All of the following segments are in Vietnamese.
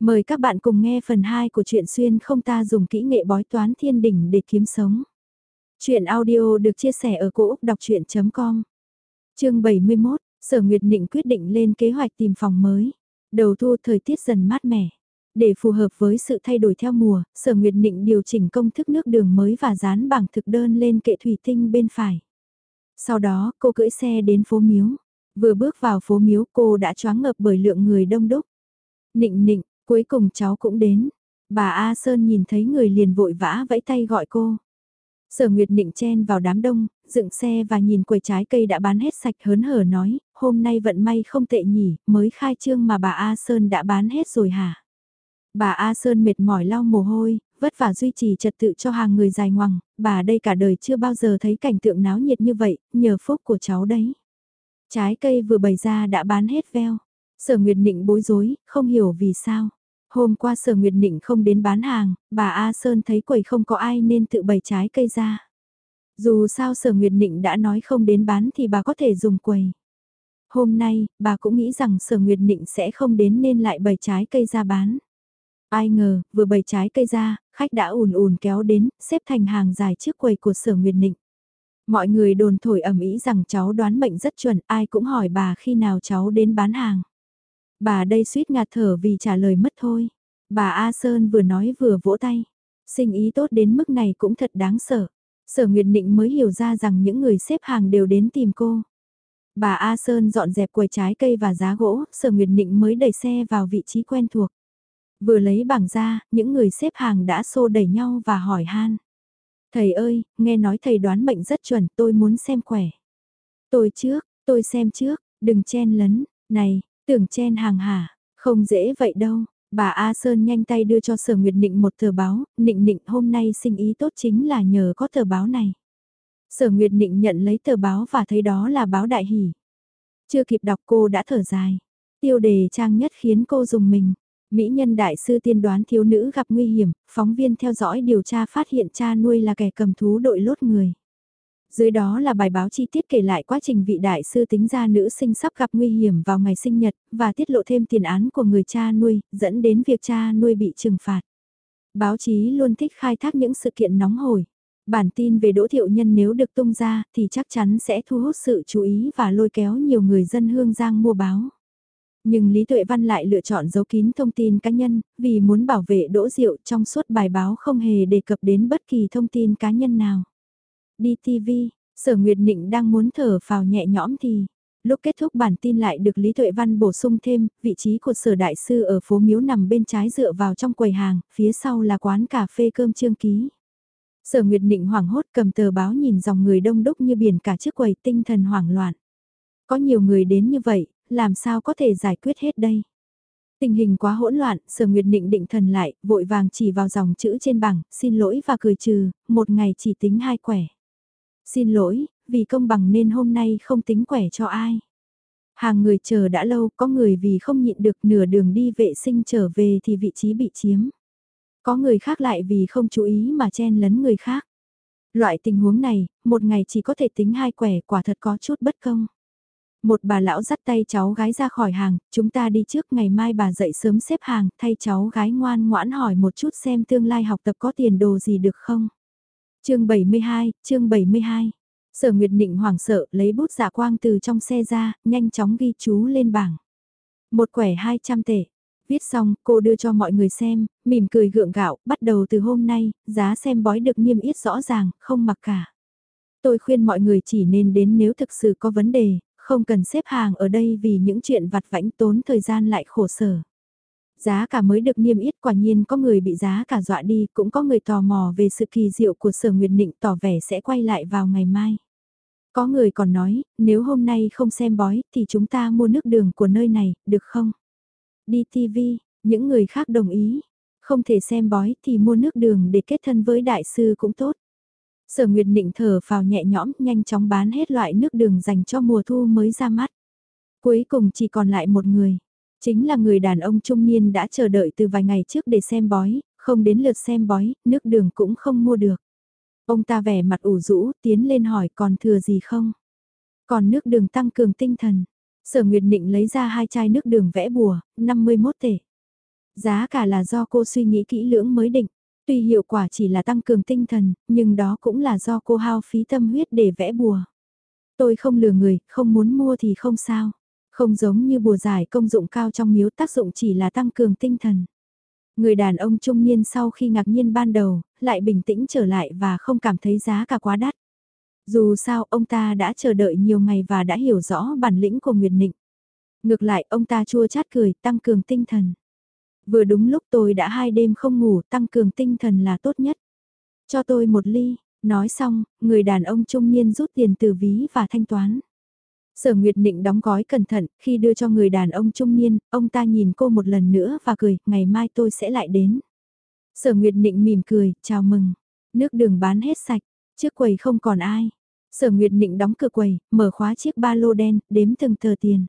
Mời các bạn cùng nghe phần 2 của truyện xuyên không ta dùng kỹ nghệ bói toán thiên đỉnh để kiếm sống. Chuyện audio được chia sẻ ở cỗ đọc chuyện.com Chương 71, Sở Nguyệt Nịnh quyết định lên kế hoạch tìm phòng mới. Đầu thu thời tiết dần mát mẻ. Để phù hợp với sự thay đổi theo mùa, Sở Nguyệt Nịnh điều chỉnh công thức nước đường mới và dán bảng thực đơn lên kệ thủy tinh bên phải. Sau đó, cô cưỡi xe đến phố Miếu. Vừa bước vào phố Miếu cô đã choáng ngợp bởi lượng người đông đúc. Nịnh nịnh, Cuối cùng cháu cũng đến. Bà A Sơn nhìn thấy người liền vội vã vẫy tay gọi cô. Sở Nguyệt Nịnh chen vào đám đông, dựng xe và nhìn quầy trái cây đã bán hết sạch hớn hở nói, hôm nay vận may không tệ nhỉ, mới khai trương mà bà A Sơn đã bán hết rồi hả? Bà A Sơn mệt mỏi lau mồ hôi, vất vả duy trì trật tự cho hàng người dài ngoằng, bà đây cả đời chưa bao giờ thấy cảnh tượng náo nhiệt như vậy, nhờ phúc của cháu đấy. Trái cây vừa bày ra đã bán hết veo. Sở Nguyệt Nịnh bối rối, không hiểu vì sao. Hôm qua Sở Nguyệt Nịnh không đến bán hàng, bà A Sơn thấy quầy không có ai nên tự bày trái cây ra. Dù sao Sở Nguyệt Nịnh đã nói không đến bán thì bà có thể dùng quầy. Hôm nay, bà cũng nghĩ rằng Sở Nguyệt Nịnh sẽ không đến nên lại bày trái cây ra bán. Ai ngờ, vừa bày trái cây ra, khách đã ùn ùn kéo đến, xếp thành hàng dài trước quầy của Sở Nguyệt Nịnh. Mọi người đồn thổi ầm ĩ rằng cháu đoán mệnh rất chuẩn, ai cũng hỏi bà khi nào cháu đến bán hàng. Bà đây suýt ngạt thở vì trả lời mất thôi. Bà A Sơn vừa nói vừa vỗ tay. Sinh ý tốt đến mức này cũng thật đáng sợ. Sở Nguyệt Nịnh mới hiểu ra rằng những người xếp hàng đều đến tìm cô. Bà A Sơn dọn dẹp quầy trái cây và giá gỗ, Sở Nguyệt Nịnh mới đẩy xe vào vị trí quen thuộc. Vừa lấy bảng ra, những người xếp hàng đã xô đẩy nhau và hỏi han. Thầy ơi, nghe nói thầy đoán mệnh rất chuẩn, tôi muốn xem khỏe. Tôi trước, tôi xem trước, đừng chen lấn, này, Tưởng chen hàng hả, không dễ vậy đâu. Bà A Sơn nhanh tay đưa cho Sở Nguyệt Nịnh một tờ báo, Nịnh Nịnh hôm nay sinh ý tốt chính là nhờ có tờ báo này. Sở Nguyệt Nịnh nhận lấy tờ báo và thấy đó là báo đại hỷ. Chưa kịp đọc cô đã thở dài. Tiêu đề trang nhất khiến cô dùng mình. Mỹ nhân đại sư tiên đoán thiếu nữ gặp nguy hiểm, phóng viên theo dõi điều tra phát hiện cha nuôi là kẻ cầm thú đội lốt người. Dưới đó là bài báo chi tiết kể lại quá trình vị đại sư tính ra nữ sinh sắp gặp nguy hiểm vào ngày sinh nhật, và tiết lộ thêm tiền án của người cha nuôi, dẫn đến việc cha nuôi bị trừng phạt. Báo chí luôn thích khai thác những sự kiện nóng hổi. Bản tin về Đỗ Thiệu Nhân nếu được tung ra thì chắc chắn sẽ thu hút sự chú ý và lôi kéo nhiều người dân Hương Giang mua báo. Nhưng Lý Tuệ Văn lại lựa chọn giấu kín thông tin cá nhân, vì muốn bảo vệ Đỗ Diệu trong suốt bài báo không hề đề cập đến bất kỳ thông tin cá nhân nào. Đi TV, sở Nguyệt Nịnh đang muốn thở vào nhẹ nhõm thì, lúc kết thúc bản tin lại được Lý Tuệ Văn bổ sung thêm, vị trí của sở đại sư ở phố Miếu nằm bên trái dựa vào trong quầy hàng, phía sau là quán cà phê cơm trương ký. Sở Nguyệt Nịnh hoảng hốt cầm tờ báo nhìn dòng người đông đúc như biển cả trước quầy tinh thần hoảng loạn. Có nhiều người đến như vậy, làm sao có thể giải quyết hết đây? Tình hình quá hỗn loạn, sở nguyệt định định thần lại, vội vàng chỉ vào dòng chữ trên bảng, xin lỗi và cười trừ, một ngày chỉ tính hai quẻ. Xin lỗi, vì công bằng nên hôm nay không tính quẻ cho ai. Hàng người chờ đã lâu, có người vì không nhịn được nửa đường đi vệ sinh trở về thì vị trí bị chiếm. Có người khác lại vì không chú ý mà chen lấn người khác. Loại tình huống này, một ngày chỉ có thể tính hai quẻ quả thật có chút bất công. Một bà lão dắt tay cháu gái ra khỏi hàng, chúng ta đi trước ngày mai bà dậy sớm xếp hàng, thay cháu gái ngoan ngoãn hỏi một chút xem tương lai học tập có tiền đồ gì được không chương 72, chương 72. Sở Nguyệt Nịnh hoảng sợ lấy bút dạ quang từ trong xe ra, nhanh chóng ghi chú lên bảng. Một quẻ 200 tệ. Viết xong, cô đưa cho mọi người xem, mỉm cười gượng gạo, bắt đầu từ hôm nay, giá xem bói được niêm yết rõ ràng, không mặc cả. Tôi khuyên mọi người chỉ nên đến nếu thực sự có vấn đề, không cần xếp hàng ở đây vì những chuyện vặt vãnh tốn thời gian lại khổ sở. Giá cả mới được niêm yết quả nhiên có người bị giá cả dọa đi, cũng có người tò mò về sự kỳ diệu của sở nguyệt định tỏ vẻ sẽ quay lại vào ngày mai. Có người còn nói, nếu hôm nay không xem bói thì chúng ta mua nước đường của nơi này, được không? Đi TV, những người khác đồng ý. Không thể xem bói thì mua nước đường để kết thân với đại sư cũng tốt. Sở Nguyệt Nịnh thở vào nhẹ nhõm nhanh chóng bán hết loại nước đường dành cho mùa thu mới ra mắt. Cuối cùng chỉ còn lại một người. Chính là người đàn ông trung niên đã chờ đợi từ vài ngày trước để xem bói, không đến lượt xem bói, nước đường cũng không mua được. Ông ta vẻ mặt ủ rũ, tiến lên hỏi còn thừa gì không? Còn nước đường tăng cường tinh thần. Sở Nguyệt Nịnh lấy ra hai chai nước đường vẽ bùa, 51 tể. Giá cả là do cô suy nghĩ kỹ lưỡng mới định. Tuy hiệu quả chỉ là tăng cường tinh thần, nhưng đó cũng là do cô hao phí tâm huyết để vẽ bùa. Tôi không lừa người, không muốn mua thì không sao. Không giống như bùa giải công dụng cao trong miếu tác dụng chỉ là tăng cường tinh thần. Người đàn ông trung niên sau khi ngạc nhiên ban đầu, lại bình tĩnh trở lại và không cảm thấy giá cả quá đắt. Dù sao ông ta đã chờ đợi nhiều ngày và đã hiểu rõ bản lĩnh của Nguyệt Nịnh. Ngược lại ông ta chua chát cười tăng cường tinh thần. Vừa đúng lúc tôi đã hai đêm không ngủ tăng cường tinh thần là tốt nhất. Cho tôi một ly, nói xong, người đàn ông trung niên rút tiền từ ví và thanh toán. Sở Nguyệt Nịnh đóng gói cẩn thận, khi đưa cho người đàn ông trung niên, ông ta nhìn cô một lần nữa và cười, ngày mai tôi sẽ lại đến. Sở Nguyệt Nịnh mỉm cười, chào mừng. Nước đường bán hết sạch, chiếc quầy không còn ai. Sở Nguyệt Nịnh đóng cửa quầy, mở khóa chiếc ba lô đen, đếm từng tờ tiền.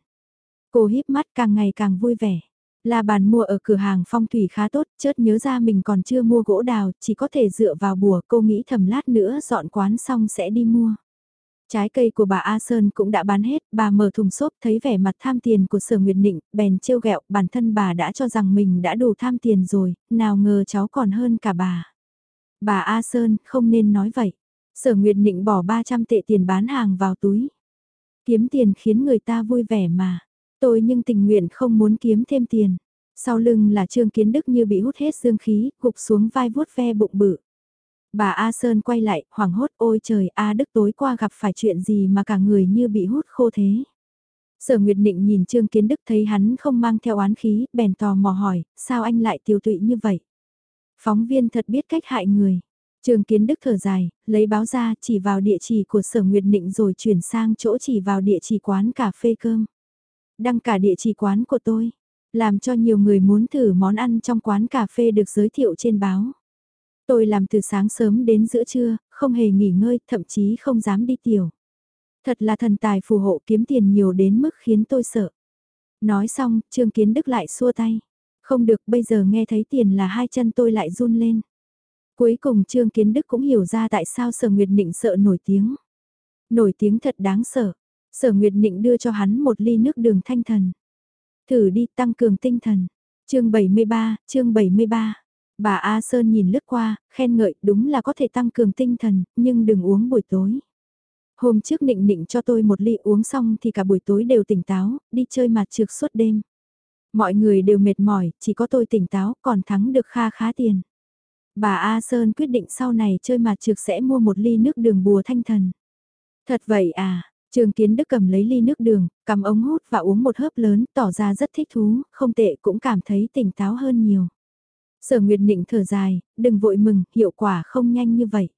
Cô híp mắt càng ngày càng vui vẻ. La bàn mua ở cửa hàng phong thủy khá tốt, chợt nhớ ra mình còn chưa mua gỗ đào, chỉ có thể dựa vào bùa cô nghĩ thầm lát nữa dọn quán xong sẽ đi mua. Trái cây của bà A Sơn cũng đã bán hết, bà mở thùng xốp thấy vẻ mặt tham tiền của sở Nguyệt Nịnh, bèn trêu ghẹo bản thân bà đã cho rằng mình đã đủ tham tiền rồi, nào ngờ cháu còn hơn cả bà. Bà A Sơn không nên nói vậy. Sở Nguyệt Nịnh bỏ 300 tệ tiền bán hàng vào túi. Kiếm tiền khiến người ta vui vẻ mà. Tôi nhưng tình nguyện không muốn kiếm thêm tiền. Sau lưng là Trương Kiến Đức như bị hút hết dương khí, gục xuống vai vuốt ve bụng bự. Bà A Sơn quay lại, hoảng hốt ôi trời A Đức tối qua gặp phải chuyện gì mà cả người như bị hút khô thế. Sở Nguyệt Nịnh nhìn Trương Kiến Đức thấy hắn không mang theo oán khí, bèn tò mò hỏi, sao anh lại tiêu tụy như vậy? Phóng viên thật biết cách hại người. Trương Kiến Đức thở dài, lấy báo ra chỉ vào địa chỉ của Sở Nguyệt Nịnh rồi chuyển sang chỗ chỉ vào địa chỉ quán cà phê cơm. Đăng cả địa chỉ quán của tôi, làm cho nhiều người muốn thử món ăn trong quán cà phê được giới thiệu trên báo. Tôi làm từ sáng sớm đến giữa trưa, không hề nghỉ ngơi, thậm chí không dám đi tiểu. Thật là thần tài phù hộ kiếm tiền nhiều đến mức khiến tôi sợ. Nói xong, Trương Kiến Đức lại xua tay. Không được bây giờ nghe thấy tiền là hai chân tôi lại run lên. Cuối cùng Trương Kiến Đức cũng hiểu ra tại sao Sở Nguyệt Nịnh sợ nổi tiếng. Nổi tiếng thật đáng sợ. Sở Nguyệt Nịnh đưa cho hắn một ly nước đường thanh thần. Thử đi tăng cường tinh thần. chương 73, chương 73. Bà A Sơn nhìn lướt qua, khen ngợi đúng là có thể tăng cường tinh thần, nhưng đừng uống buổi tối. Hôm trước nịnh nịnh cho tôi một ly uống xong thì cả buổi tối đều tỉnh táo, đi chơi mặt trượt suốt đêm. Mọi người đều mệt mỏi, chỉ có tôi tỉnh táo, còn thắng được kha khá tiền. Bà A Sơn quyết định sau này chơi mặt trượt sẽ mua một ly nước đường bùa thanh thần. Thật vậy à, Trường Kiến Đức cầm lấy ly nước đường, cầm ống hút và uống một hớp lớn, tỏ ra rất thích thú, không tệ cũng cảm thấy tỉnh táo hơn nhiều. Sở Nguyệt Nịnh thở dài, đừng vội mừng, hiệu quả không nhanh như vậy.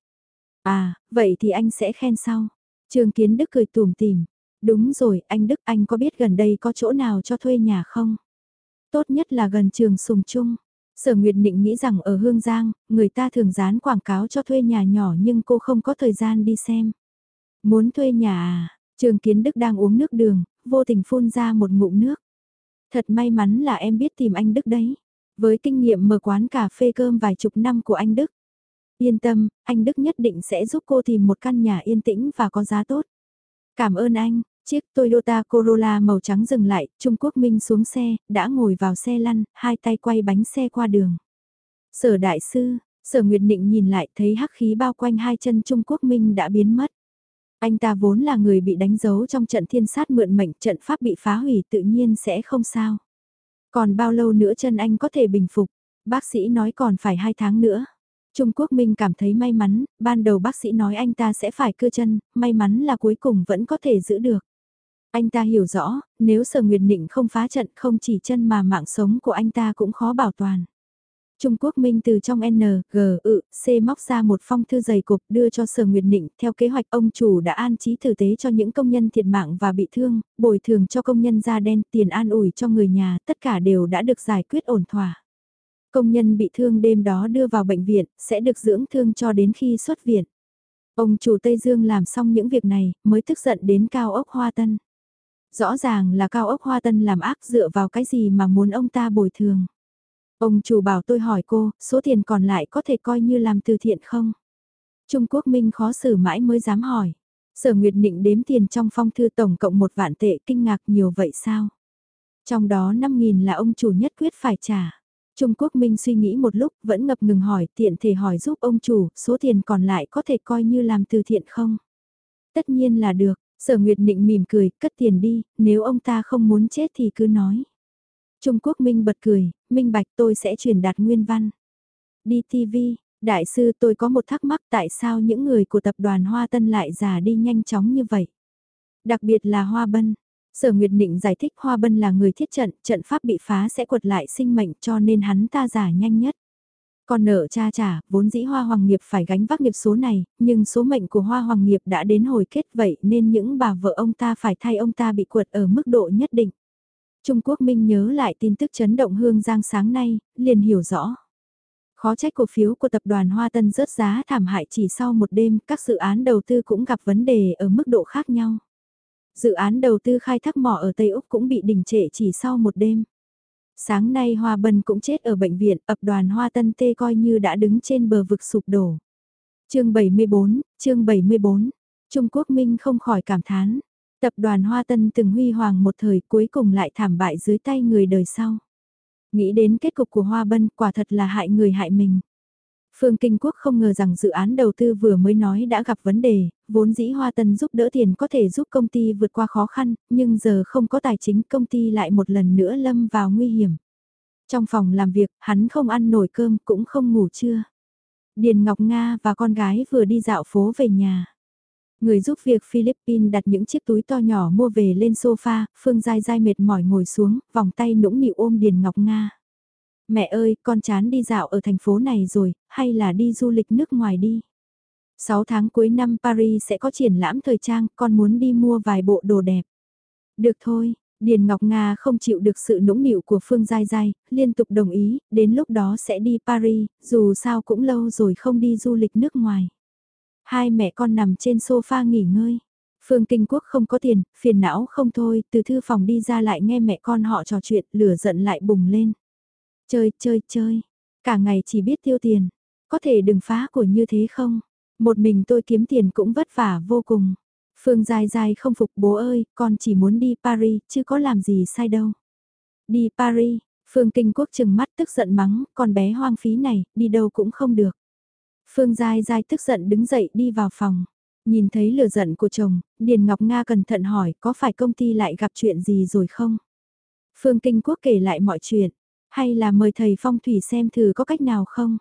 À, vậy thì anh sẽ khen sau. Trường Kiến Đức cười tủm tìm. Đúng rồi, anh Đức anh có biết gần đây có chỗ nào cho thuê nhà không? Tốt nhất là gần trường Sùng Trung. Sở Nguyệt Nịnh nghĩ rằng ở Hương Giang, người ta thường dán quảng cáo cho thuê nhà nhỏ nhưng cô không có thời gian đi xem. Muốn thuê nhà à? Trường Kiến Đức đang uống nước đường, vô tình phun ra một ngụm nước. Thật may mắn là em biết tìm anh Đức đấy. Với kinh nghiệm mở quán cà phê cơm vài chục năm của anh Đức. Yên tâm, anh Đức nhất định sẽ giúp cô tìm một căn nhà yên tĩnh và có giá tốt. Cảm ơn anh, chiếc Toyota Corolla màu trắng dừng lại, Trung Quốc Minh xuống xe, đã ngồi vào xe lăn, hai tay quay bánh xe qua đường. Sở đại sư, sở Nguyệt Định nhìn lại thấy hắc khí bao quanh hai chân Trung Quốc Minh đã biến mất. Anh ta vốn là người bị đánh dấu trong trận thiên sát mượn mệnh trận pháp bị phá hủy tự nhiên sẽ không sao. Còn bao lâu nữa chân anh có thể bình phục? Bác sĩ nói còn phải hai tháng nữa. Trung Quốc Minh cảm thấy may mắn, ban đầu bác sĩ nói anh ta sẽ phải cưa chân, may mắn là cuối cùng vẫn có thể giữ được. Anh ta hiểu rõ, nếu Sở Nguyệt Nịnh không phá trận không chỉ chân mà mạng sống của anh ta cũng khó bảo toàn. Trung Quốc Minh từ trong N, G, ự, C móc ra một phong thư dày cục đưa cho Sở Nguyệt Nịnh. Theo kế hoạch ông chủ đã an trí tử tế cho những công nhân thiệt mạng và bị thương, bồi thường cho công nhân da đen, tiền an ủi cho người nhà, tất cả đều đã được giải quyết ổn thỏa. Công nhân bị thương đêm đó đưa vào bệnh viện, sẽ được dưỡng thương cho đến khi xuất viện. Ông chủ Tây Dương làm xong những việc này, mới tức giận đến cao ốc Hoa Tân. Rõ ràng là cao ốc Hoa Tân làm ác dựa vào cái gì mà muốn ông ta bồi thường. Ông chủ bảo tôi hỏi cô, số tiền còn lại có thể coi như làm từ thiện không? Trung Quốc Minh khó xử mãi mới dám hỏi. Sở Nguyệt Nịnh đếm tiền trong phong thư tổng cộng một vạn tệ kinh ngạc nhiều vậy sao? Trong đó 5.000 là ông chủ nhất quyết phải trả. Trung Quốc Minh suy nghĩ một lúc vẫn ngập ngừng hỏi tiện thể hỏi giúp ông chủ số tiền còn lại có thể coi như làm từ thiện không? Tất nhiên là được, sở Nguyệt Nịnh mỉm cười, cất tiền đi, nếu ông ta không muốn chết thì cứ nói. Trung Quốc Minh bật cười, Minh Bạch tôi sẽ truyền đạt nguyên văn. Đi TV, đại sư tôi có một thắc mắc tại sao những người của tập đoàn Hoa Tân lại già đi nhanh chóng như vậy? Đặc biệt là Hoa Bân. Sở Nguyệt Nịnh giải thích Hoa Bân là người thiết trận, trận pháp bị phá sẽ quật lại sinh mệnh cho nên hắn ta giả nhanh nhất. Còn nợ cha trả, vốn dĩ Hoa Hoàng Nghiệp phải gánh vác nghiệp số này, nhưng số mệnh của Hoa Hoàng Nghiệp đã đến hồi kết vậy nên những bà vợ ông ta phải thay ông ta bị quật ở mức độ nhất định. Trung Quốc Minh nhớ lại tin tức chấn động hương giang sáng nay, liền hiểu rõ. Khó trách cổ phiếu của tập đoàn Hoa Tân rớt giá thảm hại chỉ sau một đêm, các dự án đầu tư cũng gặp vấn đề ở mức độ khác nhau. Dự án đầu tư khai thác mỏ ở Tây Úc cũng bị đình trệ chỉ sau một đêm. Sáng nay Hoa Bân cũng chết ở bệnh viện, tập đoàn Hoa Tân Tê coi như đã đứng trên bờ vực sụp đổ. chương 74, chương 74, Trung Quốc Minh không khỏi cảm thán. Tập đoàn Hoa Tân từng huy hoàng một thời cuối cùng lại thảm bại dưới tay người đời sau. Nghĩ đến kết cục của Hoa Bân quả thật là hại người hại mình. Phương Kinh Quốc không ngờ rằng dự án đầu tư vừa mới nói đã gặp vấn đề, vốn dĩ Hoa Tân giúp đỡ tiền có thể giúp công ty vượt qua khó khăn, nhưng giờ không có tài chính công ty lại một lần nữa lâm vào nguy hiểm. Trong phòng làm việc, hắn không ăn nổi cơm cũng không ngủ trưa. Điền Ngọc Nga và con gái vừa đi dạo phố về nhà. Người giúp việc Philippines đặt những chiếc túi to nhỏ mua về lên sofa, Phương Giai Giai mệt mỏi ngồi xuống, vòng tay nũng nịu ôm Điền Ngọc Nga. Mẹ ơi, con chán đi dạo ở thành phố này rồi, hay là đi du lịch nước ngoài đi. 6 tháng cuối năm Paris sẽ có triển lãm thời trang, con muốn đi mua vài bộ đồ đẹp. Được thôi, Điền Ngọc Nga không chịu được sự nũng nịu của Phương Giai Giai, liên tục đồng ý, đến lúc đó sẽ đi Paris, dù sao cũng lâu rồi không đi du lịch nước ngoài. Hai mẹ con nằm trên sofa nghỉ ngơi. Phương Kinh Quốc không có tiền, phiền não không thôi, từ thư phòng đi ra lại nghe mẹ con họ trò chuyện, lửa giận lại bùng lên. Chơi, chơi, chơi. Cả ngày chỉ biết tiêu tiền. Có thể đừng phá của như thế không? Một mình tôi kiếm tiền cũng vất vả vô cùng. Phương dài dài không phục bố ơi, con chỉ muốn đi Paris, chứ có làm gì sai đâu. Đi Paris, Phương Kinh Quốc chừng mắt tức giận mắng, con bé hoang phí này, đi đâu cũng không được. Phương Giai Giai tức giận đứng dậy đi vào phòng. Nhìn thấy lửa giận của chồng, Điền Ngọc Nga cẩn thận hỏi có phải công ty lại gặp chuyện gì rồi không? Phương Kinh Quốc kể lại mọi chuyện. Hay là mời thầy phong thủy xem thử có cách nào không?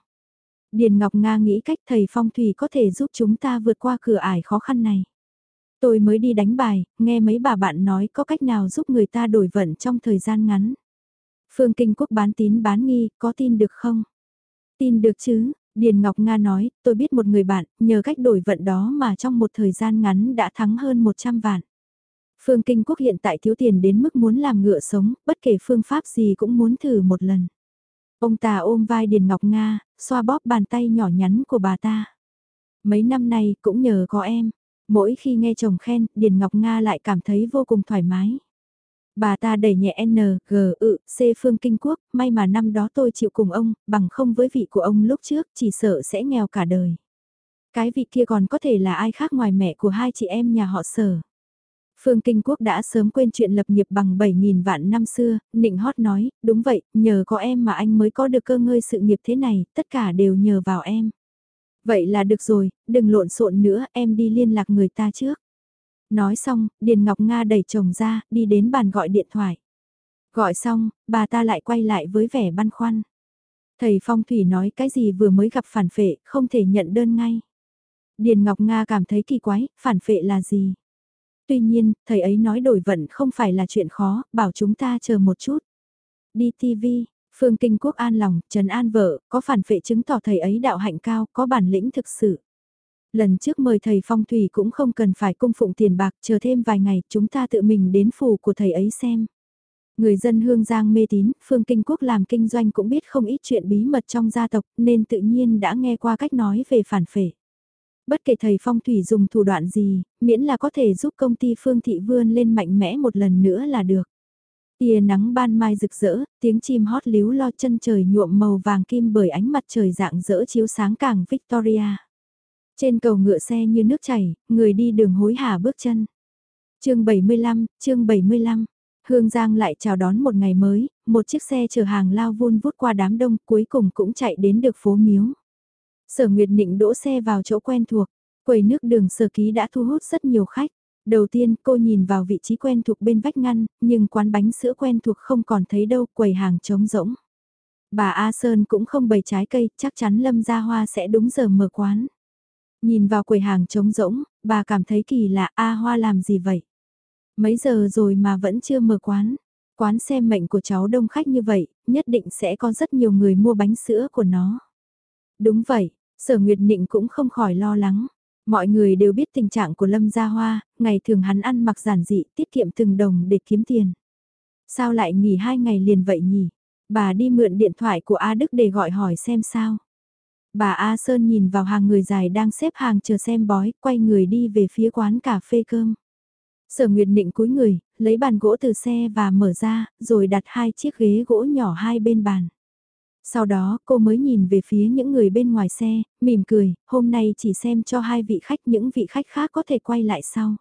Điền Ngọc Nga nghĩ cách thầy phong thủy có thể giúp chúng ta vượt qua cửa ải khó khăn này. Tôi mới đi đánh bài, nghe mấy bà bạn nói có cách nào giúp người ta đổi vận trong thời gian ngắn. Phương Kinh Quốc bán tín bán nghi, có tin được không? Tin được chứ, Điền Ngọc Nga nói, tôi biết một người bạn, nhờ cách đổi vận đó mà trong một thời gian ngắn đã thắng hơn 100 vạn. Phương Kinh Quốc hiện tại thiếu tiền đến mức muốn làm ngựa sống, bất kể phương pháp gì cũng muốn thử một lần. Ông ta ôm vai Điền Ngọc Nga, xoa bóp bàn tay nhỏ nhắn của bà ta. Mấy năm nay cũng nhờ có em, mỗi khi nghe chồng khen, Điền Ngọc Nga lại cảm thấy vô cùng thoải mái. Bà ta đẩy nhẹ N, G, ự, C Phương Kinh Quốc, may mà năm đó tôi chịu cùng ông, bằng không với vị của ông lúc trước, chỉ sợ sẽ nghèo cả đời. Cái vị kia còn có thể là ai khác ngoài mẹ của hai chị em nhà họ sở. Phương Kinh Quốc đã sớm quên chuyện lập nghiệp bằng 7.000 vạn năm xưa, nịnh hót nói, đúng vậy, nhờ có em mà anh mới có được cơ ngơi sự nghiệp thế này, tất cả đều nhờ vào em. Vậy là được rồi, đừng lộn xộn nữa, em đi liên lạc người ta trước. Nói xong, Điền Ngọc Nga đẩy chồng ra, đi đến bàn gọi điện thoại. Gọi xong, bà ta lại quay lại với vẻ băn khoăn. Thầy Phong Thủy nói cái gì vừa mới gặp phản phệ, không thể nhận đơn ngay. Điền Ngọc Nga cảm thấy kỳ quái, phản phệ là gì? Tuy nhiên, thầy ấy nói đổi vận không phải là chuyện khó, bảo chúng ta chờ một chút. Đi TV, Phương Kinh Quốc an lòng, Trần An vợ, có phản phệ chứng tỏ thầy ấy đạo hạnh cao, có bản lĩnh thực sự. Lần trước mời thầy phong thủy cũng không cần phải cung phụng tiền bạc, chờ thêm vài ngày chúng ta tự mình đến phủ của thầy ấy xem. Người dân hương giang mê tín, Phương Kinh Quốc làm kinh doanh cũng biết không ít chuyện bí mật trong gia tộc nên tự nhiên đã nghe qua cách nói về phản phệ. Bất kể thầy phong thủy dùng thủ đoạn gì, miễn là có thể giúp công ty Phương Thị vươn lên mạnh mẽ một lần nữa là được. Tia nắng ban mai rực rỡ, tiếng chim hót líu lo chân trời nhuộm màu vàng kim bởi ánh mặt trời dạng rỡ chiếu sáng cảng Victoria. Trên cầu ngựa xe như nước chảy, người đi đường hối hả bước chân. chương 75, chương 75, Hương Giang lại chào đón một ngày mới, một chiếc xe chở hàng lao vun vút qua đám đông cuối cùng cũng chạy đến được phố Miếu. Sở Nguyệt Nịnh đỗ xe vào chỗ quen thuộc, quầy nước đường sở ký đã thu hút rất nhiều khách. Đầu tiên cô nhìn vào vị trí quen thuộc bên vách ngăn, nhưng quán bánh sữa quen thuộc không còn thấy đâu, quầy hàng trống rỗng. Bà A Sơn cũng không bày trái cây, chắc chắn Lâm Gia Hoa sẽ đúng giờ mở quán. Nhìn vào quầy hàng trống rỗng, bà cảm thấy kỳ lạ A Hoa làm gì vậy? Mấy giờ rồi mà vẫn chưa mở quán. Quán xem mệnh của cháu đông khách như vậy, nhất định sẽ có rất nhiều người mua bánh sữa của nó. Đúng vậy, sở Nguyệt Nịnh cũng không khỏi lo lắng. Mọi người đều biết tình trạng của Lâm Gia Hoa, ngày thường hắn ăn mặc giản dị, tiết kiệm từng đồng để kiếm tiền. Sao lại nghỉ hai ngày liền vậy nhỉ? Bà đi mượn điện thoại của A Đức để gọi hỏi xem sao. Bà A Sơn nhìn vào hàng người dài đang xếp hàng chờ xem bói, quay người đi về phía quán cà phê cơm. Sở Nguyệt Định cúi người, lấy bàn gỗ từ xe và mở ra, rồi đặt hai chiếc ghế gỗ nhỏ hai bên bàn. Sau đó cô mới nhìn về phía những người bên ngoài xe, mỉm cười, hôm nay chỉ xem cho hai vị khách những vị khách khác có thể quay lại sau.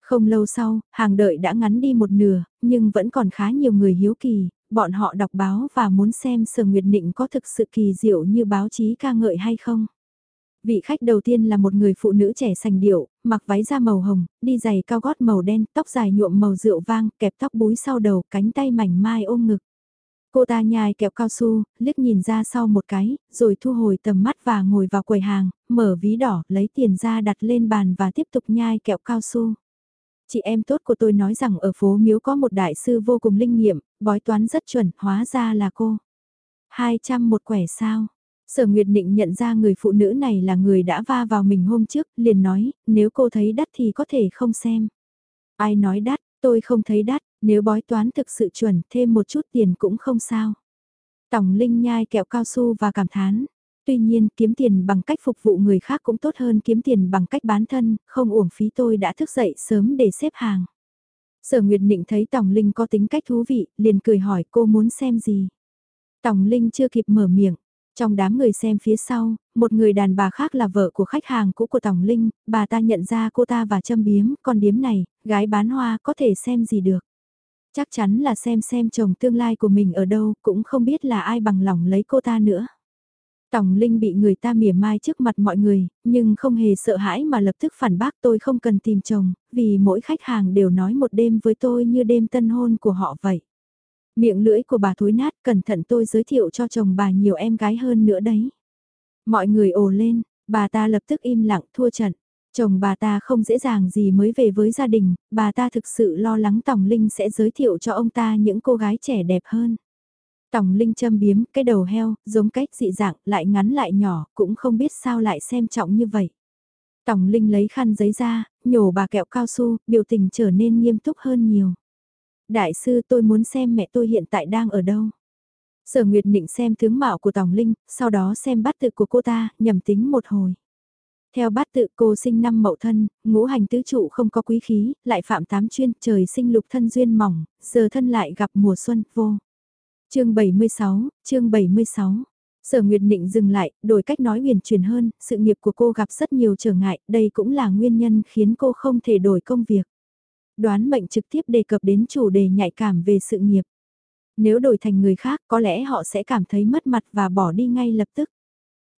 Không lâu sau, hàng đợi đã ngắn đi một nửa, nhưng vẫn còn khá nhiều người hiếu kỳ, bọn họ đọc báo và muốn xem Sở Nguyệt Định có thực sự kỳ diệu như báo chí ca ngợi hay không. Vị khách đầu tiên là một người phụ nữ trẻ sành điệu, mặc váy da màu hồng, đi giày cao gót màu đen, tóc dài nhuộm màu rượu vang, kẹp tóc búi sau đầu, cánh tay mảnh mai ôm ngực. Cô ta nhai kẹo cao su, liếc nhìn ra sau một cái, rồi thu hồi tầm mắt và ngồi vào quầy hàng, mở ví đỏ, lấy tiền ra đặt lên bàn và tiếp tục nhai kẹo cao su. Chị em tốt của tôi nói rằng ở phố Miếu có một đại sư vô cùng linh nghiệm, bói toán rất chuẩn, hóa ra là cô. 200 một quẻ sao? Sở Nguyệt Định nhận ra người phụ nữ này là người đã va vào mình hôm trước, liền nói, nếu cô thấy đắt thì có thể không xem. Ai nói đắt, tôi không thấy đắt, nếu bói toán thực sự chuẩn, thêm một chút tiền cũng không sao. Tổng Linh nhai kẹo cao su và cảm thán. Tuy nhiên, kiếm tiền bằng cách phục vụ người khác cũng tốt hơn kiếm tiền bằng cách bán thân, không uổng phí tôi đã thức dậy sớm để xếp hàng. Sở Nguyệt Nịnh thấy Tổng Linh có tính cách thú vị, liền cười hỏi cô muốn xem gì. Tổng Linh chưa kịp mở miệng, trong đám người xem phía sau, một người đàn bà khác là vợ của khách hàng cũ của Tổng Linh, bà ta nhận ra cô ta và châm biếm, còn điếm này, gái bán hoa có thể xem gì được. Chắc chắn là xem xem chồng tương lai của mình ở đâu, cũng không biết là ai bằng lòng lấy cô ta nữa. Tòng Linh bị người ta mỉa mai trước mặt mọi người, nhưng không hề sợ hãi mà lập tức phản bác tôi không cần tìm chồng, vì mỗi khách hàng đều nói một đêm với tôi như đêm tân hôn của họ vậy. Miệng lưỡi của bà thối nát, cẩn thận tôi giới thiệu cho chồng bà nhiều em gái hơn nữa đấy. Mọi người ồ lên, bà ta lập tức im lặng thua trận. Chồng bà ta không dễ dàng gì mới về với gia đình, bà ta thực sự lo lắng Tòng Linh sẽ giới thiệu cho ông ta những cô gái trẻ đẹp hơn. Tòng Linh châm biếm, cái đầu heo, giống cách dị dạng, lại ngắn lại nhỏ, cũng không biết sao lại xem trọng như vậy. Tòng Linh lấy khăn giấy ra, nhổ bà kẹo cao su, biểu tình trở nên nghiêm túc hơn nhiều. Đại sư tôi muốn xem mẹ tôi hiện tại đang ở đâu. Sở Nguyệt Nịnh xem tướng mạo của Tòng Linh, sau đó xem bát tự của cô ta, nhầm tính một hồi. Theo bát tự cô sinh năm mậu thân, ngũ hành tứ trụ không có quý khí, lại phạm tám chuyên, trời sinh lục thân duyên mỏng, giờ thân lại gặp mùa xuân, vô chương 76, chương 76. Sở Nguyệt Nịnh dừng lại, đổi cách nói huyền truyền hơn, sự nghiệp của cô gặp rất nhiều trở ngại, đây cũng là nguyên nhân khiến cô không thể đổi công việc. Đoán mệnh trực tiếp đề cập đến chủ đề nhạy cảm về sự nghiệp. Nếu đổi thành người khác có lẽ họ sẽ cảm thấy mất mặt và bỏ đi ngay lập tức.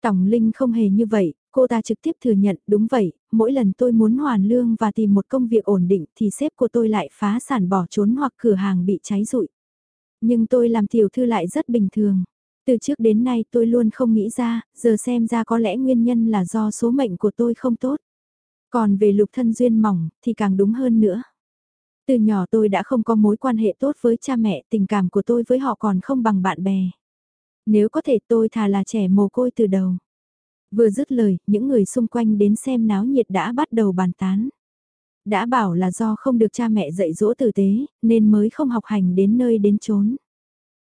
Tổng Linh không hề như vậy, cô ta trực tiếp thừa nhận đúng vậy, mỗi lần tôi muốn hoàn lương và tìm một công việc ổn định thì sếp của tôi lại phá sản bỏ trốn hoặc cửa hàng bị cháy rụi. Nhưng tôi làm tiểu thư lại rất bình thường. Từ trước đến nay tôi luôn không nghĩ ra, giờ xem ra có lẽ nguyên nhân là do số mệnh của tôi không tốt. Còn về lục thân duyên mỏng thì càng đúng hơn nữa. Từ nhỏ tôi đã không có mối quan hệ tốt với cha mẹ, tình cảm của tôi với họ còn không bằng bạn bè. Nếu có thể tôi thà là trẻ mồ côi từ đầu. Vừa dứt lời, những người xung quanh đến xem náo nhiệt đã bắt đầu bàn tán. Đã bảo là do không được cha mẹ dạy dỗ tử tế, nên mới không học hành đến nơi đến chốn.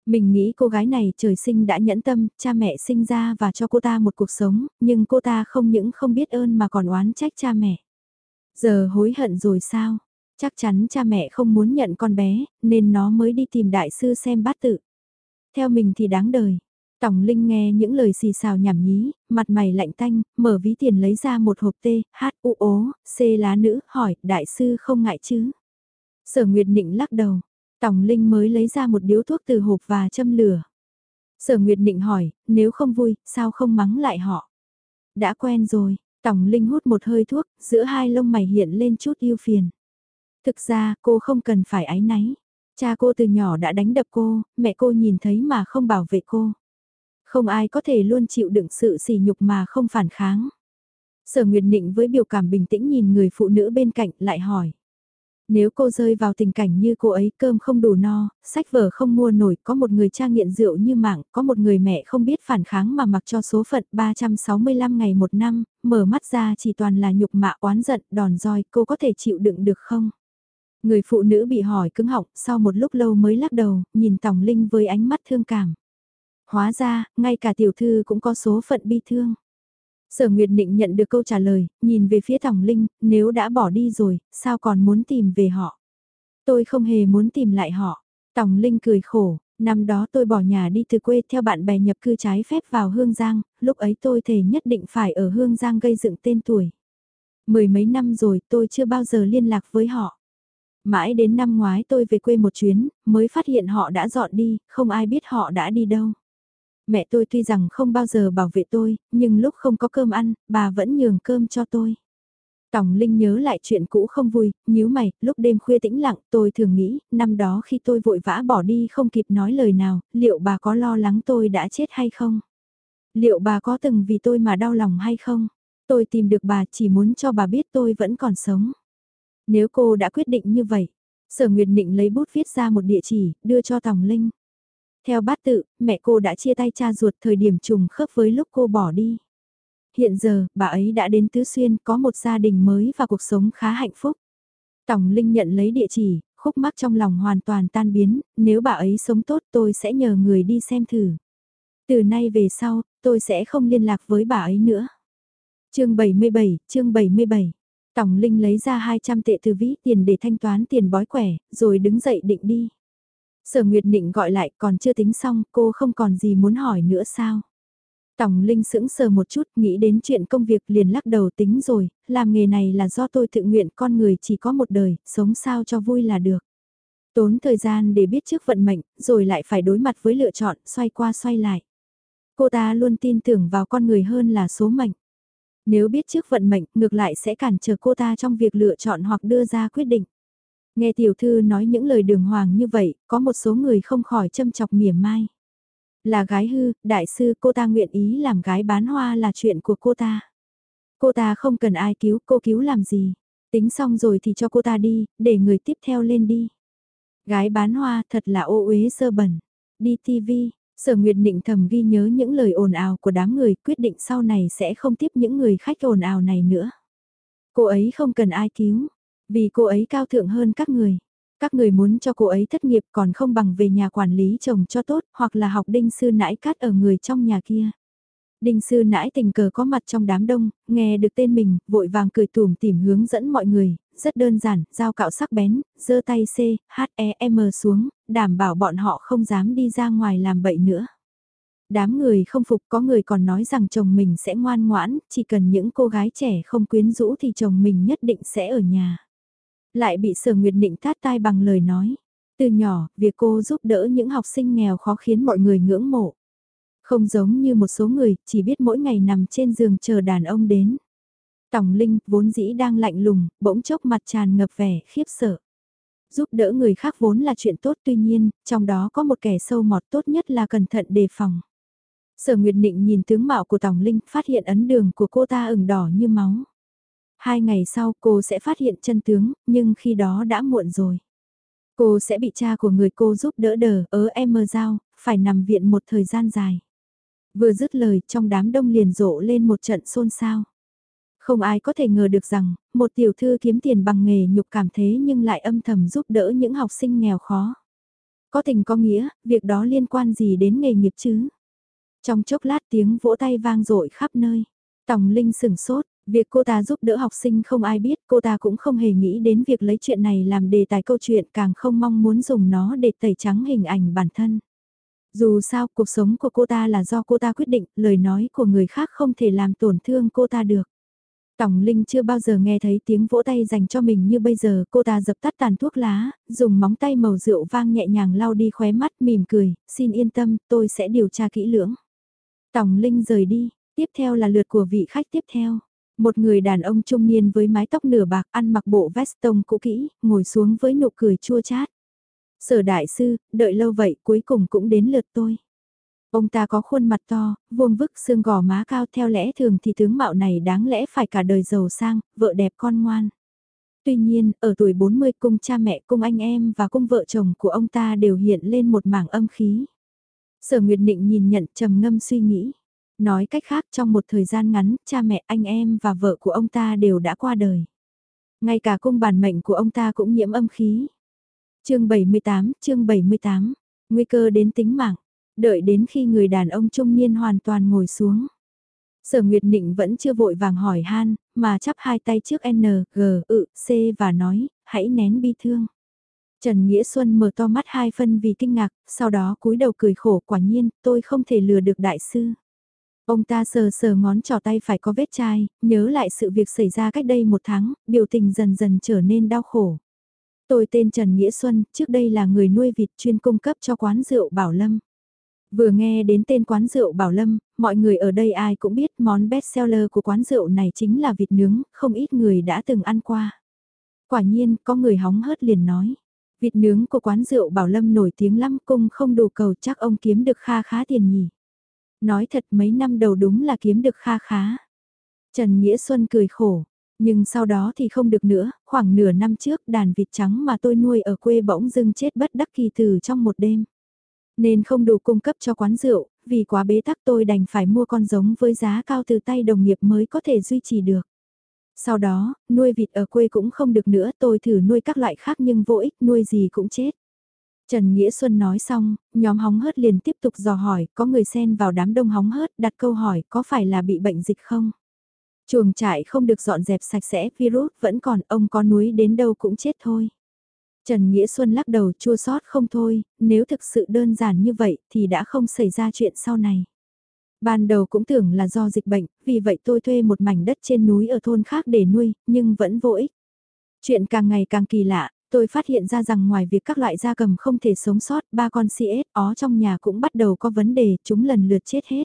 Mình nghĩ cô gái này trời sinh đã nhẫn tâm, cha mẹ sinh ra và cho cô ta một cuộc sống, nhưng cô ta không những không biết ơn mà còn oán trách cha mẹ. Giờ hối hận rồi sao? Chắc chắn cha mẹ không muốn nhận con bé, nên nó mới đi tìm đại sư xem bát tự. Theo mình thì đáng đời. Tổng Linh nghe những lời xì xào nhảm nhí, mặt mày lạnh tanh, mở ví tiền lấy ra một hộp tê, hát U, ố, C lá nữ, hỏi, đại sư không ngại chứ? Sở Nguyệt Nịnh lắc đầu. Tòng Linh mới lấy ra một điếu thuốc từ hộp và châm lửa. Sở Nguyệt định hỏi, nếu không vui, sao không mắng lại họ? Đã quen rồi, Tòng Linh hút một hơi thuốc, giữa hai lông mày hiện lên chút yêu phiền. Thực ra, cô không cần phải ái náy. Cha cô từ nhỏ đã đánh đập cô, mẹ cô nhìn thấy mà không bảo vệ cô. Không ai có thể luôn chịu đựng sự sỉ nhục mà không phản kháng. Sở Nguyệt Nịnh với biểu cảm bình tĩnh nhìn người phụ nữ bên cạnh lại hỏi. Nếu cô rơi vào tình cảnh như cô ấy cơm không đủ no, sách vở không mua nổi, có một người cha nghiện rượu như mạng, có một người mẹ không biết phản kháng mà mặc cho số phận 365 ngày một năm, mở mắt ra chỉ toàn là nhục mạ oán giận, đòn roi, cô có thể chịu đựng được không? Người phụ nữ bị hỏi cứng họng, sau một lúc lâu mới lắc đầu, nhìn Tòng Linh với ánh mắt thương cảm. Hóa ra, ngay cả tiểu thư cũng có số phận bi thương. Sở Nguyệt Định nhận được câu trả lời, nhìn về phía Tòng Linh, nếu đã bỏ đi rồi, sao còn muốn tìm về họ? Tôi không hề muốn tìm lại họ. Tòng Linh cười khổ, năm đó tôi bỏ nhà đi từ quê theo bạn bè nhập cư trái phép vào Hương Giang, lúc ấy tôi thề nhất định phải ở Hương Giang gây dựng tên tuổi. Mười mấy năm rồi tôi chưa bao giờ liên lạc với họ. Mãi đến năm ngoái tôi về quê một chuyến, mới phát hiện họ đã dọn đi, không ai biết họ đã đi đâu. Mẹ tôi tuy rằng không bao giờ bảo vệ tôi, nhưng lúc không có cơm ăn, bà vẫn nhường cơm cho tôi. Tòng Linh nhớ lại chuyện cũ không vui, nhíu mày, lúc đêm khuya tĩnh lặng tôi thường nghĩ, năm đó khi tôi vội vã bỏ đi không kịp nói lời nào, liệu bà có lo lắng tôi đã chết hay không? Liệu bà có từng vì tôi mà đau lòng hay không? Tôi tìm được bà chỉ muốn cho bà biết tôi vẫn còn sống. Nếu cô đã quyết định như vậy, Sở Nguyệt Định lấy bút viết ra một địa chỉ, đưa cho Tòng Linh. Theo bát tự, mẹ cô đã chia tay cha ruột thời điểm trùng khớp với lúc cô bỏ đi. Hiện giờ, bà ấy đã đến Tứ Xuyên có một gia đình mới và cuộc sống khá hạnh phúc. Tòng Linh nhận lấy địa chỉ, khúc mắc trong lòng hoàn toàn tan biến, nếu bà ấy sống tốt tôi sẽ nhờ người đi xem thử. Từ nay về sau, tôi sẽ không liên lạc với bà ấy nữa. chương 77, chương 77. Tòng Linh lấy ra 200 tệ từ ví tiền để thanh toán tiền bói quẻ, rồi đứng dậy định đi. Sở Nguyệt Định gọi lại còn chưa tính xong, cô không còn gì muốn hỏi nữa sao? Tòng Linh sững sờ một chút, nghĩ đến chuyện công việc liền lắc đầu tính rồi, làm nghề này là do tôi tự nguyện con người chỉ có một đời, sống sao cho vui là được. Tốn thời gian để biết trước vận mệnh, rồi lại phải đối mặt với lựa chọn, xoay qua xoay lại. Cô ta luôn tin tưởng vào con người hơn là số mệnh. Nếu biết trước vận mệnh, ngược lại sẽ cản trở cô ta trong việc lựa chọn hoặc đưa ra quyết định. Nghe tiểu thư nói những lời đường hoàng như vậy, có một số người không khỏi châm chọc mỉa mai. Là gái hư, đại sư cô ta nguyện ý làm gái bán hoa là chuyện của cô ta. Cô ta không cần ai cứu, cô cứu làm gì. Tính xong rồi thì cho cô ta đi, để người tiếp theo lên đi. Gái bán hoa thật là ô uế sơ bẩn. Đi TV, Sở Nguyệt Định thầm ghi nhớ những lời ồn ào của đám người quyết định sau này sẽ không tiếp những người khách ồn ào này nữa. Cô ấy không cần ai cứu, vì cô ấy cao thượng hơn các người. Các người muốn cho cô ấy thất nghiệp còn không bằng về nhà quản lý chồng cho tốt hoặc là học đinh sư nãi cát ở người trong nhà kia. Đinh sư nãi tình cờ có mặt trong đám đông, nghe được tên mình, vội vàng cười tùm tìm hướng dẫn mọi người, rất đơn giản, dao cạo sắc bén, giơ tay C, H, E, M xuống, đảm bảo bọn họ không dám đi ra ngoài làm bậy nữa. Đám người không phục có người còn nói rằng chồng mình sẽ ngoan ngoãn, chỉ cần những cô gái trẻ không quyến rũ thì chồng mình nhất định sẽ ở nhà. Lại bị sở nguyệt định tát tai bằng lời nói. Từ nhỏ, việc cô giúp đỡ những học sinh nghèo khó khiến mọi người ngưỡng mộ. Không giống như một số người, chỉ biết mỗi ngày nằm trên giường chờ đàn ông đến. Tòng Linh, vốn dĩ đang lạnh lùng, bỗng chốc mặt tràn ngập vẻ khiếp sợ. Giúp đỡ người khác vốn là chuyện tốt tuy nhiên, trong đó có một kẻ sâu mọt tốt nhất là cẩn thận đề phòng. Sở Nguyệt Nịnh nhìn tướng mạo của Tòng Linh, phát hiện ấn đường của cô ta ửng đỏ như máu. Hai ngày sau cô sẽ phát hiện chân tướng, nhưng khi đó đã muộn rồi. Cô sẽ bị cha của người cô giúp đỡ đờ ở em mơ giao, phải nằm viện một thời gian dài. Vừa dứt lời trong đám đông liền rộ lên một trận xôn xao. Không ai có thể ngờ được rằng, một tiểu thư kiếm tiền bằng nghề nhục cảm thế nhưng lại âm thầm giúp đỡ những học sinh nghèo khó. Có tình có nghĩa, việc đó liên quan gì đến nghề nghiệp chứ? Trong chốc lát tiếng vỗ tay vang dội khắp nơi. Tòng Linh sửng sốt, việc cô ta giúp đỡ học sinh không ai biết, cô ta cũng không hề nghĩ đến việc lấy chuyện này làm đề tài câu chuyện càng không mong muốn dùng nó để tẩy trắng hình ảnh bản thân. Dù sao, cuộc sống của cô ta là do cô ta quyết định, lời nói của người khác không thể làm tổn thương cô ta được. Tòng Linh chưa bao giờ nghe thấy tiếng vỗ tay dành cho mình như bây giờ, cô ta dập tắt tàn thuốc lá, dùng móng tay màu rượu vang nhẹ nhàng lau đi khóe mắt mỉm cười, xin yên tâm, tôi sẽ điều tra kỹ lưỡng. Tòng Linh rời đi, tiếp theo là lượt của vị khách tiếp theo. Một người đàn ông trung niên với mái tóc nửa bạc ăn mặc bộ vest tông cũ kỹ, ngồi xuống với nụ cười chua chát. Sở đại sư, đợi lâu vậy cuối cùng cũng đến lượt tôi. Ông ta có khuôn mặt to, vuông vức xương gò má cao theo lẽ thường thì tướng mạo này đáng lẽ phải cả đời giàu sang, vợ đẹp con ngoan. Tuy nhiên, ở tuổi 40 cung cha mẹ, cung anh em và cung vợ chồng của ông ta đều hiện lên một mảng âm khí. Sở Nguyệt Định nhìn nhận trầm ngâm suy nghĩ. Nói cách khác trong một thời gian ngắn, cha mẹ anh em và vợ của ông ta đều đã qua đời. Ngay cả cung bản mệnh của ông ta cũng nhiễm âm khí. chương 78, chương 78, nguy cơ đến tính mạng, đợi đến khi người đàn ông trung niên hoàn toàn ngồi xuống. Sở Nguyệt Nịnh vẫn chưa vội vàng hỏi han, mà chắp hai tay trước N, G, ự, C và nói, hãy nén bi thương. Trần Nghĩa Xuân mở to mắt hai phân vì kinh ngạc, sau đó cúi đầu cười khổ quả nhiên, tôi không thể lừa được đại sư. Ông ta sờ sờ ngón trỏ tay phải có vết chai, nhớ lại sự việc xảy ra cách đây một tháng, biểu tình dần dần trở nên đau khổ. Tôi tên Trần Nghĩa Xuân, trước đây là người nuôi vịt chuyên cung cấp cho quán rượu Bảo Lâm. Vừa nghe đến tên quán rượu Bảo Lâm, mọi người ở đây ai cũng biết món best seller của quán rượu này chính là vịt nướng, không ít người đã từng ăn qua. Quả nhiên, có người hóng hớt liền nói. Vịt nướng của quán rượu Bảo Lâm nổi tiếng lắm cung không đủ cầu chắc ông kiếm được kha khá tiền nhỉ. Nói thật mấy năm đầu đúng là kiếm được kha khá. Trần Nghĩa Xuân cười khổ. Nhưng sau đó thì không được nữa, khoảng nửa năm trước đàn vịt trắng mà tôi nuôi ở quê bỗng dưng chết bất đắc kỳ từ trong một đêm. Nên không đủ cung cấp cho quán rượu, vì quá bế tắc tôi đành phải mua con giống với giá cao từ tay đồng nghiệp mới có thể duy trì được. Sau đó, nuôi vịt ở quê cũng không được nữa tôi thử nuôi các loại khác nhưng vô ích nuôi gì cũng chết. Trần Nghĩa Xuân nói xong, nhóm hóng hớt liền tiếp tục dò hỏi, có người xen vào đám đông hóng hớt đặt câu hỏi có phải là bị bệnh dịch không? Chuồng trại không được dọn dẹp sạch sẽ, virus vẫn còn, ông có núi đến đâu cũng chết thôi. Trần Nghĩa Xuân lắc đầu chua xót không thôi, nếu thực sự đơn giản như vậy thì đã không xảy ra chuyện sau này. Ban đầu cũng tưởng là do dịch bệnh, vì vậy tôi thuê một mảnh đất trên núi ở thôn khác để nuôi, nhưng vẫn vô ích. Chuyện càng ngày càng kỳ lạ, tôi phát hiện ra rằng ngoài việc các loại gia cầm không thể sống sót, ba con CS ó trong nhà cũng bắt đầu có vấn đề, chúng lần lượt chết hết.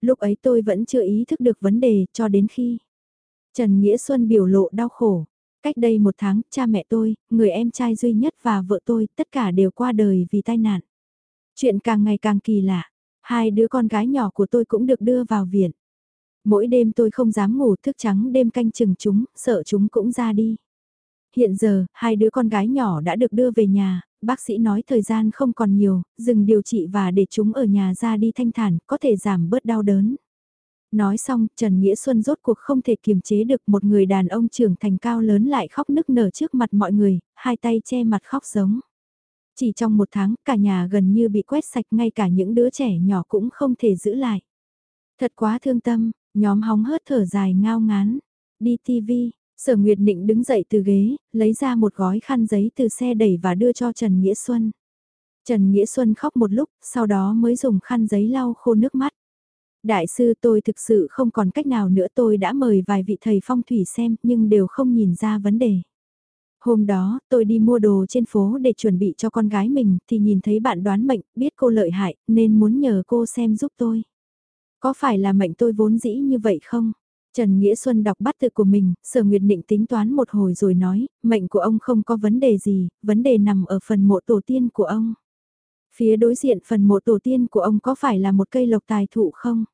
Lúc ấy tôi vẫn chưa ý thức được vấn đề cho đến khi Trần Nghĩa Xuân biểu lộ đau khổ. Cách đây một tháng, cha mẹ tôi, người em trai duy nhất và vợ tôi, tất cả đều qua đời vì tai nạn. Chuyện càng ngày càng kỳ lạ. Hai đứa con gái nhỏ của tôi cũng được đưa vào viện. Mỗi đêm tôi không dám ngủ thức trắng đêm canh chừng chúng, sợ chúng cũng ra đi. Hiện giờ, hai đứa con gái nhỏ đã được đưa về nhà, bác sĩ nói thời gian không còn nhiều, dừng điều trị và để chúng ở nhà ra đi thanh thản, có thể giảm bớt đau đớn. Nói xong, Trần Nghĩa Xuân rốt cuộc không thể kiềm chế được một người đàn ông trưởng thành cao lớn lại khóc nức nở trước mặt mọi người, hai tay che mặt khóc giống. Chỉ trong một tháng, cả nhà gần như bị quét sạch ngay cả những đứa trẻ nhỏ cũng không thể giữ lại. Thật quá thương tâm, nhóm hóng hớt thở dài ngao ngán. Đi TV, sở Nguyệt Nịnh đứng dậy từ ghế, lấy ra một gói khăn giấy từ xe đẩy và đưa cho Trần Nghĩa Xuân. Trần Nghĩa Xuân khóc một lúc, sau đó mới dùng khăn giấy lau khô nước mắt. Đại sư tôi thực sự không còn cách nào nữa tôi đã mời vài vị thầy phong thủy xem nhưng đều không nhìn ra vấn đề. Hôm đó, tôi đi mua đồ trên phố để chuẩn bị cho con gái mình thì nhìn thấy bạn đoán mệnh, biết cô lợi hại, nên muốn nhờ cô xem giúp tôi. Có phải là mệnh tôi vốn dĩ như vậy không? Trần Nghĩa Xuân đọc bắt tự của mình, Sở Nguyệt Định tính toán một hồi rồi nói, mệnh của ông không có vấn đề gì, vấn đề nằm ở phần mộ tổ tiên của ông. Phía đối diện phần mộ tổ tiên của ông có phải là một cây lộc tài thụ không?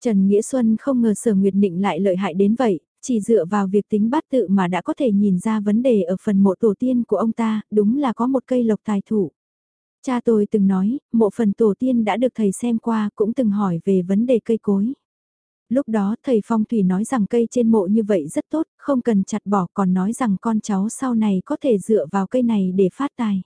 Trần Nghĩa Xuân không ngờ Sở Nguyệt Định lại lợi hại đến vậy, chỉ dựa vào việc tính bát tự mà đã có thể nhìn ra vấn đề ở phần mộ tổ tiên của ông ta, đúng là có một cây lộc tài thụ Cha tôi từng nói, mộ phần tổ tiên đã được thầy xem qua cũng từng hỏi về vấn đề cây cối. Lúc đó thầy Phong Thủy nói rằng cây trên mộ như vậy rất tốt, không cần chặt bỏ còn nói rằng con cháu sau này có thể dựa vào cây này để phát tài.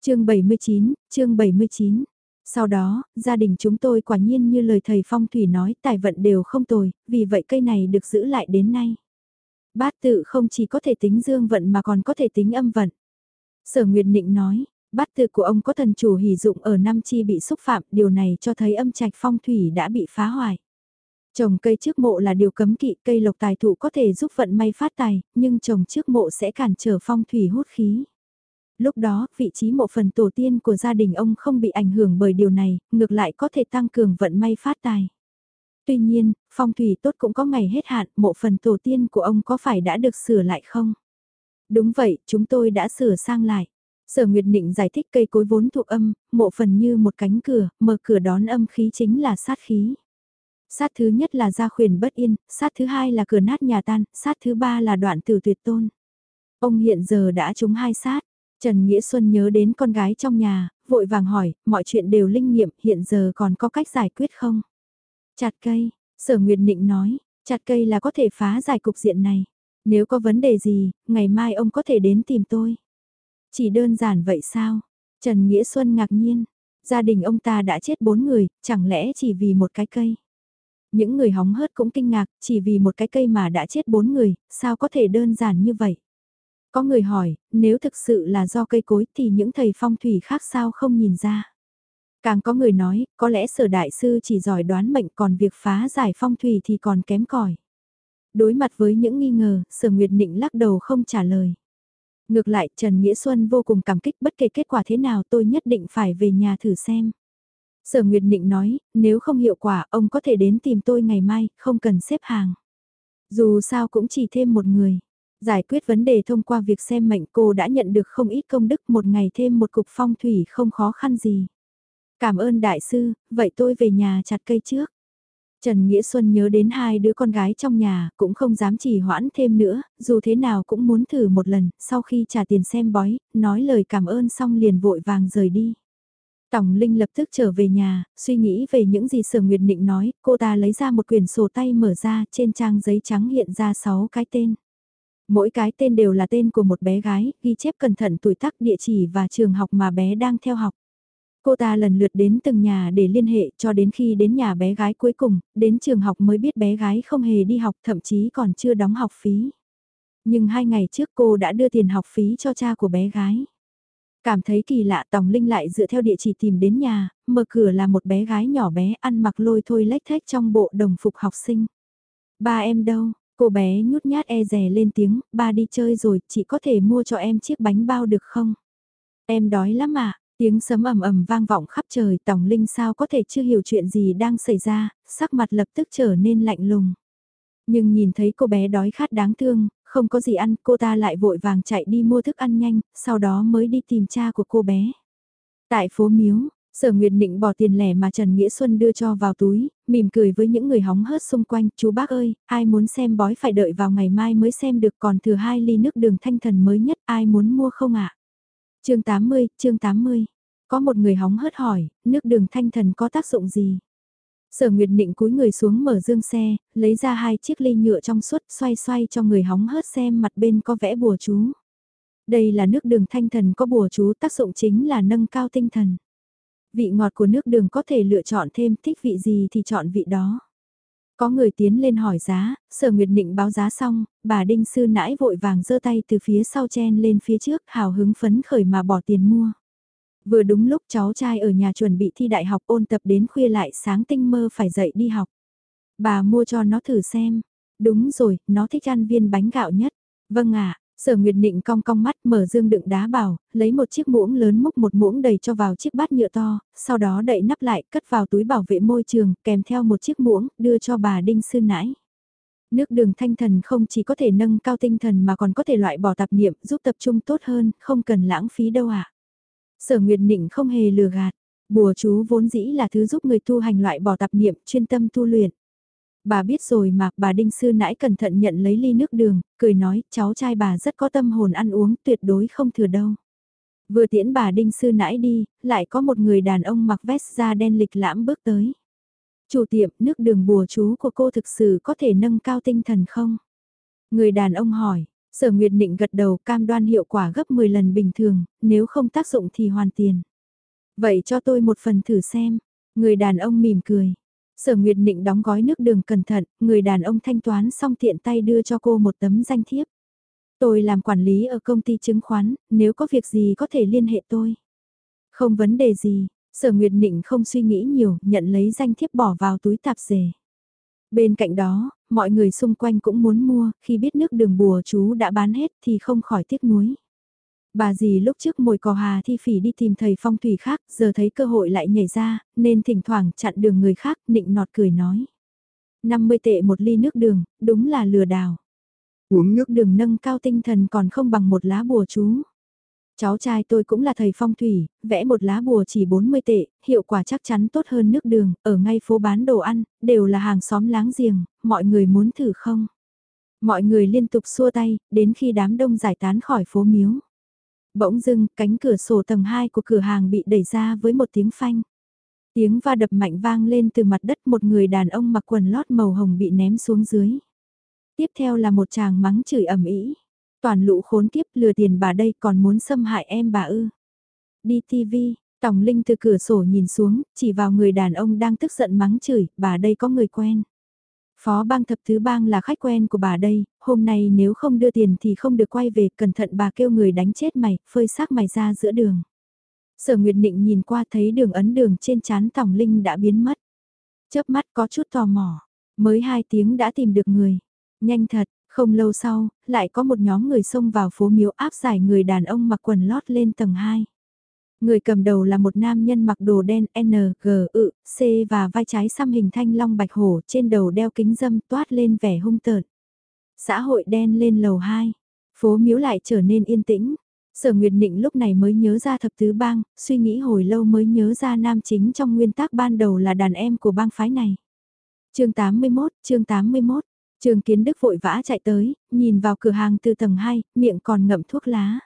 chương 79, chương 79 sau đó, gia đình chúng tôi quả nhiên như lời thầy Phong Thủy nói tài vận đều không tồi, vì vậy cây này được giữ lại đến nay. Bát tự không chỉ có thể tính dương vận mà còn có thể tính âm vận. Sở Nguyệt Nịnh nói, bát tự của ông có thần chủ hỷ dụng ở năm chi bị xúc phạm, điều này cho thấy âm trạch phong thủy đã bị phá hoại. Trồng cây trước mộ là điều cấm kỵ, cây lộc tài thụ có thể giúp vận may phát tài, nhưng trồng trước mộ sẽ cản trở phong thủy hút khí. Lúc đó, vị trí mộ phần tổ tiên của gia đình ông không bị ảnh hưởng bởi điều này, ngược lại có thể tăng cường vận may phát tài. Tuy nhiên, phong thủy tốt cũng có ngày hết hạn, mộ phần tổ tiên của ông có phải đã được sửa lại không? Đúng vậy, chúng tôi đã sửa sang lại. Sở Nguyệt Nịnh giải thích cây cối vốn thuộc âm, mộ phần như một cánh cửa, mở cửa đón âm khí chính là sát khí. Sát thứ nhất là gia khuyển bất yên, sát thứ hai là cửa nát nhà tan, sát thứ ba là đoạn tử tuyệt tôn. Ông hiện giờ đã trúng hai sát. Trần Nghĩa Xuân nhớ đến con gái trong nhà, vội vàng hỏi, mọi chuyện đều linh nghiệm, hiện giờ còn có cách giải quyết không? Chặt cây, sở Nguyệt Nịnh nói, chặt cây là có thể phá giải cục diện này. Nếu có vấn đề gì, ngày mai ông có thể đến tìm tôi. Chỉ đơn giản vậy sao? Trần Nghĩa Xuân ngạc nhiên, gia đình ông ta đã chết bốn người, chẳng lẽ chỉ vì một cái cây? Những người hóng hớt cũng kinh ngạc, chỉ vì một cái cây mà đã chết bốn người, sao có thể đơn giản như vậy? Có người hỏi, nếu thực sự là do cây cối thì những thầy phong thủy khác sao không nhìn ra? Càng có người nói, có lẽ sở đại sư chỉ giỏi đoán mệnh còn việc phá giải phong thủy thì còn kém cỏi. Đối mặt với những nghi ngờ, sở Nguyệt Nịnh lắc đầu không trả lời. Ngược lại, Trần Nghĩa Xuân vô cùng cảm kích bất kể kết quả thế nào tôi nhất định phải về nhà thử xem. Sở Nguyệt Nịnh nói, nếu không hiệu quả, ông có thể đến tìm tôi ngày mai, không cần xếp hàng. Dù sao cũng chỉ thêm một người. Giải quyết vấn đề thông qua việc xem mệnh cô đã nhận được không ít công đức một ngày thêm một cục phong thủy không khó khăn gì. Cảm ơn đại sư, vậy tôi về nhà chặt cây trước. Trần Nghĩa Xuân nhớ đến hai đứa con gái trong nhà, cũng không dám trì hoãn thêm nữa, dù thế nào cũng muốn thử một lần, sau khi trả tiền xem bói, nói lời cảm ơn xong liền vội vàng rời đi. Tòng Linh lập tức trở về nhà, suy nghĩ về những gì Sở Nguyệt Nịnh nói, cô ta lấy ra một quyển sổ tay mở ra, trên trang giấy trắng hiện ra 6 cái tên. Mỗi cái tên đều là tên của một bé gái, ghi chép cẩn thận tuổi tác địa chỉ và trường học mà bé đang theo học. Cô ta lần lượt đến từng nhà để liên hệ cho đến khi đến nhà bé gái cuối cùng, đến trường học mới biết bé gái không hề đi học thậm chí còn chưa đóng học phí. Nhưng hai ngày trước cô đã đưa tiền học phí cho cha của bé gái. Cảm thấy kỳ lạ Tòng Linh lại dựa theo địa chỉ tìm đến nhà, mở cửa là một bé gái nhỏ bé ăn mặc lôi thôi lách thách trong bộ đồng phục học sinh. Ba em đâu? Cô bé nhút nhát e rè lên tiếng, ba đi chơi rồi, chị có thể mua cho em chiếc bánh bao được không? Em đói lắm à? Tiếng sấm ầm ầm vang vọng khắp trời, Tòng Linh sao có thể chưa hiểu chuyện gì đang xảy ra, sắc mặt lập tức trở nên lạnh lùng. Nhưng nhìn thấy cô bé đói khát đáng thương, không có gì ăn, cô ta lại vội vàng chạy đi mua thức ăn nhanh, sau đó mới đi tìm cha của cô bé. Tại phố Miếu, Sở Nguyệt Định bỏ tiền lẻ mà Trần Nghĩa Xuân đưa cho vào túi, mỉm cười với những người hóng hớt xung quanh, chú bác ơi, ai muốn xem bói phải đợi vào ngày mai mới xem được còn thừa hai ly nước đường thanh thần mới nhất, ai muốn mua không ạ? À? chương 80, chương 80. Có một người hóng hớt hỏi, nước đường thanh thần có tác dụng gì? Sở Nguyệt Định cúi người xuống mở dương xe, lấy ra hai chiếc ly nhựa trong suốt xoay xoay cho người hóng hớt xem mặt bên có vẽ bùa chú. Đây là nước đường thanh thần có bùa chú tác dụng chính là nâng cao tinh thần. Vị ngọt của nước đường có thể lựa chọn thêm thích vị gì thì chọn vị đó. Có người tiến lên hỏi giá, sở nguyệt định báo giá xong, bà đinh sư nãi vội vàng giơ tay từ phía sau chen lên phía trước hào hứng phấn khởi mà bỏ tiền mua. Vừa đúng lúc cháu trai ở nhà chuẩn bị thi đại học ôn tập đến khuya lại sáng tinh mơ phải dậy đi học. Bà mua cho nó thử xem. Đúng rồi, nó thích ăn viên bánh gạo nhất. Vâng ạ, sở nguyệt định cong cong mắt mở dương đựng đá bảo, lấy một chiếc muỗng lớn múc một muỗng đầy cho vào chiếc bát nhựa to, sau đó đậy nắp lại cất vào túi bảo vệ môi trường kèm theo một chiếc muỗng đưa cho bà đinh sư nãi. Nước đường thanh thần không chỉ có thể nâng cao tinh thần mà còn có thể loại bỏ tạp niệm giúp tập trung tốt hơn, không cần lãng phí đâu ạ. Sở Nguyệt Nịnh không hề lừa gạt, bùa chú vốn dĩ là thứ giúp người tu hành loại bỏ tạp niệm, chuyên tâm tu luyện. Bà biết rồi mà, bà Đinh Sư nãy cẩn thận nhận lấy ly nước đường, cười nói, cháu trai bà rất có tâm hồn ăn uống, tuyệt đối không thừa đâu. Vừa tiễn bà Đinh Sư nãy đi, lại có một người đàn ông mặc vest da đen lịch lãm bước tới. Chủ tiệm, nước đường bùa chú của cô thực sự có thể nâng cao tinh thần không? Người đàn ông hỏi, Sở Nguyệt Định gật đầu cam đoan hiệu quả gấp 10 lần bình thường, nếu không tác dụng thì hoàn tiền. Vậy cho tôi một phần thử xem. Người đàn ông mỉm cười. Sở Nguyệt Định đóng gói nước đường cẩn thận, người đàn ông thanh toán xong tiện tay đưa cho cô một tấm danh thiếp. Tôi làm quản lý ở công ty chứng khoán, nếu có việc gì có thể liên hệ tôi. Không vấn đề gì, Sở Nguyệt Định không suy nghĩ nhiều, nhận lấy danh thiếp bỏ vào túi tạp dề. Bên cạnh đó, mọi người xung quanh cũng muốn mua, khi biết nước đường bùa chú đã bán hết thì không khỏi tiếc nuối. Bà dì lúc trước mồi cò hà thi phỉ đi tìm thầy phong thủy khác, giờ thấy cơ hội lại nhảy ra, nên thỉnh thoảng chặn đường người khác, nịnh nọt cười nói. 50 tệ một ly nước đường, đúng là lừa đảo. Uống nước đường nâng cao tinh thần còn không bằng một lá bùa chú. Cháu trai tôi cũng là thầy phong thủy, vẽ một lá bùa chỉ 40 tệ, hiệu quả chắc chắn tốt hơn nước đường, ở ngay phố bán đồ ăn, đều là hàng xóm láng giềng, mọi người muốn thử không? Mọi người liên tục xua tay, đến khi đám đông giải tán khỏi phố miếu. Bỗng dưng, cánh cửa sổ tầng 2 của cửa hàng bị đẩy ra với một tiếng phanh. Tiếng va đập mạnh vang lên từ mặt đất một người đàn ông mặc quần lót màu hồng bị ném xuống dưới. Tiếp theo là một chàng mắng chửi ầm ĩ. Toàn lũ khốn kiếp lừa tiền bà đây còn muốn xâm hại em bà ư. Đi TV, Tòng Linh từ cửa sổ nhìn xuống, chỉ vào người đàn ông đang tức giận mắng chửi, bà đây có người quen. Phó bang thập thứ bang là khách quen của bà đây, hôm nay nếu không đưa tiền thì không được quay về, cẩn thận bà kêu người đánh chết mày, phơi xác mày ra giữa đường. Sở Nguyệt Định nhìn qua thấy đường ấn đường trên chán Tòng Linh đã biến mất. Chớp mắt có chút tò mò, mới hai tiếng đã tìm được người. Nhanh thật, không lâu sau, lại có một nhóm người xông vào phố miếu áp giải người đàn ông mặc quần lót lên tầng 2. Người cầm đầu là một nam nhân mặc đồ đen N, G, ự, C và vai trái xăm hình thanh long bạch hổ trên đầu đeo kính dâm toát lên vẻ hung tợn. Xã hội đen lên lầu 2, phố miếu lại trở nên yên tĩnh. Sở Nguyệt Nịnh lúc này mới nhớ ra thập tứ bang, suy nghĩ hồi lâu mới nhớ ra nam chính trong nguyên tắc ban đầu là đàn em của bang phái này. chương 81, chương 81, Trường Kiến Đức vội vã chạy tới, nhìn vào cửa hàng từ tầng 2, miệng còn ngậm thuốc lá.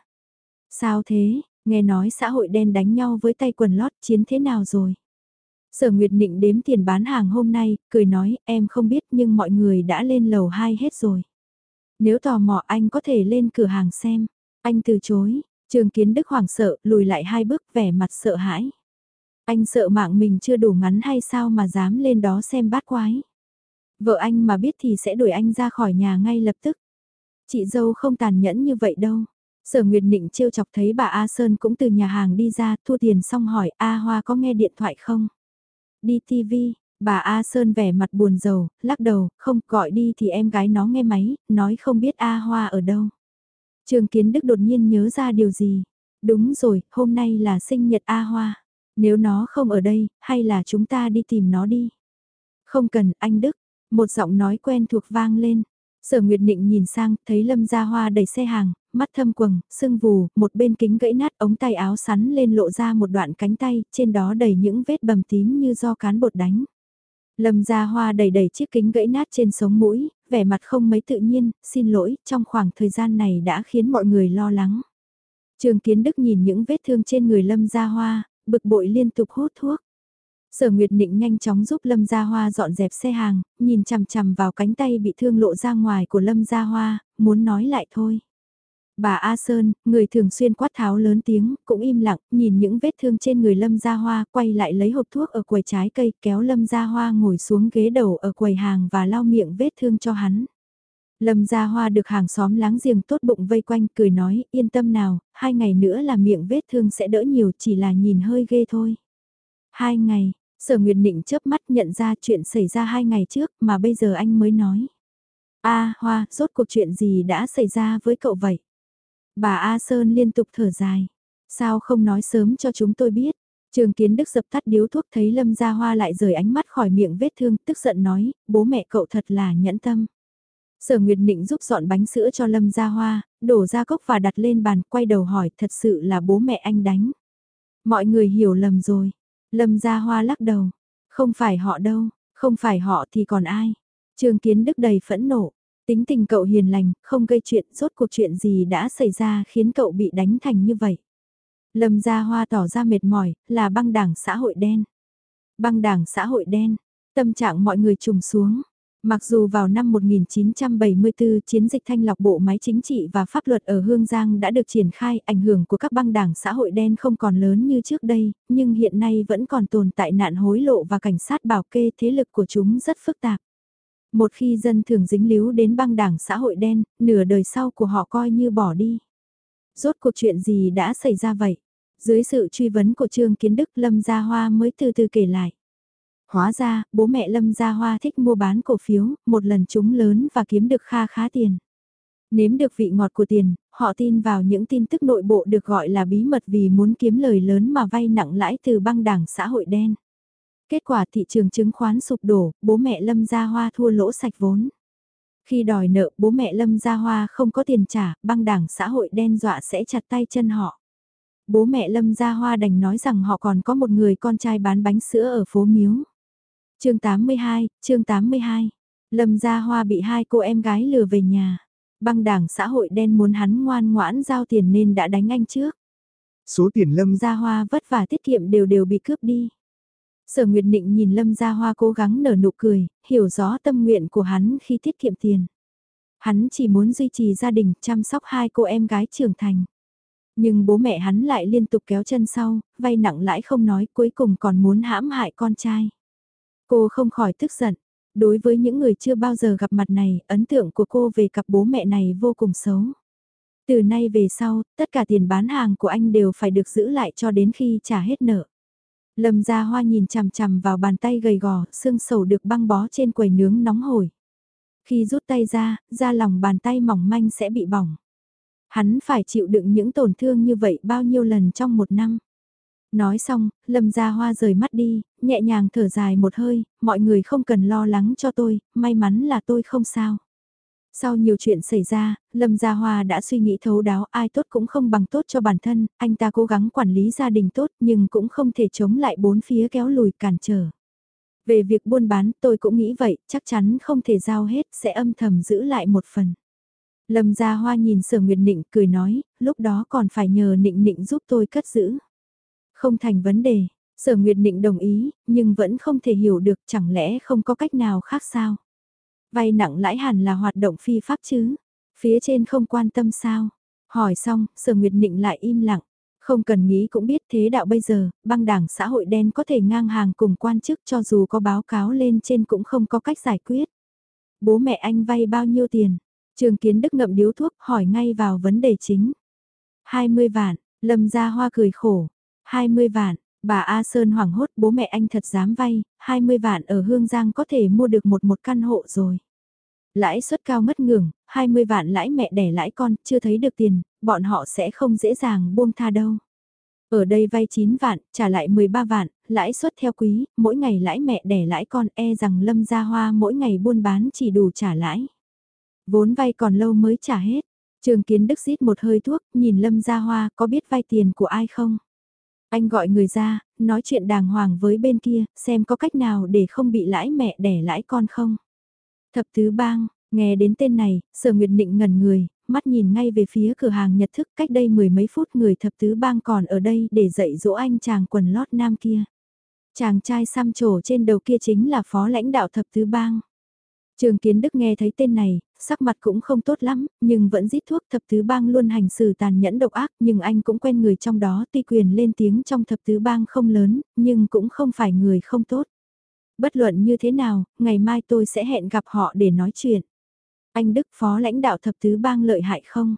Sao thế, nghe nói xã hội đen đánh nhau với tay quần lót chiến thế nào rồi? Sở Nguyệt Nịnh đếm tiền bán hàng hôm nay, cười nói em không biết nhưng mọi người đã lên lầu 2 hết rồi. Nếu tò mò anh có thể lên cửa hàng xem. Anh từ chối, Trường Kiến Đức hoảng sợ, lùi lại hai bước vẻ mặt sợ hãi. Anh sợ mạng mình chưa đủ ngắn hay sao mà dám lên đó xem bát quái. Vợ anh mà biết thì sẽ đuổi anh ra khỏi nhà ngay lập tức. Chị dâu không tàn nhẫn như vậy đâu. Sở Nguyệt Nịnh trêu chọc thấy bà A Sơn cũng từ nhà hàng đi ra, thu tiền xong hỏi A Hoa có nghe điện thoại không? Đi TV, bà A Sơn vẻ mặt buồn rầu, lắc đầu, không gọi đi thì em gái nó nghe máy, nói không biết A Hoa ở đâu. Trường Kiến Đức đột nhiên nhớ ra điều gì? Đúng rồi, hôm nay là sinh nhật A Hoa. Nếu nó không ở đây, hay là chúng ta đi tìm nó đi? Không cần, anh Đức, một giọng nói quen thuộc vang lên. Sở Nguyệt Nịnh nhìn sang, thấy Lâm Gia Hoa đẩy xe hàng, mắt thâm quầng, sưng vù, một bên kính gãy nát ống tay áo sắn lên lộ ra một đoạn cánh tay, trên đó đầy những vết bầm tím như do cán bột đánh. Lâm Gia Hoa đẩy đẩy chiếc kính gãy nát trên sống mũi, vẻ mặt không mấy tự nhiên, xin lỗi, trong khoảng thời gian này đã khiến mọi người lo lắng. Trường Kiến Đức nhìn những vết thương trên người Lâm Gia Hoa, bực bội liên tục hút thuốc. Sở Nguyệt Nịnh nhanh chóng giúp Lâm Gia Hoa dọn dẹp xe hàng, nhìn chằm chằm vào cánh tay bị thương lộ ra ngoài của Lâm Gia Hoa, muốn nói lại thôi. Bà A Sơn, người thường xuyên quát tháo lớn tiếng, cũng im lặng, nhìn những vết thương trên người Lâm Gia Hoa, quay lại lấy hộp thuốc ở quầy trái cây, kéo Lâm Gia Hoa ngồi xuống ghế đầu ở quầy hàng và lau miệng vết thương cho hắn. Lâm Gia Hoa được hàng xóm láng giềng tốt bụng vây quanh, cười nói, yên tâm nào, hai ngày nữa là miệng vết thương sẽ đỡ nhiều, chỉ là nhìn hơi ghê thôi. Hai ngày, Sở Nguyệt Nịnh chớp mắt nhận ra chuyện xảy ra hai ngày trước mà bây giờ anh mới nói. A Hoa, rốt cuộc chuyện gì đã xảy ra với cậu vậy? Bà A Sơn liên tục thở dài. Sao không nói sớm cho chúng tôi biết? Trường Kiến Đức dập tắt điếu thuốc thấy Lâm Gia Hoa lại rời ánh mắt khỏi miệng vết thương, tức giận nói, bố mẹ cậu thật là nhẫn tâm. Sở Nguyệt Nịnh giúp dọn bánh sữa cho Lâm Gia Hoa, đổ ra cốc và đặt lên bàn, quay đầu hỏi thật sự là bố mẹ anh đánh. Mọi người hiểu lầm rồi. Lâm Gia Hoa lắc đầu. Không phải họ đâu, không phải họ thì còn ai. trương Kiến Đức đầy phẫn nộ. Tính tình cậu hiền lành, không gây chuyện, rốt cuộc chuyện gì đã xảy ra khiến cậu bị đánh thành như vậy. Lâm Gia Hoa tỏ ra mệt mỏi, là băng đảng xã hội đen. Băng đảng xã hội đen, tâm trạng mọi người trùng xuống. Mặc dù vào năm 1974 chiến dịch thanh lọc bộ máy chính trị và pháp luật ở Hương Giang đã được triển khai, ảnh hưởng của các băng đảng xã hội đen không còn lớn như trước đây, nhưng hiện nay vẫn còn tồn tại nạn hối lộ và cảnh sát bảo kê thế lực của chúng rất phức tạp. Một khi dân thường dính líu đến băng đảng xã hội đen, nửa đời sau của họ coi như bỏ đi. Rốt cuộc chuyện gì đã xảy ra vậy? Dưới sự truy vấn của Trương Kiến Đức Lâm Gia Hoa mới từ từ kể lại. Hóa ra, bố mẹ Lâm Gia Hoa thích mua bán cổ phiếu, một lần chúng lớn và kiếm được kha khá tiền. Nếm được vị ngọt của tiền, họ tin vào những tin tức nội bộ được gọi là bí mật vì muốn kiếm lời lớn mà vay nặng lãi từ băng đảng xã hội đen. Kết quả thị trường chứng khoán sụp đổ, bố mẹ Lâm Gia Hoa thua lỗ sạch vốn. Khi đòi nợ, bố mẹ Lâm Gia Hoa không có tiền trả, băng đảng xã hội đen dọa sẽ chặt tay chân họ. Bố mẹ Lâm Gia Hoa đành nói rằng họ còn có một người con trai bán bánh sữa ở phố Miếu chương 82, chương 82. Lâm Gia Hoa bị hai cô em gái lừa về nhà. Băng đảng xã hội đen muốn hắn ngoan ngoãn giao tiền nên đã đánh anh trước. Số tiền Lâm Gia Hoa vất vả tiết kiệm đều đều bị cướp đi. Sở Nguyệt Nịnh nhìn Lâm Gia Hoa cố gắng nở nụ cười, hiểu rõ tâm nguyện của hắn khi tiết kiệm tiền. Hắn chỉ muốn duy trì gia đình, chăm sóc hai cô em gái trưởng thành. Nhưng bố mẹ hắn lại liên tục kéo chân sau, vay nặng lãi không nói cuối cùng còn muốn hãm hại con trai. Cô không khỏi tức giận. Đối với những người chưa bao giờ gặp mặt này, ấn tượng của cô về cặp bố mẹ này vô cùng xấu. Từ nay về sau, tất cả tiền bán hàng của anh đều phải được giữ lại cho đến khi trả hết nợ. Lâm Gia Hoa nhìn chằm chằm vào bàn tay gầy gò, xương sầu được băng bó trên quầy nướng nóng hổi. Khi rút tay ra, da lòng bàn tay mỏng manh sẽ bị bỏng. Hắn phải chịu đựng những tổn thương như vậy bao nhiêu lần trong một năm. Nói xong, Lâm Gia Hoa rời mắt đi, nhẹ nhàng thở dài một hơi, mọi người không cần lo lắng cho tôi, may mắn là tôi không sao. Sau nhiều chuyện xảy ra, Lâm Gia Hoa đã suy nghĩ thấu đáo ai tốt cũng không bằng tốt cho bản thân, anh ta cố gắng quản lý gia đình tốt nhưng cũng không thể chống lại bốn phía kéo lùi cản trở. Về việc buôn bán tôi cũng nghĩ vậy, chắc chắn không thể giao hết, sẽ âm thầm giữ lại một phần. Lâm Gia Hoa nhìn Sở Nguyệt Nịnh cười nói, lúc đó còn phải nhờ Nịnh Nịnh giúp tôi cất giữ. Không thành vấn đề, Sở Nguyệt định đồng ý, nhưng vẫn không thể hiểu được chẳng lẽ không có cách nào khác sao. Vay nặng lãi hẳn là hoạt động phi pháp chứ, phía trên không quan tâm sao. Hỏi xong, Sở Nguyệt định lại im lặng. Không cần nghĩ cũng biết thế đạo bây giờ, băng đảng xã hội đen có thể ngang hàng cùng quan chức cho dù có báo cáo lên trên cũng không có cách giải quyết. Bố mẹ anh vay bao nhiêu tiền? Trường Kiến Đức ngậm điếu thuốc hỏi ngay vào vấn đề chính. 20 vạn, Lâm Gia Hoa cười khổ. 20 vạn, bà A Sơn hoảng hốt bố mẹ anh thật dám vay, 20 vạn ở Hương Giang có thể mua được một một căn hộ rồi. Lãi suất cao mất ngưỡng, 20 vạn lãi mẹ đẻ lãi con, chưa thấy được tiền, bọn họ sẽ không dễ dàng buông tha đâu. Ở đây vay 9 vạn, trả lại 13 vạn, lãi suất theo quý, mỗi ngày lãi mẹ đẻ lãi con e rằng Lâm Gia Hoa mỗi ngày buôn bán chỉ đủ trả lãi. Vốn vay còn lâu mới trả hết. Trường Kiến Đức rít một hơi thuốc, nhìn Lâm Gia Hoa có biết vay tiền của ai không? Anh gọi người ra, nói chuyện đàng hoàng với bên kia, xem có cách nào để không bị lãi mẹ đẻ lãi con không? Thập tứ bang, nghe đến tên này, sở nguyệt định ngẩn người, mắt nhìn ngay về phía cửa hàng nhật thức cách đây mười mấy phút người thập tứ bang còn ở đây để dạy dỗ anh chàng quần lót nam kia. Chàng trai xăm trổ trên đầu kia chính là phó lãnh đạo thập tứ bang. Trường Kiến Đức nghe thấy tên này, sắc mặt cũng không tốt lắm, nhưng vẫn giết thuốc thập tứ bang luôn hành xử tàn nhẫn độc ác, nhưng anh cũng quen người trong đó tuy quyền lên tiếng trong thập tứ bang không lớn, nhưng cũng không phải người không tốt. Bất luận như thế nào, ngày mai tôi sẽ hẹn gặp họ để nói chuyện. Anh Đức phó lãnh đạo thập tứ bang lợi hại không?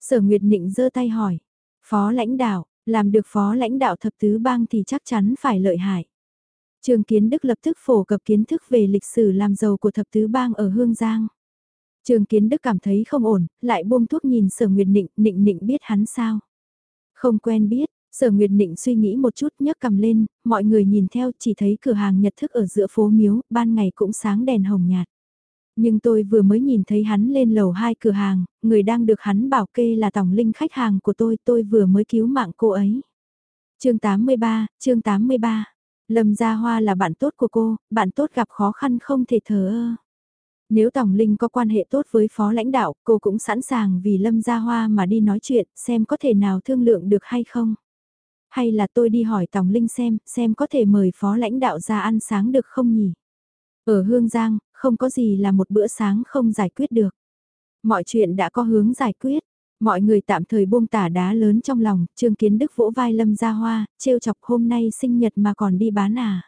Sở Nguyệt Nịnh giơ tay hỏi. Phó lãnh đạo, làm được phó lãnh đạo thập tứ bang thì chắc chắn phải lợi hại. Trường Kiến Đức lập tức phổ cập kiến thức về lịch sử làm giàu của thập tứ bang ở Hương Giang. Trường Kiến Đức cảm thấy không ổn, lại buông thuốc nhìn Sở Nguyệt Nịnh, Nịnh Nịnh biết hắn sao. Không quen biết, Sở Nguyệt Nịnh suy nghĩ một chút nhấc cầm lên, mọi người nhìn theo chỉ thấy cửa hàng nhật thức ở giữa phố miếu, ban ngày cũng sáng đèn hồng nhạt. Nhưng tôi vừa mới nhìn thấy hắn lên lầu hai cửa hàng, người đang được hắn bảo kê là tổng linh khách hàng của tôi, tôi vừa mới cứu mạng cô ấy. chương 83, chương 83 Lâm Gia Hoa là bạn tốt của cô, bạn tốt gặp khó khăn không thể thờ ơ. Nếu Tòng Linh có quan hệ tốt với phó lãnh đạo, cô cũng sẵn sàng vì Lâm Gia Hoa mà đi nói chuyện, xem có thể nào thương lượng được hay không. Hay là tôi đi hỏi Tòng Linh xem, xem có thể mời phó lãnh đạo ra ăn sáng được không nhỉ? Ở Hương Giang, không có gì là một bữa sáng không giải quyết được. Mọi chuyện đã có hướng giải quyết. Mọi người tạm thời buông tả đá lớn trong lòng, Trương Kiến Đức vỗ vai Lâm Gia Hoa, trêu chọc hôm nay sinh nhật mà còn đi bán à.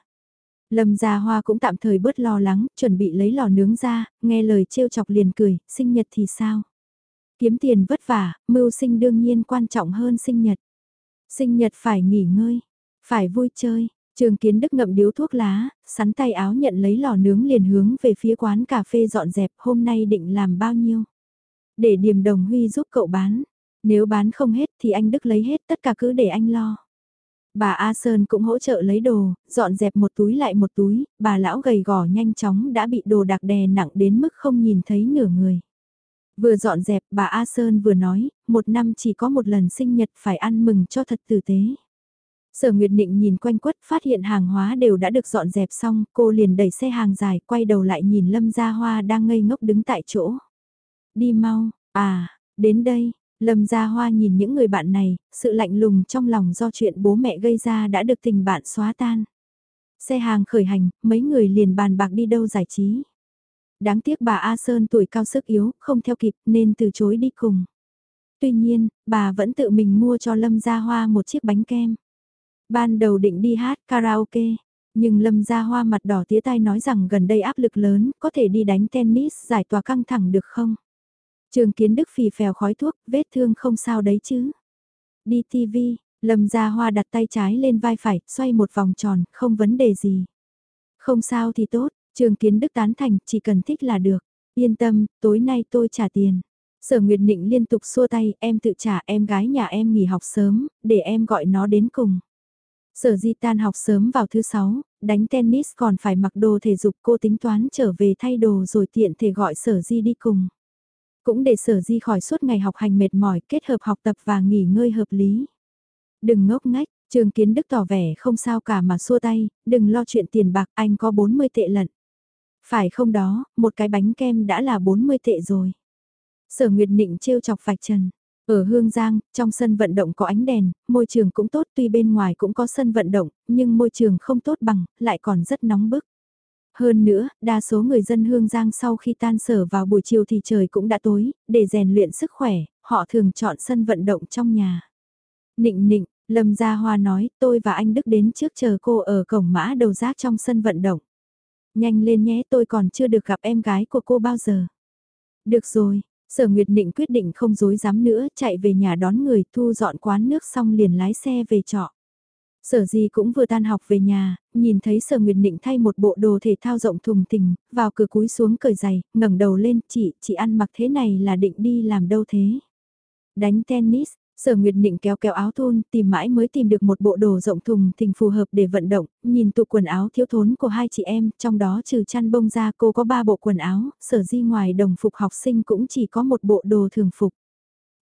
Lâm Gia Hoa cũng tạm thời bớt lo lắng, chuẩn bị lấy lò nướng ra, nghe lời trêu chọc liền cười, sinh nhật thì sao? Kiếm tiền vất vả, mưu sinh đương nhiên quan trọng hơn sinh nhật. Sinh nhật phải nghỉ ngơi, phải vui chơi, Trường Kiến Đức ngậm điếu thuốc lá, sắn tay áo nhận lấy lò nướng liền hướng về phía quán cà phê dọn dẹp hôm nay định làm bao nhiêu. Để Điềm Đồng Huy giúp cậu bán, nếu bán không hết thì anh Đức lấy hết tất cả cứ để anh lo. Bà A Sơn cũng hỗ trợ lấy đồ, dọn dẹp một túi lại một túi, bà lão gầy gò nhanh chóng đã bị đồ đặc đè nặng đến mức không nhìn thấy nửa người. Vừa dọn dẹp bà A Sơn vừa nói, một năm chỉ có một lần sinh nhật phải ăn mừng cho thật tử tế. Sở Nguyệt Định nhìn quanh quất phát hiện hàng hóa đều đã được dọn dẹp xong, cô liền đẩy xe hàng dài quay đầu lại nhìn Lâm Gia Hoa đang ngây ngốc đứng tại chỗ. Đi mau, à, đến đây, Lâm Gia Hoa nhìn những người bạn này, sự lạnh lùng trong lòng do chuyện bố mẹ gây ra đã được tình bạn xóa tan. Xe hàng khởi hành, mấy người liền bàn bạc đi đâu giải trí. Đáng tiếc bà A Sơn tuổi cao sức yếu, không theo kịp nên từ chối đi cùng. Tuy nhiên, bà vẫn tự mình mua cho Lâm Gia Hoa một chiếc bánh kem. Ban đầu định đi hát karaoke, nhưng Lâm Gia Hoa mặt đỏ tía tai nói rằng gần đây áp lực lớn, có thể đi đánh tennis giải tỏa căng thẳng được không? Trường Kiến Đức phì phèo khói thuốc, vết thương không sao đấy chứ. Đi TV, Lâm Gia Hoa đặt tay trái lên vai phải, xoay một vòng tròn, không vấn đề gì. Không sao thì tốt, Trường Kiến Đức tán thành, chỉ cần thích là được. Yên tâm, tối nay tôi trả tiền. Sở Nguyệt Nịnh liên tục xua tay, em tự trả em gái nhà em nghỉ học sớm, để em gọi nó đến cùng. Sở Di tan học sớm vào thứ sáu, đánh tennis còn phải mặc đồ thể dục cô tính toán trở về thay đồ rồi tiện thể gọi Sở Di đi cùng. Cũng để Sở Di khỏi suốt ngày học hành mệt mỏi kết hợp học tập và nghỉ ngơi hợp lý. Đừng ngốc ngách, Trường Kiến Đức tỏ vẻ không sao cả mà xua tay, đừng lo chuyện tiền bạc anh có 40 tệ lận. Phải không đó, một cái bánh kem đã là 40 tệ rồi. Sở Nguyệt Nịnh trêu chọc vạch trần. Ở Hương Giang, trong sân vận động có ánh đèn, môi trường cũng tốt tuy bên ngoài cũng có sân vận động, nhưng môi trường không tốt bằng, lại còn rất nóng bức. Hơn nữa, đa số người dân Hương Giang sau khi tan sở vào buổi chiều thì trời cũng đã tối, để rèn luyện sức khỏe, họ thường chọn sân vận động trong nhà. Nịnh nịnh, Lâm Gia Hoa nói, tôi và anh Đức đến trước chờ cô ở cổng mã đầu rác trong sân vận động. Nhanh lên nhé tôi còn chưa được gặp em gái của cô bao giờ. Được rồi, Sở Nguyệt Định quyết định không dối dám nữa, chạy về nhà đón người, thu dọn quán nước xong liền lái xe về trọ. Sở gì cũng vừa tan học về nhà, nhìn thấy Sở Nguyệt Định thay một bộ đồ thể thao rộng thùng tình, vào cửa cúi xuống cởi giày, ngẩng đầu lên, chị, chị ăn mặc thế này là định đi làm đâu thế? Đánh tennis, Sở Nguyệt Nịnh kéo kéo áo thun, tìm mãi mới tìm được một bộ đồ rộng thùng thình phù hợp để vận động, nhìn tụ quần áo thiếu thốn của hai chị em, trong đó trừ chăn bông ra cô có ba bộ quần áo, sở di ngoài đồng phục học sinh cũng chỉ có một bộ đồ thường phục.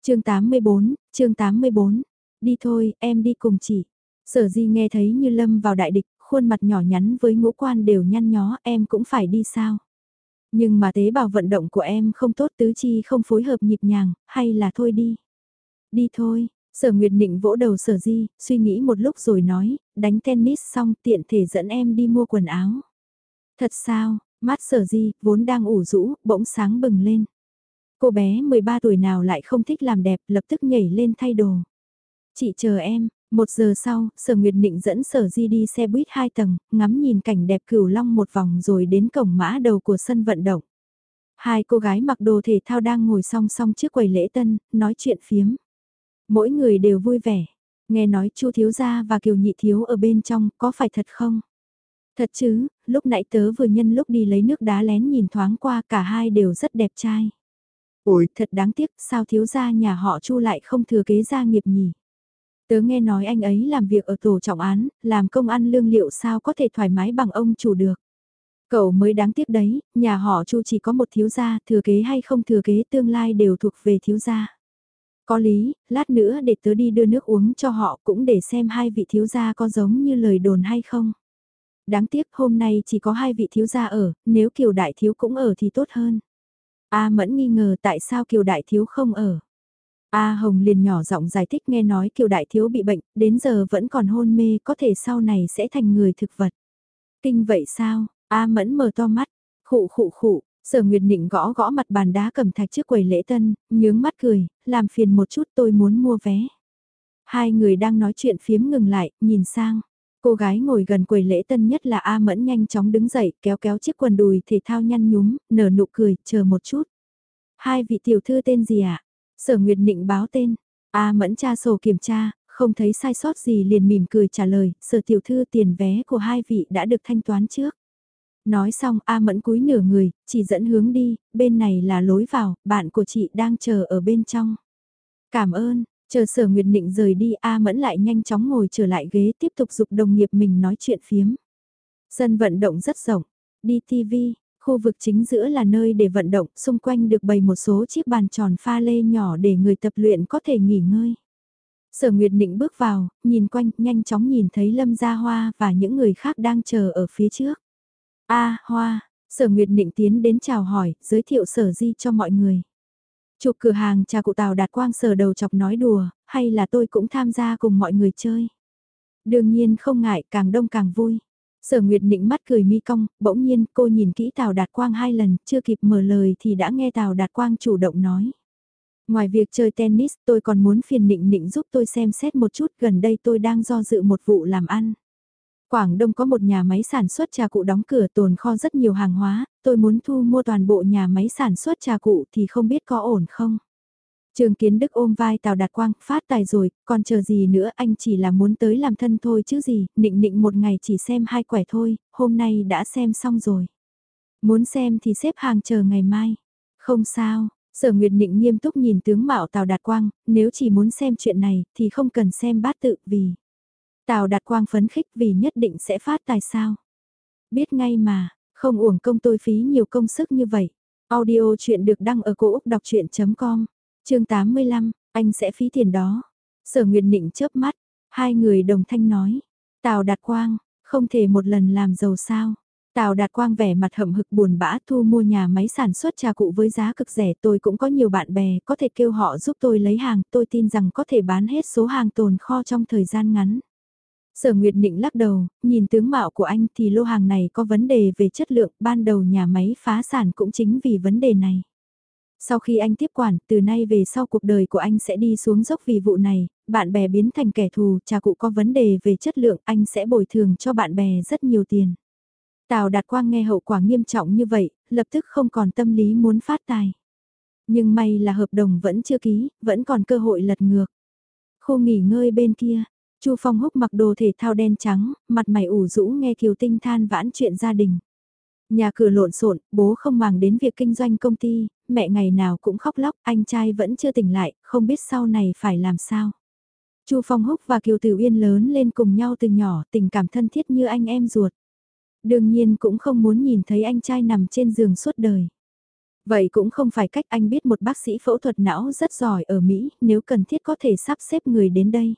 chương 84, chương 84, đi thôi, em đi cùng chị. Sở di nghe thấy như lâm vào đại địch, khuôn mặt nhỏ nhắn với ngũ quan đều nhăn nhó, em cũng phải đi sao? Nhưng mà tế bào vận động của em không tốt tứ chi không phối hợp nhịp nhàng, hay là thôi đi. Đi thôi, sở Nguyệt Nịnh vỗ đầu sở di, suy nghĩ một lúc rồi nói, đánh tennis xong tiện thể dẫn em đi mua quần áo. Thật sao, mắt sở di, vốn đang ủ rũ, bỗng sáng bừng lên. Cô bé 13 tuổi nào lại không thích làm đẹp, lập tức nhảy lên thay đồ. Chị chờ em, một giờ sau, sở Nguyệt Nịnh dẫn sở di đi xe buýt hai tầng, ngắm nhìn cảnh đẹp cửu long một vòng rồi đến cổng mã đầu của sân vận động. Hai cô gái mặc đồ thể thao đang ngồi song song trước quầy lễ tân, nói chuyện phiếm. Mỗi người đều vui vẻ. Nghe nói Chu thiếu gia và Kiều nhị thiếu ở bên trong, có phải thật không? Thật chứ, lúc nãy tớ vừa nhân lúc đi lấy nước đá lén nhìn thoáng qua cả hai đều rất đẹp trai. Ôi, thật đáng tiếc, sao thiếu gia nhà họ Chu lại không thừa kế gia nghiệp nhỉ? Tớ nghe nói anh ấy làm việc ở tổ trọng án, làm công ăn lương liệu sao có thể thoải mái bằng ông chủ được. Cậu mới đáng tiếc đấy, nhà họ Chu chỉ có một thiếu gia, thừa kế hay không thừa kế tương lai đều thuộc về thiếu gia. Có lý, lát nữa để tớ đi đưa nước uống cho họ cũng để xem hai vị thiếu gia có giống như lời đồn hay không. Đáng tiếc hôm nay chỉ có hai vị thiếu gia ở, nếu Kiều Đại Thiếu cũng ở thì tốt hơn. A Mẫn nghi ngờ tại sao Kiều Đại Thiếu không ở. A Hồng liền nhỏ giọng giải thích nghe nói Kiều Đại Thiếu bị bệnh, đến giờ vẫn còn hôn mê, có thể sau này sẽ thành người thực vật. Kinh vậy sao? A Mẫn mở to mắt, khụ khụ khụ, Sở Nguyệt Nịnh gõ gõ mặt bàn đá cầm thạch trước quầy lễ tân, nhướng mắt cười, làm phiền một chút tôi muốn mua vé. Hai người đang nói chuyện phiếm ngừng lại, nhìn sang. Cô gái ngồi gần quầy lễ tân nhất là A Mẫn nhanh chóng đứng dậy, kéo kéo chiếc quần đùi thể thao nhăn nhúm, nở nụ cười, chờ một chút. Hai vị tiểu thư tên gì ạ? Sở Nguyệt Nịnh báo tên. A Mẫn tra sổ kiểm tra, Không thấy sai sót gì liền mỉm cười trả lời, sở tiểu thư tiền vé của hai vị đã được thanh toán trước. Nói xong A Mẫn cúi nửa người, chỉ dẫn hướng đi, bên này là lối vào, bạn của chị đang chờ ở bên trong. Cảm ơn, chờ sở Nguyệt Nịnh rời đi A Mẫn lại nhanh chóng ngồi trở lại ghế tiếp tục dục đồng nghiệp mình nói chuyện phiếm. Sân vận động rất rộng, đi TV, khu vực chính giữa là nơi để vận động, xung quanh được bày một số chiếc bàn tròn pha lê nhỏ để người tập luyện có thể nghỉ ngơi. Sở Nguyệt Nịnh bước vào, nhìn quanh, nhanh chóng nhìn thấy Lâm Gia Hoa và những người khác đang chờ ở phía trước. A Hoa, Sở Nguyệt Nịnh tiến đến chào hỏi, giới thiệu Sở Di cho mọi người. Chụp cửa hàng trà cụ Tào Đạt Quang sờ đầu chọc nói đùa, hay là tôi cũng tham gia cùng mọi người chơi. Đương nhiên không ngại, càng đông càng vui. Sở Nguyệt Nịnh mắt cười mi cong, bỗng nhiên cô nhìn kỹ Tào Đạt Quang hai lần, chưa kịp mở lời thì đã nghe Tào Đạt Quang chủ động nói. Ngoài việc chơi tennis tôi còn muốn phiền Nịnh Nịnh giúp tôi xem xét một chút gần đây tôi đang do dự một vụ làm ăn. Quảng Đông có một nhà máy sản xuất trà cụ đóng cửa tồn kho rất nhiều hàng hóa, tôi muốn thu mua toàn bộ nhà máy sản xuất trà cụ thì không biết có ổn không. Trường Kiến Đức ôm vai Tào Đạt Quang, phát tài rồi, còn chờ gì nữa anh chỉ là muốn tới làm thân thôi chứ gì, nịnh nịnh một ngày chỉ xem hai quẻ thôi, hôm nay đã xem xong rồi. Muốn xem thì xếp hàng chờ ngày mai. Không sao, Sở Nguyệt Nịnh nghiêm túc nhìn tướng mạo Tào Đạt Quang, nếu chỉ muốn xem chuyện này thì không cần xem bát tự vì. Tào Đạt Quang phấn khích vì nhất định sẽ phát tài sao. Biết ngay mà, không uổng công tôi phí nhiều công sức như vậy. Audio chuyện được đăng ở cổ Úc đọc chuyện.com, chương 85, anh sẽ phí tiền đó. Sở Nguyệt Nịnh chớp mắt, hai người đồng thanh nói. Tào Đạt Quang, không thể một lần làm giàu sao. Tào Đạt Quang vẻ mặt hậm hực buồn bã thu mua nhà máy sản xuất trà cụ với giá cực rẻ tôi cũng có nhiều bạn bè có thể kêu họ giúp tôi lấy hàng tôi tin rằng có thể bán hết số hàng tồn kho trong thời gian ngắn. Sở Nguyệt Nịnh lắc đầu, nhìn tướng mạo của anh thì lô hàng này có vấn đề về chất lượng, ban đầu nhà máy phá sản cũng chính vì vấn đề này. Sau khi anh tiếp quản, từ nay về sau cuộc đời của anh sẽ đi xuống dốc vì vụ này, bạn bè biến thành kẻ thù, trà cụ có vấn đề về chất lượng, anh sẽ bồi thường cho bạn bè rất nhiều tiền. Tào Đạt Quang nghe hậu quả nghiêm trọng như vậy, lập tức không còn tâm lý muốn phát tài. Nhưng may là hợp đồng vẫn chưa ký, vẫn còn cơ hội lật ngược. Khu nghỉ ngơi bên kia, Chu Phong Húc mặc đồ thể thao đen trắng, mặt mày ủ rũ nghe Kiều Tinh than vãn chuyện gia đình. Nhà cửa lộn xộn, bố không màng đến việc kinh doanh công ty, mẹ ngày nào cũng khóc lóc, anh trai vẫn chưa tỉnh lại, không biết sau này phải làm sao. Chu Phong Húc và Kiều Tử Uyên lớn lên cùng nhau từ nhỏ, tình cảm thân thiết như anh em ruột. Đương nhiên cũng không muốn nhìn thấy anh trai nằm trên giường suốt đời. Vậy cũng không phải cách anh biết một bác sĩ phẫu thuật não rất giỏi ở Mỹ, nếu cần thiết có thể sắp xếp người đến đây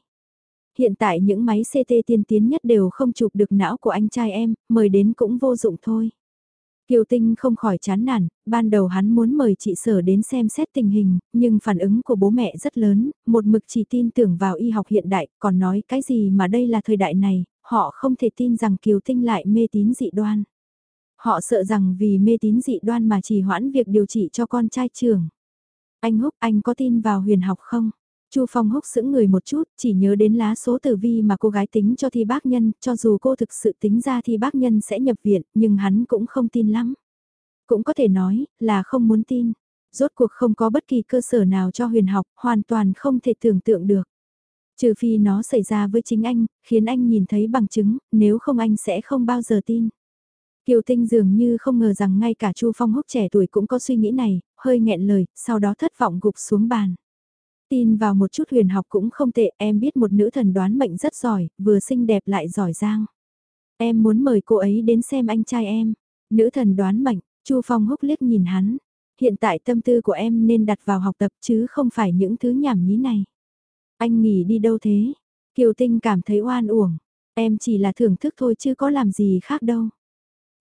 hiện tại những máy CT tiên tiến nhất đều không chụp được não của anh trai em, mời đến cũng vô dụng thôi. Kiều Tinh không khỏi chán nản, ban đầu hắn muốn mời chị sở đến xem xét tình hình, nhưng phản ứng của bố mẹ rất lớn, một mực chỉ tin tưởng vào y học hiện đại, còn nói cái gì mà đây là thời đại này, họ không thể tin rằng Kiều Tinh lại mê tín dị đoan. Họ sợ rằng vì mê tín dị đoan mà chỉ hoãn việc điều trị cho con trai trưởng. Anh Húc, anh có tin vào huyền học không? Chu Phong húc sững người một chút, chỉ nhớ đến lá số tử vi mà cô gái tính cho thi bác nhân, cho dù cô thực sự tính ra thi bác nhân sẽ nhập viện, nhưng hắn cũng không tin lắm. Cũng có thể nói, là không muốn tin. Rốt cuộc không có bất kỳ cơ sở nào cho huyền học, hoàn toàn không thể tưởng tượng được. Trừ phi nó xảy ra với chính anh, khiến anh nhìn thấy bằng chứng, nếu không anh sẽ không bao giờ tin. Kiều Tinh dường như không ngờ rằng ngay cả Chu Phong Húc trẻ tuổi cũng có suy nghĩ này, hơi nghẹn lời, sau đó thất vọng gục xuống bàn. Tin vào một chút huyền học cũng không tệ, em biết một nữ thần đoán mệnh rất giỏi, vừa xinh đẹp lại giỏi giang. Em muốn mời cô ấy đến xem anh trai em. Nữ thần đoán mệnh, Chu Phong húc liếc nhìn hắn. Hiện tại tâm tư của em nên đặt vào học tập chứ không phải những thứ nhảm nhí này. Anh nghỉ đi đâu thế? Kiều Tinh cảm thấy oan uổng. Em chỉ là thưởng thức thôi chứ có làm gì khác đâu.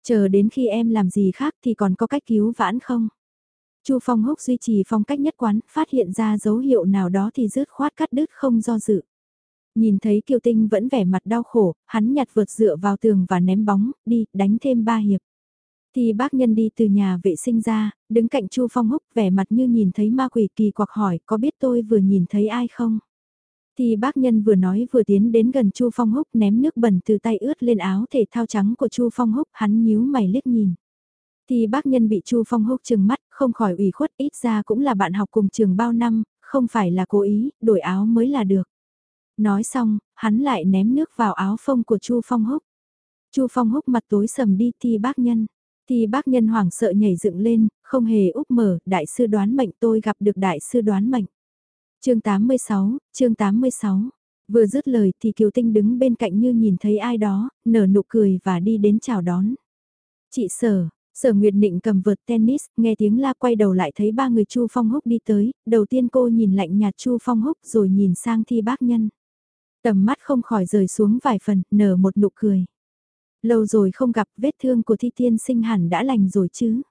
Chờ đến khi em làm gì khác thì còn có cách cứu vãn không? Chu Phong Húc duy trì phong cách nhất quán, phát hiện ra dấu hiệu nào đó thì rứt khoát cắt đứt không do dự. Nhìn thấy Kiều Tinh vẫn vẻ mặt đau khổ, hắn nhặt vượt dựa vào tường và ném bóng, đi, đánh thêm ba hiệp. Thì bác nhân đi từ nhà vệ sinh ra, đứng cạnh Chu Phong Húc vẻ mặt như nhìn thấy ma quỷ kỳ quặc hỏi có biết tôi vừa nhìn thấy ai không? Thì bác nhân vừa nói vừa tiến đến gần Chu Phong Húc ném nước bẩn từ tay ướt lên áo thể thao trắng của Chu Phong Húc hắn nhíu mày liếc nhìn thi bác nhân bị Chu Phong húc chừng mắt, không khỏi ủy khuất ít ra cũng là bạn học cùng trường bao năm, không phải là cố ý, đổi áo mới là được. Nói xong, hắn lại ném nước vào áo phông của Chu Phong Húc. Chu Phong Húc mặt tối sầm đi thi bác nhân. thi bác nhân hoảng sợ nhảy dựng lên, không hề úp mở, đại sư đoán mệnh tôi gặp được đại sư đoán mệnh. chương 86, chương 86. Vừa dứt lời thì Kiều Tinh đứng bên cạnh như nhìn thấy ai đó, nở nụ cười và đi đến chào đón. Chị sở, sở Nguyệt Nịnh cầm vợt tennis, nghe tiếng la quay đầu lại thấy ba người Chu Phong Húc đi tới, đầu tiên cô nhìn lạnh nhạt Chu Phong Húc rồi nhìn sang thi bác nhân. Tầm mắt không khỏi rời xuống vài phần, nở một nụ cười. Lâu rồi không gặp vết thương của thi tiên sinh hẳn đã lành rồi chứ.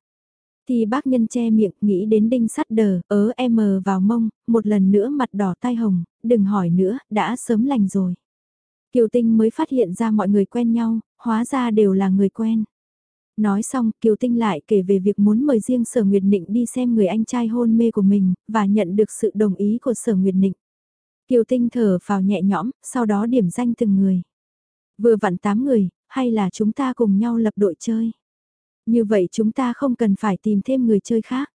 Thì bác nhân che miệng nghĩ đến đinh sắt đờ, ớ em mờ vào mông, một lần nữa mặt đỏ tai hồng, đừng hỏi nữa, đã sớm lành rồi. Kiều Tinh mới phát hiện ra mọi người quen nhau, hóa ra đều là người quen. Nói xong, Kiều Tinh lại kể về việc muốn mời riêng Sở Nguyệt Nịnh đi xem người anh trai hôn mê của mình, và nhận được sự đồng ý của Sở Nguyệt Nịnh. Kiều Tinh thở vào nhẹ nhõm, sau đó điểm danh từng người. Vừa vặn 8 người, hay là chúng ta cùng nhau lập đội chơi? Như vậy chúng ta không cần phải tìm thêm người chơi khác.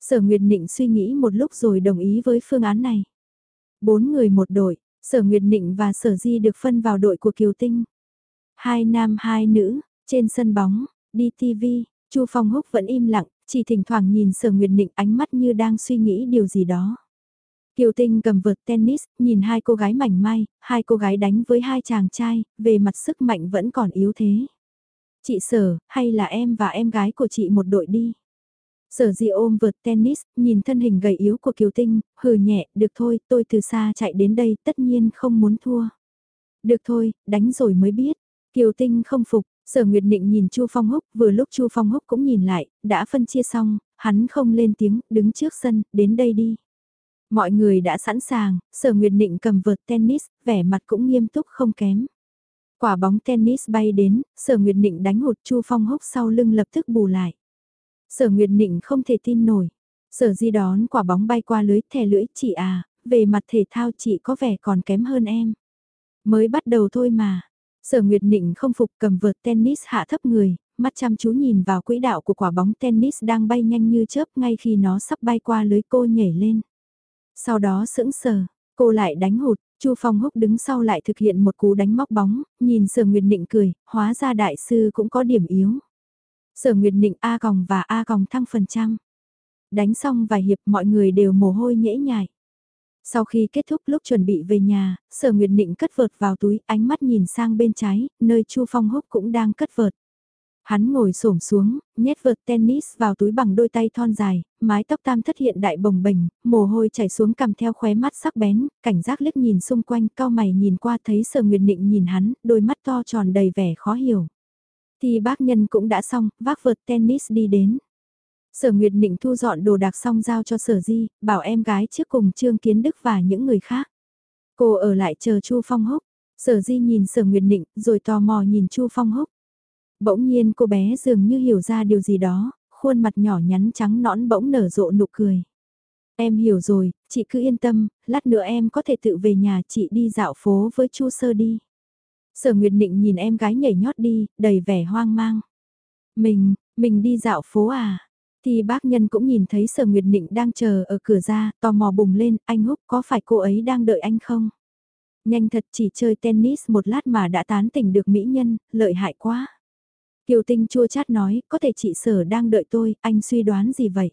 Sở Nguyệt Nịnh suy nghĩ một lúc rồi đồng ý với phương án này. Bốn người một đội, Sở Nguyệt Nịnh và Sở Di được phân vào đội của Kiều Tinh. Hai nam hai nữ, trên sân bóng, đi TV, Chu Phong Húc vẫn im lặng, chỉ thỉnh thoảng nhìn Sở Nguyệt Nịnh ánh mắt như đang suy nghĩ điều gì đó. Kiều Tinh cầm vợt tennis, nhìn hai cô gái mảnh mai, hai cô gái đánh với hai chàng trai, về mặt sức mạnh vẫn còn yếu thế. Chị Sở, hay là em và em gái của chị một đội đi? Sở Di ôm vợt tennis, nhìn thân hình gầy yếu của Kiều Tinh, hừ nhẹ, được thôi, tôi từ xa chạy đến đây, tất nhiên không muốn thua. Được thôi, đánh rồi mới biết. Kiều Tinh không phục, Sở Nguyệt Nịnh nhìn Chu Phong Húc, vừa lúc Chu Phong Húc cũng nhìn lại, đã phân chia xong, hắn không lên tiếng, đứng trước sân, đến đây đi. Mọi người đã sẵn sàng, Sở Nguyệt Nịnh cầm vợt tennis, vẻ mặt cũng nghiêm túc không kém. Quả bóng tennis bay đến, Sở Nguyệt Nịnh đánh hụt Chu Phong Húc sau lưng lập tức bù lại. Sở Nguyệt Nịnh không thể tin nổi. Sở Di đón quả bóng bay qua lưới thẻ lưỡi chị à, về mặt thể thao chị có vẻ còn kém hơn em. Mới bắt đầu thôi mà. Sở Nguyệt Nịnh không phục cầm vợt tennis hạ thấp người, mắt chăm chú nhìn vào quỹ đạo của quả bóng tennis đang bay nhanh như chớp ngay khi nó sắp bay qua lưới cô nhảy lên. Sau đó sững sờ, cô lại đánh hụt, Chu Phong Húc đứng sau lại thực hiện một cú đánh móc bóng, nhìn Sở Nguyệt Nịnh cười, hóa ra đại sư cũng có điểm yếu. Sở Nguyệt Nịnh A còng và A còng thăng phần trăm. Đánh xong vài hiệp mọi người đều mồ hôi nhễ nhại. Sau khi kết thúc lúc chuẩn bị về nhà, Sở Nguyệt Nịnh cất vợt vào túi, ánh mắt nhìn sang bên trái, nơi Chu Phong Húc cũng đang cất vợt. Hắn ngồi xổm xuống, nhét vợt tennis vào túi bằng đôi tay thon dài, mái tóc tam thất hiện đại bồng bềnh, mồ hôi chảy xuống cầm theo khóe mắt sắc bén, cảnh giác liếc nhìn xung quanh, cao mày nhìn qua thấy Sở Nguyệt Nịnh nhìn hắn, đôi mắt to tròn đầy vẻ khó hiểu. Thì bác nhân cũng đã xong, vác vợt tennis đi đến. Sở Nguyệt Nịnh thu dọn đồ đạc xong giao cho Sở Di, bảo em gái trước cùng Trương Kiến Đức và những người khác. Cô ở lại chờ Chu Phong Húc. Sở Di nhìn Sở Nguyệt Nịnh, rồi tò mò nhìn Chu Phong Húc. Bỗng nhiên cô bé dường như hiểu ra điều gì đó, khuôn mặt nhỏ nhắn trắng nõn bỗng nở rộ nụ cười. Em hiểu rồi, chị cứ yên tâm, lát nữa em có thể tự về nhà chị đi dạo phố với Chu Sơ đi. Sở Nguyệt Nịnh nhìn em gái nhảy nhót đi, đầy vẻ hoang mang. Mình, mình đi dạo phố à? Thì bác nhân cũng nhìn thấy Sở Nguyệt Nịnh đang chờ ở cửa ra, tò mò bùng lên, anh Húc có phải cô ấy đang đợi anh không? Nhanh thật chỉ chơi tennis một lát mà đã tán tỉnh được mỹ nhân, lợi hại quá. Kiều Tinh chua chát nói, có thể chị Sở đang đợi tôi, anh suy đoán gì vậy?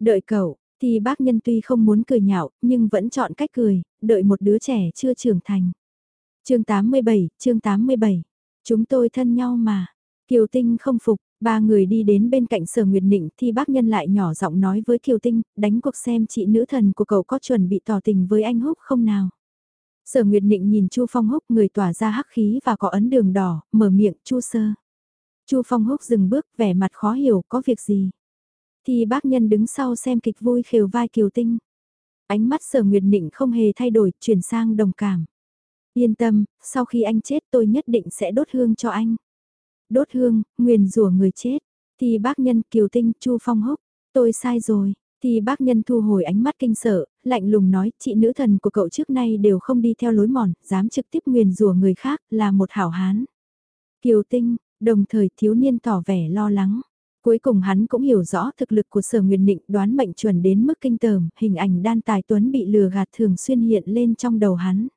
Đợi cậu, thì bác nhân tuy không muốn cười nhạo, nhưng vẫn chọn cách cười, đợi một đứa trẻ chưa trưởng thành chương 87, chương 87. Chúng tôi thân nhau mà. Kiều Tinh không phục, ba người đi đến bên cạnh sở Nguyệt Nịnh thì bác nhân lại nhỏ giọng nói với Kiều Tinh, đánh cuộc xem chị nữ thần của cậu có chuẩn bị tỏ tình với anh Húc không nào. Sở Nguyệt Nịnh nhìn Chu Phong Húc người tỏa ra hắc khí và có ấn đường đỏ, mở miệng Chu sơ. Chu Phong Húc dừng bước vẻ mặt khó hiểu có việc gì. Thì bác nhân đứng sau xem kịch vui khều vai Kiều Tinh. Ánh mắt sở Nguyệt Nịnh không hề thay đổi chuyển sang đồng cảm. Yên tâm, sau khi anh chết tôi nhất định sẽ đốt hương cho anh. Đốt hương, nguyền rủa người chết. Thì bác nhân kiều tinh chu phong húc, tôi sai rồi. Thì bác nhân thu hồi ánh mắt kinh sợ, lạnh lùng nói chị nữ thần của cậu trước nay đều không đi theo lối mòn, dám trực tiếp nguyền rủa người khác là một hảo hán. Kiều tinh, đồng thời thiếu niên tỏ vẻ lo lắng. Cuối cùng hắn cũng hiểu rõ thực lực của sở nguyệt định đoán mệnh chuẩn đến mức kinh tởm, hình ảnh đan tài tuấn bị lừa gạt thường xuyên hiện lên trong đầu hắn.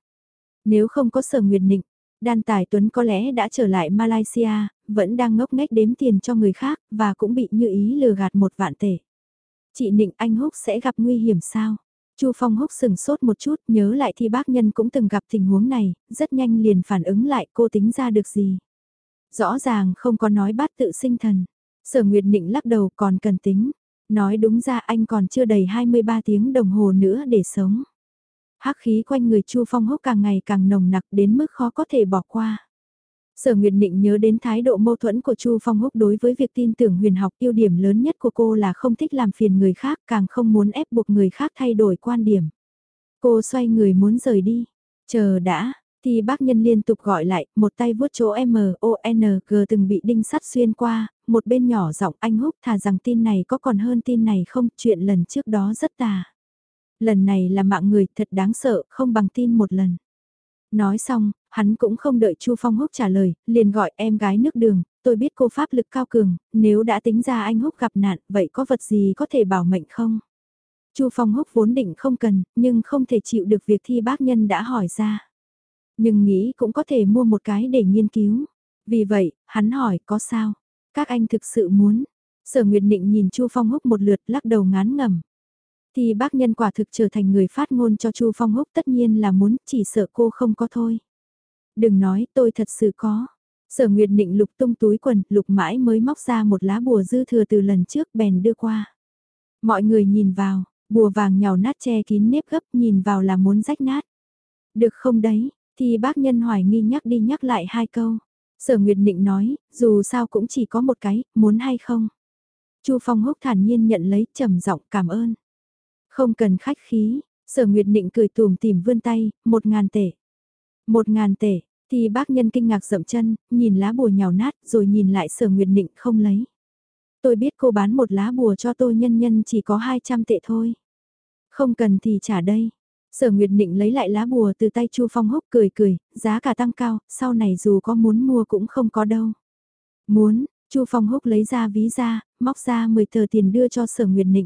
Nếu không có sở nguyệt định, Đan Tài Tuấn có lẽ đã trở lại Malaysia, vẫn đang ngốc nghếch đếm tiền cho người khác, và cũng bị như ý lừa gạt một vạn tệ. Chị Nịnh anh Húc sẽ gặp nguy hiểm sao? Chu Phong Húc sừng sốt một chút, nhớ lại thì bác nhân cũng từng gặp tình huống này, rất nhanh liền phản ứng lại cô tính ra được gì. Rõ ràng không có nói bát tự sinh thần. Sở Nguyệt Nịnh lắc đầu còn cần tính. Nói đúng ra anh còn chưa đầy 23 tiếng đồng hồ nữa để sống. Hắc khí quanh người Chu Phong Húc càng ngày càng nồng nặc đến mức khó có thể bỏ qua. Sở Nguyệt Định nhớ đến thái độ mâu thuẫn của Chu Phong Húc đối với việc tin tưởng huyền học ưu điểm lớn nhất của cô là không thích làm phiền người khác càng không muốn ép buộc người khác thay đổi quan điểm. Cô xoay người muốn rời đi. Chờ đã, thì bác nhân liên tục gọi lại, một tay vuốt chỗ M, O, N, G từng bị đinh sắt xuyên qua, một bên nhỏ giọng anh Húc thà rằng tin này có còn hơn tin này không, chuyện lần trước đó rất tà. Lần này là mạng người thật đáng sợ, không bằng tin một lần. Nói xong, hắn cũng không đợi Chu Phong Húc trả lời, liền gọi em gái nước đường, tôi biết cô pháp lực cao cường, nếu đã tính ra anh Húc gặp nạn, vậy có vật gì có thể bảo mệnh không? Chu Phong Húc vốn định không cần, nhưng không thể chịu được việc thi bác nhân đã hỏi ra. Nhưng nghĩ cũng có thể mua một cái để nghiên cứu. Vì vậy, hắn hỏi có sao? Các anh thực sự muốn? Sở Nguyệt Định nhìn Chu Phong Húc một lượt lắc đầu ngán ngẩm. Thì bác nhân quả thực trở thành người phát ngôn cho Chu Phong Húc tất nhiên là muốn, chỉ sợ cô không có thôi. Đừng nói, tôi thật sự có. Sở Nguyệt Định lục tung túi quần, lục mãi mới móc ra một lá bùa dư thừa từ lần trước bèn đưa qua. Mọi người nhìn vào, bùa vàng nhào nát che kín nếp gấp nhìn vào là muốn rách nát. Được không đấy, thì bác nhân hoài nghi nhắc đi nhắc lại hai câu. Sở Nguyệt Định nói, dù sao cũng chỉ có một cái, muốn hay không. Chu Phong Húc thản nhiên nhận lấy trầm giọng cảm ơn. Không cần khách khí, sở nguyệt định cười tùm tìm vươn tay, một ngàn tể. Một ngàn tể, thì bác nhân kinh ngạc rậm chân, nhìn lá bùa nhào nát rồi nhìn lại sở nguyệt định không lấy. Tôi biết cô bán một lá bùa cho tôi nhân nhân chỉ có 200 tệ thôi. Không cần thì trả đây. Sở Nguyệt Định lấy lại lá bùa từ tay Chu Phong Húc cười cười, giá cả tăng cao, sau này dù có muốn mua cũng không có đâu. Muốn, Chu Phong Húc lấy ra ví ra, móc ra 10 tờ tiền đưa cho Sở Nguyệt Định.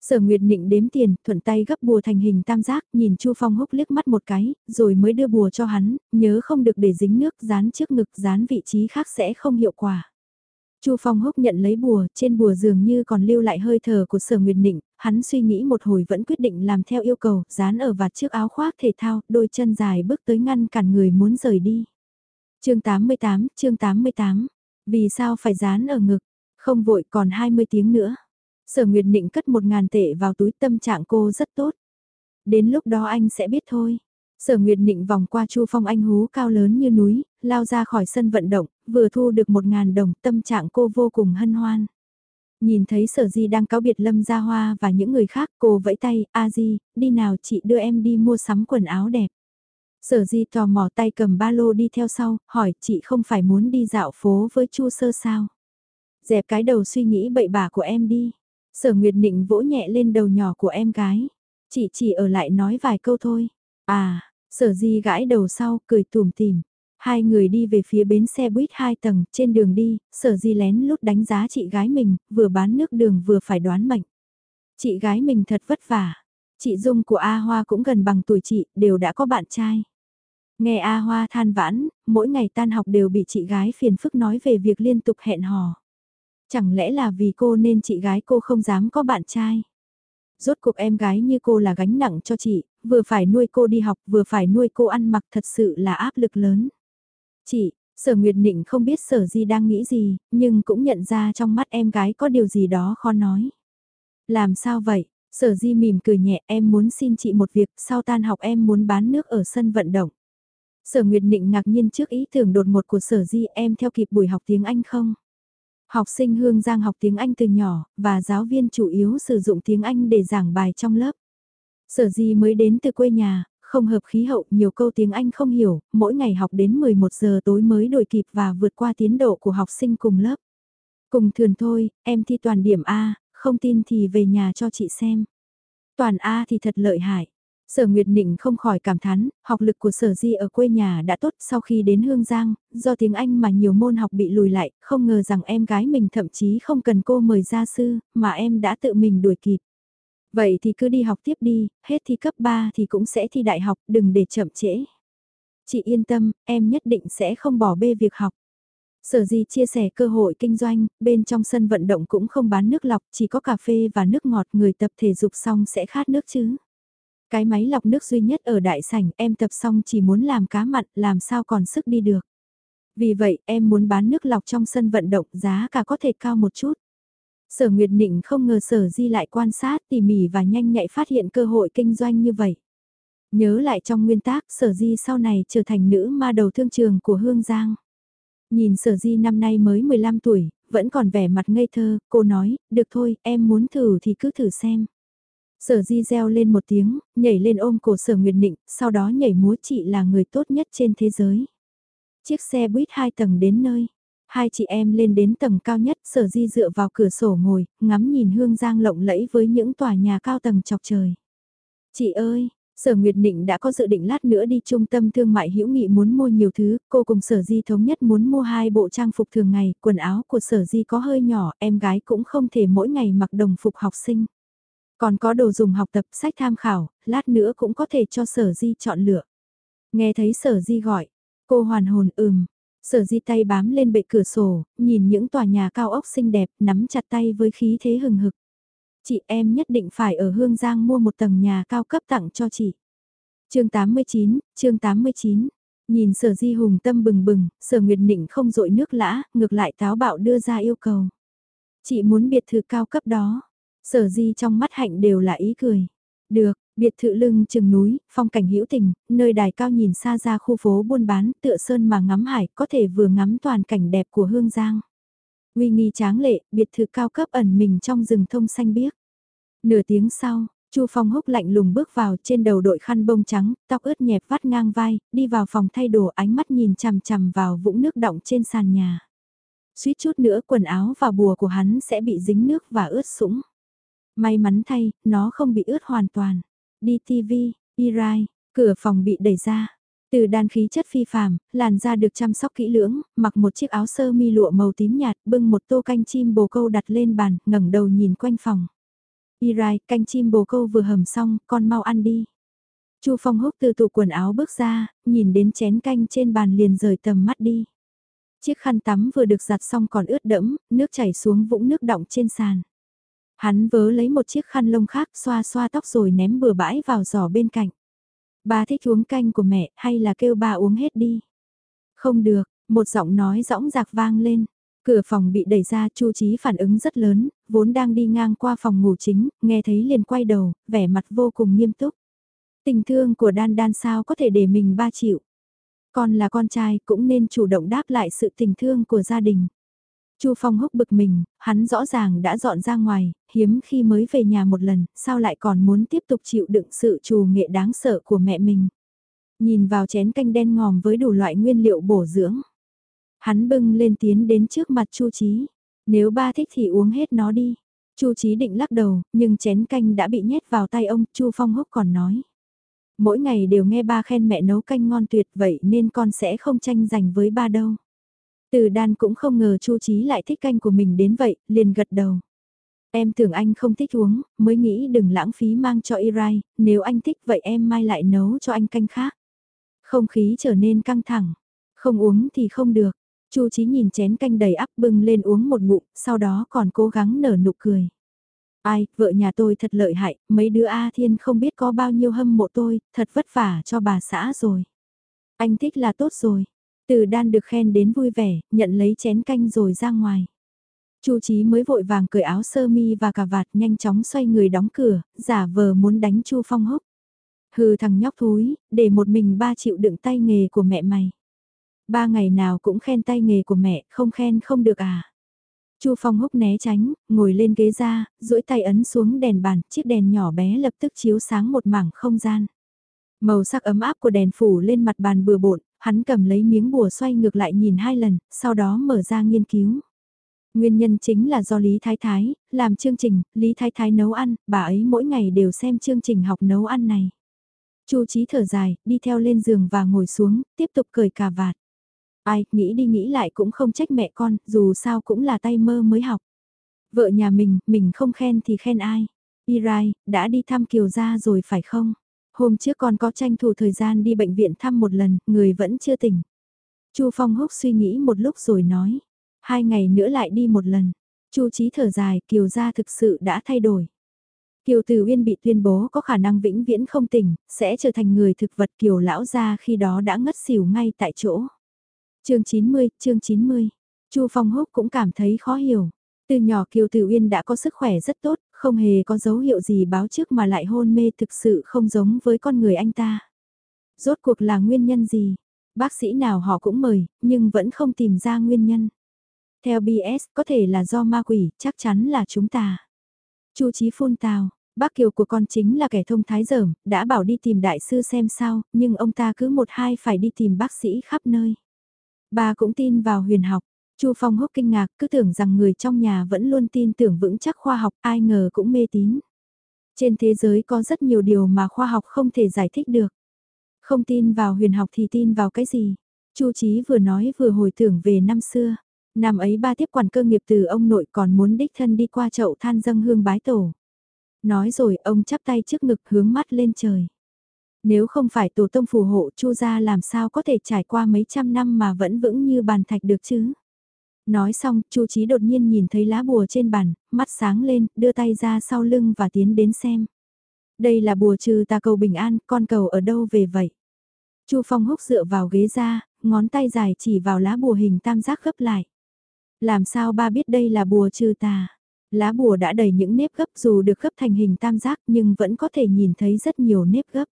Sở Nguyệt Nịnh đếm tiền, thuận tay gấp bùa thành hình tam giác, nhìn Chu Phong húc liếc mắt một cái, rồi mới đưa bùa cho hắn, nhớ không được để dính nước dán trước ngực dán vị trí khác sẽ không hiệu quả. Chu Phong húc nhận lấy bùa, trên bùa dường như còn lưu lại hơi thở của Sở Nguyệt Nịnh, hắn suy nghĩ một hồi vẫn quyết định làm theo yêu cầu, dán ở vạt trước áo khoác thể thao, đôi chân dài bước tới ngăn cản người muốn rời đi. chương 88, chương 88, vì sao phải dán ở ngực, không vội còn 20 tiếng nữa. Sở Nguyệt Nịnh cất một ngàn tệ vào túi tâm trạng cô rất tốt. Đến lúc đó anh sẽ biết thôi. Sở Nguyệt Nịnh vòng qua Chu Phong Anh hú cao lớn như núi, lao ra khỏi sân vận động, vừa thu được một ngàn đồng, tâm trạng cô vô cùng hân hoan. Nhìn thấy Sở Di đang cáo biệt Lâm Gia Hoa và những người khác, cô vẫy tay, "A Di, đi nào chị đưa em đi mua sắm quần áo đẹp." Sở Di tò mò tay cầm ba lô đi theo sau, hỏi, "Chị không phải muốn đi dạo phố với Chu Sơ sao?" Dẹp cái đầu suy nghĩ bậy bạ của em đi. Sở Nguyệt Nịnh vỗ nhẹ lên đầu nhỏ của em gái. Chị chỉ ở lại nói vài câu thôi. À, sở di gãi đầu sau, cười tùm tìm. Hai người đi về phía bến xe buýt hai tầng, trên đường đi, sở di lén lút đánh giá chị gái mình, vừa bán nước đường vừa phải đoán mệnh. Chị gái mình thật vất vả. Chị Dung của A Hoa cũng gần bằng tuổi chị, đều đã có bạn trai. Nghe A Hoa than vãn, mỗi ngày tan học đều bị chị gái phiền phức nói về việc liên tục hẹn hò. Chẳng lẽ là vì cô nên chị gái cô không dám có bạn trai? Rốt cuộc em gái như cô là gánh nặng cho chị, vừa phải nuôi cô đi học vừa phải nuôi cô ăn mặc thật sự là áp lực lớn. Chị, sở Nguyệt Nịnh không biết sở di đang nghĩ gì, nhưng cũng nhận ra trong mắt em gái có điều gì đó khó nói. Làm sao vậy? Sở di mỉm cười nhẹ em muốn xin chị một việc sau tan học em muốn bán nước ở sân vận động. Sở Nguyệt Nịnh ngạc nhiên trước ý tưởng đột ngột của sở di em theo kịp buổi học tiếng Anh không? Học sinh Hương Giang học tiếng Anh từ nhỏ, và giáo viên chủ yếu sử dụng tiếng Anh để giảng bài trong lớp. Sở gì mới đến từ quê nhà, không hợp khí hậu, nhiều câu tiếng Anh không hiểu, mỗi ngày học đến 11 giờ tối mới đổi kịp và vượt qua tiến độ của học sinh cùng lớp. Cùng thường thôi, em thi toàn điểm A, không tin thì về nhà cho chị xem. Toàn A thì thật lợi hại. Sở Nguyệt Nịnh không khỏi cảm thán, học lực của Sở Di ở quê nhà đã tốt sau khi đến Hương Giang, do tiếng Anh mà nhiều môn học bị lùi lại, không ngờ rằng em gái mình thậm chí không cần cô mời gia sư, mà em đã tự mình đuổi kịp. Vậy thì cứ đi học tiếp đi, hết thi cấp 3 thì cũng sẽ thi đại học, đừng để chậm trễ. Chị yên tâm, em nhất định sẽ không bỏ bê việc học. Sở Di chia sẻ cơ hội kinh doanh, bên trong sân vận động cũng không bán nước lọc, chỉ có cà phê và nước ngọt người tập thể dục xong sẽ khát nước chứ. Cái máy lọc nước duy nhất ở đại sảnh em tập xong chỉ muốn làm cá mặn làm sao còn sức đi được. Vì vậy em muốn bán nước lọc trong sân vận động giá cả có thể cao một chút. Sở Nguyệt Nịnh không ngờ Sở Di lại quan sát tỉ mỉ và nhanh nhạy phát hiện cơ hội kinh doanh như vậy. Nhớ lại trong nguyên tác Sở Di sau này trở thành nữ ma đầu thương trường của Hương Giang. Nhìn Sở Di năm nay mới 15 tuổi, vẫn còn vẻ mặt ngây thơ, cô nói, được thôi, em muốn thử thì cứ thử xem. Sở Di reo lên một tiếng, nhảy lên ôm cổ Sở Nguyệt Nịnh, sau đó nhảy múa chị là người tốt nhất trên thế giới. Chiếc xe buýt hai tầng đến nơi. Hai chị em lên đến tầng cao nhất, Sở Di dựa vào cửa sổ ngồi, ngắm nhìn hương giang lộng lẫy với những tòa nhà cao tầng chọc trời. Chị ơi, Sở Nguyệt Định đã có dự định lát nữa đi trung tâm thương mại hữu nghị muốn mua nhiều thứ, cô cùng Sở Di thống nhất muốn mua hai bộ trang phục thường ngày, quần áo của Sở Di có hơi nhỏ, em gái cũng không thể mỗi ngày mặc đồng phục học sinh. Còn có đồ dùng học tập, sách tham khảo, lát nữa cũng có thể cho Sở Di chọn lựa. Nghe thấy Sở Di gọi, cô hoàn hồn ừm, Sở Di tay bám lên bệ cửa sổ, nhìn những tòa nhà cao ốc xinh đẹp, nắm chặt tay với khí thế hừng hực chị em nhất định phải ở Hương Giang mua một tầng nhà cao cấp tặng cho chị. chương 89, chương 89. Nhìn sở di hùng tâm bừng bừng, sở nguyệt nịnh không dội nước lã, ngược lại táo bạo đưa ra yêu cầu. Chị muốn biệt thự cao cấp đó. Sở di trong mắt hạnh đều là ý cười. Được, biệt thự lưng chừng núi, phong cảnh hữu tình, nơi đài cao nhìn xa ra khu phố buôn bán, tựa sơn mà ngắm hải, có thể vừa ngắm toàn cảnh đẹp của Hương Giang. Uy nghi tráng lệ, biệt thự cao cấp ẩn mình trong rừng thông xanh biếc. Nửa tiếng sau, Chu Phong húc lạnh lùng bước vào trên đầu đội khăn bông trắng, tóc ướt nhẹp vắt ngang vai, đi vào phòng thay đồ ánh mắt nhìn chằm chằm vào vũng nước động trên sàn nhà. Suýt chút nữa quần áo và bùa của hắn sẽ bị dính nước và ướt sũng. May mắn thay, nó không bị ướt hoàn toàn. Đi TV, Irai, cửa phòng bị đẩy ra. Từ đan khí chất phi phàm, làn da được chăm sóc kỹ lưỡng, mặc một chiếc áo sơ mi lụa màu tím nhạt, bưng một tô canh chim bồ câu đặt lên bàn, ngẩng đầu nhìn quanh phòng. Irai, canh chim bồ câu vừa hầm xong, con mau ăn đi. Chu Phong húc từ tủ quần áo bước ra, nhìn đến chén canh trên bàn liền rời tầm mắt đi. Chiếc khăn tắm vừa được giặt xong còn ướt đẫm, nước chảy xuống vũng nước đọng trên sàn. Hắn vớ lấy một chiếc khăn lông khác xoa xoa tóc rồi ném bừa bãi vào giỏ bên cạnh. Ba thích uống canh của mẹ hay là kêu ba uống hết đi. Không được, một giọng nói rõng rạc vang lên. Cửa phòng bị đẩy ra Chu Chí phản ứng rất lớn, vốn đang đi ngang qua phòng ngủ chính, nghe thấy liền quay đầu, vẻ mặt vô cùng nghiêm túc. Tình thương của đan đan sao có thể để mình ba chịu. Con là con trai cũng nên chủ động đáp lại sự tình thương của gia đình. Chu Phong húc bực mình, hắn rõ ràng đã dọn ra ngoài, hiếm khi mới về nhà một lần, sao lại còn muốn tiếp tục chịu đựng sự trù nghệ đáng sợ của mẹ mình. Nhìn vào chén canh đen ngòm với đủ loại nguyên liệu bổ dưỡng. Hắn bưng lên tiến đến trước mặt Chu Chí. Nếu ba thích thì uống hết nó đi. Chu Chí định lắc đầu, nhưng chén canh đã bị nhét vào tay ông, Chu Phong húc còn nói. Mỗi ngày đều nghe ba khen mẹ nấu canh ngon tuyệt vậy nên con sẽ không tranh giành với ba đâu. Từ đan cũng không ngờ Chu Chí lại thích canh của mình đến vậy, liền gật đầu. Em tưởng anh không thích uống, mới nghĩ đừng lãng phí mang cho Irai, nếu anh thích vậy em mai lại nấu cho anh canh khác. Không khí trở nên căng thẳng, không uống thì không được. Chu Chí nhìn chén canh đầy ắp bưng lên uống một ngụm, sau đó còn cố gắng nở nụ cười. Ai, vợ nhà tôi thật lợi hại, mấy đứa A Thiên không biết có bao nhiêu hâm mộ tôi, thật vất vả cho bà xã rồi. Anh thích là tốt rồi. Từ đan được khen đến vui vẻ, nhận lấy chén canh rồi ra ngoài. Chu Chí mới vội vàng cởi áo sơ mi và cà vạt nhanh chóng xoay người đóng cửa, giả vờ muốn đánh Chu Phong hốc. Hừ thằng nhóc thúi, để một mình ba chịu đựng tay nghề của mẹ mày. Ba ngày nào cũng khen tay nghề của mẹ, không khen không được à. Chu Phong húc né tránh, ngồi lên ghế ra, duỗi tay ấn xuống đèn bàn, chiếc đèn nhỏ bé lập tức chiếu sáng một mảng không gian. Màu sắc ấm áp của đèn phủ lên mặt bàn bừa bộn, hắn cầm lấy miếng bùa xoay ngược lại nhìn hai lần, sau đó mở ra nghiên cứu. Nguyên nhân chính là do Lý Thái Thái, làm chương trình, Lý Thái Thái nấu ăn, bà ấy mỗi ngày đều xem chương trình học nấu ăn này. Chu Chí thở dài, đi theo lên giường và ngồi xuống, tiếp tục cởi cà vạt. Ai, nghĩ đi nghĩ lại cũng không trách mẹ con, dù sao cũng là tay mơ mới học. Vợ nhà mình, mình không khen thì khen ai. Irai, đã đi thăm Kiều gia rồi phải không? Hôm trước con có tranh thủ thời gian đi bệnh viện thăm một lần, người vẫn chưa tỉnh. Chu Phong Húc suy nghĩ một lúc rồi nói, hai ngày nữa lại đi một lần. Chu Chí thở dài, Kiều gia thực sự đã thay đổi. Kiều tử Uyên bị tuyên bố có khả năng vĩnh viễn không tỉnh, sẽ trở thành người thực vật Kiều lão gia khi đó đã ngất xỉu ngay tại chỗ. Chương 90, chương 90. Chu Phong Húc cũng cảm thấy khó hiểu. Từ nhỏ Kiều tử Uyên đã có sức khỏe rất tốt, không hề có dấu hiệu gì báo trước mà lại hôn mê thực sự không giống với con người anh ta. Rốt cuộc là nguyên nhân gì? Bác sĩ nào họ cũng mời, nhưng vẫn không tìm ra nguyên nhân. Theo BS, có thể là do ma quỷ, chắc chắn là chúng ta. Chu Chí phun tào, bác Kiều của con chính là kẻ thông thái dởm, đã bảo đi tìm đại sư xem sao, nhưng ông ta cứ một hai phải đi tìm bác sĩ khắp nơi. Bà cũng tin vào huyền học, Chu Phong hốc kinh ngạc cứ tưởng rằng người trong nhà vẫn luôn tin tưởng vững chắc khoa học, ai ngờ cũng mê tín. Trên thế giới có rất nhiều điều mà khoa học không thể giải thích được. Không tin vào huyền học thì tin vào cái gì? Chu Chí vừa nói vừa hồi tưởng về năm xưa. Năm ấy ba tiếp quản cơ nghiệp từ ông nội còn muốn đích thân đi qua chậu than dâng hương bái tổ. Nói rồi ông chắp tay trước ngực hướng mắt lên trời. Nếu không phải tổ tông phù hộ chu gia làm sao có thể trải qua mấy trăm năm mà vẫn vững như bàn thạch được chứ. Nói xong, chu Chí đột nhiên nhìn thấy lá bùa trên bàn, mắt sáng lên, đưa tay ra sau lưng và tiến đến xem. Đây là bùa trừ ta cầu bình an, con cầu ở đâu về vậy? Chu Phong húc dựa vào ghế ra, ngón tay dài chỉ vào lá bùa hình tam giác gấp lại. Làm sao ba biết đây là bùa trừ tà? Lá bùa đã đầy những nếp gấp dù được gấp thành hình tam giác nhưng vẫn có thể nhìn thấy rất nhiều nếp gấp.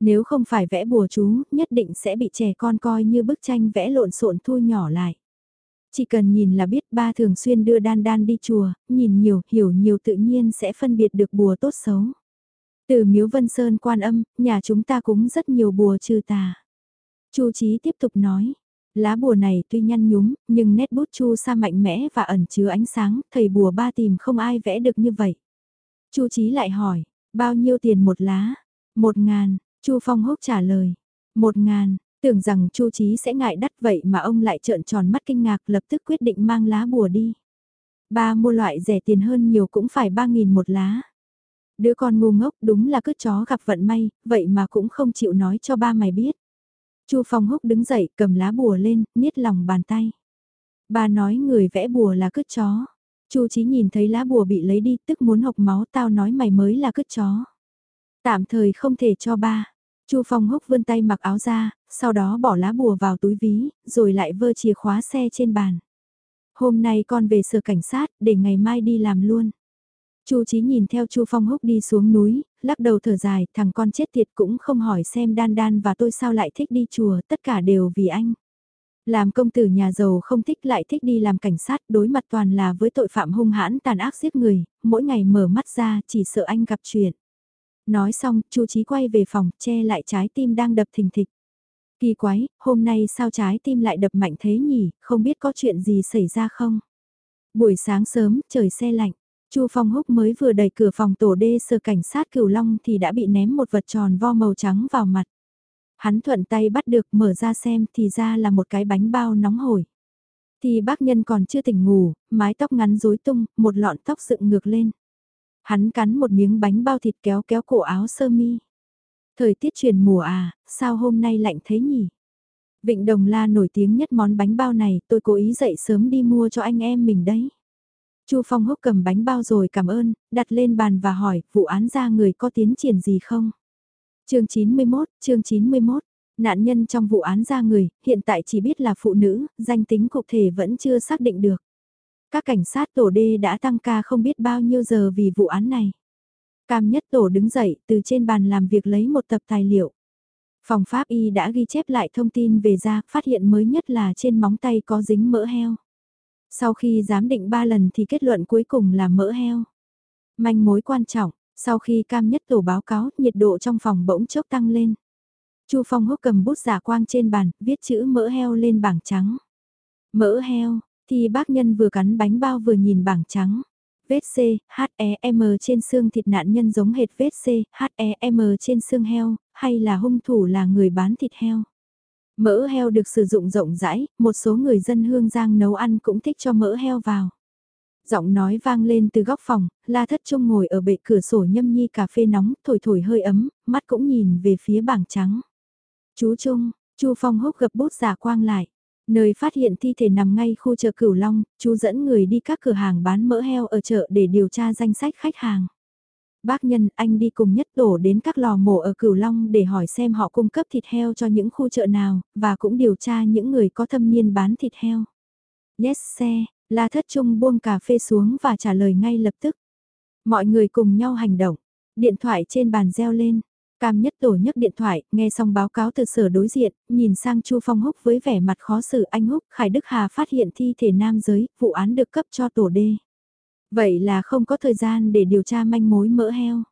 Nếu không phải vẽ bùa chú, nhất định sẽ bị trẻ con coi như bức tranh vẽ lộn xộn thu nhỏ lại. Chỉ cần nhìn là biết ba thường xuyên đưa đan đan đi chùa, nhìn nhiều, hiểu nhiều tự nhiên sẽ phân biệt được bùa tốt xấu. Từ miếu Vân Sơn quan âm, nhà chúng ta cũng rất nhiều bùa trừ tà. Chu Chí tiếp tục nói, lá bùa này tuy nhăn nhúm, nhưng nét bút chu sa mạnh mẽ và ẩn chứa ánh sáng, thầy bùa ba tìm không ai vẽ được như vậy. Chu Chí lại hỏi, bao nhiêu tiền một lá? Một ngàn, Chu Phong hốc trả lời, một ngàn, tưởng rằng Chu Chí sẽ ngại đắt vậy mà ông lại trợn tròn mắt kinh ngạc lập tức quyết định mang lá bùa đi. Ba mua loại rẻ tiền hơn nhiều cũng phải ba nghìn một lá. Đứa con ngu ngốc đúng là cứ chó gặp vận may, vậy mà cũng không chịu nói cho ba mày biết. Chu Phong Húc đứng dậy cầm lá bùa lên, niết lòng bàn tay. Ba nói người vẽ bùa là cứt chó. Chu Chí nhìn thấy lá bùa bị lấy đi tức muốn học máu tao nói mày mới là cứt chó. Tạm thời không thể cho ba. Chu Phong Húc vươn tay mặc áo ra, sau đó bỏ lá bùa vào túi ví, rồi lại vơ chìa khóa xe trên bàn. Hôm nay con về sở cảnh sát, để ngày mai đi làm luôn. Chu Chí nhìn theo Chu Phong Húc đi xuống núi, lắc đầu thở dài, thằng con chết tiệt cũng không hỏi xem Đan Đan và tôi sao lại thích đi chùa, tất cả đều vì anh. Làm công tử nhà giàu không thích lại thích đi làm cảnh sát, đối mặt toàn là với tội phạm hung hãn tàn ác giết người, mỗi ngày mở mắt ra chỉ sợ anh gặp chuyện. Nói xong, Chu Chí quay về phòng, che lại trái tim đang đập thình thịch. Kỳ quái, hôm nay sao trái tim lại đập mạnh thế nhỉ, không biết có chuyện gì xảy ra không? Buổi sáng sớm, trời xe lạnh, Chu Phong Húc mới vừa đẩy cửa phòng tổ đê sơ cảnh sát Cửu Long thì đã bị ném một vật tròn vo màu trắng vào mặt. Hắn thuận tay bắt được mở ra xem thì ra là một cái bánh bao nóng hổi. Thì bác nhân còn chưa tỉnh ngủ, mái tóc ngắn rối tung, một lọn tóc dựng ngược lên. Hắn cắn một miếng bánh bao thịt kéo kéo cổ áo sơ mi. Thời tiết chuyển mùa à, sao hôm nay lạnh thế nhỉ? Vịnh Đồng La nổi tiếng nhất món bánh bao này, tôi cố ý dậy sớm đi mua cho anh em mình đấy. Chu Phong húc cầm bánh bao rồi cảm ơn, đặt lên bàn và hỏi, vụ án ra người có tiến triển gì không? chương 91, chương 91, nạn nhân trong vụ án ra người, hiện tại chỉ biết là phụ nữ, danh tính cụ thể vẫn chưa xác định được. Các cảnh sát tổ đê đã tăng ca không biết bao nhiêu giờ vì vụ án này. Cam nhất tổ đứng dậy từ trên bàn làm việc lấy một tập tài liệu. Phòng pháp y đã ghi chép lại thông tin về da, phát hiện mới nhất là trên móng tay có dính mỡ heo. Sau khi giám định 3 lần thì kết luận cuối cùng là mỡ heo. Manh mối quan trọng, sau khi cam nhất tổ báo cáo, nhiệt độ trong phòng bỗng chốc tăng lên. Chu Phong húc cầm bút giả quang trên bàn, viết chữ mỡ heo lên bảng trắng. Mỡ heo, thì bác nhân vừa cắn bánh bao vừa nhìn bảng trắng. Vết C, H, E, M trên xương thịt nạn nhân giống hệt vết C, H, E, M trên xương heo, hay là hung thủ là người bán thịt heo. Mỡ heo được sử dụng rộng rãi, một số người dân hương giang nấu ăn cũng thích cho mỡ heo vào. Giọng nói vang lên từ góc phòng, La Thất Trung ngồi ở bệ cửa sổ nhâm nhi cà phê nóng, thổi thổi hơi ấm, mắt cũng nhìn về phía bảng trắng. Chú Trung, Chu Phong húc gập bút giả quang lại. Nơi phát hiện thi thể nằm ngay khu chợ Cửu Long, chú dẫn người đi các cửa hàng bán mỡ heo ở chợ để điều tra danh sách khách hàng. Bác nhân, anh đi cùng nhất tổ đến các lò mổ ở Cửu Long để hỏi xem họ cung cấp thịt heo cho những khu chợ nào, và cũng điều tra những người có thâm niên bán thịt heo. Yes, xe, La Thất Trung buông cà phê xuống và trả lời ngay lập tức. Mọi người cùng nhau hành động. Điện thoại trên bàn reo lên. Cam nhất tổ nhấc điện thoại, nghe xong báo cáo từ sở đối diện, nhìn sang Chu Phong Húc với vẻ mặt khó xử anh Húc, Khải Đức Hà phát hiện thi thể nam giới, vụ án được cấp cho tổ D. Vậy là không có thời gian để điều tra manh mối mỡ heo.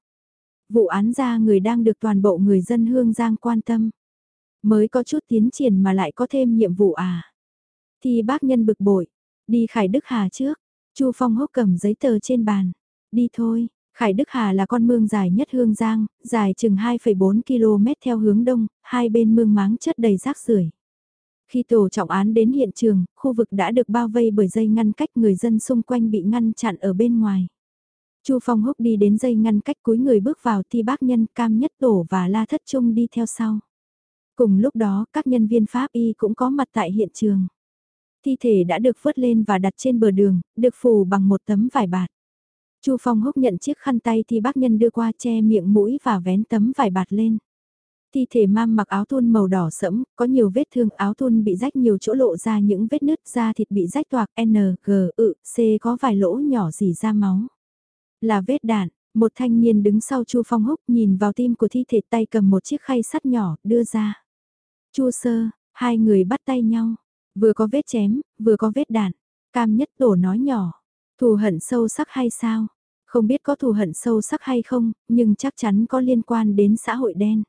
Vụ án ra người đang được toàn bộ người dân Hương Giang quan tâm. Mới có chút tiến triển mà lại có thêm nhiệm vụ à. Thì bác nhân bực bội, đi Khải Đức Hà trước, Chu Phong húc cầm giấy tờ trên bàn. Đi thôi, Khải Đức Hà là con mương dài nhất Hương Giang, dài chừng 2,4 km theo hướng đông, hai bên mương máng chất đầy rác rưởi. Khi tổ trọng án đến hiện trường, khu vực đã được bao vây bởi dây ngăn cách người dân xung quanh bị ngăn chặn ở bên ngoài. Chu Phong húc đi đến dây ngăn cách cuối người bước vào thì bác nhân cam nhất tổ và la thất trung đi theo sau. Cùng lúc đó các nhân viên pháp y cũng có mặt tại hiện trường. Thi thể đã được vớt lên và đặt trên bờ đường, được phủ bằng một tấm vải bạt. Chu Phong húc nhận chiếc khăn tay thì bác nhân đưa qua che miệng mũi và vén tấm vải bạt lên. Thi thể mam mặc áo thun màu đỏ sẫm, có nhiều vết thương áo thun bị rách nhiều chỗ lộ ra những vết nứt da thịt bị rách toạc N, G, ự, C có vài lỗ nhỏ dì ra máu. Là vết đạn, một thanh niên đứng sau Chu Phong Húc nhìn vào tim của thi thể tay cầm một chiếc khay sắt nhỏ đưa ra. Chu sơ, hai người bắt tay nhau, vừa có vết chém, vừa có vết đạn. Cam nhất tổ nói nhỏ, thù hận sâu sắc hay sao? Không biết có thù hận sâu sắc hay không, nhưng chắc chắn có liên quan đến xã hội đen.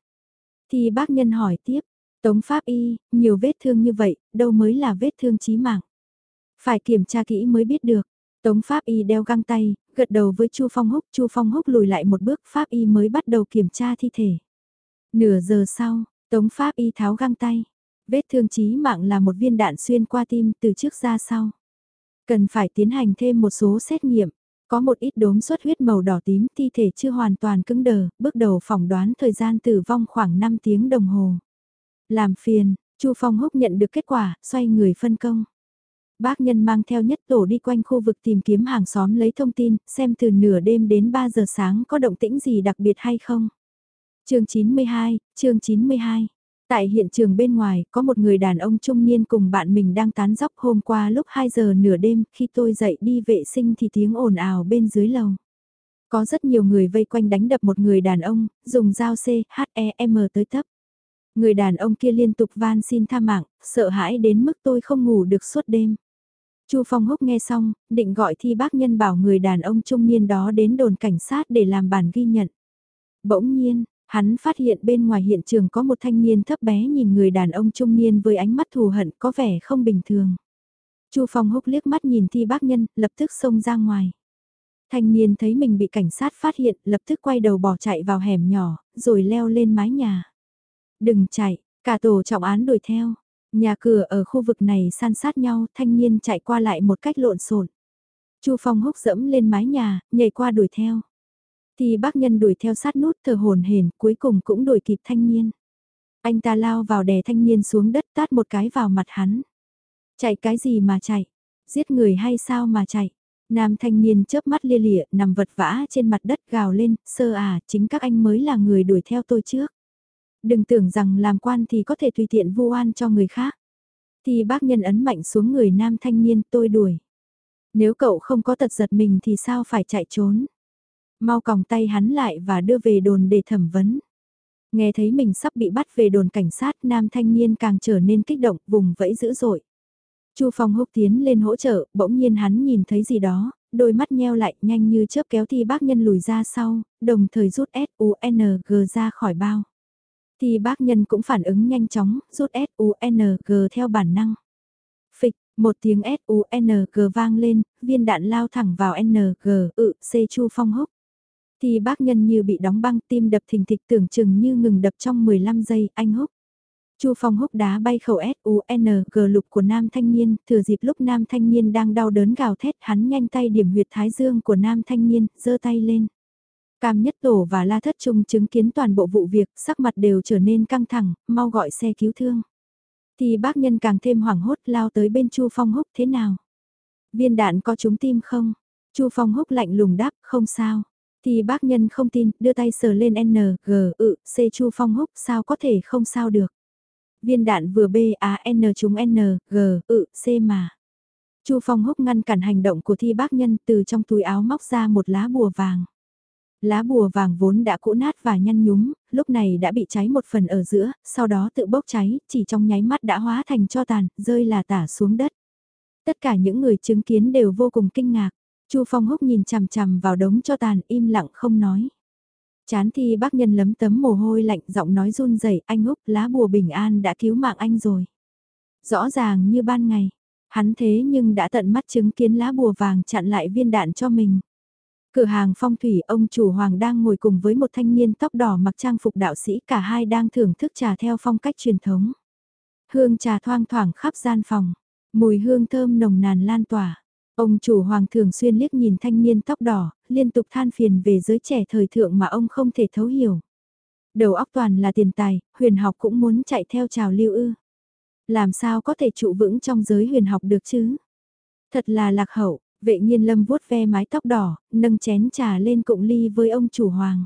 Thì bác nhân hỏi tiếp, Tống Pháp Y, nhiều vết thương như vậy, đâu mới là vết thương chí mạng. Phải kiểm tra kỹ mới biết được. Tống Pháp Y đeo găng tay, gật đầu với Chu Phong Húc, Chu Phong Húc lùi lại một bước, Pháp Y mới bắt đầu kiểm tra thi thể. Nửa giờ sau, Tống Pháp Y tháo găng tay. Vết thương chí mạng là một viên đạn xuyên qua tim từ trước ra sau. Cần phải tiến hành thêm một số xét nghiệm. Có một ít đốm xuất huyết màu đỏ tím, thi thể chưa hoàn toàn cứng đờ, bước đầu phỏng đoán thời gian tử vong khoảng 5 tiếng đồng hồ. Làm phiền, Chu Phong Húc nhận được kết quả, xoay người phân công. Bác nhân mang theo nhất tổ đi quanh khu vực tìm kiếm hàng xóm lấy thông tin, xem từ nửa đêm đến 3 giờ sáng có động tĩnh gì đặc biệt hay không. chương 92, chương 92 Tại hiện trường bên ngoài, có một người đàn ông trung niên cùng bạn mình đang tán dóc hôm qua lúc 2 giờ nửa đêm, khi tôi dậy đi vệ sinh thì tiếng ồn ào bên dưới lầu. Có rất nhiều người vây quanh đánh đập một người đàn ông, dùng dao C, H, E, M tới tấp. Người đàn ông kia liên tục van xin tha mạng, sợ hãi đến mức tôi không ngủ được suốt đêm. Chu Phong Húc nghe xong, định gọi thi bác nhân bảo người đàn ông trung niên đó đến đồn cảnh sát để làm bản ghi nhận. Bỗng nhiên, Hắn phát hiện bên ngoài hiện trường có một thanh niên thấp bé nhìn người đàn ông trung niên với ánh mắt thù hận có vẻ không bình thường. Chu Phong húc liếc mắt nhìn thi bác nhân, lập tức xông ra ngoài. Thanh niên thấy mình bị cảnh sát phát hiện, lập tức quay đầu bỏ chạy vào hẻm nhỏ, rồi leo lên mái nhà. Đừng chạy, cả tổ trọng án đuổi theo. Nhà cửa ở khu vực này san sát nhau, thanh niên chạy qua lại một cách lộn xộn. Chu Phong húc dẫm lên mái nhà, nhảy qua đuổi theo. Thì bác nhân đuổi theo sát nút thờ hồn hển cuối cùng cũng đuổi kịp thanh niên. Anh ta lao vào đè thanh niên xuống đất tát một cái vào mặt hắn. Chạy cái gì mà chạy? Giết người hay sao mà chạy? Nam thanh niên chớp mắt lia lịa nằm vật vã trên mặt đất gào lên, sơ à, chính các anh mới là người đuổi theo tôi trước. Đừng tưởng rằng làm quan thì có thể tùy tiện vu oan cho người khác. Thì bác nhân ấn mạnh xuống người nam thanh niên tôi đuổi. Nếu cậu không có tật giật mình thì sao phải chạy trốn? Mau còng tay hắn lại và đưa về đồn để thẩm vấn. Nghe thấy mình sắp bị bắt về đồn cảnh sát, nam thanh niên càng trở nên kích động, vùng vẫy dữ dội. Chu Phong húc tiến lên hỗ trợ, bỗng nhiên hắn nhìn thấy gì đó, đôi mắt nheo lại nhanh như chớp kéo thi bác nhân lùi ra sau, đồng thời rút S-U-N-G ra khỏi bao. Thì bác nhân cũng phản ứng nhanh chóng, rút S-U-N-G theo bản năng. Phịch, một tiếng S-U-N-G vang lên, viên đạn lao thẳng vào N-G, ự, ừ, C Chu Phong húc. Thì bác nhân như bị đóng băng tim đập thình thịch tưởng chừng như ngừng đập trong 15 giây, anh húc. Chu Phong húc đá bay khẩu S U N G lục của nam thanh niên, thừa dịp lúc nam thanh niên đang đau đớn gào thét, hắn nhanh tay điểm huyệt thái dương của nam thanh niên, giơ tay lên. Cam Nhất Tổ và La Thất Trung chứng kiến toàn bộ vụ việc, sắc mặt đều trở nên căng thẳng, mau gọi xe cứu thương. Thì bác nhân càng thêm hoảng hốt lao tới bên Chu Phong húc thế nào? Viên đạn có trúng tim không? Chu Phong húc lạnh lùng đáp, không sao. Thì bác nhân không tin, đưa tay sờ lên N, G, ự, C Chu Phong húc sao có thể không sao được. Viên đạn vừa B, A, N trúng N, G, ự, C mà. Chu Phong húc ngăn cản hành động của thi bác nhân từ trong túi áo móc ra một lá bùa vàng. Lá bùa vàng vốn đã cũ nát và nhăn nhúm, lúc này đã bị cháy một phần ở giữa, sau đó tự bốc cháy, chỉ trong nháy mắt đã hóa thành cho tàn, rơi là tả xuống đất. Tất cả những người chứng kiến đều vô cùng kinh ngạc. Chu Phong Húc nhìn chằm chằm vào đống cho tàn im lặng không nói. Chán thì bác nhân lấm tấm mồ hôi lạnh giọng nói run rẩy anh Húc lá bùa bình an đã cứu mạng anh rồi. Rõ ràng như ban ngày, hắn thế nhưng đã tận mắt chứng kiến lá bùa vàng chặn lại viên đạn cho mình. Cửa hàng phong thủy ông chủ hoàng đang ngồi cùng với một thanh niên tóc đỏ mặc trang phục đạo sĩ cả hai đang thưởng thức trà theo phong cách truyền thống. Hương trà thoang thoảng khắp gian phòng, mùi hương thơm nồng nàn lan tỏa. Ông chủ hoàng thường xuyên liếc nhìn thanh niên tóc đỏ, liên tục than phiền về giới trẻ thời thượng mà ông không thể thấu hiểu. Đầu óc toàn là tiền tài, huyền học cũng muốn chạy theo trào lưu ư. Làm sao có thể trụ vững trong giới huyền học được chứ? Thật là lạc hậu, vệ nhiên lâm vuốt ve mái tóc đỏ, nâng chén trà lên cụng ly với ông chủ hoàng.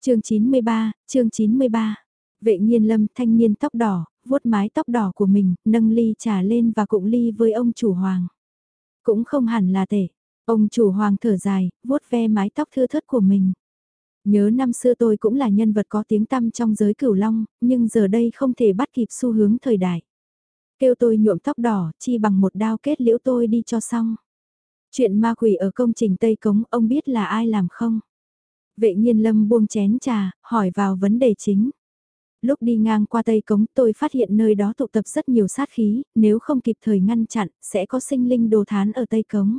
chương 93, chương 93. Vệ nhiên lâm thanh niên tóc đỏ, vuốt mái tóc đỏ của mình, nâng ly trà lên và cụng ly với ông chủ hoàng. Cũng không hẳn là tệ. Ông chủ hoàng thở dài, vuốt ve mái tóc thưa thớt của mình. Nhớ năm xưa tôi cũng là nhân vật có tiếng tăm trong giới cửu long, nhưng giờ đây không thể bắt kịp xu hướng thời đại. Kêu tôi nhuộm tóc đỏ, chi bằng một đao kết liễu tôi đi cho xong. Chuyện ma quỷ ở công trình Tây Cống, ông biết là ai làm không? Vệ nhiên lâm buông chén trà, hỏi vào vấn đề chính. Lúc đi ngang qua Tây Cống tôi phát hiện nơi đó tụ tập rất nhiều sát khí, nếu không kịp thời ngăn chặn, sẽ có sinh linh đồ thán ở Tây Cống.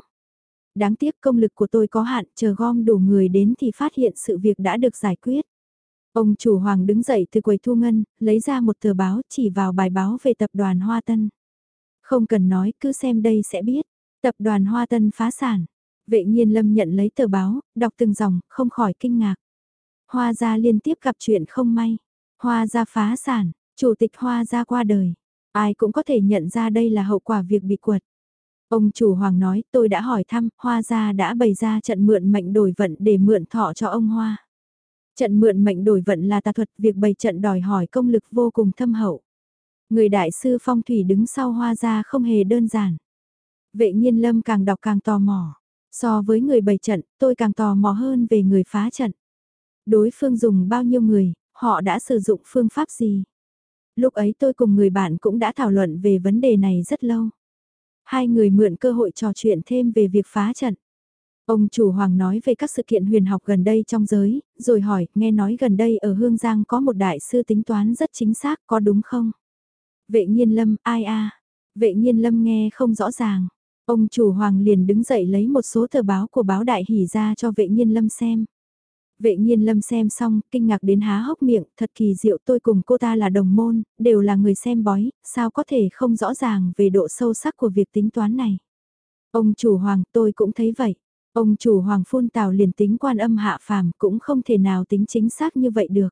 Đáng tiếc công lực của tôi có hạn, chờ gom đủ người đến thì phát hiện sự việc đã được giải quyết. Ông chủ hoàng đứng dậy từ quầy thu ngân, lấy ra một tờ báo chỉ vào bài báo về tập đoàn Hoa Tân. Không cần nói, cứ xem đây sẽ biết. Tập đoàn Hoa Tân phá sản. Vệ nhiên lâm nhận lấy tờ báo, đọc từng dòng, không khỏi kinh ngạc. Hoa gia liên tiếp gặp chuyện không may. Hoa gia phá sản, chủ tịch hoa gia qua đời. Ai cũng có thể nhận ra đây là hậu quả việc bị quật. Ông chủ hoàng nói tôi đã hỏi thăm, hoa gia đã bày ra trận mượn mệnh đổi vận để mượn thọ cho ông hoa. Trận mượn mệnh đổi vận là tà thuật, việc bày trận đòi hỏi công lực vô cùng thâm hậu. Người đại sư phong thủy đứng sau hoa gia không hề đơn giản. Vệ nhiên lâm càng đọc càng tò mò. So với người bày trận, tôi càng tò mò hơn về người phá trận. Đối phương dùng bao nhiêu người, họ đã sử dụng phương pháp gì? Lúc ấy tôi cùng người bạn cũng đã thảo luận về vấn đề này rất lâu. Hai người mượn cơ hội trò chuyện thêm về việc phá trận. Ông chủ hoàng nói về các sự kiện huyền học gần đây trong giới, rồi hỏi, nghe nói gần đây ở Hương Giang có một đại sư tính toán rất chính xác, có đúng không? Vệ nhiên lâm, ai a Vệ nhiên lâm nghe không rõ ràng. Ông chủ hoàng liền đứng dậy lấy một số tờ báo của báo đại hỉ ra cho vệ nhiên lâm xem. Vệ nhiên lâm xem xong, kinh ngạc đến há hốc miệng, thật kỳ diệu tôi cùng cô ta là đồng môn, đều là người xem bói, sao có thể không rõ ràng về độ sâu sắc của việc tính toán này. Ông chủ hoàng tôi cũng thấy vậy. Ông chủ hoàng phun tào liền tính quan âm hạ phàm cũng không thể nào tính chính xác như vậy được.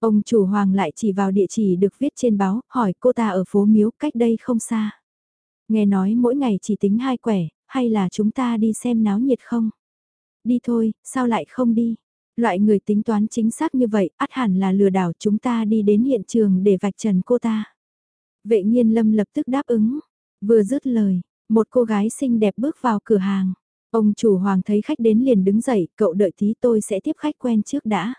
Ông chủ hoàng lại chỉ vào địa chỉ được viết trên báo, hỏi cô ta ở phố Miếu cách đây không xa. Nghe nói mỗi ngày chỉ tính hai quẻ, hay là chúng ta đi xem náo nhiệt không? Đi thôi, sao lại không đi? Loại người tính toán chính xác như vậy, ắt hẳn là lừa đảo chúng ta đi đến hiện trường để vạch trần cô ta. Vệ nhiên lâm lập tức đáp ứng. Vừa dứt lời, một cô gái xinh đẹp bước vào cửa hàng. Ông chủ hoàng thấy khách đến liền đứng dậy, cậu đợi tí tôi sẽ tiếp khách quen trước đã.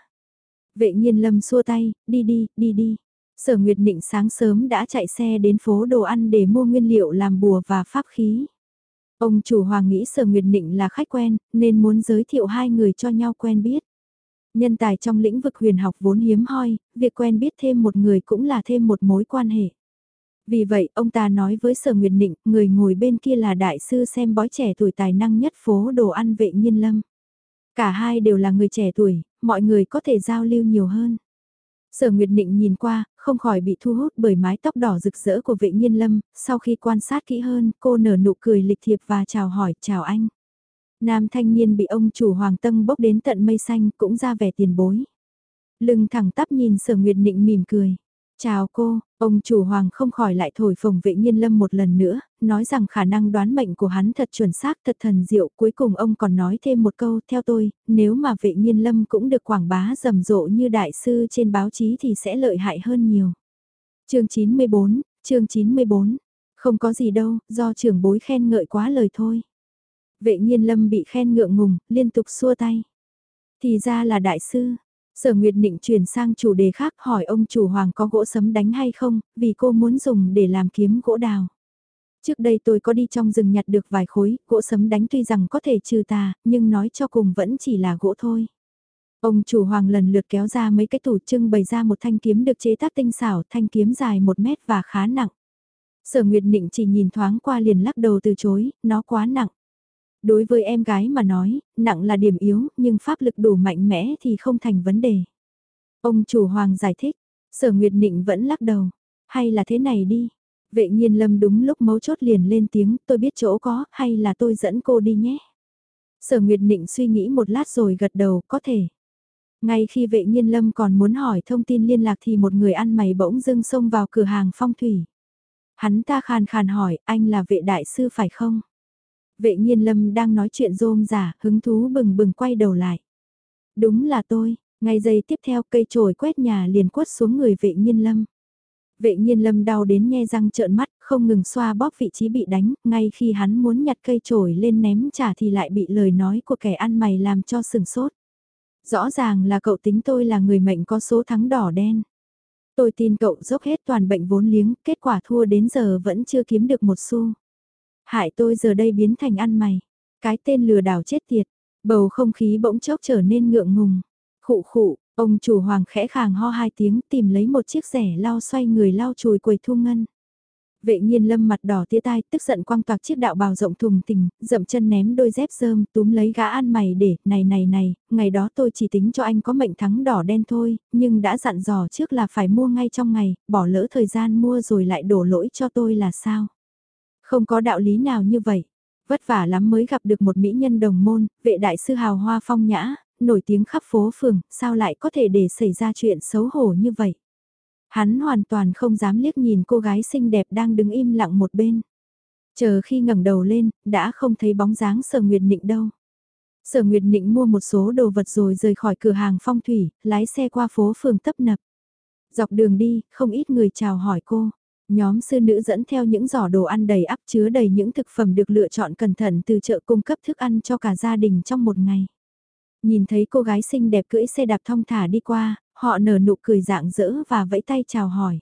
Vệ nhiên lâm xua tay, đi đi, đi đi. Sở Nguyệt Nịnh sáng sớm đã chạy xe đến phố đồ ăn để mua nguyên liệu làm bùa và pháp khí. Ông chủ hoàng nghĩ Sở Nguyệt Nịnh là khách quen, nên muốn giới thiệu hai người cho nhau quen biết. Nhân tài trong lĩnh vực huyền học vốn hiếm hoi, việc quen biết thêm một người cũng là thêm một mối quan hệ. Vì vậy, ông ta nói với Sở Nguyệt Nịnh, người ngồi bên kia là đại sư xem bói trẻ tuổi tài năng nhất phố đồ ăn vệ nhiên lâm. Cả hai đều là người trẻ tuổi, mọi người có thể giao lưu nhiều hơn. Sở Nguyệt Nịnh nhìn qua, không khỏi bị thu hút bởi mái tóc đỏ rực rỡ của vệ nhiên lâm, sau khi quan sát kỹ hơn, cô nở nụ cười lịch thiệp và chào hỏi, chào anh. Nam thanh niên bị ông chủ Hoàng Tâm bốc đến tận mây xanh cũng ra vẻ tiền bối. Lưng thẳng tắp nhìn sở Nguyệt Nịnh mỉm cười. Chào cô, ông chủ hoàng không khỏi lại thổi phồng vệ nhiên lâm một lần nữa, nói rằng khả năng đoán mệnh của hắn thật chuẩn xác thật thần diệu. Cuối cùng ông còn nói thêm một câu theo tôi, nếu mà vệ nhiên lâm cũng được quảng bá rầm rộ như đại sư trên báo chí thì sẽ lợi hại hơn nhiều. chương 94, chương 94, không có gì đâu, do trưởng bối khen ngợi quá lời thôi. Vệ nhiên lâm bị khen ngượng ngùng, liên tục xua tay. Thì ra là đại sư, Sở Nguyệt Nịnh chuyển sang chủ đề khác hỏi ông chủ hoàng có gỗ sấm đánh hay không, vì cô muốn dùng để làm kiếm gỗ đào. Trước đây tôi có đi trong rừng nhặt được vài khối, gỗ sấm đánh tuy rằng có thể trừ tà, nhưng nói cho cùng vẫn chỉ là gỗ thôi. Ông chủ hoàng lần lượt kéo ra mấy cái tủ trưng bày ra một thanh kiếm được chế tác tinh xảo, thanh kiếm dài một mét và khá nặng. Sở Nguyệt Nịnh chỉ nhìn thoáng qua liền lắc đầu từ chối, nó quá nặng. Đối với em gái mà nói, nặng là điểm yếu, nhưng pháp lực đủ mạnh mẽ thì không thành vấn đề. Ông chủ hoàng giải thích, sở nguyệt nịnh vẫn lắc đầu, hay là thế này đi. Vệ nhiên lâm đúng lúc mấu chốt liền lên tiếng, tôi biết chỗ có, hay là tôi dẫn cô đi nhé. Sở Nguyệt Nịnh suy nghĩ một lát rồi gật đầu, có thể. Ngay khi vệ nhiên lâm còn muốn hỏi thông tin liên lạc thì một người ăn mày bỗng dưng xông vào cửa hàng phong thủy. Hắn ta khàn khàn hỏi, anh là vệ đại sư phải không? Vệ nhiên lâm đang nói chuyện rôm giả, hứng thú bừng bừng quay đầu lại. Đúng là tôi, ngay giây tiếp theo cây trồi quét nhà liền quất xuống người vệ nhiên lâm. Vệ nhiên lâm đau đến nhe răng trợn mắt, không ngừng xoa bóp vị trí bị đánh, ngay khi hắn muốn nhặt cây trổi lên ném trả thì lại bị lời nói của kẻ ăn mày làm cho sừng sốt. Rõ ràng là cậu tính tôi là người mệnh có số thắng đỏ đen. Tôi tin cậu dốc hết toàn bệnh vốn liếng, kết quả thua đến giờ vẫn chưa kiếm được một xu. Hại tôi giờ đây biến thành ăn mày. Cái tên lừa đảo chết tiệt. Bầu không khí bỗng chốc trở nên ngượng ngùng. Khụ khụ, ông chủ hoàng khẽ khàng ho hai tiếng tìm lấy một chiếc rẻ lau xoay người lau chùi quầy thu ngân. Vệ nhiên lâm mặt đỏ tía tai tức giận quăng toạc chiếc đạo bào rộng thùng tình, dậm chân ném đôi dép rơm túm lấy gã ăn mày để, này này này, ngày đó tôi chỉ tính cho anh có mệnh thắng đỏ đen thôi, nhưng đã dặn dò trước là phải mua ngay trong ngày, bỏ lỡ thời gian mua rồi lại đổ lỗi cho tôi là sao. Không có đạo lý nào như vậy. Vất vả lắm mới gặp được một mỹ nhân đồng môn, vệ đại sư hào hoa phong nhã, nổi tiếng khắp phố phường, sao lại có thể để xảy ra chuyện xấu hổ như vậy. Hắn hoàn toàn không dám liếc nhìn cô gái xinh đẹp đang đứng im lặng một bên. Chờ khi ngẩng đầu lên, đã không thấy bóng dáng sở nguyệt nịnh đâu. Sở Nguyệt Nịnh mua một số đồ vật rồi rời khỏi cửa hàng phong thủy, lái xe qua phố phường tấp nập. Dọc đường đi, không ít người chào hỏi cô. Nhóm sư nữ dẫn theo những giỏ đồ ăn đầy ắp chứa đầy những thực phẩm được lựa chọn cẩn thận từ chợ cung cấp thức ăn cho cả gia đình trong một ngày. Nhìn thấy cô gái xinh đẹp cưỡi xe đạp thong thả đi qua, họ nở nụ cười dạng dỡ và vẫy tay chào hỏi.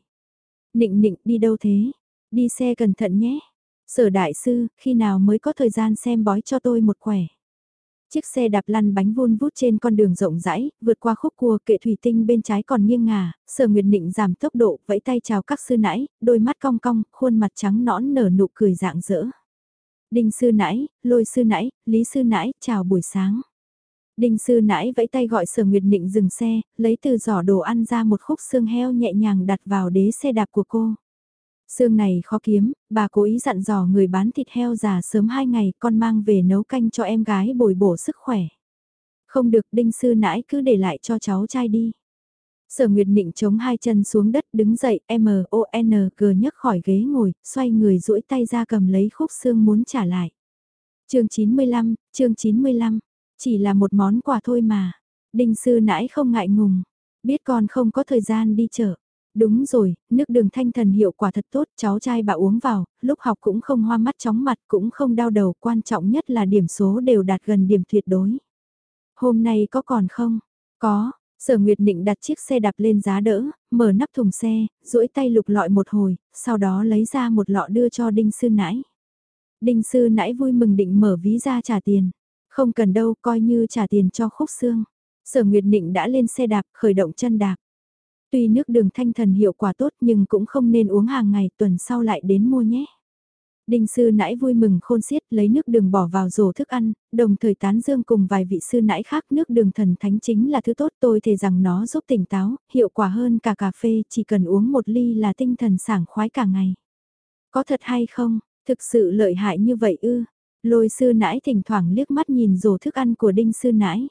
Nịnh nịnh đi đâu thế? Đi xe cẩn thận nhé. Sở đại sư, khi nào mới có thời gian xem bói cho tôi một quẻ. Chiếc xe đạp lăn bánh vun vút trên con đường rộng rãi, vượt qua khúc cua kệ thủy tinh bên trái còn nghiêng ngả, sở nguyệt định giảm tốc độ, vẫy tay chào các sư nãi, đôi mắt cong cong, khuôn mặt trắng nõn nở nụ cười dạng dỡ. Đinh sư nãi, lôi sư nãi, lý sư nãi chào buổi sáng. Đinh sư nãi vẫy tay gọi sở nguyệt định dừng xe, lấy từ giỏ đồ ăn ra một khúc xương heo nhẹ nhàng đặt vào đế xe đạp của cô sương này khó kiếm, bà cố ý dặn dò người bán thịt heo già sớm hai ngày con mang về nấu canh cho em gái bồi bổ sức khỏe. Không được đinh sư nãi cứ để lại cho cháu trai đi. Sở Nguyệt Nịnh chống hai chân xuống đất đứng dậy M-O-N-G nhấc khỏi ghế ngồi, xoay người duỗi tay ra cầm lấy khúc xương muốn trả lại. chương 95, chương 95, chỉ là một món quà thôi mà. Đinh sư nãi không ngại ngùng, biết con không có thời gian đi chợ. Đúng rồi, nước đường thanh thần hiệu quả thật tốt, cháu trai bà uống vào, lúc học cũng không hoa mắt chóng mặt cũng không đau đầu, quan trọng nhất là điểm số đều đạt gần điểm tuyệt đối. Hôm nay có còn không? Có, Sở Nguyệt Định đặt chiếc xe đạp lên giá đỡ, mở nắp thùng xe, duỗi tay lục lọi một hồi, sau đó lấy ra một lọ đưa cho Đinh Sư Nãi. Đinh Sư Nãi vui mừng định mở ví ra trả tiền. Không cần đâu, coi như trả tiền cho khúc xương. Sở Nguyệt Định đã lên xe đạp, khởi động chân đạp. Tuy nước đường thanh thần hiệu quả tốt nhưng cũng không nên uống hàng ngày tuần sau lại đến mua nhé. Đinh sư nãi vui mừng khôn xiết lấy nước đường bỏ vào rổ thức ăn, đồng thời tán dương cùng vài vị sư nãi khác nước đường thần thánh chính là thứ tốt tôi thề rằng nó giúp tỉnh táo, hiệu quả hơn cả cà phê chỉ cần uống một ly là tinh thần sảng khoái cả ngày. Có thật hay không, thực sự lợi hại như vậy ư, lôi sư nãi thỉnh thoảng liếc mắt nhìn rổ thức ăn của đinh sư nãi.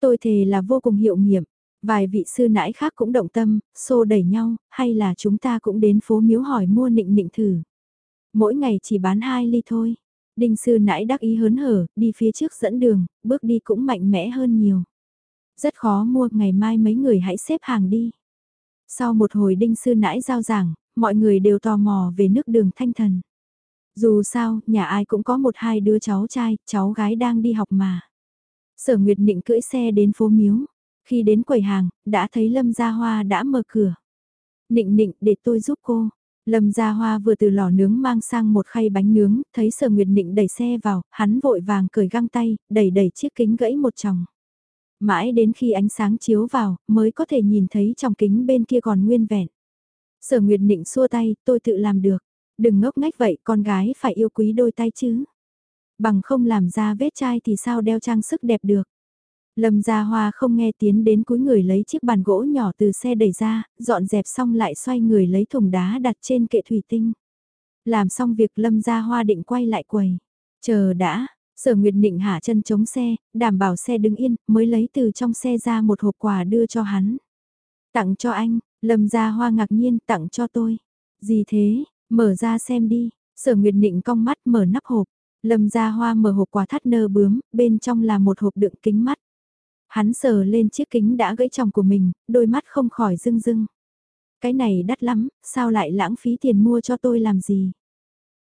Tôi thề là vô cùng hiệu nghiệm, vài vị sư nãi khác cũng động tâm, xô đẩy nhau, hay là chúng ta cũng đến phố miếu hỏi mua nịnh nịnh thử. Mỗi ngày chỉ bán hai ly thôi. Đinh sư nãi đắc ý hớn hở, đi phía trước dẫn đường, bước đi cũng mạnh mẽ hơn nhiều. Rất khó mua, ngày mai mấy người hãy xếp hàng đi. Sau một hồi đinh sư nãi giao giảng, mọi người đều tò mò về nước đường thanh thần. Dù sao, nhà ai cũng có một hai đứa cháu trai, cháu gái đang đi học mà. Sở Nguyệt Nịnh cưỡi xe đến phố Miếu. Khi đến quầy hàng, đã thấy Lâm Gia Hoa đã mở cửa. Nịnh nịnh để tôi giúp cô. Lâm Gia Hoa vừa từ lò nướng mang sang một khay bánh nướng, thấy Sở Nguyệt Nịnh đẩy xe vào, hắn vội vàng cởi găng tay, đẩy đẩy chiếc kính gãy một chồng. Mãi đến khi ánh sáng chiếu vào, mới có thể nhìn thấy trong kính bên kia còn nguyên vẹn. Sở Nguyệt Nịnh xua tay, tôi tự làm được. Đừng ngốc ngách vậy, con gái phải yêu quý đôi tay chứ. Bằng không làm ra vết chai thì sao đeo trang sức đẹp được. Lâm Gia Hoa không nghe tiến đến cuối người lấy chiếc bàn gỗ nhỏ từ xe đẩy ra, dọn dẹp xong lại xoay người lấy thùng đá đặt trên kệ thủy tinh. Làm xong việc Lâm Gia Hoa định quay lại quầy. Chờ đã, Sở Nguyệt Định hạ chân chống xe, đảm bảo xe đứng yên, mới lấy từ trong xe ra một hộp quà đưa cho hắn. Tặng cho anh, Lâm Gia Hoa ngạc nhiên tặng cho tôi. Gì thế, mở ra xem đi. Sở Nguyệt Định cong mắt mở nắp hộp. Lâm Gia Hoa mở hộp quà thắt nơ bướm, bên trong là một hộp đựng kính mắt. Hắn sờ lên chiếc kính đã gãy tròng của mình, đôi mắt không khỏi rưng rưng. Cái này đắt lắm, sao lại lãng phí tiền mua cho tôi làm gì?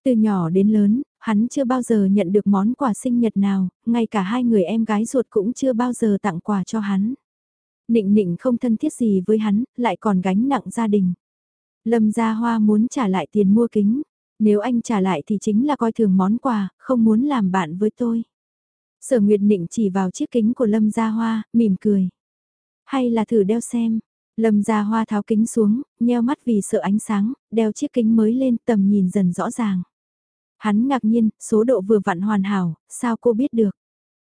Từ nhỏ đến lớn, hắn chưa bao giờ nhận được món quà sinh nhật nào, ngay cả hai người em gái ruột cũng chưa bao giờ tặng quà cho hắn. Nịnh nịnh không thân thiết gì với hắn, lại còn gánh nặng gia đình. Lâm Gia Hoa muốn trả lại tiền mua kính, nếu anh trả lại thì chính là coi thường món quà, không muốn làm bạn với tôi. Sở Nguyệt Nịnh chỉ vào chiếc kính của Lâm Gia Hoa, mỉm cười. Hay là thử đeo xem. Lâm Gia Hoa tháo kính xuống, nheo mắt vì sợ ánh sáng, đeo chiếc kính mới lên tầm nhìn dần rõ ràng. Hắn ngạc nhiên, số độ vừa vặn hoàn hảo, sao cô biết được?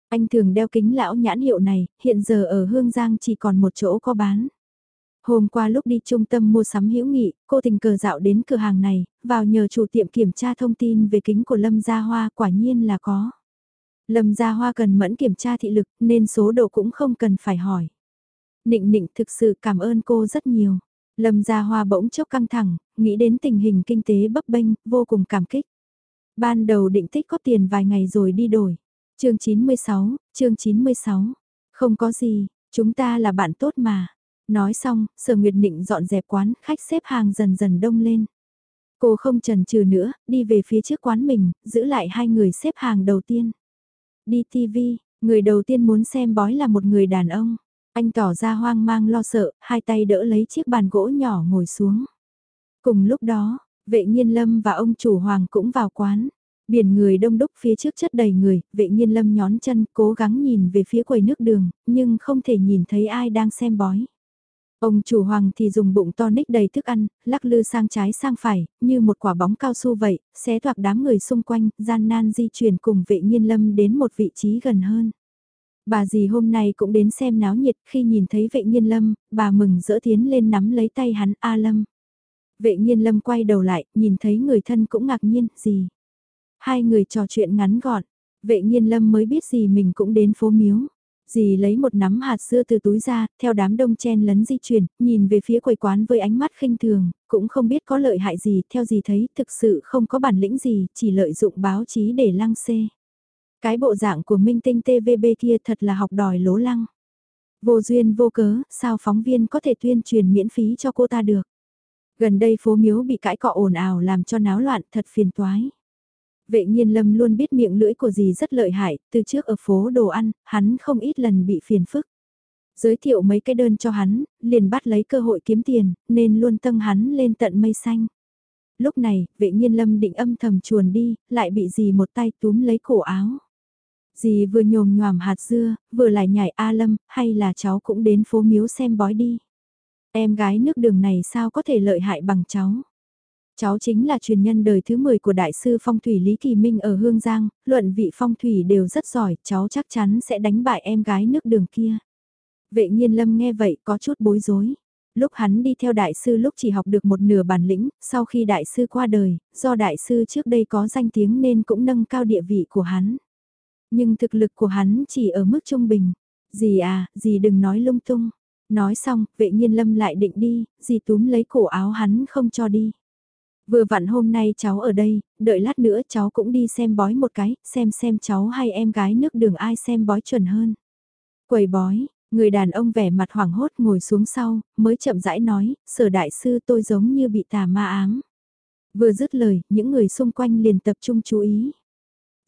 Anh thường đeo kính lão nhãn hiệu này, hiện giờ ở Hương Giang chỉ còn một chỗ có bán. Hôm qua lúc đi trung tâm mua sắm hữu nghị, cô tình cờ dạo đến cửa hàng này, vào nhờ chủ tiệm kiểm tra thông tin về kính của Lâm Gia Hoa quả nhiên là có. Lâm Gia Hoa cần mẫn kiểm tra thị lực nên số độ cũng không cần phải hỏi. Nịnh nịnh thực sự cảm ơn cô rất nhiều. Lâm Gia Hoa bỗng chốc căng thẳng, nghĩ đến tình hình kinh tế bấp bênh, vô cùng cảm kích. Ban đầu định tích có tiền vài ngày rồi đi đổi. chương 96, chương 96. Không có gì, chúng ta là bạn tốt mà. Nói xong, Sở Nguyệt Nịnh dọn dẹp quán, khách xếp hàng dần dần đông lên. Cô không chần chừ nữa, đi về phía trước quán mình, giữ lại hai người xếp hàng đầu tiên. Đi TV, người đầu tiên muốn xem bói là một người đàn ông. Anh tỏ ra hoang mang lo sợ, hai tay đỡ lấy chiếc bàn gỗ nhỏ ngồi xuống. Cùng lúc đó, vệ nhiên lâm và ông chủ hoàng cũng vào quán. Biển người đông đúc phía trước chất đầy người, vệ nhiên lâm nhón chân cố gắng nhìn về phía quầy nước đường, nhưng không thể nhìn thấy ai đang xem bói. Ông chủ hoàng thì dùng bụng to ních đầy thức ăn, lắc lư sang trái sang phải, như một quả bóng cao su vậy, xé toạc đám người xung quanh, gian nan di chuyển cùng vệ nhiên lâm đến một vị trí gần hơn. Bà dì hôm nay cũng đến xem náo nhiệt khi nhìn thấy vệ nhiên lâm, bà mừng rỡ tiến lên nắm lấy tay hắn A lâm. Vệ nhiên lâm quay đầu lại, nhìn thấy người thân cũng ngạc nhiên, gì. Hai người trò chuyện ngắn gọn, vệ nhiên lâm mới biết gì mình cũng đến phố miếu. Dì lấy một nắm hạt dưa từ túi ra, theo đám đông chen lấn di chuyển, nhìn về phía quầy quán với ánh mắt khinh thường, cũng không biết có lợi hại gì, theo dì thấy thực sự không có bản lĩnh gì, chỉ lợi dụng báo chí để lăng xê. Cái bộ dạng của minh tinh TVB kia thật là học đòi lố lăng. Vô duyên vô cớ, sao phóng viên có thể tuyên truyền miễn phí cho cô ta được. Gần đây phố miếu bị cãi cọ ồn ào làm cho náo loạn thật phiền toái. Vệ nhiên lâm luôn biết miệng lưỡi của dì rất lợi hại, từ trước ở phố đồ ăn, hắn không ít lần bị phiền phức. Giới thiệu mấy cái đơn cho hắn, liền bắt lấy cơ hội kiếm tiền, nên luôn tâng hắn lên tận mây xanh. Lúc này, vệ nhiên lâm định âm thầm chuồn đi, lại bị dì một tay túm lấy cổ áo. Dì vừa nhồm nhòm hạt dưa, vừa lại nhảy A Lâm, hay là cháu cũng đến phố miếu xem bói đi. Em gái nước đường này sao có thể lợi hại bằng cháu. Cháu chính là truyền nhân đời thứ 10 của đại sư phong thủy Lý Kỳ Minh ở Hương Giang, luận vị phong thủy đều rất giỏi, cháu chắc chắn sẽ đánh bại em gái nước đường kia. Vệ nhiên lâm nghe vậy có chút bối rối. Lúc hắn đi theo đại sư lúc chỉ học được một nửa bản lĩnh, sau khi đại sư qua đời, do đại sư trước đây có danh tiếng nên cũng nâng cao địa vị của hắn. Nhưng thực lực của hắn chỉ ở mức trung bình. Dì à, dì đừng nói lung tung. Nói xong, vệ nhiên lâm lại định đi, dì túm lấy cổ áo hắn không cho đi. Vừa vặn hôm nay cháu ở đây, đợi lát nữa cháu cũng đi xem bói một cái, xem xem cháu hay em gái nước đường ai xem bói chuẩn hơn. Quầy bói, người đàn ông vẻ mặt hoảng hốt ngồi xuống sau, mới chậm rãi nói, sở đại sư tôi giống như bị tà ma ám. Vừa dứt lời, những người xung quanh liền tập trung chú ý.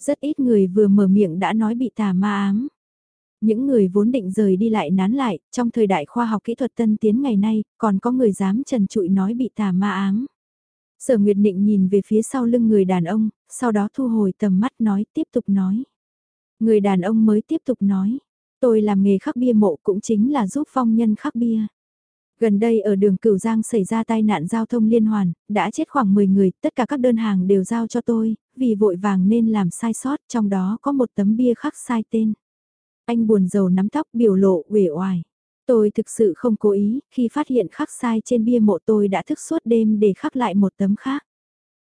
Rất ít người vừa mở miệng đã nói bị tà ma ám. Những người vốn định rời đi lại nán lại, trong thời đại khoa học kỹ thuật tân tiến ngày nay, còn có người dám trần trụi nói bị tà ma ám. Sở Nguyệt Định nhìn về phía sau lưng người đàn ông, sau đó thu hồi tầm mắt nói tiếp tục nói. Người đàn ông mới tiếp tục nói, tôi làm nghề khắc bia mộ cũng chính là giúp phong nhân khắc bia. Gần đây ở đường Cửu Giang xảy ra tai nạn giao thông liên hoàn, đã chết khoảng 10 người, tất cả các đơn hàng đều giao cho tôi, vì vội vàng nên làm sai sót, trong đó có một tấm bia khắc sai tên. Anh buồn rầu nắm tóc biểu lộ uể oải. Tôi thực sự không cố ý, khi phát hiện khắc sai trên bia mộ tôi đã thức suốt đêm để khắc lại một tấm khác.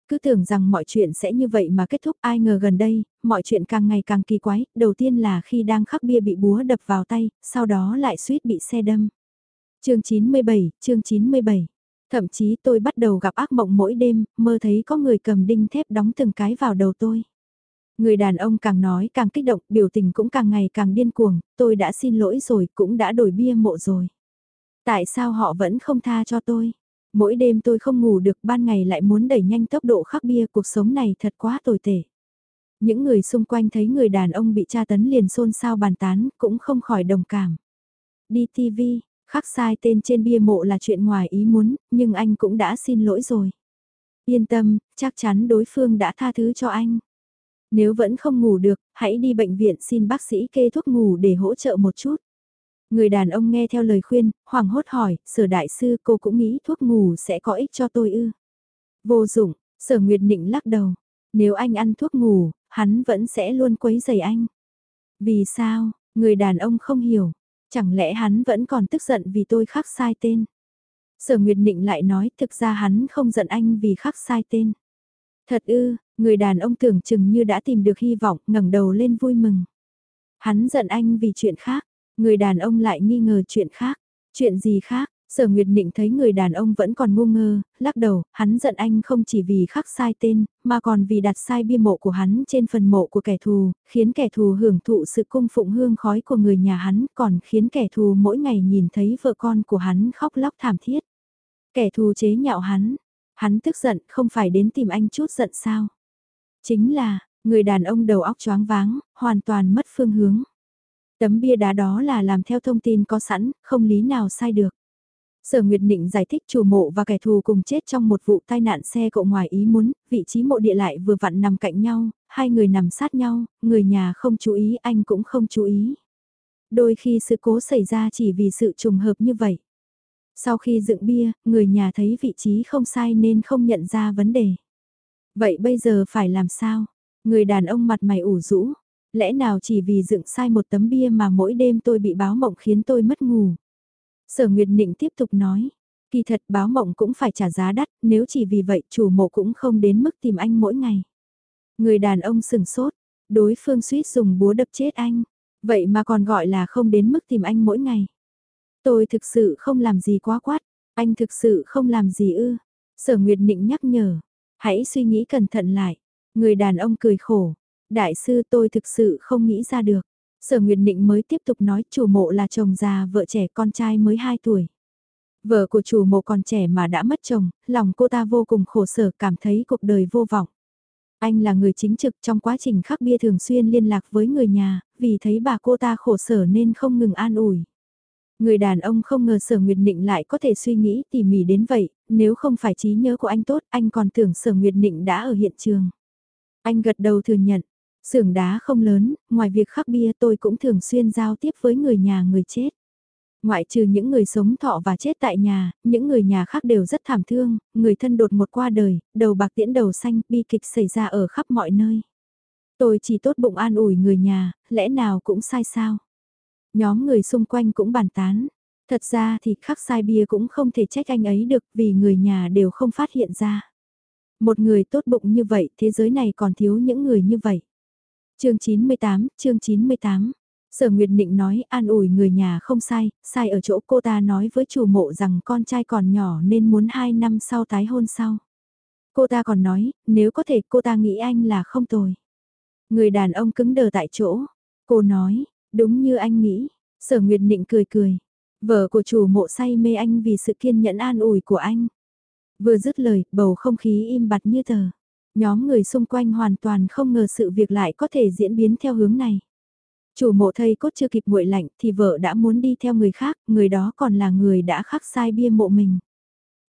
Cứ tưởng rằng mọi chuyện sẽ như vậy mà kết thúc ai ngờ gần đây, mọi chuyện càng ngày càng kỳ quái, đầu tiên là khi đang khắc bia bị búa đập vào tay, sau đó lại suýt bị xe đâm. chương 97, chương 97. Thậm chí tôi bắt đầu gặp ác mộng mỗi đêm, mơ thấy có người cầm đinh thép đóng từng cái vào đầu tôi. Người đàn ông càng nói càng kích động, biểu tình cũng càng ngày càng điên cuồng, tôi đã xin lỗi rồi, cũng đã đổi bia mộ rồi. Tại sao họ vẫn không tha cho tôi? Mỗi đêm tôi không ngủ được, ban ngày lại muốn đẩy nhanh tốc độ khắc bia, cuộc sống này thật quá tồi tệ. Những người xung quanh thấy người đàn ông bị tra tấn liền xôn xao bàn tán, cũng không khỏi đồng cảm. Đi TV, khắc sai tên trên bia mộ là chuyện ngoài ý muốn, nhưng anh cũng đã xin lỗi rồi. Yên tâm, chắc chắn đối phương đã tha thứ cho anh. Nếu vẫn không ngủ được, hãy đi bệnh viện xin bác sĩ kê thuốc ngủ để hỗ trợ một chút. Người đàn ông nghe theo lời khuyên, hoảng hốt hỏi, sở đại sư cô cũng nghĩ thuốc ngủ sẽ có ích cho tôi ư. Vô dụng, sở nguyệt nịnh lắc đầu. Nếu anh ăn thuốc ngủ, hắn vẫn sẽ luôn quấy giày anh. Vì sao, người đàn ông không hiểu. Chẳng lẽ hắn vẫn còn tức giận vì tôi khắc sai tên. Sở Nguyệt Nịnh lại nói thực ra hắn không giận anh vì khắc sai tên. Thật ư, người đàn ông tưởng chừng như đã tìm được hy vọng, ngẩng đầu lên vui mừng. Hắn giận anh vì chuyện khác, người đàn ông lại nghi ngờ chuyện khác. Chuyện gì khác? Sở Nguyệt Nịnh thấy người đàn ông vẫn còn ngu ngơ, lắc đầu, hắn giận anh không chỉ vì khắc sai tên, mà còn vì đặt sai bia mộ của hắn trên phần mộ của kẻ thù, khiến kẻ thù hưởng thụ sự cung phụng hương khói của người nhà hắn, còn khiến kẻ thù mỗi ngày nhìn thấy vợ con của hắn khóc lóc thảm thiết. Kẻ thù chế nhạo hắn, Hắn tức giận không phải đến tìm anh chút giận sao. Chính là, người đàn ông đầu óc choáng váng, hoàn toàn mất phương hướng. Tấm bia đá đó là làm theo thông tin có sẵn, không lý nào sai được. Sở Nguyệt Nịnh giải thích chủ mộ và kẻ thù cùng chết trong một vụ tai nạn xe cộ ngoài ý muốn, vị trí mộ địa lại vừa vặn nằm cạnh nhau, hai người nằm sát nhau, người nhà không chú ý anh cũng không chú ý. Đôi khi sự cố xảy ra chỉ vì sự trùng hợp như vậy. Sau khi dựng bia, người nhà thấy vị trí không sai nên không nhận ra vấn đề. Vậy bây giờ phải làm sao? Người đàn ông mặt mày ủ rũ. Lẽ nào chỉ vì dựng sai một tấm bia mà mỗi đêm tôi bị báo mộng khiến tôi mất ngủ? Sở Nguyệt Nịnh tiếp tục nói. Kỳ thật báo mộng cũng phải trả giá đắt, nếu chỉ vì vậy chủ mộ cũng không đến mức tìm anh mỗi ngày. Người đàn ông sừng sốt, đối phương suýt dùng búa đập chết anh. Vậy mà còn gọi là không đến mức tìm anh mỗi ngày. Tôi thực sự không làm gì quá quát, anh thực sự không làm gì ư. Sở Nguyệt Nịnh nhắc nhở, hãy suy nghĩ cẩn thận lại. Người đàn ông cười khổ, đại sư tôi thực sự không nghĩ ra được. Sở Nguyệt Nịnh mới tiếp tục nói chủ mộ là chồng già vợ trẻ con trai mới 2 tuổi. Vợ của chủ mộ còn trẻ mà đã mất chồng, lòng cô ta vô cùng khổ sở cảm thấy cuộc đời vô vọng. Anh là người chính trực trong quá trình khắc bia thường xuyên liên lạc với người nhà, vì thấy bà cô ta khổ sở nên không ngừng an ủi. Người đàn ông không ngờ sở Nguyệt Nịnh lại có thể suy nghĩ tỉ mỉ đến vậy, nếu không phải trí nhớ của anh tốt, anh còn tưởng sở Nguyệt Nịnh đã ở hiện trường. Anh gật đầu thừa nhận, xưởng đá không lớn, ngoài việc khắc bia tôi cũng thường xuyên giao tiếp với người nhà người chết. Ngoại trừ những người sống thọ và chết tại nhà, những người nhà khác đều rất thảm thương, người thân đột một qua đời, đầu bạc tiễn đầu xanh, bi kịch xảy ra ở khắp mọi nơi. Tôi chỉ tốt bụng an ủi người nhà, lẽ nào cũng sai sao. Nhóm người xung quanh cũng bàn tán. Thật ra thì khắc sai bia cũng không thể trách anh ấy được vì người nhà đều không phát hiện ra. Một người tốt bụng như vậy, thế giới này còn thiếu những người như vậy. chương 98, chương 98. Sở Nguyệt Nịnh nói an ủi người nhà không sai, sai ở chỗ cô ta nói với chủ mộ rằng con trai còn nhỏ nên muốn 2 năm sau tái hôn sau. Cô ta còn nói, nếu có thể cô ta nghĩ anh là không tồi. Người đàn ông cứng đờ tại chỗ. Cô nói, đúng như anh nghĩ. Sở Nguyệt Nịnh cười cười. Vợ của chủ mộ say mê anh vì sự kiên nhẫn an ủi của anh. Vừa dứt lời, bầu không khí im bặt như tờ. Nhóm người xung quanh hoàn toàn không ngờ sự việc lại có thể diễn biến theo hướng này. Chủ mộ thầy cốt chưa kịp nguội lạnh thì vợ đã muốn đi theo người khác, người đó còn là người đã khắc sai bia mộ mình.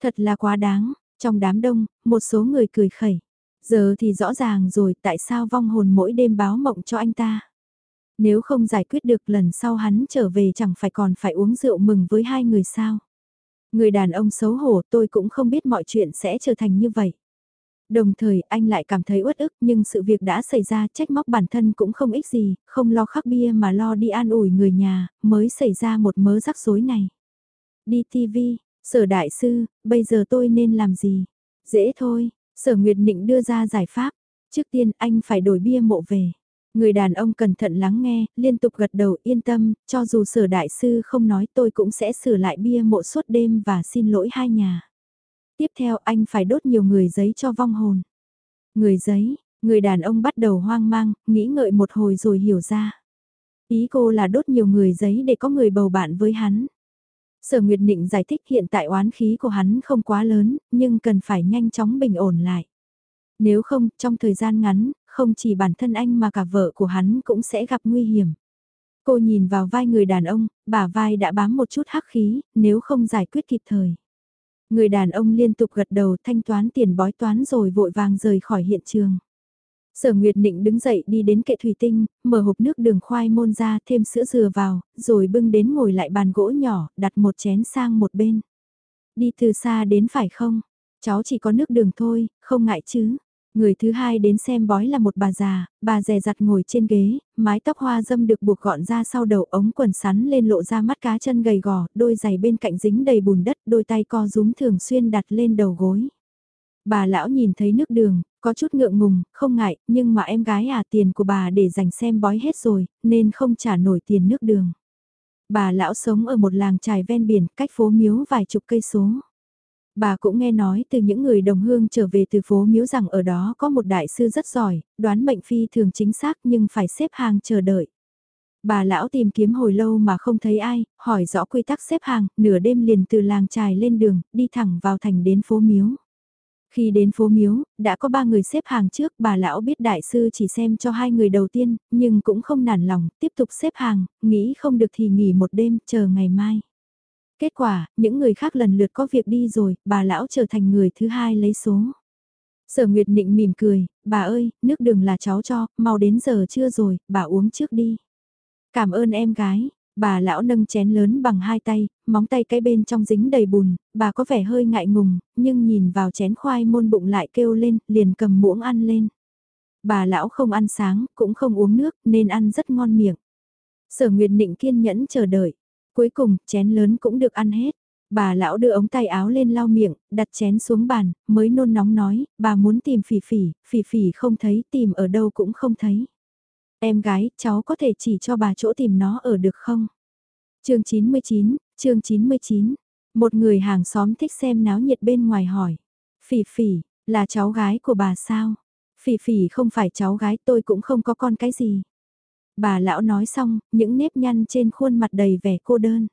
Thật là quá đáng, trong đám đông, một số người cười khẩy. Giờ thì rõ ràng rồi tại sao vong hồn mỗi đêm báo mộng cho anh ta. Nếu không giải quyết được lần sau hắn trở về chẳng phải còn phải uống rượu mừng với hai người sao. Người đàn ông xấu hổ tôi cũng không biết mọi chuyện sẽ trở thành như vậy. Đồng thời anh lại cảm thấy uất ức nhưng sự việc đã xảy ra trách móc bản thân cũng không ích gì, không lo khắc bia mà lo đi an ủi người nhà, mới xảy ra một mớ rắc rối này. Đi TV, sở đại sư, bây giờ tôi nên làm gì? Dễ thôi, sở Nguyệt Nịnh đưa ra giải pháp. Trước tiên anh phải đổi bia mộ về. Người đàn ông cẩn thận lắng nghe, liên tục gật đầu yên tâm, cho dù sở đại sư không nói tôi cũng sẽ sửa lại bia mộ suốt đêm và xin lỗi hai nhà. Tiếp theo anh phải đốt nhiều người giấy cho vong hồn. Người giấy, người đàn ông bắt đầu hoang mang, nghĩ ngợi một hồi rồi hiểu ra. Ý cô là đốt nhiều người giấy để có người bầu bạn với hắn. Sở Nguyệt Nịnh giải thích hiện tại oán khí của hắn không quá lớn, nhưng cần phải nhanh chóng bình ổn lại. Nếu không, trong thời gian ngắn, không chỉ bản thân anh mà cả vợ của hắn cũng sẽ gặp nguy hiểm. Cô nhìn vào vai người đàn ông, bả vai đã bám một chút hắc khí, nếu không giải quyết kịp thời. Người đàn ông liên tục gật đầu thanh toán tiền bói toán rồi vội vàng rời khỏi hiện trường. Sở Nguyệt Nịnh đứng dậy đi đến kệ thủy tinh, mở hộp nước đường khoai môn ra thêm sữa dừa vào, rồi bưng đến ngồi lại bàn gỗ nhỏ, đặt một chén sang một bên. Đi từ xa đến phải không? Cháu chỉ có nước đường thôi, không ngại chứ? Người thứ hai đến xem bói là một bà già, bà rè rặt ngồi trên ghế, mái tóc hoa dâm được buộc gọn ra sau đầu ống quần sắn lên lộ ra mắt cá chân gầy gò, đôi giày bên cạnh dính đầy bùn đất, đôi tay co rúm thường xuyên đặt lên đầu gối. Bà lão nhìn thấy nước đường, có chút ngượng ngùng, không ngại, nhưng mà em gái à tiền của bà để dành xem bói hết rồi, nên không trả nổi tiền nước đường. Bà lão sống ở một làng trài ven biển, cách phố miếu vài chục cây số. Bà cũng nghe nói từ những người đồng hương trở về từ phố miếu rằng ở đó có một đại sư rất giỏi, đoán mệnh phi thường chính xác nhưng phải xếp hàng chờ đợi. Bà lão tìm kiếm hồi lâu mà không thấy ai, hỏi rõ quy tắc xếp hàng, nửa đêm liền từ làng trài lên đường, đi thẳng vào thành đến phố miếu. Khi đến phố miếu, đã có ba người xếp hàng trước, bà lão biết đại sư chỉ xem cho hai người đầu tiên, nhưng cũng không nản lòng, tiếp tục xếp hàng, nghĩ không được thì nghỉ một đêm, chờ ngày mai. Kết quả, những người khác lần lượt có việc đi rồi, bà lão trở thành người thứ hai lấy số. Sở Nguyệt Nịnh mỉm cười, bà ơi, nước đường là cháu cho, mau đến giờ chưa rồi, bà uống trước đi. Cảm ơn em gái, bà lão nâng chén lớn bằng hai tay, móng tay cái bên trong dính đầy bùn, bà có vẻ hơi ngại ngùng, nhưng nhìn vào chén khoai môn bụng lại kêu lên, liền cầm muỗng ăn lên. Bà lão không ăn sáng, cũng không uống nước, nên ăn rất ngon miệng. Sở Nguyệt Nịnh kiên nhẫn chờ đợi. Cuối cùng, chén lớn cũng được ăn hết. Bà lão đưa ống tay áo lên lau miệng, đặt chén xuống bàn, mới nôn nóng nói, bà muốn tìm phỉ phỉ, phỉ phỉ không thấy, tìm ở đâu cũng không thấy. Em gái, cháu có thể chỉ cho bà chỗ tìm nó ở được không? chương 99, chương 99. Một người hàng xóm thích xem náo nhiệt bên ngoài hỏi. Phỉ phỉ, là cháu gái của bà sao? Phỉ phỉ không phải cháu gái tôi cũng không có con cái gì. Bà lão nói xong, những nếp nhăn trên khuôn mặt đầy vẻ cô đơn.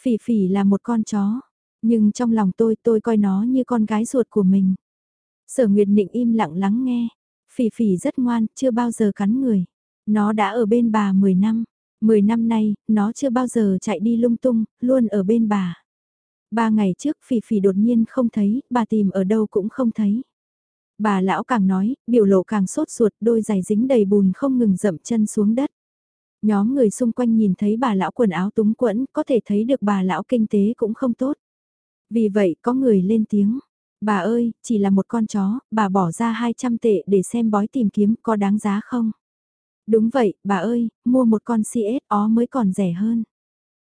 Phỉ phỉ là một con chó, nhưng trong lòng tôi tôi coi nó như con gái ruột của mình. Sở Nguyệt Nịnh im lặng lắng nghe. Phỉ phỉ rất ngoan, chưa bao giờ cắn người. Nó đã ở bên bà 10 năm. 10 năm nay, nó chưa bao giờ chạy đi lung tung, luôn ở bên bà. Ba ngày trước Phỉ Phỉ đột nhiên không thấy, bà tìm ở đâu cũng không thấy. Bà lão càng nói, biểu lộ càng sốt ruột, đôi giày dính đầy bùn không ngừng dậm chân xuống đất. Nhóm người xung quanh nhìn thấy bà lão quần áo túng quẫn, có thể thấy được bà lão kinh tế cũng không tốt. Vì vậy có người lên tiếng, bà ơi, chỉ là một con chó, bà bỏ ra 200 tệ để xem bói tìm kiếm có đáng giá không? Đúng vậy, bà ơi, mua một con CS ó mới còn rẻ hơn.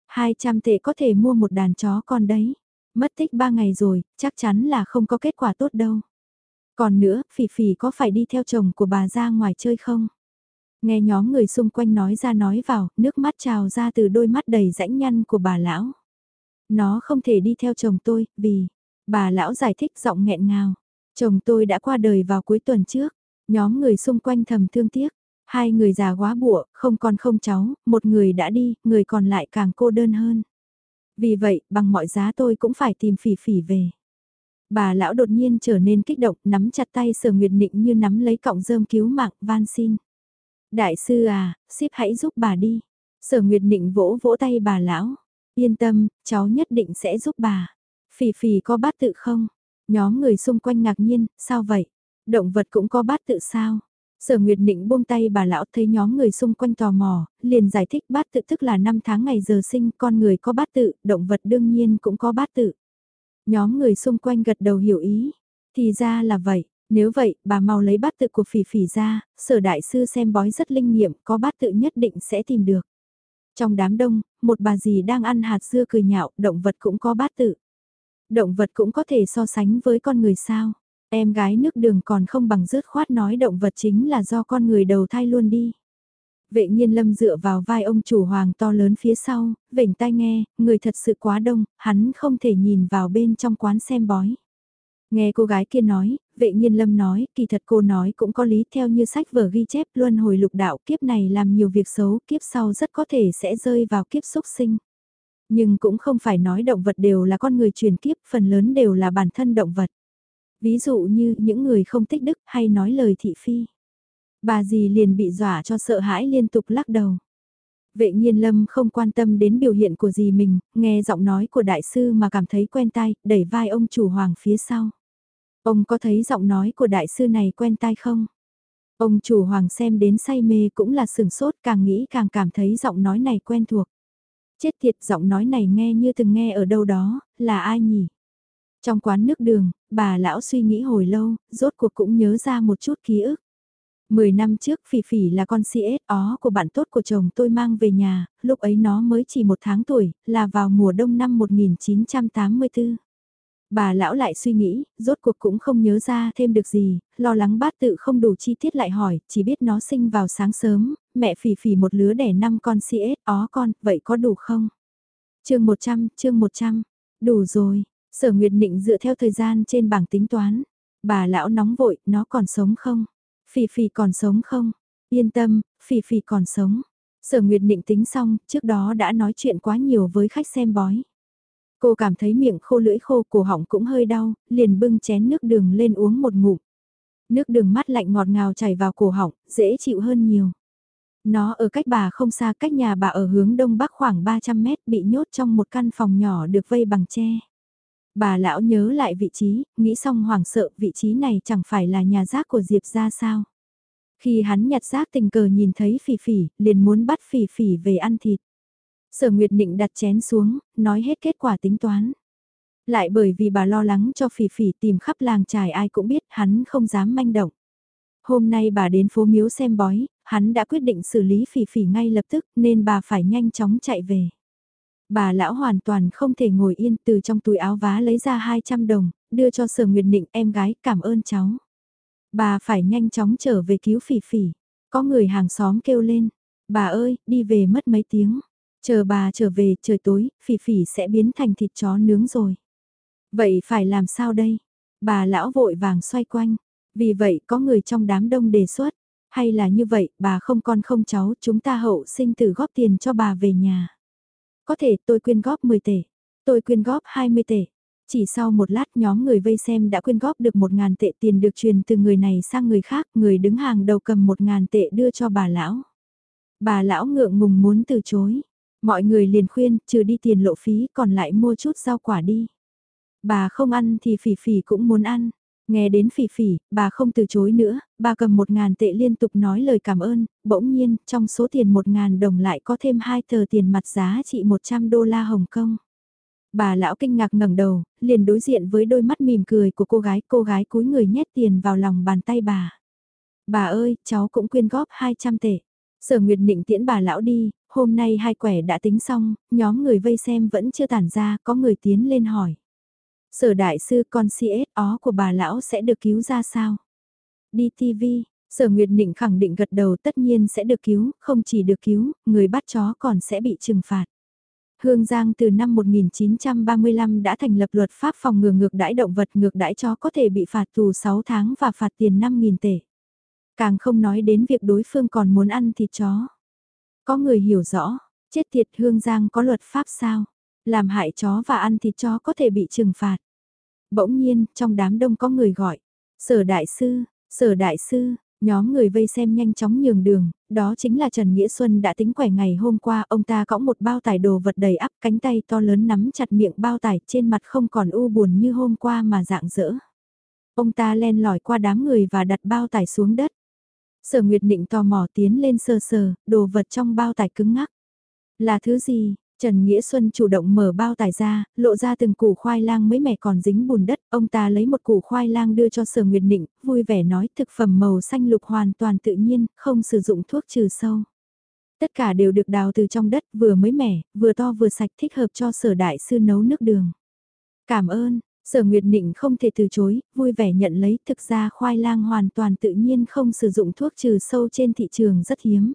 200 tệ có thể mua một đàn chó con đấy. Mất tích 3 ngày rồi, chắc chắn là không có kết quả tốt đâu. Còn nữa, Phỉ Phỉ có phải đi theo chồng của bà ra ngoài chơi không? Nghe nhóm người xung quanh nói ra nói vào, nước mắt trào ra từ đôi mắt đầy rãnh nhăn của bà lão. Nó không thể đi theo chồng tôi, vì... Bà lão giải thích giọng nghẹn ngào. Chồng tôi đã qua đời vào cuối tuần trước. Nhóm người xung quanh thầm thương tiếc. Hai người già quá bụa, không con không cháu, một người đã đi, người còn lại càng cô đơn hơn. Vì vậy, bằng mọi giá tôi cũng phải tìm phỉ phỉ về. Bà lão đột nhiên trở nên kích động, nắm chặt tay sở nguyệt nịnh như nắm lấy cọng rơm cứu mạng, van xin. Đại sư à, ship hãy giúp bà đi. Sở nguyệt nịnh vỗ vỗ tay bà lão. Yên tâm, cháu nhất định sẽ giúp bà. Phỉ phỉ có bát tự không? Nhóm người xung quanh ngạc nhiên, sao vậy? Động vật cũng có bát tự sao? Sở Nguyệt Nịnh buông tay bà lão thấy nhóm người xung quanh tò mò, liền giải thích bát tự tức là năm tháng ngày giờ sinh, con người có bát tự, động vật đương nhiên cũng có bát tự. Nhóm người xung quanh gật đầu hiểu ý, thì ra là vậy, nếu vậy, bà mau lấy bát tự của phỉ phỉ ra, sở đại sư xem bói rất linh nghiệm, có bát tự nhất định sẽ tìm được. Trong đám đông, một bà dì đang ăn hạt dưa cười nhạo, động vật cũng có bát tự. Động vật cũng có thể so sánh với con người sao. Em gái nước đường còn không bằng rớt khoát nói động vật chính là do con người đầu thai luôn đi. Vệ nhiên lâm dựa vào vai ông chủ hoàng to lớn phía sau, vểnh tai nghe, người thật sự quá đông, hắn không thể nhìn vào bên trong quán xem bói. Nghe cô gái kia nói, vệ nhiên lâm nói, kỳ thật cô nói cũng có lý theo như sách vở ghi chép luân hồi lục đạo kiếp này làm nhiều việc xấu, kiếp sau rất có thể sẽ rơi vào kiếp xúc sinh. Nhưng cũng không phải nói động vật đều là con người truyền kiếp, phần lớn đều là bản thân động vật. Ví dụ như những người không thích đức hay nói lời thị phi. Bà dì liền bị dọa cho sợ hãi liên tục lắc đầu. Vệ nhiên lâm không quan tâm đến biểu hiện của dì mình, nghe giọng nói của đại sư mà cảm thấy quen tai, đẩy vai ông chủ hoàng phía sau. Ông có thấy giọng nói của đại sư này quen tai không? Ông chủ hoàng xem đến say mê cũng là sừng sốt càng nghĩ càng cảm thấy giọng nói này quen thuộc. Chết thiệt giọng nói này nghe như từng nghe ở đâu đó, là ai nhỉ? Trong quán nước đường, bà lão suy nghĩ hồi lâu, rốt cuộc cũng nhớ ra một chút ký ức. Mười năm trước Phỉ Phỉ là con CS ó của bạn tốt của chồng tôi mang về nhà, lúc ấy nó mới chỉ một tháng tuổi, là vào mùa đông năm 1984. Bà lão lại suy nghĩ, rốt cuộc cũng không nhớ ra thêm được gì, lo lắng bát tự không đủ chi tiết lại hỏi, chỉ biết nó sinh vào sáng sớm, mẹ Phỉ Phỉ một lứa đẻ năm con CS ó con, vậy có đủ không? chương 100, chương 100, đủ rồi, Sở Nguyệt Nịnh dựa theo thời gian trên bảng tính toán. Bà lão nóng vội, nó còn sống không? Phỉ phỉ còn sống không? Yên tâm, phỉ phỉ còn sống. Sở Nguyệt định tính xong, trước đó đã nói chuyện quá nhiều với khách xem bói. Cô cảm thấy miệng khô lưỡi khô, cổ họng cũng hơi đau, liền bưng chén nước đường lên uống một ngụm. Nước đường mát lạnh ngọt ngào chảy vào cổ họng, dễ chịu hơn nhiều. Nó ở cách bà không xa cách nhà bà ở hướng đông bắc khoảng 300 mét bị nhốt trong một căn phòng nhỏ được vây bằng tre. Bà lão nhớ lại vị trí, nghĩ xong hoảng sợ vị trí này chẳng phải là nhà rác của Diệp ra sao. Khi hắn nhặt rác tình cờ nhìn thấy phỉ phỉ, liền muốn bắt phỉ phỉ về ăn thịt. Sở Nguyệt Nịnh đặt chén xuống, nói hết kết quả tính toán. Lại bởi vì bà lo lắng cho phỉ phỉ tìm khắp làng trải ai cũng biết hắn không dám manh động. Hôm nay bà đến phố miếu xem bói, hắn đã quyết định xử lý phỉ phỉ ngay lập tức nên bà phải nhanh chóng chạy về. Bà lão hoàn toàn không thể ngồi yên từ trong túi áo vá lấy ra 200 đồng, đưa cho sở nguyệt định em gái cảm ơn cháu. Bà phải nhanh chóng trở về cứu phỉ phỉ. Có người hàng xóm kêu lên, bà ơi, đi về mất mấy tiếng. Chờ bà trở về, trời tối, phỉ phỉ sẽ biến thành thịt chó nướng rồi. Vậy phải làm sao đây? Bà lão vội vàng xoay quanh. Vì vậy có người trong đám đông đề xuất. Hay là như vậy, bà không con không cháu, chúng ta hậu sinh tử góp tiền cho bà về nhà. Có thể tôi quyên góp 10 tể. Tôi quyên góp 20 tể. Chỉ sau một lát nhóm người vây xem đã quyên góp được 1.000 tệ tiền được truyền từ người này sang người khác. Người đứng hàng đầu cầm 1.000 tệ đưa cho bà lão. Bà lão ngượng ngùng muốn từ chối. Mọi người liền khuyên, trừ đi tiền lộ phí còn lại mua chút rau quả đi. Bà không ăn thì phỉ phỉ cũng muốn ăn. Nghe đến phỉ phỉ, bà không từ chối nữa, bà cầm một ngàn tệ liên tục nói lời cảm ơn, bỗng nhiên, trong số tiền một ngàn đồng lại có thêm hai tờ tiền mặt giá trị 100 đô la Hồng Kông. Bà lão kinh ngạc ngẩng đầu, liền đối diện với đôi mắt mỉm cười của cô gái, cô gái cúi người nhét tiền vào lòng bàn tay bà. Bà ơi, cháu cũng quyên góp 200 tệ. Sở Nguyệt Nịnh tiễn bà lão đi, hôm nay hai quẻ đã tính xong, nhóm người vây xem vẫn chưa tản ra, có người tiến lên hỏi. Sở đại sư con CS ó của bà lão sẽ được cứu ra sao? Đi TV, sở Nguyệt Nịnh khẳng định gật đầu tất nhiên sẽ được cứu, không chỉ được cứu, người bắt chó còn sẽ bị trừng phạt. Hương Giang từ năm 1935 đã thành lập luật pháp phòng ngừa ngược đãi động vật ngược đãi chó có thể bị phạt tù 6 tháng và phạt tiền 5.000 tệ. Càng không nói đến việc đối phương còn muốn ăn thịt chó. Có người hiểu rõ, chết tiệt Hương Giang có luật pháp sao? Làm hại chó và ăn thịt chó có thể bị trừng phạt. Bỗng nhiên, trong đám đông có người gọi. Sở đại sư, sở đại sư, nhóm người vây xem nhanh chóng nhường đường, đó chính là Trần Nghĩa Xuân đã tính quẻ ngày hôm qua ông ta cõng một bao tải đồ vật đầy ắp cánh tay to lớn nắm chặt miệng bao tải trên mặt không còn u buồn như hôm qua mà dạng dỡ. Ông ta len lỏi qua đám người và đặt bao tải xuống đất. Sở Nguyệt Định tò mò tiến lên sờ sờ, đồ vật trong bao tải cứng ngắc. Là thứ gì? Trần Nghĩa Xuân chủ động mở bao tải ra, lộ ra từng củ khoai lang mới mẻ còn dính bùn đất, ông ta lấy một củ khoai lang đưa cho Sở Nguyệt Định, vui vẻ nói thực phẩm màu xanh lục hoàn toàn tự nhiên, không sử dụng thuốc trừ sâu. Tất cả đều được đào từ trong đất, vừa mới mẻ, vừa to vừa sạch thích hợp cho Sở Đại Sư nấu nước đường. Cảm ơn, Sở Nguyệt Định không thể từ chối, vui vẻ nhận lấy thực ra khoai lang hoàn toàn tự nhiên không sử dụng thuốc trừ sâu trên thị trường rất hiếm.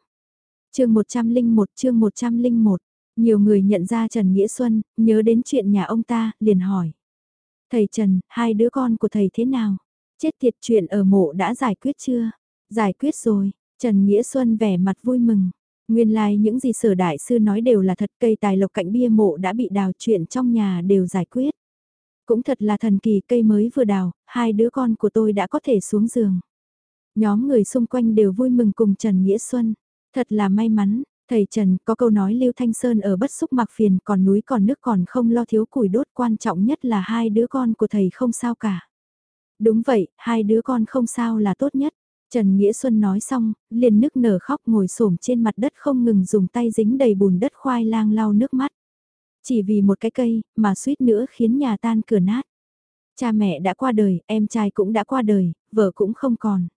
chương 101 chương 101 nhiều người nhận ra Trần Nghĩa Xuân, nhớ đến chuyện nhà ông ta, liền hỏi. Thầy Trần, hai đứa con của thầy thế nào? Chết tiệt chuyện ở mộ đã giải quyết chưa? Giải quyết rồi, Trần Nghĩa Xuân vẻ mặt vui mừng. Nguyên lai like những gì sở đại sư nói đều là thật cây tài lộc cạnh bia mộ đã bị đào chuyện trong nhà đều giải quyết. Cũng thật là thần kỳ cây mới vừa đào, hai đứa con của tôi đã có thể xuống giường. Nhóm người xung quanh đều vui mừng cùng Trần Nghĩa Xuân. Thật là may mắn, Thầy Trần, có câu nói Lưu Thanh Sơn ở bất xúc mặc phiền còn núi còn nước còn không lo thiếu củi đốt quan trọng nhất là hai đứa con của thầy không sao cả. Đúng vậy, hai đứa con không sao là tốt nhất. Trần Nghĩa Xuân nói xong, liền nức nở khóc ngồi xổm trên mặt đất không ngừng dùng tay dính đầy bùn đất khoai lang lau nước mắt. Chỉ vì một cái cây, mà suýt nữa khiến nhà tan cửa nát. Cha mẹ đã qua đời, em trai cũng đã qua đời, vợ cũng không còn.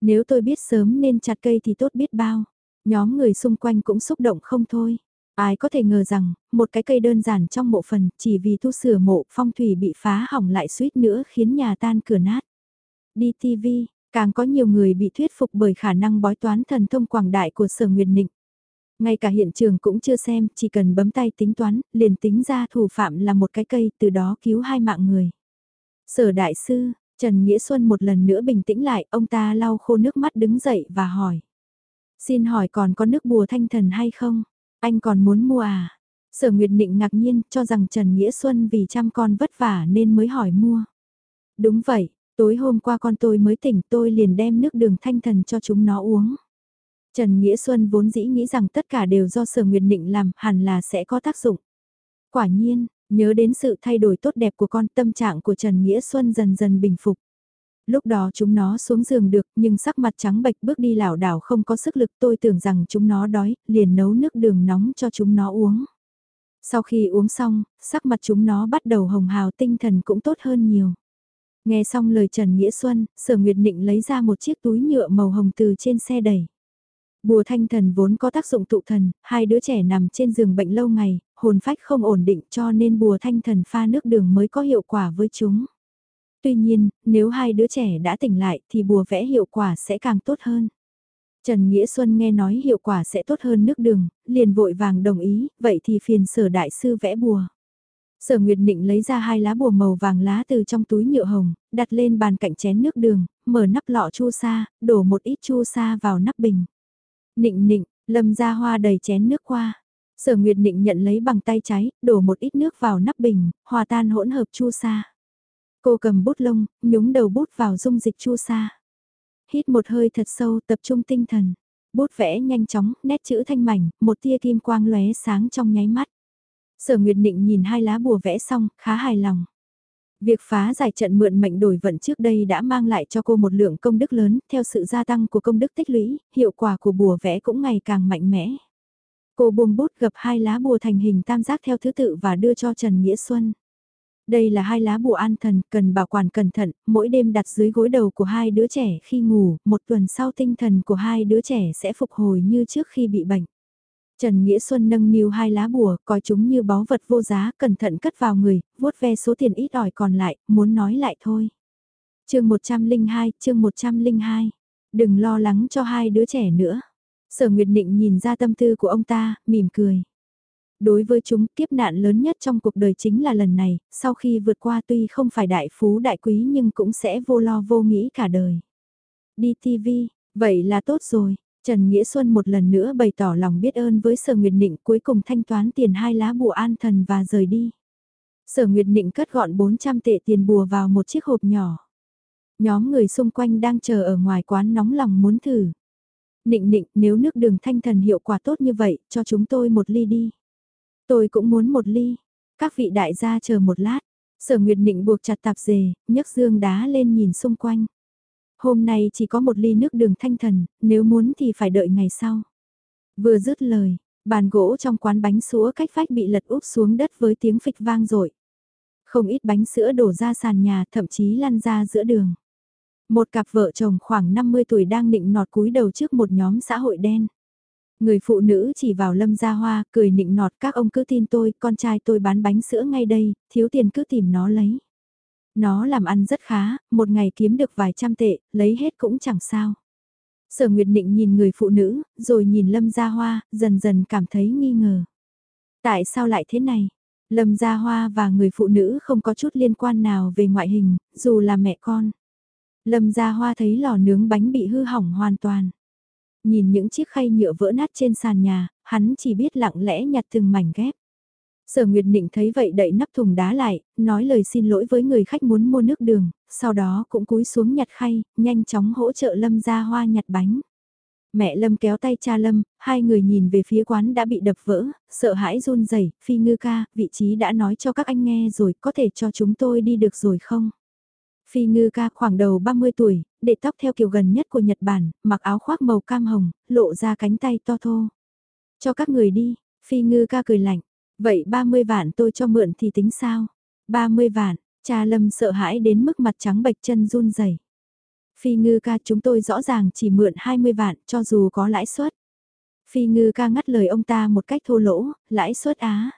Nếu tôi biết sớm nên chặt cây thì tốt biết bao. Nhóm người xung quanh cũng xúc động không thôi. Ai có thể ngờ rằng, một cái cây đơn giản trong mộ phần chỉ vì tu sửa mộ phong thủy bị phá hỏng lại suýt nữa khiến nhà tan cửa nát. Đi TV, càng có nhiều người bị thuyết phục bởi khả năng bói toán thần thông quảng đại của sở Nguyệt Nịnh. Ngay cả hiện trường cũng chưa xem, chỉ cần bấm tay tính toán, liền tính ra thủ phạm là một cái cây, từ đó cứu hai mạng người. Sở đại sư, Trần Nghĩa Xuân một lần nữa bình tĩnh lại, ông ta lau khô nước mắt đứng dậy và hỏi. Xin hỏi còn có nước bùa thanh thần hay không? Anh còn muốn mua à? Sở Nguyệt Định ngạc nhiên cho rằng Trần Nghĩa Xuân vì chăm con vất vả nên mới hỏi mua. Đúng vậy, tối hôm qua con tôi mới tỉnh tôi liền đem nước đường thanh thần cho chúng nó uống. Trần Nghĩa Xuân vốn dĩ nghĩ rằng tất cả đều do Sở Nguyệt Định làm hẳn là sẽ có tác dụng. Quả nhiên, nhớ đến sự thay đổi tốt đẹp của con tâm trạng của Trần Nghĩa Xuân dần dần bình phục. Lúc đó chúng nó xuống giường được nhưng sắc mặt trắng bệch bước đi lảo đảo không có sức lực tôi tưởng rằng chúng nó đói, liền nấu nước đường nóng cho chúng nó uống. Sau khi uống xong, sắc mặt chúng nó bắt đầu hồng hào tinh thần cũng tốt hơn nhiều. Nghe xong lời Trần Nghĩa Xuân, Sở Nguyệt Định lấy ra một chiếc túi nhựa màu hồng từ trên xe đẩy. Bùa thanh thần vốn có tác dụng tụ thần, hai đứa trẻ nằm trên giường bệnh lâu ngày, hồn phách không ổn định cho nên bùa thanh thần pha nước đường mới có hiệu quả với chúng. Tuy nhiên, nếu hai đứa trẻ đã tỉnh lại thì bùa vẽ hiệu quả sẽ càng tốt hơn. Trần Nghĩa Xuân nghe nói hiệu quả sẽ tốt hơn nước đường, liền vội vàng đồng ý, vậy thì phiền sở đại sư vẽ bùa. Sở Nguyệt Định lấy ra hai lá bùa màu vàng lá từ trong túi nhựa hồng, đặt lên bàn cạnh chén nước đường, mở nắp lọ chu sa, đổ một ít chu sa vào nắp bình. Nịnh nịnh, lâm ra hoa đầy chén nước qua. Sở Nguyệt Định nhận lấy bằng tay trái, đổ một ít nước vào nắp bình, hòa tan hỗn hợp chu sa. Cô cầm bút lông, nhúng đầu bút vào dung dịch chua sa. Hít một hơi thật sâu tập trung tinh thần. Bút vẽ nhanh chóng, nét chữ thanh mảnh, một tia kim quang lóe sáng trong nháy mắt. Sở Nguyệt Định nhìn hai lá bùa vẽ xong, khá hài lòng. Việc phá giải trận mượn mệnh đổi vận trước đây đã mang lại cho cô một lượng công đức lớn, theo sự gia tăng của công đức tích lũy, hiệu quả của bùa vẽ cũng ngày càng mạnh mẽ. Cô buông bút gập hai lá bùa thành hình tam giác theo thứ tự và đưa cho Trần Nghĩa Xuân. Đây là hai lá bùa an thần, cần bảo quản cẩn thận, mỗi đêm đặt dưới gối đầu của hai đứa trẻ khi ngủ, một tuần sau tinh thần của hai đứa trẻ sẽ phục hồi như trước khi bị bệnh. Trần Nghĩa Xuân nâng niu hai lá bùa, coi chúng như báu vật vô giá, cẩn thận cất vào người, vuốt ve số tiền ít ỏi còn lại, muốn nói lại thôi. chương 102, chương 102. Đừng lo lắng cho hai đứa trẻ nữa. Sở Nguyệt Định nhìn ra tâm tư của ông ta, mỉm cười. Đối với chúng, kiếp nạn lớn nhất trong cuộc đời chính là lần này, sau khi vượt qua tuy không phải đại phú đại quý nhưng cũng sẽ vô lo vô nghĩ cả đời. Đi TV, vậy là tốt rồi. Trần Nghĩa Xuân một lần nữa bày tỏ lòng biết ơn với Sở Nguyệt Nịnh cuối cùng thanh toán tiền hai lá bùa an thần và rời đi. Sở Nguyệt Nịnh cất gọn 400 tệ tiền bùa vào một chiếc hộp nhỏ. Nhóm người xung quanh đang chờ ở ngoài quán nóng lòng muốn thử. Nịnh nịnh nếu nước đường thanh thần hiệu quả tốt như vậy, cho chúng tôi một ly đi. Tôi cũng muốn một ly. Các vị đại gia chờ một lát. Sở Nguyệt Nịnh buộc chặt tạp dề, nhấc dương đá lên nhìn xung quanh. Hôm nay chỉ có một ly nước đường thanh thần, nếu muốn thì phải đợi ngày sau. Vừa dứt lời, bàn gỗ trong quán bánh sữa cách vách bị lật úp xuống đất với tiếng phịch vang rội. Không ít bánh sữa đổ ra sàn nhà, thậm chí lăn ra giữa đường. Một cặp vợ chồng khoảng 50 tuổi đang nịnh nọt cúi đầu trước một nhóm xã hội đen. Người phụ nữ chỉ vào lâm gia hoa, cười nịnh nọt các ông cứ tin tôi, con trai tôi bán bánh sữa ngay đây, thiếu tiền cứ tìm nó lấy. Nó làm ăn rất khá, một ngày kiếm được vài trăm tệ, lấy hết cũng chẳng sao. Sở Nguyệt Định nhìn người phụ nữ, rồi nhìn Lâm Gia Hoa, dần dần cảm thấy nghi ngờ. Tại sao lại thế này? Lâm Gia Hoa và người phụ nữ không có chút liên quan nào về ngoại hình, dù là mẹ con. Lâm Gia Hoa thấy lò nướng bánh bị hư hỏng hoàn toàn. Nhìn những chiếc khay nhựa vỡ nát trên sàn nhà, hắn chỉ biết lặng lẽ nhặt từng mảnh ghép. Sở Nguyệt Nịnh thấy vậy đậy nắp thùng đá lại, nói lời xin lỗi với người khách muốn mua nước đường, sau đó cũng cúi xuống nhặt khay, nhanh chóng hỗ trợ Lâm ra hoa nhặt bánh. Mẹ Lâm kéo tay cha Lâm, hai người nhìn về phía quán đã bị đập vỡ, sợ hãi run rẩy. phi ngư ca, vị trí đã nói cho các anh nghe rồi, có thể cho chúng tôi đi được rồi không? Phi ngư ca khoảng đầu 30 tuổi, để tóc theo kiểu gần nhất của Nhật Bản, mặc áo khoác màu cam hồng, lộ ra cánh tay to thô. Cho các người đi, Phi ngư ca cười lạnh, Vậy 30 vạn tôi cho mượn thì tính sao? 30 vạn, cha Lâm sợ hãi đến mức mặt trắng bệch chân run rẩy. Phi ngư ca chúng tôi rõ ràng chỉ mượn 20 vạn cho dù có lãi suất. Phi ngư ca ngắt lời ông ta một cách thô lỗ, lãi suất á.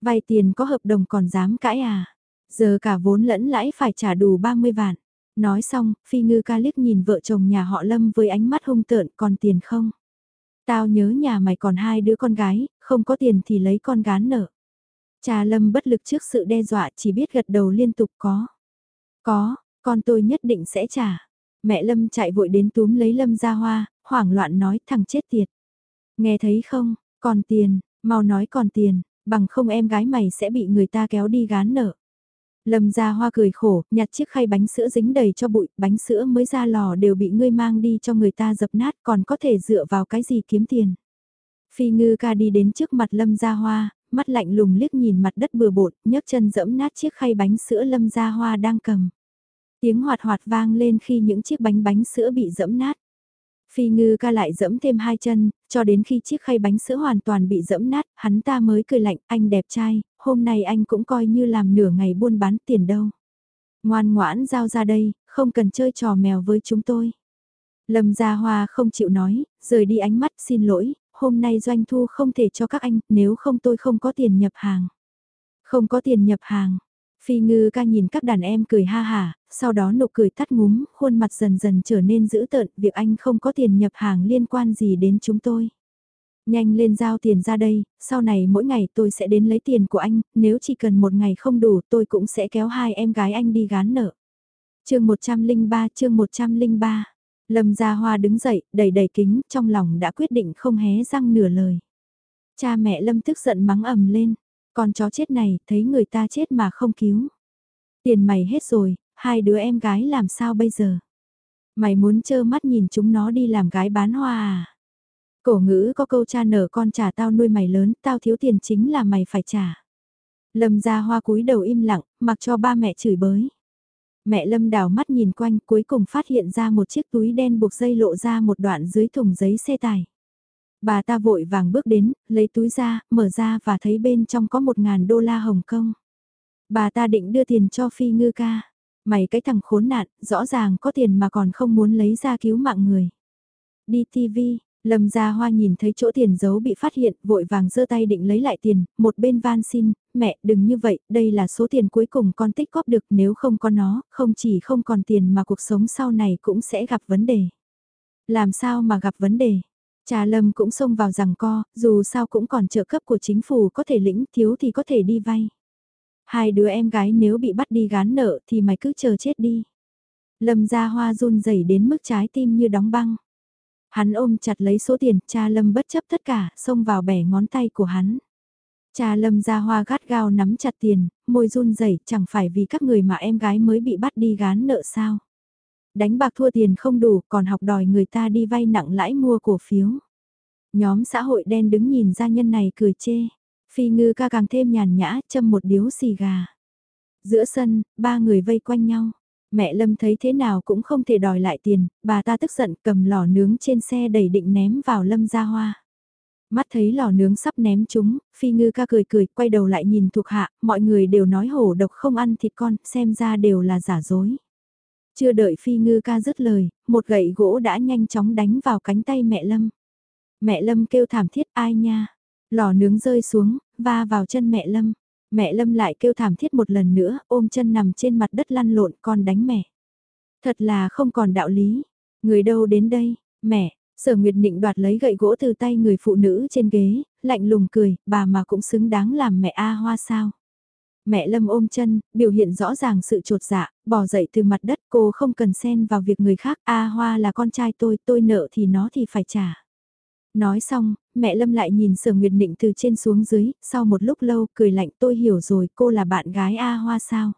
Vay tiền có hợp đồng còn dám cãi à? Giờ cả vốn lẫn lãi phải trả đủ 30 vạn. Nói xong, Phi ngư ca liếc nhìn vợ chồng nhà họ Lâm với ánh mắt hung tợn còn tiền không? Tao nhớ nhà mày còn hai đứa con gái, không có tiền thì lấy con gán nợ. Cha Lâm bất lực trước sự đe dọa chỉ biết gật đầu liên tục có. Có, con tôi nhất định sẽ trả. Mẹ Lâm chạy vội đến túm lấy Lâm ra hoa, hoảng loạn nói thằng chết tiệt. Nghe thấy không, còn tiền, mau nói còn tiền, bằng không em gái mày sẽ bị người ta kéo đi gán nợ. Lâm ra hoa cười khổ, nhặt chiếc khay bánh sữa dính đầy cho bụi, bánh sữa mới ra lò đều bị ngươi mang đi cho người ta dập nát còn có thể dựa vào cái gì kiếm tiền. Phi ngư ca đi đến trước mặt lâm gia hoa, mắt lạnh lùng liếc nhìn mặt đất bừa bột, nhấc chân dẫm nát chiếc khay bánh sữa lâm gia hoa đang cầm. Tiếng hoạt hoạt vang lên khi những chiếc bánh bánh sữa bị dẫm nát. Phi ngư ca lại dẫm thêm hai chân, cho đến khi chiếc khay bánh sữa hoàn toàn bị dẫm nát, hắn ta mới cười lạnh, anh đẹp trai, hôm nay anh cũng coi như làm nửa ngày buôn bán tiền đâu. Ngoan ngoãn giao ra đây, không cần chơi trò mèo với chúng tôi. Lâm Gia Hoa không chịu nói, rời đi ánh mắt xin lỗi, hôm nay doanh thu không thể cho các anh, nếu không tôi không có tiền nhập hàng. Không có tiền nhập hàng. Phi ngư ca nhìn các đàn em cười ha hà, sau đó nụ cười tắt ngúm, khuôn mặt dần dần trở nên dữ tợn, việc anh không có tiền nhập hàng liên quan gì đến chúng tôi. Nhanh lên giao tiền ra đây, sau này mỗi ngày tôi sẽ đến lấy tiền của anh, nếu chỉ cần một ngày không đủ tôi cũng sẽ kéo hai em gái anh đi gán nợ. chương 103 chương 103 Lâm Gia Hoa đứng dậy, đầy đầy kính, trong lòng đã quyết định không hé răng nửa lời. Cha mẹ Lâm tức giận mắng ầm lên, con chó chết này, thấy người ta chết mà không cứu. Tiền mày hết rồi, hai đứa em gái làm sao bây giờ? Mày muốn trơ mắt nhìn chúng nó đi làm gái bán hoa à? Cổ ngữ có câu cha nở con trả tao nuôi mày lớn, tao thiếu tiền chính là mày phải trả. Lâm ra hoa cúi đầu im lặng, mặc cho ba mẹ chửi bới. Mẹ Lâm đảo mắt nhìn quanh cuối cùng phát hiện ra một chiếc túi đen buộc dây lộ ra một đoạn dưới thùng giấy xe tải. Bà ta vội vàng bước đến, lấy túi ra, mở ra và thấy bên trong có một ngàn đô la Hồng Kông. Bà ta định đưa tiền cho Phi Ngư ca. Mày cái thằng khốn nạn, rõ ràng có tiền mà còn không muốn lấy ra cứu mạng người. Đi TV, Lâm Gia Hoa nhìn thấy chỗ tiền giấu bị phát hiện, vội vàng giơ tay định lấy lại tiền, một bên van xin, mẹ đừng như vậy, đây là số tiền cuối cùng con tích góp được nếu không có nó, không chỉ không còn tiền mà cuộc sống sau này cũng sẽ gặp vấn đề. Làm sao mà gặp vấn đề? Cha Lâm cũng xông vào rằng co, dù sao cũng còn trợ cấp của chính phủ có thể lĩnh, thiếu thì có thể đi vay. Hai đứa em gái nếu bị bắt đi gán nợ thì mày cứ chờ chết đi. Lâm Gia Hoa run rẩy đến mức trái tim như đóng băng. Hắn ôm chặt lấy số tiền, cha Lâm bất chấp tất cả, xông vào bẻ ngón tay của hắn. Cha Lâm ra hoa gắt gao nắm chặt tiền, môi run rẩy chẳng phải vì các người mà em gái mới bị bắt đi gán nợ sao. Đánh bạc thua tiền không đủ còn học đòi người ta đi vay nặng lãi mua cổ phiếu. Nhóm xã hội đen đứng nhìn gia nhân này cười chê. Phi ngư ca càng thêm nhàn nhã châm một điếu xì gà. Giữa sân, ba người vây quanh nhau. Mẹ Lâm thấy thế nào cũng không thể đòi lại tiền, bà ta tức giận cầm lò nướng trên xe đầy định ném vào Lâm ra hoa. Mắt thấy lò nướng sắp ném chúng, phi ngư ca cười cười, quay đầu lại nhìn thuộc hạ, mọi người đều nói hổ độc không ăn thịt con, xem ra đều là giả dối. Chưa đợi phi ngư ca dứt lời, một gậy gỗ đã nhanh chóng đánh vào cánh tay mẹ Lâm. Mẹ Lâm kêu thảm thiết ai nha, lò nướng rơi xuống, va vào chân mẹ Lâm. Mẹ Lâm lại kêu thảm thiết một lần nữa, ôm chân nằm trên mặt đất lăn lộn con đánh mẹ. Thật là không còn đạo lý. Người đâu đến đây, mẹ, sở nguyệt nịnh đoạt lấy gậy gỗ từ tay người phụ nữ trên ghế, lạnh lùng cười, bà mà cũng xứng đáng làm mẹ A Hoa sao. Mẹ Lâm ôm chân, biểu hiện rõ ràng sự trột dạ, bỏ dậy từ mặt đất cô không cần xen vào việc người khác. A Hoa là con trai tôi, tôi nợ thì nó thì phải trả. Nói xong, mẹ Lâm lại nhìn Sở Nguyệt Nịnh từ trên xuống dưới, sau một lúc lâu cười lạnh tôi hiểu rồi cô là bạn gái A Hoa sao.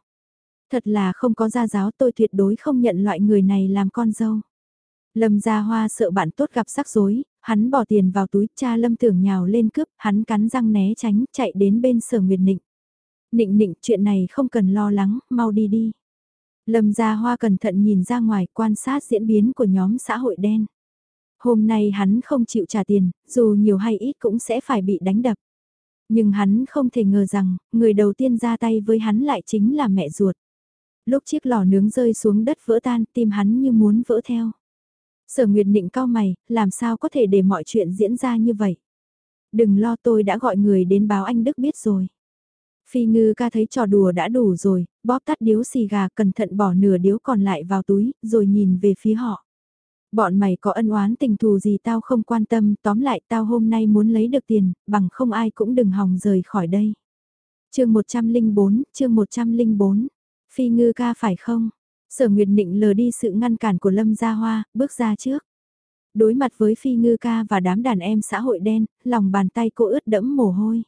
Thật là không có gia giáo tôi tuyệt đối không nhận loại người này làm con dâu. Lâm Gia Hoa sợ bạn tốt gặp rắc rối, hắn bỏ tiền vào túi cha Lâm tưởng nhào lên cướp, hắn cắn răng né tránh, chạy đến bên Sở Nguyệt Nịnh. Nịnh nịnh chuyện này không cần lo lắng, mau đi đi. Lâm Gia Hoa cẩn thận nhìn ra ngoài quan sát diễn biến của nhóm xã hội đen. Hôm nay hắn không chịu trả tiền, dù nhiều hay ít cũng sẽ phải bị đánh đập. Nhưng hắn không thể ngờ rằng, người đầu tiên ra tay với hắn lại chính là mẹ ruột. Lúc chiếc lò nướng rơi xuống đất vỡ tan, tim hắn như muốn vỡ theo. Sở Nguyệt Nịnh cao mày, làm sao có thể để mọi chuyện diễn ra như vậy? Đừng lo tôi đã gọi người đến báo anh Đức biết rồi. Phi ngư ca thấy trò đùa đã đủ rồi, bóp tắt điếu xì gà cẩn thận bỏ nửa điếu còn lại vào túi, rồi nhìn về phía họ. Bọn mày có ân oán tình thù gì tao không quan tâm, tóm lại tao hôm nay muốn lấy được tiền, bằng không ai cũng đừng hòng rời khỏi đây. chương 104, chương 104, Phi ngư ca phải không? Sở Nguyệt Nịnh lờ đi sự ngăn cản của Lâm Gia Hoa, bước ra trước. Đối mặt với Phi ngư ca và đám đàn em xã hội đen, lòng bàn tay cô ướt đẫm mồ hôi.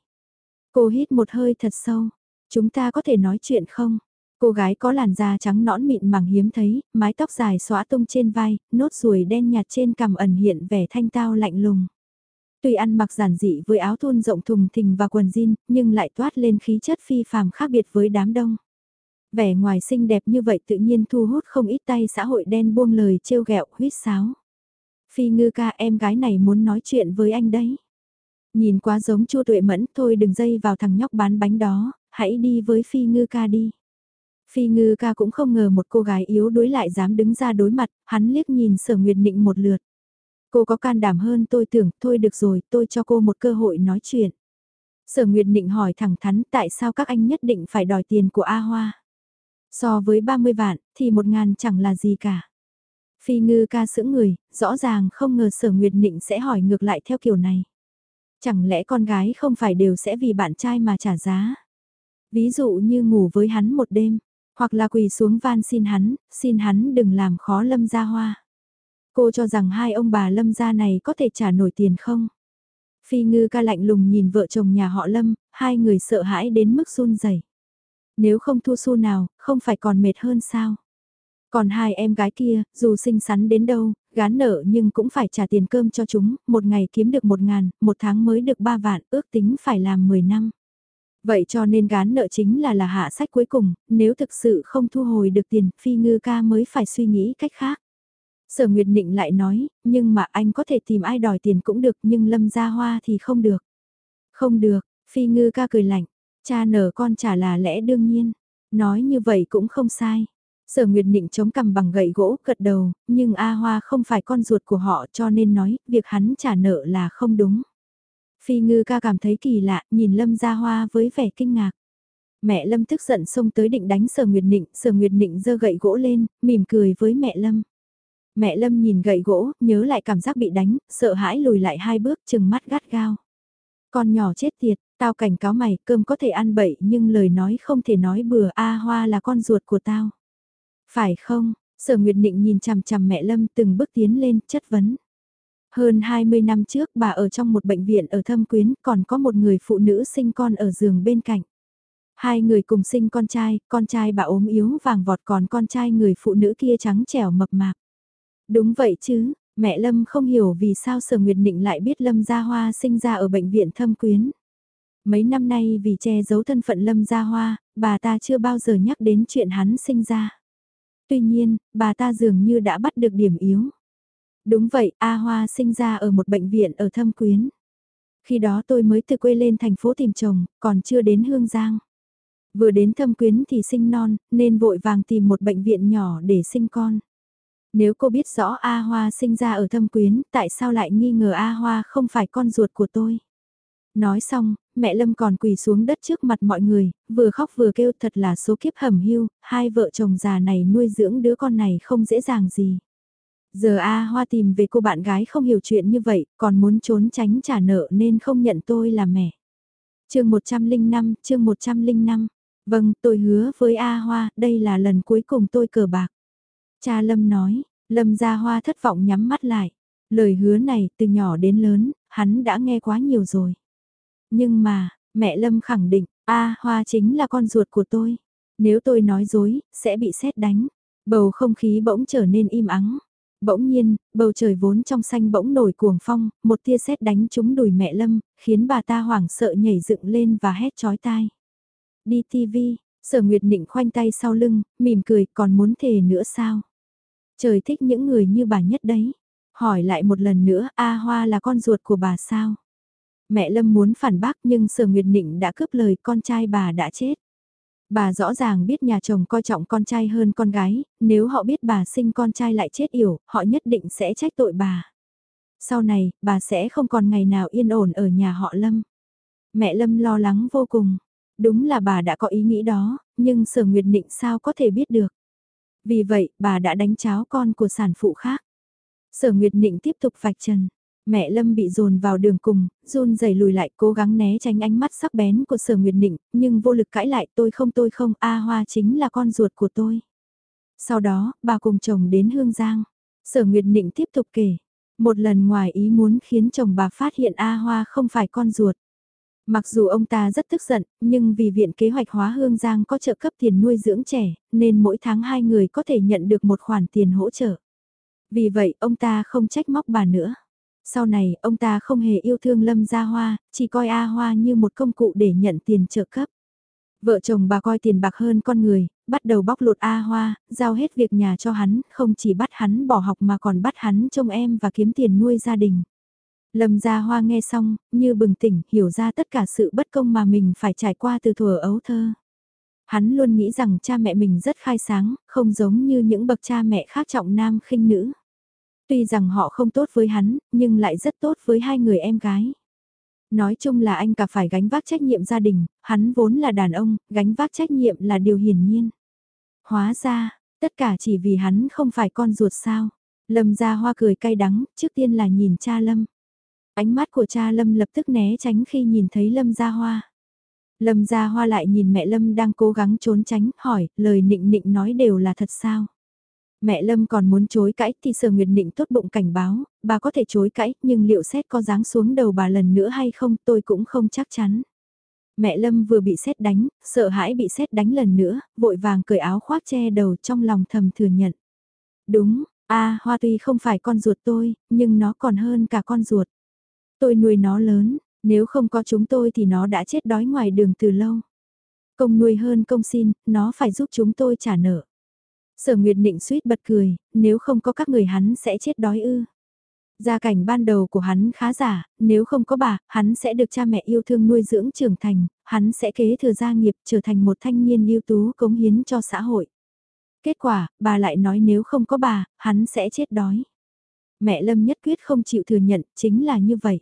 Cô hít một hơi thật sâu. Chúng ta có thể nói chuyện không? Cô gái có làn da trắng nõn mịn màng hiếm thấy, mái tóc dài xóa tung trên vai, nốt ruồi đen nhạt trên cằm ẩn hiện vẻ thanh tao lạnh lùng. Tuy ăn mặc giản dị với áo thun rộng thùng thình và quần jean, nhưng lại toát lên khí chất phi phàm khác biệt với đám đông. Vẻ ngoài xinh đẹp như vậy tự nhiên thu hút không ít tay xã hội đen buông lời trêu ghẹo huyết sáo. Phi ngư ca em gái này muốn nói chuyện với anh đấy. Nhìn quá giống chua tuệ mẫn thôi đừng dây vào thằng nhóc bán bánh đó, hãy đi với phi ngư ca đi. Phi ngư ca cũng không ngờ một cô gái yếu đuối lại dám đứng ra đối mặt, hắn liếc nhìn sở nguyệt nịnh một lượt. Cô có can đảm hơn tôi tưởng, thôi được rồi, tôi cho cô một cơ hội nói chuyện. Sở Nguyệt Nịnh hỏi thẳng thắn tại sao các anh nhất định phải đòi tiền của A Hoa. So với 30 vạn, thì một ngàn chẳng là gì cả. Phi ngư ca sững người, rõ ràng không ngờ sở Nguyệt Nịnh sẽ hỏi ngược lại theo kiểu này. Chẳng lẽ con gái không phải đều sẽ vì bạn trai mà trả giá? Ví dụ như ngủ với hắn một đêm, hoặc là quỳ xuống van xin hắn, xin hắn đừng làm khó lâm gia hoa. Cô cho rằng hai ông bà lâm gia này có thể trả nổi tiền không? Phi ngư ca lạnh lùng nhìn vợ chồng nhà họ lâm, hai người sợ hãi đến mức run rẩy. Nếu không thu xu nào, không phải còn mệt hơn sao? Còn hai em gái kia, dù xinh xắn đến đâu, gán nợ nhưng cũng phải trả tiền cơm cho chúng, một ngày kiếm được một ngàn, một tháng mới được ba vạn, ước tính phải làm mười năm. Vậy cho nên gán nợ chính là là hạ sách cuối cùng, nếu thực sự không thu hồi được tiền, phi ngư ca mới phải suy nghĩ cách khác. Sở Nguyệt Nịnh lại nói, nhưng mà anh có thể tìm ai đòi tiền cũng được nhưng Lâm Gia Hoa thì không được. Không được, Phi Ngư ca cười lạnh, cha nở con trả là lẽ đương nhiên. Nói như vậy cũng không sai. Sở Nguyệt Nịnh chống cằm bằng gậy gỗ cật đầu, nhưng A Hoa không phải con ruột của họ cho nên nói việc hắn trả nợ là không đúng. Phi Ngư ca cảm thấy kỳ lạ, nhìn Lâm Gia Hoa với vẻ kinh ngạc. Mẹ Lâm tức giận xông tới định đánh Sở Nguyệt Nịnh, Sở Nguyệt Nịnh giơ gậy gỗ lên, mỉm cười với mẹ Lâm. Mẹ Lâm nhìn gậy gỗ, nhớ lại cảm giác bị đánh, sợ hãi lùi lại hai bước chừng mắt gắt gao. Con nhỏ chết tiệt, tao cảnh cáo mày, cơm có thể ăn bậy nhưng lời nói không thể nói bừa A Hoa là con ruột của tao. Phải không? Sở Nguyệt Nịnh nhìn chằm chằm mẹ Lâm từng bước tiến lên, chất vấn. Hơn 20 năm trước bà ở trong một bệnh viện ở Thâm Quyến còn có một người phụ nữ sinh con ở giường bên cạnh. Hai người cùng sinh con trai, con trai bà ốm yếu vàng vọt còn con trai người phụ nữ kia trắng trẻo mập mạp. Đúng vậy chứ, mẹ Lâm không hiểu vì sao Sở Nguyệt Nịnh lại biết Lâm Gia Hoa sinh ra ở bệnh viện thâm quyến. Mấy năm nay vì che giấu thân phận Lâm Gia Hoa, bà ta chưa bao giờ nhắc đến chuyện hắn sinh ra. Tuy nhiên, bà ta dường như đã bắt được điểm yếu. Đúng vậy, A Hoa sinh ra ở một bệnh viện ở thâm quyến. Khi đó tôi mới từ quê lên thành phố tìm chồng, còn chưa đến Hương Giang. Vừa đến thâm quyến thì sinh non, nên vội vàng tìm một bệnh viện nhỏ để sinh con. Nếu cô biết rõ A Hoa sinh ra ở thâm quyến, tại sao lại nghi ngờ A Hoa không phải con ruột của tôi? Nói xong, mẹ Lâm còn quỳ xuống đất trước mặt mọi người, vừa khóc vừa kêu thật là số kiếp hầm hưu, hai vợ chồng già này nuôi dưỡng đứa con này không dễ dàng gì. Giờ A Hoa tìm về cô bạn gái không hiểu chuyện như vậy, còn muốn trốn tránh trả nợ nên không nhận tôi là mẹ. chương 105, chương 105. Vâng, tôi hứa với A Hoa, đây là lần cuối cùng tôi cờ bạc. Cha Lâm nói, Lâm gia hoa thất vọng nhắm mắt lại. Lời hứa này từ nhỏ đến lớn, hắn đã nghe quá nhiều rồi. Nhưng mà, mẹ Lâm khẳng định, a hoa chính là con ruột của tôi. Nếu tôi nói dối, sẽ bị xét đánh. Bầu không khí bỗng trở nên im ắng. Bỗng nhiên, bầu trời vốn trong xanh bỗng nổi cuồng phong, một tia sét đánh trúng đùi mẹ Lâm, khiến bà ta hoảng sợ nhảy dựng lên và hét chói tai. Đi TV, sở Nguyệt Nịnh khoanh tay sau lưng, mỉm cười còn muốn thề nữa sao? Trời thích những người như bà nhất đấy. Hỏi lại một lần nữa, A Hoa là con ruột của bà sao? Mẹ Lâm muốn phản bác nhưng Sở Nguyệt Nịnh đã cướp lời con trai bà đã chết. Bà rõ ràng biết nhà chồng coi trọng con trai hơn con gái, nếu họ biết bà sinh con trai lại chết yểu, họ nhất định sẽ trách tội bà. Sau này, bà sẽ không còn ngày nào yên ổn ở nhà họ Lâm. Mẹ Lâm lo lắng vô cùng. Đúng là bà đã có ý nghĩ đó, nhưng Sở Nguyệt Nịnh sao có thể biết được. Vì vậy, bà đã đánh cháo con của sản phụ khác. Sở Nguyệt Nịnh tiếp tục vạch trần. Mẹ Lâm bị dồn vào đường cùng, run rẩy lùi lại cố gắng né tránh ánh mắt sắc bén của Sở Nguyệt Nịnh, nhưng vô lực cãi lại tôi không tôi không, A Hoa chính là con ruột của tôi. Sau đó, bà cùng chồng đến Hương Giang. Sở Nguyệt Nịnh tiếp tục kể, một lần ngoài ý muốn khiến chồng bà phát hiện A Hoa không phải con ruột. Mặc dù ông ta rất tức giận, nhưng vì viện kế hoạch hóa Hương Giang có trợ cấp tiền nuôi dưỡng trẻ, nên mỗi tháng hai người có thể nhận được một khoản tiền hỗ trợ. Vì vậy, ông ta không trách móc bà nữa. Sau này, ông ta không hề yêu thương Lâm Gia Hoa, chỉ coi A Hoa như một công cụ để nhận tiền trợ cấp. Vợ chồng bà coi tiền bạc hơn con người, bắt đầu bóc lột A Hoa, giao hết việc nhà cho hắn, không chỉ bắt hắn bỏ học mà còn bắt hắn trông em và kiếm tiền nuôi gia đình. Lâm Gia Hoa nghe xong, như bừng tỉnh, hiểu ra tất cả sự bất công mà mình phải trải qua từ thuở ấu thơ. Hắn luôn nghĩ rằng cha mẹ mình rất khai sáng, không giống như những bậc cha mẹ khác trọng nam khinh nữ. Tuy rằng họ không tốt với hắn, nhưng lại rất tốt với hai người em gái. Nói chung là anh cả phải gánh vác trách nhiệm gia đình, hắn vốn là đàn ông, gánh vác trách nhiệm là điều hiển nhiên. Hóa ra, tất cả chỉ vì hắn không phải con ruột sao. Lâm gia hoa cười cay đắng, trước tiên là nhìn cha Lâm. Ánh mắt của cha Lâm lập tức né tránh khi nhìn thấy Lâm Gia Hoa. Lâm Gia Hoa lại nhìn mẹ Lâm đang cố gắng trốn tránh, hỏi, lời nịnh nịnh nói đều là thật sao? Mẹ Lâm còn muốn chối cãi thì Sở Nguyệt Nịnh tốt bụng cảnh báo, bà có thể chối cãi, nhưng liệu xét có dáng xuống đầu bà lần nữa hay không tôi cũng không chắc chắn. Mẹ Lâm vừa bị xét đánh, sợ hãi bị xét đánh lần nữa, vội vàng cởi áo khoác che đầu trong lòng thầm thừa nhận. Đúng, a Hoa tuy không phải con ruột tôi, nhưng nó còn hơn cả con ruột. Tôi nuôi nó lớn, Nếu không có chúng tôi thì nó đã chết đói ngoài đường từ lâu. Công nuôi hơn công xin, nó phải giúp chúng tôi trả nợ. Sở Nguyệt Nịnh suýt bật cười, nếu không có các người hắn sẽ chết đói ư. Gia cảnh ban đầu của hắn khá giả, nếu không có bà, hắn sẽ được cha mẹ yêu thương nuôi dưỡng trưởng thành, hắn sẽ kế thừa gia nghiệp trở thành một thanh niên ưu tú cống hiến cho xã hội. Kết quả, bà lại nói nếu không có bà, hắn sẽ chết đói. Mẹ Lâm nhất quyết không chịu thừa nhận, chính là như vậy.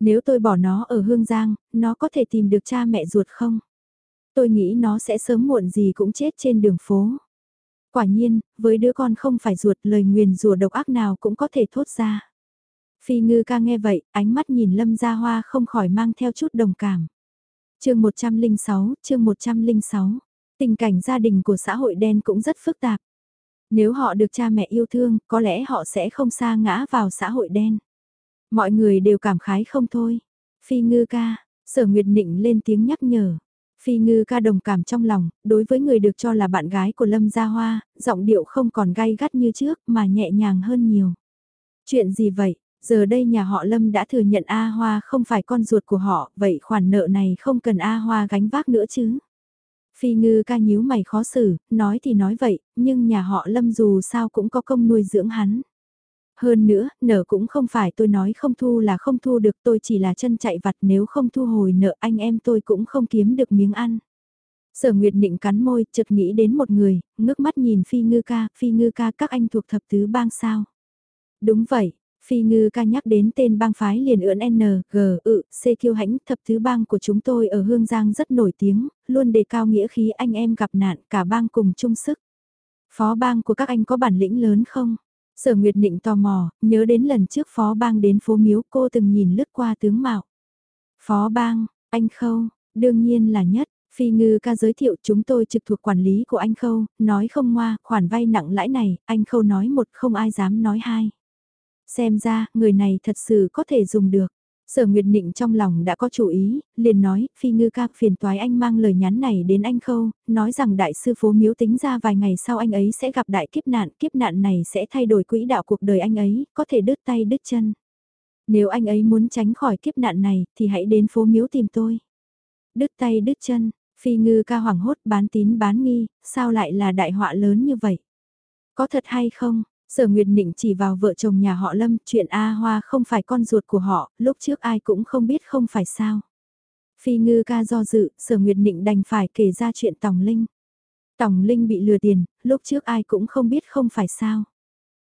Nếu tôi bỏ nó ở Hương Giang, nó có thể tìm được cha mẹ ruột không? Tôi nghĩ nó sẽ sớm muộn gì cũng chết trên đường phố. Quả nhiên, với đứa con không phải ruột lời nguyền rủa độc ác nào cũng có thể thốt ra. Phi ngư ca nghe vậy, ánh mắt nhìn lâm gia hoa không khỏi mang theo chút đồng cảm. chương 106, chương 106, tình cảnh gia đình của xã hội đen cũng rất phức tạp. Nếu họ được cha mẹ yêu thương, có lẽ họ sẽ không xa ngã vào xã hội đen. Mọi người đều cảm khái không thôi. Phi ngư ca, sở nguyệt nịnh lên tiếng nhắc nhở. Phi ngư ca đồng cảm trong lòng, đối với người được cho là bạn gái của Lâm Gia Hoa, giọng điệu không còn gay gắt như trước mà nhẹ nhàng hơn nhiều. Chuyện gì vậy? Giờ đây nhà họ Lâm đã thừa nhận A Hoa không phải con ruột của họ, vậy khoản nợ này không cần A Hoa gánh vác nữa chứ? Phi ngư ca nhíu mày khó xử, nói thì nói vậy, nhưng nhà họ Lâm dù sao cũng có công nuôi dưỡng hắn. Hơn nữa, nợ cũng không phải tôi nói không thu là không thu được tôi chỉ là chân chạy vặt nếu không thu hồi nợ anh em tôi cũng không kiếm được miếng ăn. Sở Nguyệt định cắn môi, chợt nghĩ đến một người, ngước mắt nhìn Phi Ngư ca, Phi Ngư ca các anh thuộc thập tứ bang sao. Đúng vậy, Phi Ngư ca nhắc đến tên bang phái liền ưỡn N, G, ự, C kiêu hãnh thập thứ bang của chúng tôi ở Hương Giang rất nổi tiếng, luôn đề cao nghĩa khí anh em gặp nạn cả bang cùng chung sức. Phó bang của các anh có bản lĩnh lớn không? Sở Nguyệt Nịnh tò mò, nhớ đến lần trước phó bang đến phố miếu cô từng nhìn lướt qua tướng mạo. Phó bang, anh Khâu, đương nhiên là nhất. Phi Ngư ca giới thiệu chúng tôi trực thuộc quản lý của anh Khâu, nói không ngoa, khoản vay nặng lãi này, anh Khâu nói một không ai dám nói hai. Xem ra, người này thật sự có thể dùng được. Sở Nguyệt Nịnh trong lòng đã có chủ ý, liền nói, phi ngư ca phiền toái anh mang lời nhắn này đến anh Khâu, nói rằng đại sư phố miếu tính ra vài ngày sau anh ấy sẽ gặp đại kiếp nạn, kiếp nạn này sẽ thay đổi quỹ đạo cuộc đời anh ấy, có thể đứt tay đứt chân. Nếu anh ấy muốn tránh khỏi kiếp nạn này, thì hãy đến phố miếu tìm tôi. Đứt tay đứt chân, phi ngư ca hoảng hốt bán tín bán nghi, sao lại là đại họa lớn như vậy? Có thật hay không? Sở Nguyệt Nịnh chỉ vào vợ chồng nhà họ Lâm, chuyện A Hoa không phải con ruột của họ, lúc trước ai cũng không biết không phải sao. Phi ngư ca do dự, Sở Nguyệt Nịnh đành phải kể ra chuyện Tòng Linh. Tòng Linh bị lừa tiền, lúc trước ai cũng không biết không phải sao.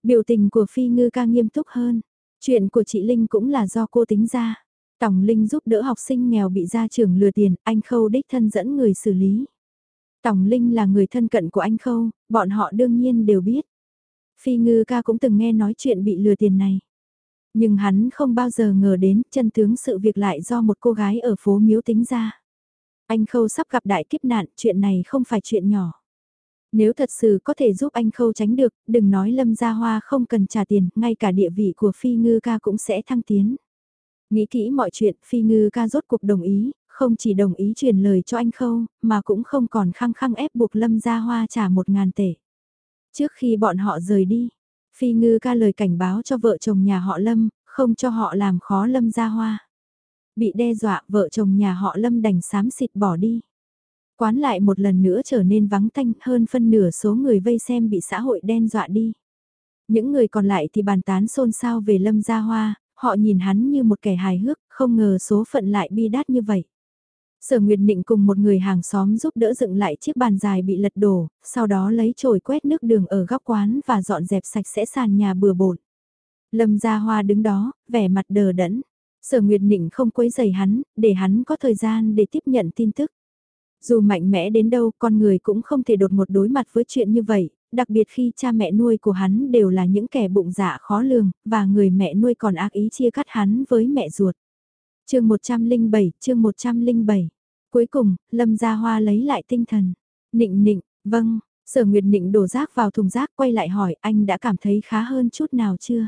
Biểu tình của Phi ngư ca nghiêm túc hơn. Chuyện của chị Linh cũng là do cô tính ra. Tòng Linh giúp đỡ học sinh nghèo bị gia trưởng lừa tiền, anh Khâu đích thân dẫn người xử lý. Tòng Linh là người thân cận của anh Khâu, bọn họ đương nhiên đều biết. Phi ngư ca cũng từng nghe nói chuyện bị lừa tiền này. Nhưng hắn không bao giờ ngờ đến chân tướng sự việc lại do một cô gái ở phố miếu tính ra. Anh Khâu sắp gặp đại kiếp nạn, chuyện này không phải chuyện nhỏ. Nếu thật sự có thể giúp anh Khâu tránh được, đừng nói Lâm Gia Hoa không cần trả tiền, ngay cả địa vị của Phi Ngư ca cũng sẽ thăng tiến. Nghĩ kỹ mọi chuyện, Phi Ngư ca rốt cuộc đồng ý, không chỉ đồng ý truyền lời cho anh Khâu, mà cũng không còn khăng khăng ép buộc Lâm Gia Hoa trả một ngàn tể. Trước khi bọn họ rời đi, Phi Ngư ca lời cảnh báo cho vợ chồng nhà họ Lâm, không cho họ làm khó Lâm ra hoa. Bị đe dọa vợ chồng nhà họ Lâm đành xám xịt bỏ đi. Quán lại một lần nữa trở nên vắng tanh hơn phân nửa số người vây xem bị xã hội đen dọa đi. Những người còn lại thì bàn tán xôn xao về Lâm Gia Hoa, họ nhìn hắn như một kẻ hài hước, không ngờ số phận lại bi đát như vậy. Sở Nguyệt Nịnh cùng một người hàng xóm giúp đỡ dựng lại chiếc bàn dài bị lật đổ, sau đó lấy chổi quét nước đường ở góc quán và dọn dẹp sạch sẽ sàn nhà bừa bộn. Lâm Gia Hoa đứng đó, vẻ mặt đờ đẫn. Sở Nguyệt Nịnh không quấy rầy hắn, để hắn có thời gian để tiếp nhận tin tức. Dù mạnh mẽ đến đâu, con người cũng không thể đột ngột đối mặt với chuyện như vậy, đặc biệt khi cha mẹ nuôi của hắn đều là những kẻ bụng dạ khó lường, và người mẹ nuôi còn ác ý chia cắt hắn với mẹ ruột chương 107, chương 107. Cuối cùng, Lâm Gia Hoa lấy lại tinh thần. Nịnh nịnh, vâng, sở nguyệt nịnh đổ rác vào thùng rác quay lại hỏi anh đã cảm thấy khá hơn chút nào chưa?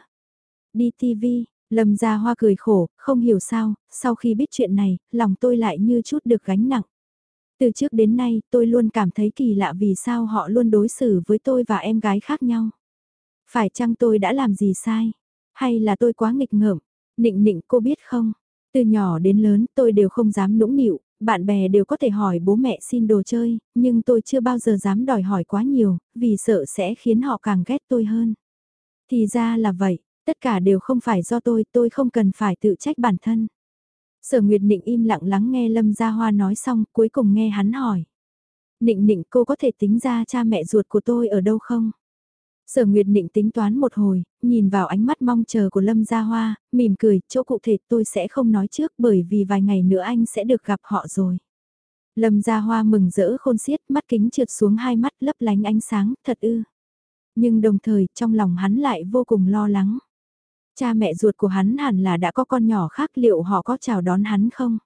Đi TV, Lâm Gia Hoa cười khổ, không hiểu sao, sau khi biết chuyện này, lòng tôi lại như chút được gánh nặng. Từ trước đến nay, tôi luôn cảm thấy kỳ lạ vì sao họ luôn đối xử với tôi và em gái khác nhau. Phải chăng tôi đã làm gì sai? Hay là tôi quá nghịch ngợm? Nịnh nịnh cô biết không? Từ nhỏ đến lớn tôi đều không dám nũng nịu, bạn bè đều có thể hỏi bố mẹ xin đồ chơi, nhưng tôi chưa bao giờ dám đòi hỏi quá nhiều, vì sợ sẽ khiến họ càng ghét tôi hơn. Thì ra là vậy, tất cả đều không phải do tôi, tôi không cần phải tự trách bản thân. Sở Nguyệt Nịnh im lặng lắng nghe Lâm Gia Hoa nói xong, cuối cùng nghe hắn hỏi. Nịnh nịnh cô có thể tính ra cha mẹ ruột của tôi ở đâu không? Sở Nguyệt Nịnh tính toán một hồi, nhìn vào ánh mắt mong chờ của Lâm Gia Hoa, mỉm cười, chỗ cụ thể tôi sẽ không nói trước bởi vì vài ngày nữa anh sẽ được gặp họ rồi. Lâm Gia Hoa mừng rỡ khôn xiết, mắt kính trượt xuống hai mắt lấp lánh ánh sáng, thật ư. Nhưng đồng thời, trong lòng hắn lại vô cùng lo lắng. Cha mẹ ruột của hắn hẳn là đã có con nhỏ khác liệu họ có chào đón hắn không?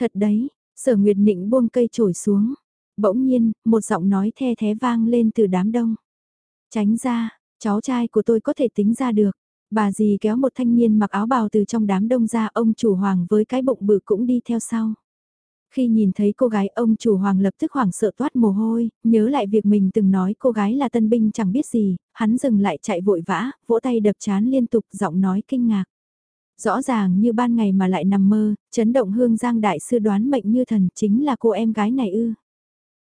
Thật đấy, sở Nguyệt Nịnh buông cây trổi xuống. Bỗng nhiên, một giọng nói the thế vang lên từ đám đông. Tránh ra, cháu trai của tôi có thể tính ra được. Bà dì kéo một thanh niên mặc áo bào từ trong đám đông ra ông chủ hoàng với cái bụng bự cũng đi theo sau. Khi nhìn thấy cô gái ông chủ hoàng lập tức hoảng sợ toát mồ hôi, nhớ lại việc mình từng nói cô gái là tân binh chẳng biết gì, hắn dừng lại chạy vội vã, vỗ tay đập chán liên tục giọng nói kinh ngạc. Rõ ràng như ban ngày mà lại nằm mơ, chấn động hương giang đại sư đoán mệnh như thần chính là cô em gái này ư.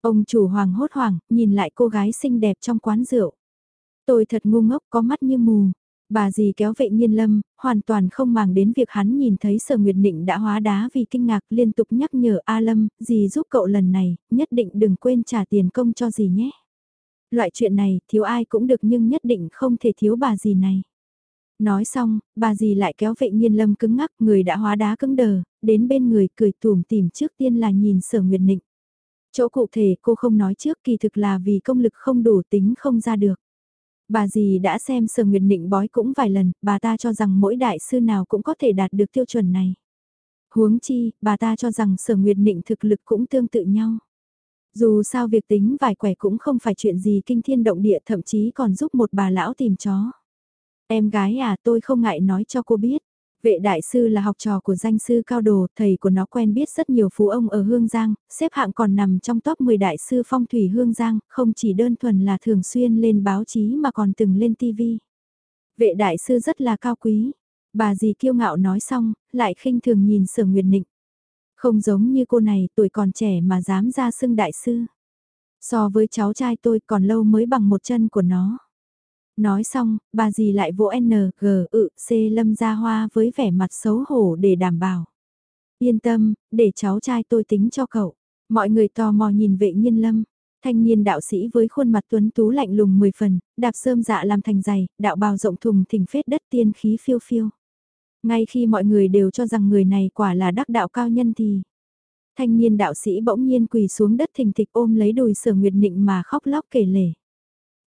Ông chủ hoàng hốt hoảng, nhìn lại cô gái xinh đẹp trong quán rượu. Tôi thật ngu ngốc có mắt như mù. Bà dì kéo vệ nhiên lâm, hoàn toàn không màng đến việc hắn nhìn thấy sở nguyệt định đã hóa đá vì kinh ngạc liên tục nhắc nhở A Lâm, dì giúp cậu lần này, nhất định đừng quên trả tiền công cho dì nhé. Loại chuyện này, thiếu ai cũng được nhưng nhất định không thể thiếu bà dì này. Nói xong, bà dì lại kéo vệ nhiên lâm cứng ngắc, người đã hóa đá cứng đờ, đến bên người cười tủm tìm trước tiên là nhìn sở nguyệt định. Chỗ cụ thể cô không nói trước kỳ thực là vì công lực không đủ tính không ra được. Bà dì đã xem sở nguyệt định bói cũng vài lần, bà ta cho rằng mỗi đại sư nào cũng có thể đạt được tiêu chuẩn này. Huống chi, bà ta cho rằng sở nguyệt định thực lực cũng tương tự nhau. Dù sao việc tính vài quẻ cũng không phải chuyện gì kinh thiên động địa thậm chí còn giúp một bà lão tìm chó. Em gái à tôi không ngại nói cho cô biết. Vệ đại sư là học trò của danh sư cao đồ, thầy của nó quen biết rất nhiều phú ông ở Hương Giang, xếp hạng còn nằm trong top 10 đại sư phong thủy Hương Giang, không chỉ đơn thuần là thường xuyên lên báo chí mà còn từng lên TV. Vệ đại sư rất là cao quý. Bà dì kiêu ngạo nói xong, lại khinh thường nhìn sở nguyệt nịnh. Không giống như cô này tuổi còn trẻ mà dám ra xưng đại sư. So với cháu trai tôi còn lâu mới bằng một chân của nó. Nói xong, bà dì lại vỗ N, G, ự, C lâm ra hoa với vẻ mặt xấu hổ để đảm bảo. Yên tâm, để cháu trai tôi tính cho cậu. Mọi người tò mò nhìn vệ nhiên lâm. Thanh niên đạo sĩ với khuôn mặt tuấn tú lạnh lùng 10 phần, đạp sơm dạ làm thành giày, đạo bào rộng thùng thình phết đất tiên khí phiêu phiêu. Ngay khi mọi người đều cho rằng người này quả là đắc đạo cao nhân thì... Thanh niên đạo sĩ bỗng nhiên quỳ xuống đất thình thịch ôm lấy đùi sở nguyệt nịnh mà khóc lóc kể lể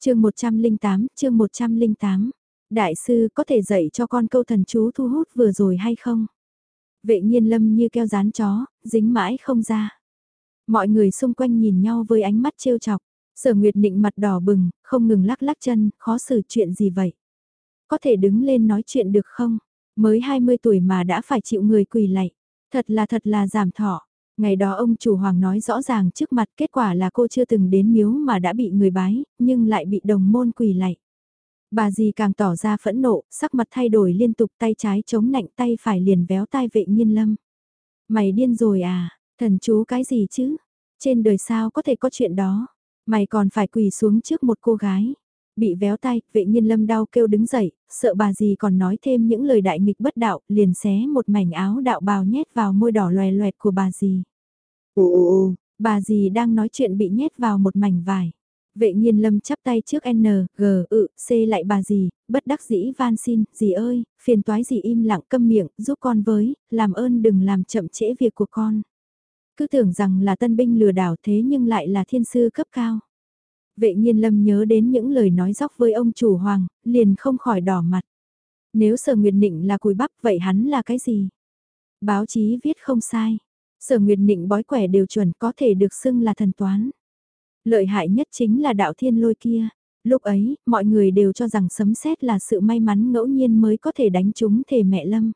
chương 108, chương 108. Đại sư có thể dạy cho con câu thần chú thu hút vừa rồi hay không? Vệ nhiên lâm như keo dán chó, dính mãi không ra. Mọi người xung quanh nhìn nhau với ánh mắt trêu chọc. Sở Nguyệt Nịnh mặt đỏ bừng, không ngừng lắc lắc chân, khó xử chuyện gì vậy? Có thể đứng lên nói chuyện được không? Mới 20 tuổi mà đã phải chịu người quỳ lạy. Thật là thật là giảm thọ. Ngày đó ông chủ hoàng nói rõ ràng trước mặt kết quả là cô chưa từng đến miếu mà đã bị người bái, nhưng lại bị đồng môn quỳ lạy. Bà dì càng tỏ ra phẫn nộ, sắc mặt thay đổi liên tục tay trái chống nạnh tay phải liền véo tai vệ nhiên lâm. Mày điên rồi à, thần chú cái gì chứ? Trên đời sao có thể có chuyện đó? Mày còn phải quỳ xuống trước một cô gái. Bị véo tay, vệ nhiên lâm đau kêu đứng dậy, sợ bà dì còn nói thêm những lời đại nghịch bất đạo, liền xé một mảnh áo đạo bào nhét vào môi đỏ loè loẹt của bà dì. Ồ, bà dì đang nói chuyện bị nhét vào một mảnh vải. Vệ nhiên lâm chắp tay trước N, G, ự, C lại bà dì, bất đắc dĩ van xin, dì ơi, phiền toái dì im lặng câm miệng, giúp con với, làm ơn đừng làm chậm trễ việc của con. Cứ tưởng rằng là tân binh lừa đảo thế nhưng lại là thiên sư cấp cao. Vệ nhiên lâm nhớ đến những lời nói dóc với ông chủ hoàng, liền không khỏi đỏ mặt. Nếu sở nguyệt nịnh là cùi bắp vậy hắn là cái gì? Báo chí viết không sai. Sở nguyệt nịnh bói quẻ đều chuẩn có thể được xưng là thần toán. Lợi hại nhất chính là đạo thiên lôi kia. Lúc ấy, mọi người đều cho rằng sấm sét là sự may mắn ngẫu nhiên mới có thể đánh trúng thể mẹ lâm.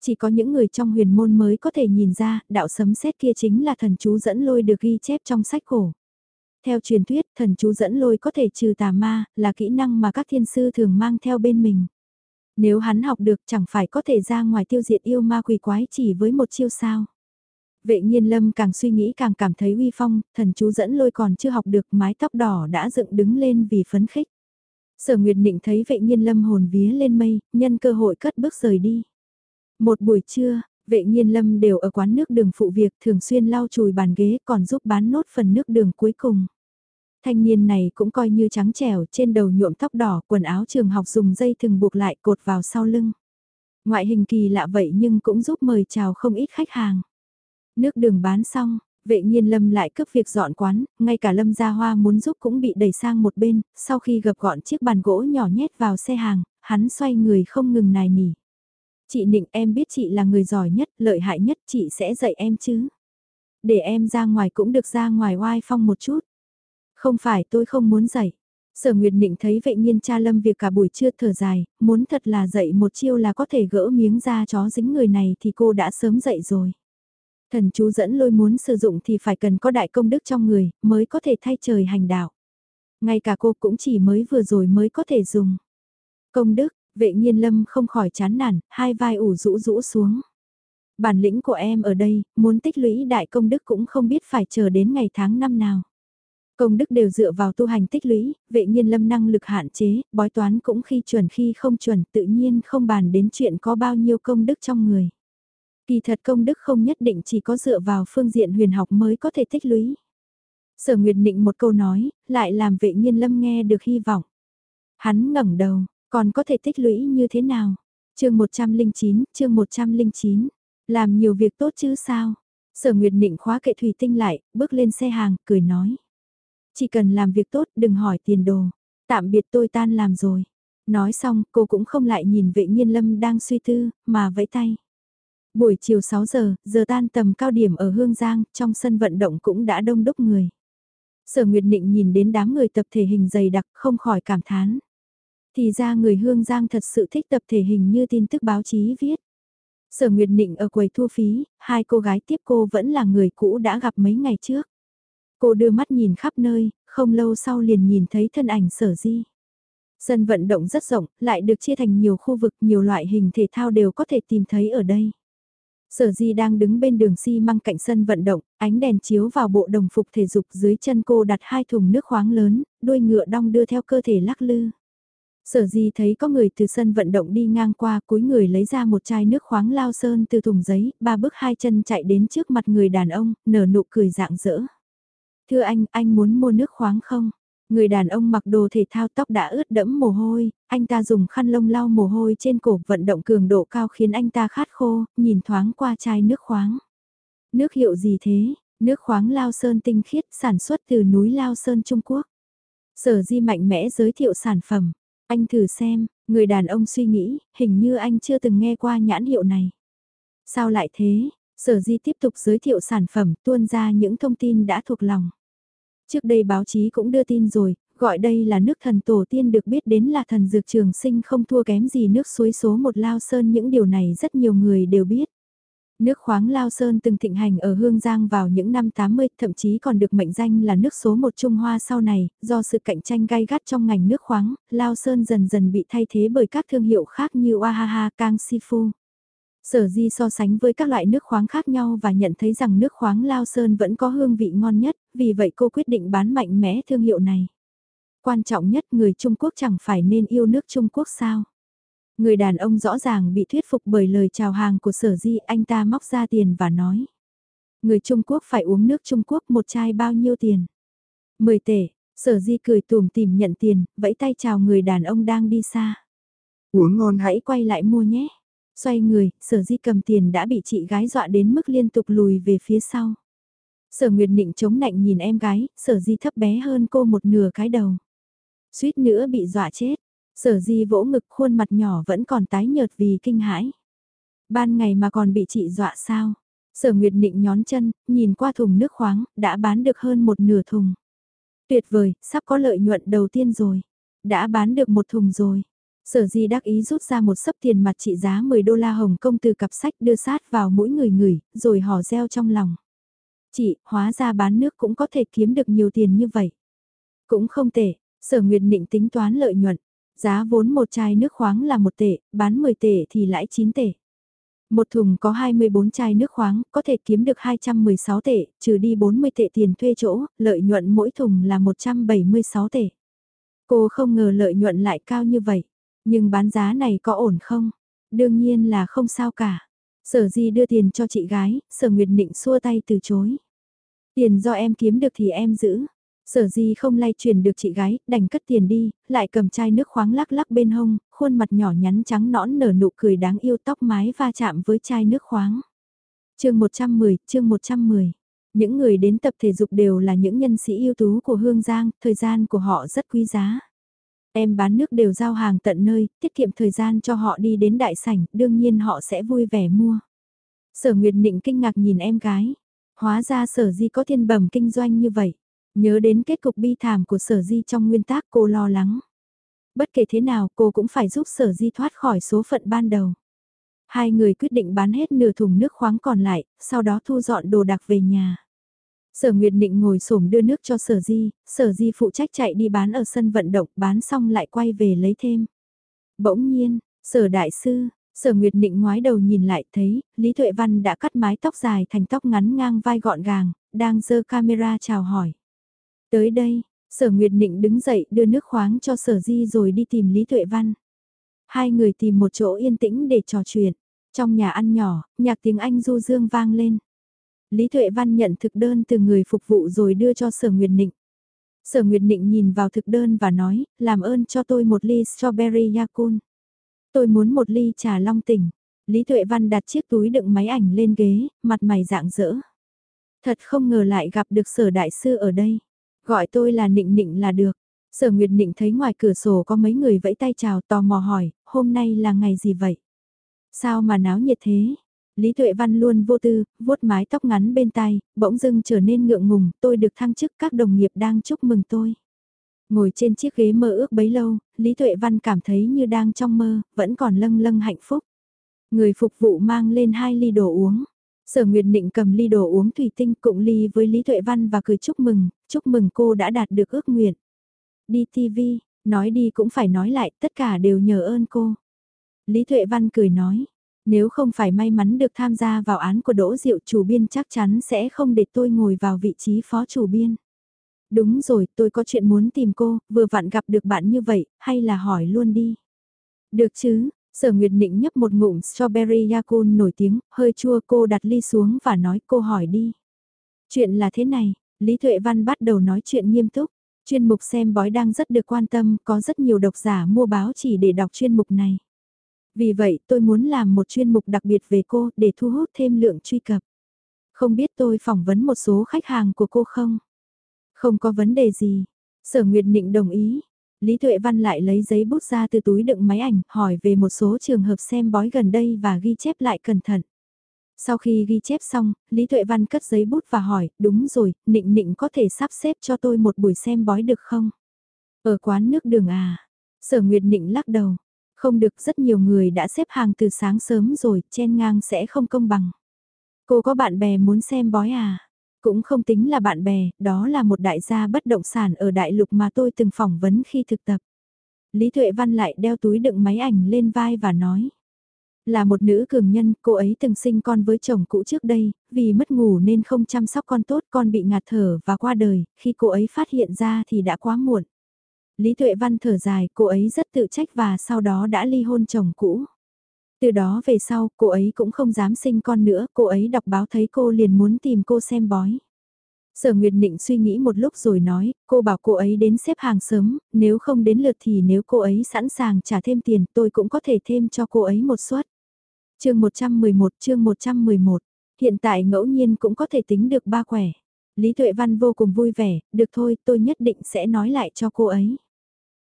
Chỉ có những người trong huyền môn mới có thể nhìn ra, đạo sấm sét kia chính là thần chú dẫn lôi được ghi chép trong sách cổ. Theo truyền thuyết, thần chú dẫn lôi có thể trừ tà ma, là kỹ năng mà các thiên sư thường mang theo bên mình. Nếu hắn học được chẳng phải có thể ra ngoài tiêu diệt yêu ma quỷ quái chỉ với một chiêu sao. Vệ nhiên lâm càng suy nghĩ càng cảm thấy uy phong, thần chú dẫn lôi còn chưa học được mái tóc đỏ đã dựng đứng lên vì phấn khích. Sở Nguyệt Định thấy vệ nhiên lâm hồn vía lên mây, nhân cơ hội cất bước rời đi. Một buổi trưa, vệ nhiên lâm đều ở quán nước đường phụ việc thường xuyên lau chùi bàn ghế còn giúp bán nốt phần nước đường cuối cùng. Thanh niên này cũng coi như trắng trẻo trên đầu nhuộm tóc đỏ quần áo trường học dùng dây thừng buộc lại cột vào sau lưng. Ngoại hình kỳ lạ vậy nhưng cũng giúp mời chào không ít khách hàng. Nước đường bán xong, vệ nhiên lâm lại cướp việc dọn quán, ngay cả lâm gia hoa muốn giúp cũng bị đẩy sang một bên, sau khi gập gọn chiếc bàn gỗ nhỏ nhét vào xe hàng, hắn xoay người không ngừng nài nỉ. Chị Nịnh em biết chị là người giỏi nhất, lợi hại nhất chị sẽ dạy em chứ. Để em ra ngoài cũng được ra ngoài oai phong một chút. Không phải tôi không muốn dạy. Sở Nguyệt Nịnh thấy vệ nhiên cha lâm việc cả buổi trưa thở dài, muốn thật là dạy một chiêu là có thể gỡ miếng da chó dính người này thì cô đã sớm dạy rồi. Thần chú dẫn lôi muốn sử dụng thì phải cần có đại công đức trong người, mới có thể thay trời hành đạo. Ngay cả cô cũng chỉ mới vừa rồi mới có thể dùng. Công đức, vệ nhiên lâm không khỏi chán nản, hai vai ủ rũ rũ xuống. Bản lĩnh của em ở đây, muốn tích lũy đại công đức cũng không biết phải chờ đến ngày tháng năm nào. Công đức đều dựa vào tu hành tích lũy, vệ nhiên lâm năng lực hạn chế, bói toán cũng khi chuẩn khi không chuẩn tự nhiên không bàn đến chuyện có bao nhiêu công đức trong người. Kỳ thật công đức không nhất định chỉ có dựa vào phương diện huyền học mới có thể tích lũy. Sở Nguyệt Định một câu nói, lại làm vệ nhiên lâm nghe được hy vọng. Hắn ngẩng đầu, còn có thể tích lũy như thế nào? chương 109, chương 109, làm nhiều việc tốt chứ sao? Sở Nguyệt Định khóa kệ thủy tinh lại, bước lên xe hàng, cười nói. Chỉ cần làm việc tốt, đừng hỏi tiền đồ. Tạm biệt tôi tan làm rồi. Nói xong, cô cũng không lại nhìn vệ nhiên lâm đang suy tư, mà vẫy tay. Buổi chiều 6 giờ, giờ tan tầm cao điểm ở Hương Giang, trong sân vận động cũng đã đông đúc người. Sở Nguyệt Nịnh nhìn đến đám người tập thể hình dày đặc không khỏi cảm thán. Thì ra người Hương Giang thật sự thích tập thể hình như tin tức báo chí viết. Sở Nguyệt Nịnh ở quầy thu phí, hai cô gái tiếp cô vẫn là người cũ đã gặp mấy ngày trước. Cô đưa mắt nhìn khắp nơi, không lâu sau liền nhìn thấy thân ảnh sở di. Sân vận động rất rộng, lại được chia thành nhiều khu vực, nhiều loại hình thể thao đều có thể tìm thấy ở đây. Sở Di đang đứng bên đường xi măng cạnh sân vận động, ánh đèn chiếu vào bộ đồng phục thể dục dưới chân cô đặt hai thùng nước khoáng lớn, đuôi ngựa đong đưa theo cơ thể lắc lư. Sở Di thấy có người từ sân vận động đi ngang qua cuối người lấy ra một chai nước khoáng lao sơn từ thùng giấy, ba bước hai chân chạy đến trước mặt người đàn ông, nở nụ cười dạng dỡ. Thưa anh, anh muốn mua nước khoáng không? Người đàn ông mặc đồ thể thao tóc đã ướt đẫm mồ hôi, anh ta dùng khăn lông lau mồ hôi trên cổ vận động cường độ cao khiến anh ta khát khô, nhìn thoáng qua chai nước khoáng. Nước hiệu gì thế? Nước khoáng Lao Sơn tinh khiết sản xuất từ núi Lao Sơn Trung Quốc. Sở di mạnh mẽ giới thiệu sản phẩm. Anh thử xem, người đàn ông suy nghĩ, hình như anh chưa từng nghe qua nhãn hiệu này. Sao lại thế? Sở di tiếp tục giới thiệu sản phẩm tuôn ra những thông tin đã thuộc lòng. Trước đây báo chí cũng đưa tin rồi, gọi đây là nước thần tổ tiên được biết đến là thần dược trường sinh không thua kém gì nước suối số một lao sơn những điều này rất nhiều người đều biết. Nước khoáng Lao Sơn từng thịnh hành ở Hương Giang vào những năm 80, thậm chí còn được mệnh danh là nước số một Trung Hoa sau này, do sự cạnh tranh gay gắt trong ngành nước khoáng, Lao Sơn dần dần bị thay thế bởi các thương hiệu khác như Wahaha Kang Sifu. Sở di so sánh với các loại nước khoáng khác nhau và nhận thấy rằng nước khoáng Lao Sơn vẫn có hương vị ngon nhất, vì vậy cô quyết định bán mạnh mẽ thương hiệu này. Quan trọng nhất người Trung Quốc chẳng phải nên yêu nước Trung Quốc sao? Người đàn ông rõ ràng bị thuyết phục bởi lời chào hàng của sở di anh ta móc ra tiền và nói. Người Trung Quốc phải uống nước Trung Quốc một chai bao nhiêu tiền? Mười tể, sở di cười tùm tìm nhận tiền, vẫy tay chào người đàn ông đang đi xa. Uống ngon hãy quay lại mua nhé. Xoay người, sở di cầm tiền đã bị chị gái dọa đến mức liên tục lùi về phía sau. Sở Nguyệt Nịnh chống nạnh nhìn em gái, sở di thấp bé hơn cô một nửa cái đầu. Suýt nữa bị dọa chết, sở di vỗ ngực khuôn mặt nhỏ vẫn còn tái nhợt vì kinh hãi. Ban ngày mà còn bị chị dọa sao? Sở Nguyệt Nịnh nhón chân, nhìn qua thùng nước khoáng, đã bán được hơn một nửa thùng. Tuyệt vời, sắp có lợi nhuận đầu tiên rồi. Đã bán được một thùng rồi. Sở di đắc ý rút ra một sấp tiền mặt trị giá 10 đô la Hồng Kông từ cặp sách đưa sát vào mỗi người người, rồi hò reo trong lòng. Chị, hóa ra bán nước cũng có thể kiếm được nhiều tiền như vậy. Cũng không tệ, sở nguyệt định tính toán lợi nhuận. Giá vốn một chai nước khoáng là một tệ, bán 10 tệ thì lãi 9 tệ. Một thùng có 24 chai nước khoáng, có thể kiếm được 216 tệ, trừ đi 40 tệ tiền thuê chỗ, lợi nhuận mỗi thùng là 176 tệ. Cô không ngờ lợi nhuận lại cao như vậy, nhưng bán giá này có ổn không? Đương nhiên là không sao cả. Sở Di đưa tiền cho chị gái, Sở Nguyệt Nịnh xua tay từ chối. Tiền do em kiếm được thì em giữ. Sở Di không lay truyền được chị gái, đành cất tiền đi, lại cầm chai nước khoáng lắc lắc bên hông, khuôn mặt nhỏ nhắn trắng nõn nở nụ cười đáng yêu tóc mái va chạm với chai nước khoáng. chương 110, chương 110. Những người đến tập thể dục đều là những nhân sĩ ưu tú của Hương Giang, thời gian của họ rất quý giá. Em bán nước đều giao hàng tận nơi, tiết kiệm thời gian cho họ đi đến đại sảnh, đương nhiên họ sẽ vui vẻ mua. Sở Nguyệt Nịnh kinh ngạc nhìn em gái. Hóa ra sở di có thiên bẩm kinh doanh như vậy. Nhớ đến kết cục bi thảm của sở di trong nguyên tác cô lo lắng. Bất kể thế nào cô cũng phải giúp sở di thoát khỏi số phận ban đầu. Hai người quyết định bán hết nửa thùng nước khoáng còn lại, sau đó thu dọn đồ đạc về nhà. Sở Nguyệt Định ngồi xổm đưa nước cho Sở Di, Sở Di phụ trách chạy đi bán ở sân vận động, bán xong lại quay về lấy thêm. Bỗng nhiên, Sở Đại Sư, Sở Nguyệt Định ngoái đầu nhìn lại thấy, Lý Tuệ Văn đã cắt mái tóc dài thành tóc ngắn ngang vai gọn gàng, đang dơ camera chào hỏi. Tới đây, Sở Nguyệt Định đứng dậy đưa nước khoáng cho Sở Di rồi đi tìm Lý Tuệ Văn. Hai người tìm một chỗ yên tĩnh để trò chuyện. Trong nhà ăn nhỏ, nhạc tiếng Anh du dương vang lên. Lý Tuệ Văn nhận thực đơn từ người phục vụ rồi đưa cho Sở Nguyệt Nịnh. Sở Nguyệt Nịnh nhìn vào thực đơn và nói, làm ơn cho tôi một ly strawberry yakun. Tôi muốn một ly trà long tỉnh. Lý Tuệ Văn đặt chiếc túi đựng máy ảnh lên ghế, mặt mày dạng dỡ. Thật không ngờ lại gặp được sở đại sư ở đây. Gọi tôi là Nịnh Nịnh là được. Sở Nguyệt Nịnh thấy ngoài cửa sổ có mấy người vẫy tay chào tò mò hỏi, hôm nay là ngày gì vậy? Sao mà náo nhiệt thế? Lý Tuệ Văn luôn vô tư, vuốt mái tóc ngắn bên tai, bỗng dưng trở nên ngượng ngùng, tôi được thăng chức các đồng nghiệp đang chúc mừng tôi. Ngồi trên chiếc ghế mơ ước bấy lâu, Lý Tuệ Văn cảm thấy như đang trong mơ, vẫn còn lâng lâng hạnh phúc. Người phục vụ mang lên hai ly đồ uống. Sở Nguyệt Định cầm ly đồ uống thủy tinh cụng ly với Lý Tuệ Văn và cười chúc mừng, chúc mừng cô đã đạt được ước nguyện. Đi TV, nói đi cũng phải nói lại, tất cả đều nhờ ơn cô. Lý Tuệ Văn cười nói, nếu không phải may mắn được tham gia vào án của Đỗ Diệu chủ biên chắc chắn sẽ không để tôi ngồi vào vị trí phó chủ biên. Đúng rồi, tôi có chuyện muốn tìm cô, vừa vặn gặp được bạn như vậy, hay là hỏi luôn đi. Được chứ, Sở Nguyệt Nịnh nhấp một ngụm strawberry yakun nổi tiếng, hơi chua cô đặt ly xuống và nói cô hỏi đi. Chuyện là thế này, Lý Thuệ Văn bắt đầu nói chuyện nghiêm túc. Chuyên mục xem bói đang rất được quan tâm, có rất nhiều độc giả mua báo chỉ để đọc chuyên mục này. Vì vậy tôi muốn làm một chuyên mục đặc biệt về cô để thu hút thêm lượng truy cập. Không biết tôi phỏng vấn một số khách hàng của cô không? Không có vấn đề gì. Sở Nguyệt Nịnh đồng ý. Lý Tuệ Văn lại lấy giấy bút ra từ túi đựng máy ảnh hỏi về một số trường hợp xem bói gần đây và ghi chép lại cẩn thận. Sau khi ghi chép xong, Lý Tuệ Văn cất giấy bút và hỏi, đúng rồi, Nịnh Nịnh có thể sắp xếp cho tôi một buổi xem bói được không? Ở quán nước đường à? Sở Nguyệt Nịnh lắc đầu, không được rất nhiều người đã xếp hàng từ sáng sớm rồi, chen ngang sẽ không công bằng. Cô có bạn bè muốn xem bói à? Cũng không tính là bạn bè, đó là một đại gia bất động sản ở đại lục mà tôi từng phỏng vấn khi thực tập. Lý Thuệ Văn lại đeo túi đựng máy ảnh lên vai và nói. Là một nữ cường nhân, cô ấy từng sinh con với chồng cũ trước đây, vì mất ngủ nên không chăm sóc con tốt, con bị ngạt thở và qua đời, khi cô ấy phát hiện ra thì đã quá muộn. Lý Tuệ Văn thở dài, cô ấy rất tự trách và sau đó đã ly hôn chồng cũ. Từ đó về sau, cô ấy cũng không dám sinh con nữa, cô ấy đọc báo thấy cô liền muốn tìm cô xem bói. Sở Nguyệt Nịnh suy nghĩ một lúc rồi nói, cô bảo cô ấy đến xếp hàng sớm, nếu không đến lượt thì nếu cô ấy sẵn sàng trả thêm tiền tôi cũng có thể thêm cho cô ấy một suất. chương 111 chương 111, hiện tại ngẫu nhiên cũng có thể tính được ba quẻ. Lý Tuệ Văn vô cùng vui vẻ, được thôi tôi nhất định sẽ nói lại cho cô ấy.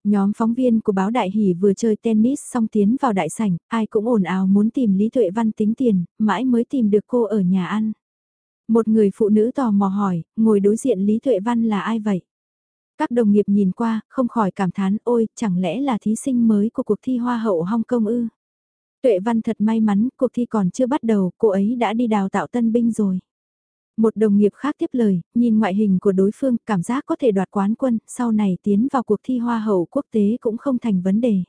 Nhóm phóng viên của báo Đại Hỷ vừa chơi tennis xong tiến vào đại sảnh, ai cũng ồn ào muốn tìm Lý Tuệ Văn tính tiền, mãi mới tìm được cô ở nhà ăn. Một người phụ nữ tò mò hỏi, ngồi đối diện Lý Tuệ Văn là ai vậy? Các đồng nghiệp nhìn qua, không khỏi cảm thán ôi, chẳng lẽ là thí sinh mới của cuộc thi Hoa hậu Hong Kong ư? Tuệ Văn thật may mắn, cuộc thi còn chưa bắt đầu, cô ấy đã đi đào tạo tân binh rồi. Một đồng nghiệp khác tiếp lời, nhìn ngoại hình của đối phương, cảm giác có thể đoạt quán quân, sau này tiến vào cuộc thi hoa hậu quốc tế cũng không thành vấn đề.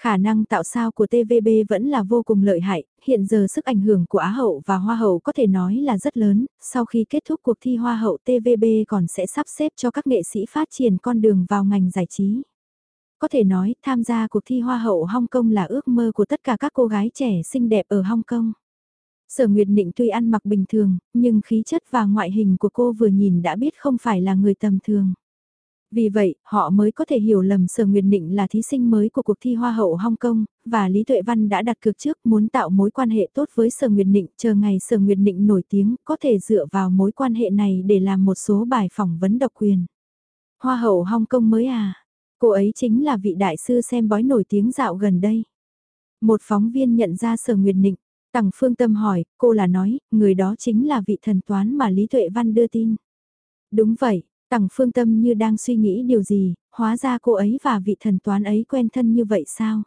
Khả năng tạo sao của TVB vẫn là vô cùng lợi hại, hiện giờ sức ảnh hưởng của Á hậu và Hoa hậu có thể nói là rất lớn, sau khi kết thúc cuộc thi Hoa hậu TVB còn sẽ sắp xếp cho các nghệ sĩ phát triển con đường vào ngành giải trí. Có thể nói, tham gia cuộc thi Hoa hậu Hong Kong là ước mơ của tất cả các cô gái trẻ xinh đẹp ở Hong Kong. Sở Nguyệt Nịnh tuy ăn mặc bình thường, nhưng khí chất và ngoại hình của cô vừa nhìn đã biết không phải là người tầm thường. Vì vậy, họ mới có thể hiểu lầm Sở Nguyệt Nịnh là thí sinh mới của cuộc thi Hoa hậu Hong Kong, và Lý Tuệ Văn đã đặt cược trước muốn tạo mối quan hệ tốt với Sở Nguyệt Nịnh, chờ ngày Sở Nguyệt Nịnh nổi tiếng, có thể dựa vào mối quan hệ này để làm một số bài phỏng vấn độc quyền. Hoa hậu Hong Kong mới à? Cô ấy chính là vị đại sư xem bói nổi tiếng dạo gần đây. Một phóng viên nhận ra Sở Nguyệt Nịnh, Tằng Phương Tâm hỏi, cô là nói, người đó chính là vị thần toán mà Lý Tuệ Văn đưa tin. Đúng vậy, Tằng Phương Tâm như đang suy nghĩ điều gì, hóa ra cô ấy và vị thần toán ấy quen thân như vậy sao?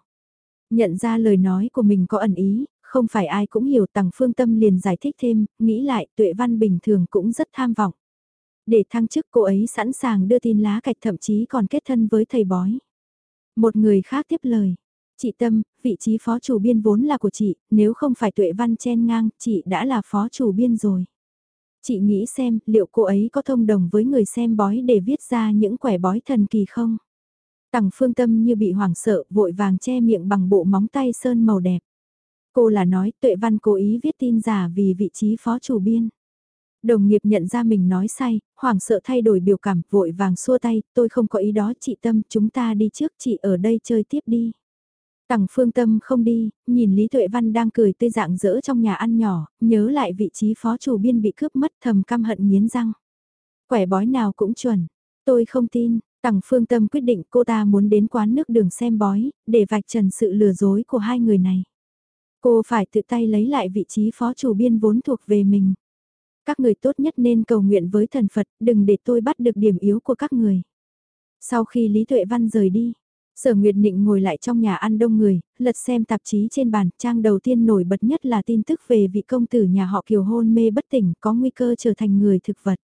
Nhận ra lời nói của mình có ẩn ý, không phải ai cũng hiểu Tằng Phương Tâm liền giải thích thêm, nghĩ lại Tuệ Văn bình thường cũng rất tham vọng. Để thăng chức cô ấy sẵn sàng đưa tin lá cạch thậm chí còn kết thân với thầy bói. Một người khác tiếp lời, Chị Tâm, vị trí phó chủ biên vốn là của chị, nếu không phải tuệ văn chen ngang, chị đã là phó chủ biên rồi. Chị nghĩ xem, liệu cô ấy có thông đồng với người xem bói để viết ra những quẻ bói thần kỳ không? Tằng phương tâm như bị hoảng sợ, vội vàng che miệng bằng bộ móng tay sơn màu đẹp. Cô là nói tuệ văn cố ý viết tin giả vì vị trí phó chủ biên. Đồng nghiệp nhận ra mình nói sai, hoảng sợ thay đổi biểu cảm, vội vàng xua tay, tôi không có ý đó chị Tâm, chúng ta đi trước, chị ở đây chơi tiếp đi. Tằng phương tâm không đi, nhìn Lý Tuệ Văn đang cười tươi dạng dỡ trong nhà ăn nhỏ, nhớ lại vị trí phó chủ biên bị cướp mất thầm căm hận nghiến răng. Quẻ bói nào cũng chuẩn, tôi không tin, Tằng phương tâm quyết định cô ta muốn đến quán nước đường xem bói, để vạch trần sự lừa dối của hai người này. Cô phải tự tay lấy lại vị trí phó chủ biên vốn thuộc về mình. Các người tốt nhất nên cầu nguyện với thần Phật, đừng để tôi bắt được điểm yếu của các người. Sau khi Lý Tuệ Văn rời đi, Sở Nguyệt Nịnh ngồi lại trong nhà ăn đông người, lật xem tạp chí trên bàn, trang đầu tiên nổi bật nhất là tin tức về vị công tử nhà họ Kiều hôn mê bất tỉnh có nguy cơ trở thành người thực vật.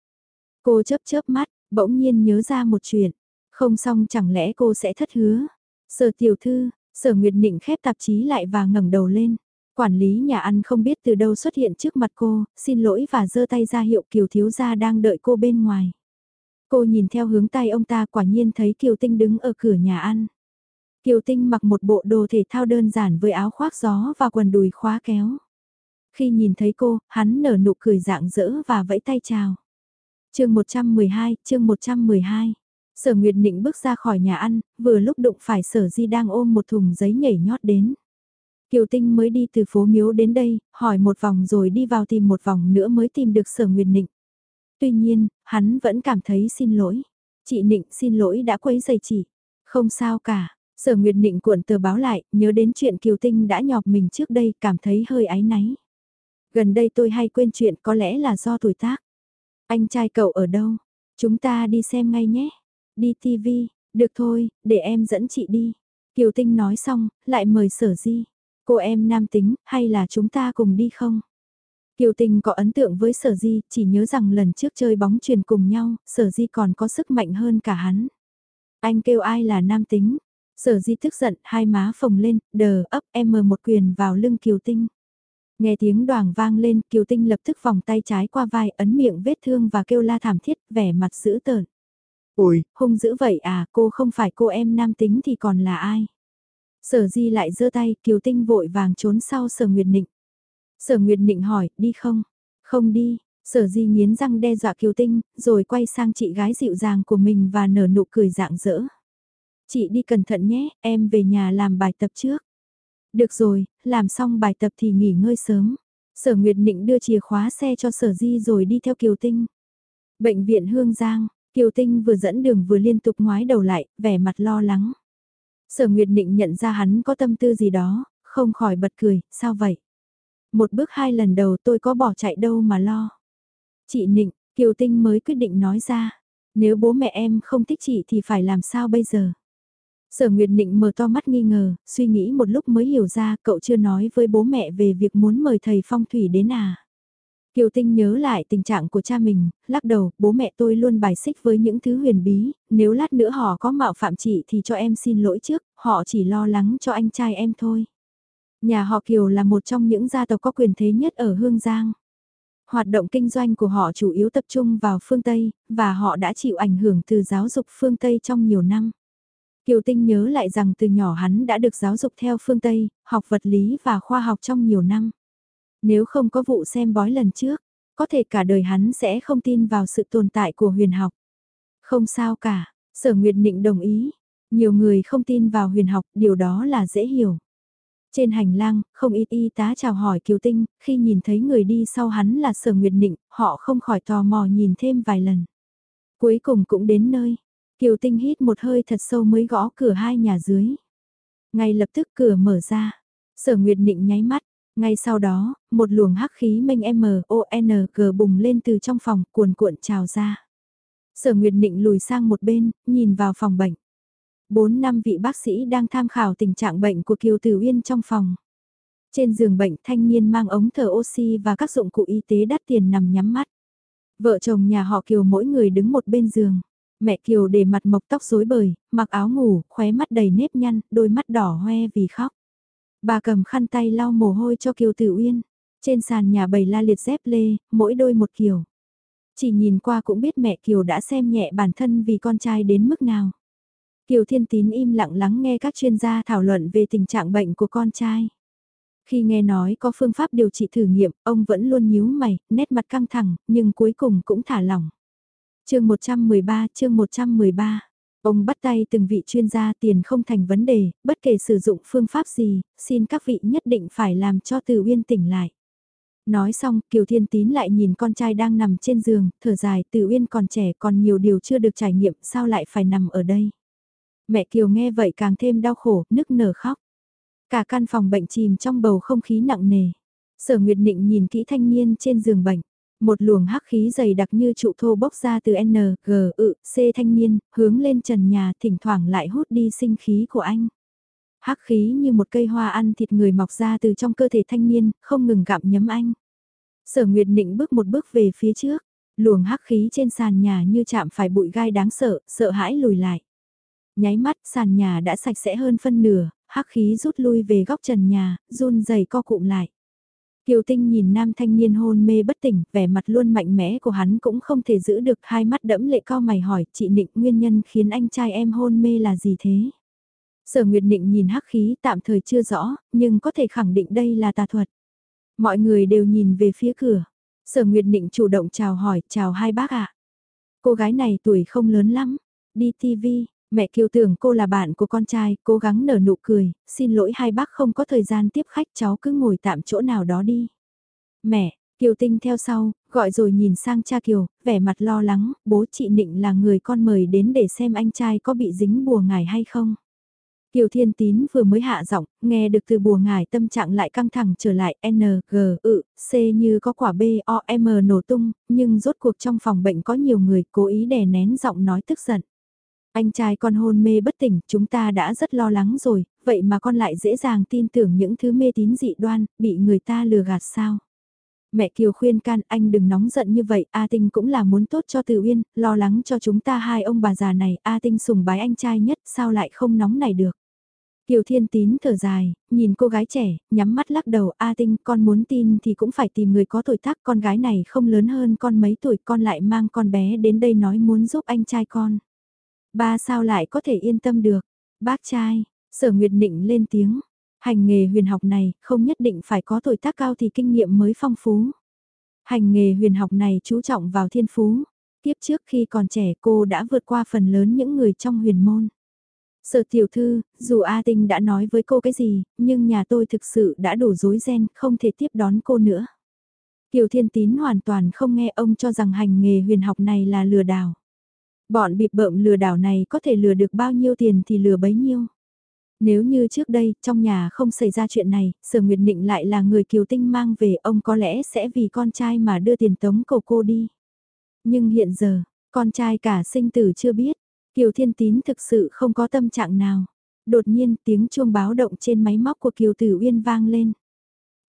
Cô chớp chớp mắt, bỗng nhiên nhớ ra một chuyện, không xong chẳng lẽ cô sẽ thất hứa. Sở tiểu thư, sở Nguyệt Nịnh khép tạp chí lại và ngẩng đầu lên. Quản lý nhà ăn không biết từ đâu xuất hiện trước mặt cô, xin lỗi và giơ tay ra hiệu Kiều thiếu gia đang đợi cô bên ngoài. Cô nhìn theo hướng tay ông ta quả nhiên thấy Kiều Tinh đứng ở cửa nhà ăn. Kiều Tinh mặc một bộ đồ thể thao đơn giản với áo khoác gió và quần đùi khóa kéo. Khi nhìn thấy cô, hắn nở nụ cười dạng dỡ và vẫy tay chào. chương 112, chương 112. Sở Nguyệt Nịnh bước ra khỏi nhà ăn, vừa lúc đụng phải Sở Di đang ôm một thùng giấy nhảy nhót đến. Kiều Tinh mới đi từ phố miếu đến đây, hỏi một vòng rồi đi vào tìm một vòng nữa mới tìm được Sở Nguyệt Nịnh. Tuy nhiên, hắn vẫn cảm thấy xin lỗi. Chị Nịnh xin lỗi đã quấy giày chị. Không sao cả, Sở Nguyệt Nịnh cuộn tờ báo lại, nhớ đến chuyện Kiều Tinh đã nhọc mình trước đây, cảm thấy hơi áy náy. Gần đây tôi hay quên chuyện có lẽ là do tuổi tác. Anh trai cậu ở đâu? Chúng ta đi xem ngay nhé. Đi TV, được thôi, để em dẫn chị đi. Kiều Tinh nói xong, lại mời sở di. Cô em nam tính, hay là chúng ta cùng đi không? Kiều Tinh có ấn tượng với sở di, chỉ nhớ rằng lần trước chơi bóng truyền cùng nhau, sở di còn có sức mạnh hơn cả hắn. Anh kêu ai là nam tính, Sở di tức giận, hai má phồng lên, đờ ấp em mờ một quyền vào lưng Kiều Tinh. Nghe tiếng đoàn vang lên, Kiều Tinh lập tức vòng tay trái qua vai, ấn miệng vết thương và kêu la thảm thiết, vẻ mặt dữ tợn. Ôi, hung dữ vậy à, cô không phải cô em nam tính thì còn là ai? Sở di lại giơ tay, Kiều Tinh vội vàng trốn sau Sở Nguyệt Nịnh. Sở Nguyệt Nịnh hỏi, đi không? Không đi, Sở di nghiến răng đe dọa Kiều Tinh, rồi quay sang chị gái dịu dàng của mình và nở nụ cười dạng dỡ. Chị đi cẩn thận nhé, em về nhà làm bài tập trước. Được rồi, làm xong bài tập thì nghỉ ngơi sớm. Sở Nguyệt Nịnh đưa chìa khóa xe cho Sở Di rồi đi theo Kiều Tinh. Bệnh viện Hương Giang, Kiều Tinh vừa dẫn đường vừa liên tục ngoái đầu lại, vẻ mặt lo lắng. Sở Nguyệt Nịnh nhận ra hắn có tâm tư gì đó, không khỏi bật cười, sao vậy? Một bước hai lần đầu tôi có bỏ chạy đâu mà lo. Chị Nịnh, Kiều Tinh mới quyết định nói ra, nếu bố mẹ em không thích chị thì phải làm sao bây giờ? Sở Nguyệt Nịnh mở to mắt nghi ngờ, suy nghĩ một lúc mới hiểu ra cậu chưa nói với bố mẹ về việc muốn mời thầy phong thủy đến à. Kiều Tinh nhớ lại tình trạng của cha mình, lắc đầu, bố mẹ tôi luôn bài xích với những thứ huyền bí, nếu lát nữa họ có mạo phạm chị thì cho em xin lỗi trước, họ chỉ lo lắng cho anh trai em thôi. Nhà họ Kiều là một trong những gia tộc có quyền thế nhất ở Hương Giang. Hoạt động kinh doanh của họ chủ yếu tập trung vào phương Tây, và họ đã chịu ảnh hưởng từ giáo dục phương Tây trong nhiều năm. Kiều Tinh nhớ lại rằng từ nhỏ hắn đã được giáo dục theo phương Tây, học vật lý và khoa học trong nhiều năm. Nếu không có vụ xem bói lần trước, có thể cả đời hắn sẽ không tin vào sự tồn tại của huyền học. Không sao cả, sở nguyệt nịnh đồng ý. Nhiều người không tin vào huyền học, điều đó là dễ hiểu. Trên hành lang, không ít y tá chào hỏi Kiều Tinh, khi nhìn thấy người đi sau hắn là sở nguyệt nịnh, họ không khỏi tò mò nhìn thêm vài lần. Cuối cùng cũng đến nơi, Kiều Tinh hít một hơi thật sâu mới gõ cửa hai nhà dưới. Ngay lập tức cửa mở ra, sở nguyệt nịnh nháy mắt, ngay sau đó, một luồng hắc khí mênh M-O-N-G bùng lên từ trong phòng cuồn cuộn trào ra. Sở Nguyệt Nịnh lùi sang một bên, nhìn vào phòng bệnh. Bốn năm vị bác sĩ đang tham khảo tình trạng bệnh của Kiều Tử Uyên trong phòng. Trên giường bệnh thanh niên mang ống thở oxy và các dụng cụ y tế đắt tiền nằm nhắm mắt. Vợ chồng nhà họ Kiều mỗi người đứng một bên giường. Mẹ Kiều để mặt mộc tóc rối bời, mặc áo ngủ, khóe mắt đầy nếp nhăn, đôi mắt đỏ hoe vì khóc. Bà cầm khăn tay lau mồ hôi cho Kiều Tử Uyên. Trên sàn nhà bầy la liệt dép lê, mỗi đôi một kiểu. Chỉ nhìn qua cũng biết mẹ Kiều đã xem nhẹ bản thân vì con trai đến mức nào. Kiều Thiên Tín im lặng lắng nghe các chuyên gia thảo luận về tình trạng bệnh của con trai. Khi nghe nói có phương pháp điều trị thử nghiệm, ông vẫn luôn nhíu mày, nét mặt căng thẳng, nhưng cuối cùng cũng thả lỏng chương 113, chương 113 Ông bắt tay từng vị chuyên gia tiền không thành vấn đề, bất kể sử dụng phương pháp gì, xin các vị nhất định phải làm cho Từ Uyên tỉnh lại. Nói xong, Kiều Thiên Tín lại nhìn con trai đang nằm trên giường, thở dài, Từ Uyên còn trẻ còn nhiều điều chưa được trải nghiệm, sao lại phải nằm ở đây. Mẹ Kiều nghe vậy càng thêm đau khổ, nức nở khóc. Cả căn phòng bệnh chìm trong bầu không khí nặng nề. Sở Nguyệt Nịnh nhìn kỹ thanh niên trên giường bệnh. Một luồng hắc khí dày đặc như trụ thô bốc ra từ N, G, ự, C thanh niên, hướng lên trần nhà thỉnh thoảng lại hút đi sinh khí của anh. Hắc khí như một cây hoa ăn thịt người mọc ra từ trong cơ thể thanh niên, không ngừng gặm nhấm anh. Sở Nguyệt Nịnh bước một bước về phía trước, luồng hắc khí trên sàn nhà như chạm phải bụi gai đáng sợ, sợ hãi lùi lại. Nháy mắt sàn nhà đã sạch sẽ hơn phân nửa, hắc khí rút lui về góc trần nhà, run rẩy co cụm lại. Kiều Tinh nhìn nam thanh niên hôn mê bất tỉnh, vẻ mặt luôn mạnh mẽ của hắn cũng không thể giữ được hai mắt đẫm lệ cao mày hỏi chị Nịnh nguyên nhân khiến anh trai em hôn mê là gì thế? Sở Nguyệt Nịnh nhìn hắc khí tạm thời chưa rõ, nhưng có thể khẳng định đây là tà thuật. Mọi người đều nhìn về phía cửa. Sở Nguyệt Nịnh chủ động chào hỏi, chào hai bác ạ. Cô gái này tuổi không lớn lắm, đi TV, Mẹ Kiều tưởng cô là bạn của con trai, cố gắng nở nụ cười, xin lỗi hai bác không có thời gian tiếp khách cháu cứ ngồi tạm chỗ nào đó đi. Mẹ, Kiều Tinh theo sau, gọi rồi nhìn sang cha Kiều, vẻ mặt lo lắng, bố chị Nịnh là người con mời đến để xem anh trai có bị dính bùa ngải hay không. Kiều Thiên Tín vừa mới hạ giọng, nghe được từ bùa ngải tâm trạng lại căng thẳng trở lại N, G, ự, C như có quả B, O, M nổ tung, nhưng rốt cuộc trong phòng bệnh có nhiều người cố ý đè nén giọng nói tức giận. Anh trai con hôn mê bất tỉnh, chúng ta đã rất lo lắng rồi, vậy mà con lại dễ dàng tin tưởng những thứ mê tín dị đoan, bị người ta lừa gạt sao? Mẹ Kiều khuyên can anh đừng nóng giận như vậy, A Tinh cũng là muốn tốt cho Từ Uyên, lo lắng cho chúng ta hai ông bà già này, A Tinh sùng bái anh trai nhất, sao lại không nóng này được? Kiều Thiên Tín thở dài, nhìn cô gái trẻ, nhắm mắt lắc đầu, A Tinh, con muốn tin thì cũng phải tìm người có tuổi tác, con gái này không lớn hơn con mấy tuổi, con lại mang con bé đến đây nói muốn giúp anh trai con. Ba sao lại có thể yên tâm được. Bác trai, sở nguyệt định lên tiếng. Hành nghề huyền học này không nhất định phải có tuổi tác cao thì kinh nghiệm mới phong phú. Hành nghề huyền học này chú trọng vào thiên phú. Tiếp trước khi còn trẻ cô đã vượt qua phần lớn những người trong huyền môn. Sở tiểu thư, dù A Tinh đã nói với cô cái gì, nhưng nhà tôi thực sự đã đủ rối ren, không thể tiếp đón cô nữa. Kiều Thiên Tín hoàn toàn không nghe ông cho rằng hành nghề huyền học này là lừa đảo. Bọn bịp bợm lừa đảo này có thể lừa được bao nhiêu tiền thì lừa bấy nhiêu. Nếu như trước đây, trong nhà không xảy ra chuyện này, Sở Nguyệt Nịnh lại là người kiều tinh mang về, ông có lẽ sẽ vì con trai mà đưa tiền tống cầu cô đi. Nhưng hiện giờ, con trai cả sinh tử chưa biết, Kiều Thiên Tín thực sự không có tâm trạng nào. Đột nhiên tiếng chuông báo động trên máy móc của Kiều Tử Uyên vang lên.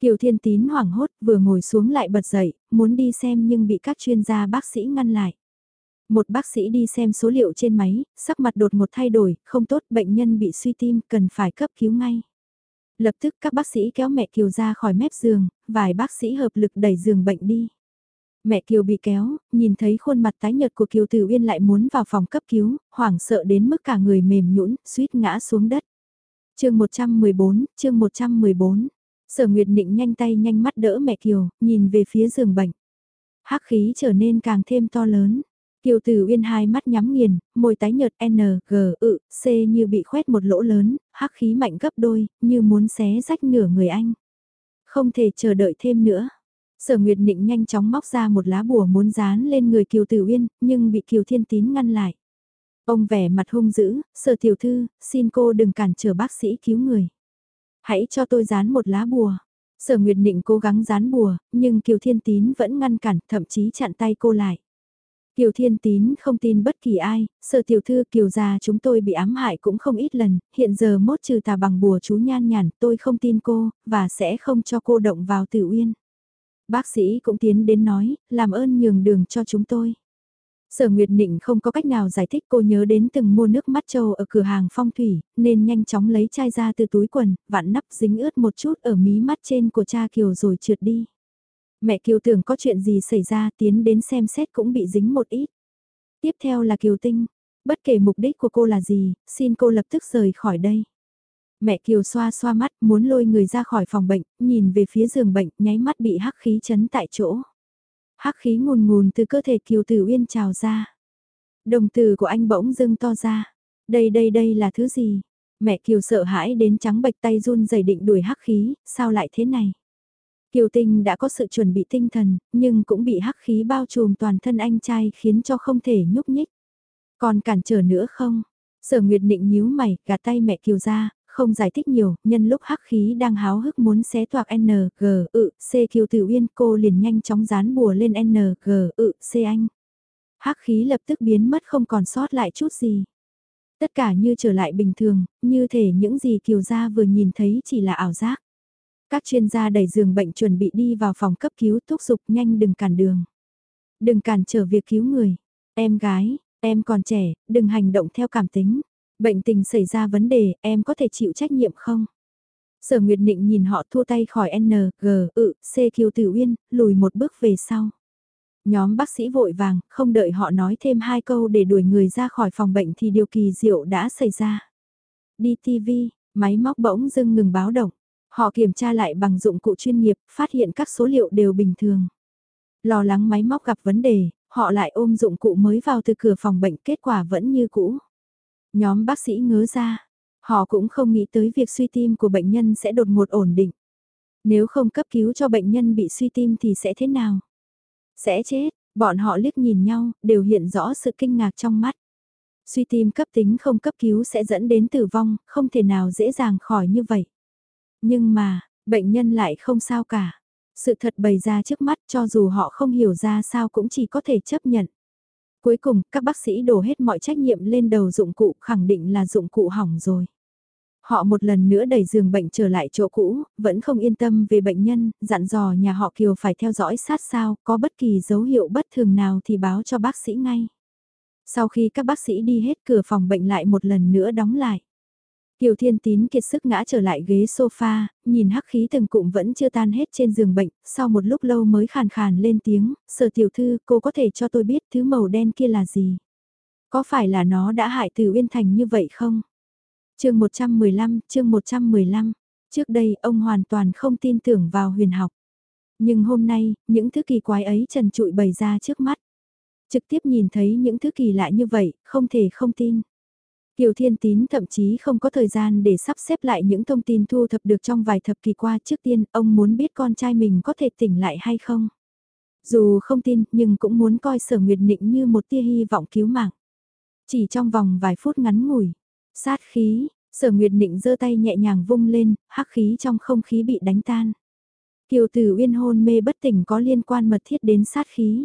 Kiều Thiên Tín hoảng hốt vừa ngồi xuống lại bật dậy, muốn đi xem nhưng bị các chuyên gia bác sĩ ngăn lại. Một bác sĩ đi xem số liệu trên máy, sắc mặt đột một thay đổi, không tốt, bệnh nhân bị suy tim, cần phải cấp cứu ngay. Lập tức các bác sĩ kéo mẹ Kiều ra khỏi mép giường, vài bác sĩ hợp lực đẩy giường bệnh đi. Mẹ Kiều bị kéo, nhìn thấy khuôn mặt tái nhợt của Kiều Tử Uyên lại muốn vào phòng cấp cứu, hoảng sợ đến mức cả người mềm nhũn, suýt ngã xuống đất. chương 114, chương 114. Sở Nguyệt Nịnh nhanh tay nhanh mắt đỡ mẹ Kiều, nhìn về phía giường bệnh. Hắc khí trở nên càng thêm to lớn. Kiều Tử Uyên hai mắt nhắm nghiền, môi tái nhợt N, G, ự, C như bị khoét một lỗ lớn, hắc khí mạnh gấp đôi, như muốn xé rách nửa người anh. Không thể chờ đợi thêm nữa. Sở Nguyệt Nịnh nhanh chóng móc ra một lá bùa muốn dán lên người Kiều Tử Uyên, nhưng bị Kiều Thiên Tín ngăn lại. Ông vẻ mặt hung dữ, sở tiểu thư, xin cô đừng cản trở bác sĩ cứu người. Hãy cho tôi dán một lá bùa. Sở Nguyệt Nịnh cố gắng dán bùa, nhưng Kiều Thiên Tín vẫn ngăn cản, thậm chí chặn tay cô lại. Kiều Thiên Tín không tin bất kỳ ai, sở tiểu thư Kiều gia chúng tôi bị ám hại cũng không ít lần, hiện giờ mốt trừ tà bằng bùa chú nhan nhản, tôi không tin cô, và sẽ không cho cô động vào tử uyên. Bác sĩ cũng tiến đến nói, làm ơn nhường đường cho chúng tôi. Sở Nguyệt Nịnh không có cách nào giải thích cô nhớ đến từng mua nước mắt trâu ở cửa hàng phong thủy, nên nhanh chóng lấy chai ra từ túi quần, vặn nắp dính ướt một chút ở mí mắt trên của cha Kiều rồi trượt đi. Mẹ Kiều tưởng có chuyện gì xảy ra tiến đến xem xét cũng bị dính một ít. Tiếp theo là Kiều Tinh. Bất kể mục đích của cô là gì, xin cô lập tức rời khỏi đây. Mẹ Kiều xoa xoa mắt muốn lôi người ra khỏi phòng bệnh, nhìn về phía giường bệnh, nháy mắt bị hắc khí chấn tại chỗ. Hắc khí ngùn ngùn từ cơ thể Kiều Tử Uyên trào ra. Đồng tử của anh bỗng dưng to ra. Đây đây đây là thứ gì? Mẹ Kiều sợ hãi đến trắng bệch tay run rẩy định đuổi hắc khí, sao lại thế này? Kiều Tinh đã có sự chuẩn bị tinh thần, nhưng cũng bị hắc khí bao trùm toàn thân anh trai khiến cho không thể nhúc nhích. Còn cản trở nữa không? Sở Nguyệt định nhíu mày, gạt tay mẹ Kiều ra, không giải thích nhiều, nhân lúc hắc khí đang háo hức muốn xé toạc N, G, ự, C Kiều Tử Uyên cô liền nhanh chóng dán bùa lên N, G, ự, C anh. Hắc khí lập tức biến mất không còn sót lại chút gì. Tất cả như trở lại bình thường, như thể những gì Kiều Gia vừa nhìn thấy chỉ là ảo giác. Các chuyên gia đẩy giường bệnh chuẩn bị đi vào phòng cấp cứu thúc giục nhanh đừng cản đường. Đừng cản trở việc cứu người. Em gái, em còn trẻ, đừng hành động theo cảm tính. Bệnh tình xảy ra vấn đề, em có thể chịu trách nhiệm không? Sở Nguyệt Nịnh nhìn họ thua tay khỏi N, G, ự, C Kiều Tử Uyên, lùi một bước về sau. Nhóm bác sĩ vội vàng, không đợi họ nói thêm hai câu để đuổi người ra khỏi phòng bệnh thì điều kỳ diệu đã xảy ra. Đi TV, máy móc bỗng dưng ngừng báo động. Họ kiểm tra lại bằng dụng cụ chuyên nghiệp, phát hiện các số liệu đều bình thường. Lo lắng máy móc gặp vấn đề, họ lại ôm dụng cụ mới vào từ cửa phòng bệnh kết quả vẫn như cũ. Nhóm bác sĩ ngớ ra, họ cũng không nghĩ tới việc suy tim của bệnh nhân sẽ đột ngột ổn định. Nếu không cấp cứu cho bệnh nhân bị suy tim thì sẽ thế nào? Sẽ chết, bọn họ liếc nhìn nhau, đều hiện rõ sự kinh ngạc trong mắt. Suy tim cấp tính không cấp cứu sẽ dẫn đến tử vong, không thể nào dễ dàng khỏi như vậy. Nhưng mà, bệnh nhân lại không sao cả. Sự thật bày ra trước mắt cho dù họ không hiểu ra sao cũng chỉ có thể chấp nhận. Cuối cùng, các bác sĩ đổ hết mọi trách nhiệm lên đầu dụng cụ khẳng định là dụng cụ hỏng rồi. Họ một lần nữa đẩy giường bệnh trở lại chỗ cũ, vẫn không yên tâm về bệnh nhân, dặn dò nhà họ Kiều phải theo dõi sát sao, có bất kỳ dấu hiệu bất thường nào thì báo cho bác sĩ ngay. Sau khi các bác sĩ đi hết cửa phòng bệnh lại một lần nữa đóng lại. Kiều Thiên Tín kiệt sức ngã trở lại ghế sofa, nhìn hắc khí từng cụm vẫn chưa tan hết trên giường bệnh, sau một lúc lâu mới khàn khàn lên tiếng, sở tiểu thư cô có thể cho tôi biết thứ màu đen kia là gì? Có phải là nó đã hại từ Uyên Thành như vậy không? chương 115, chương 115, trước đây ông hoàn toàn không tin tưởng vào huyền học. Nhưng hôm nay, những thứ kỳ quái ấy trần trụi bày ra trước mắt. Trực tiếp nhìn thấy những thứ kỳ lạ như vậy, không thể không tin. Kiều Thiên Tín thậm chí không có thời gian để sắp xếp lại những thông tin thu thập được trong vài thập kỷ qua trước tiên ông muốn biết con trai mình có thể tỉnh lại hay không. Dù không tin nhưng cũng muốn coi sở nguyệt nịnh như một tia hy vọng cứu mạng. Chỉ trong vòng vài phút ngắn ngủi, sát khí, sở nguyệt nịnh giơ tay nhẹ nhàng vung lên, hắc khí trong không khí bị đánh tan. Kiều Tử Uyên hôn mê bất tỉnh có liên quan mật thiết đến sát khí.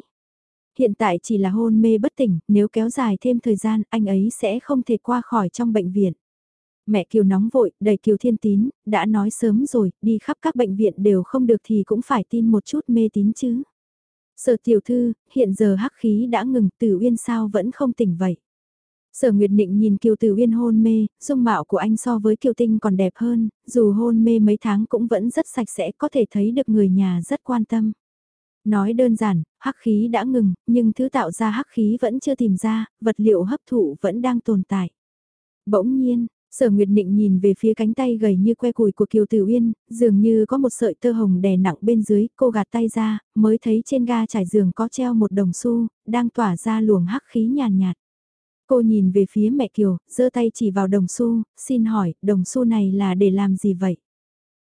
Hiện tại chỉ là hôn mê bất tỉnh, nếu kéo dài thêm thời gian, anh ấy sẽ không thể qua khỏi trong bệnh viện. Mẹ Kiều nóng vội, đầy Kiều Thiên Tín, đã nói sớm rồi, đi khắp các bệnh viện đều không được thì cũng phải tin một chút mê tín chứ. Sở tiểu thư, hiện giờ hắc khí đã ngừng, tử uyên sao vẫn không tỉnh vậy. Sở Nguyệt Nịnh nhìn Kiều Tử Uyên hôn mê, dung mạo của anh so với Kiều Tinh còn đẹp hơn, dù hôn mê mấy tháng cũng vẫn rất sạch sẽ có thể thấy được người nhà rất quan tâm. Nói đơn giản, hắc khí đã ngừng, nhưng thứ tạo ra hắc khí vẫn chưa tìm ra, vật liệu hấp thụ vẫn đang tồn tại. Bỗng nhiên, Sở Nguyệt Nịnh nhìn về phía cánh tay gầy như que củi của Kiều Tử Uyên, dường như có một sợi tơ hồng đè nặng bên dưới, cô gạt tay ra, mới thấy trên ga trải giường có treo một đồng xu, đang tỏa ra luồng hắc khí nhàn nhạt, nhạt. Cô nhìn về phía mẹ Kiều, giơ tay chỉ vào đồng xu, xin hỏi, đồng xu này là để làm gì vậy?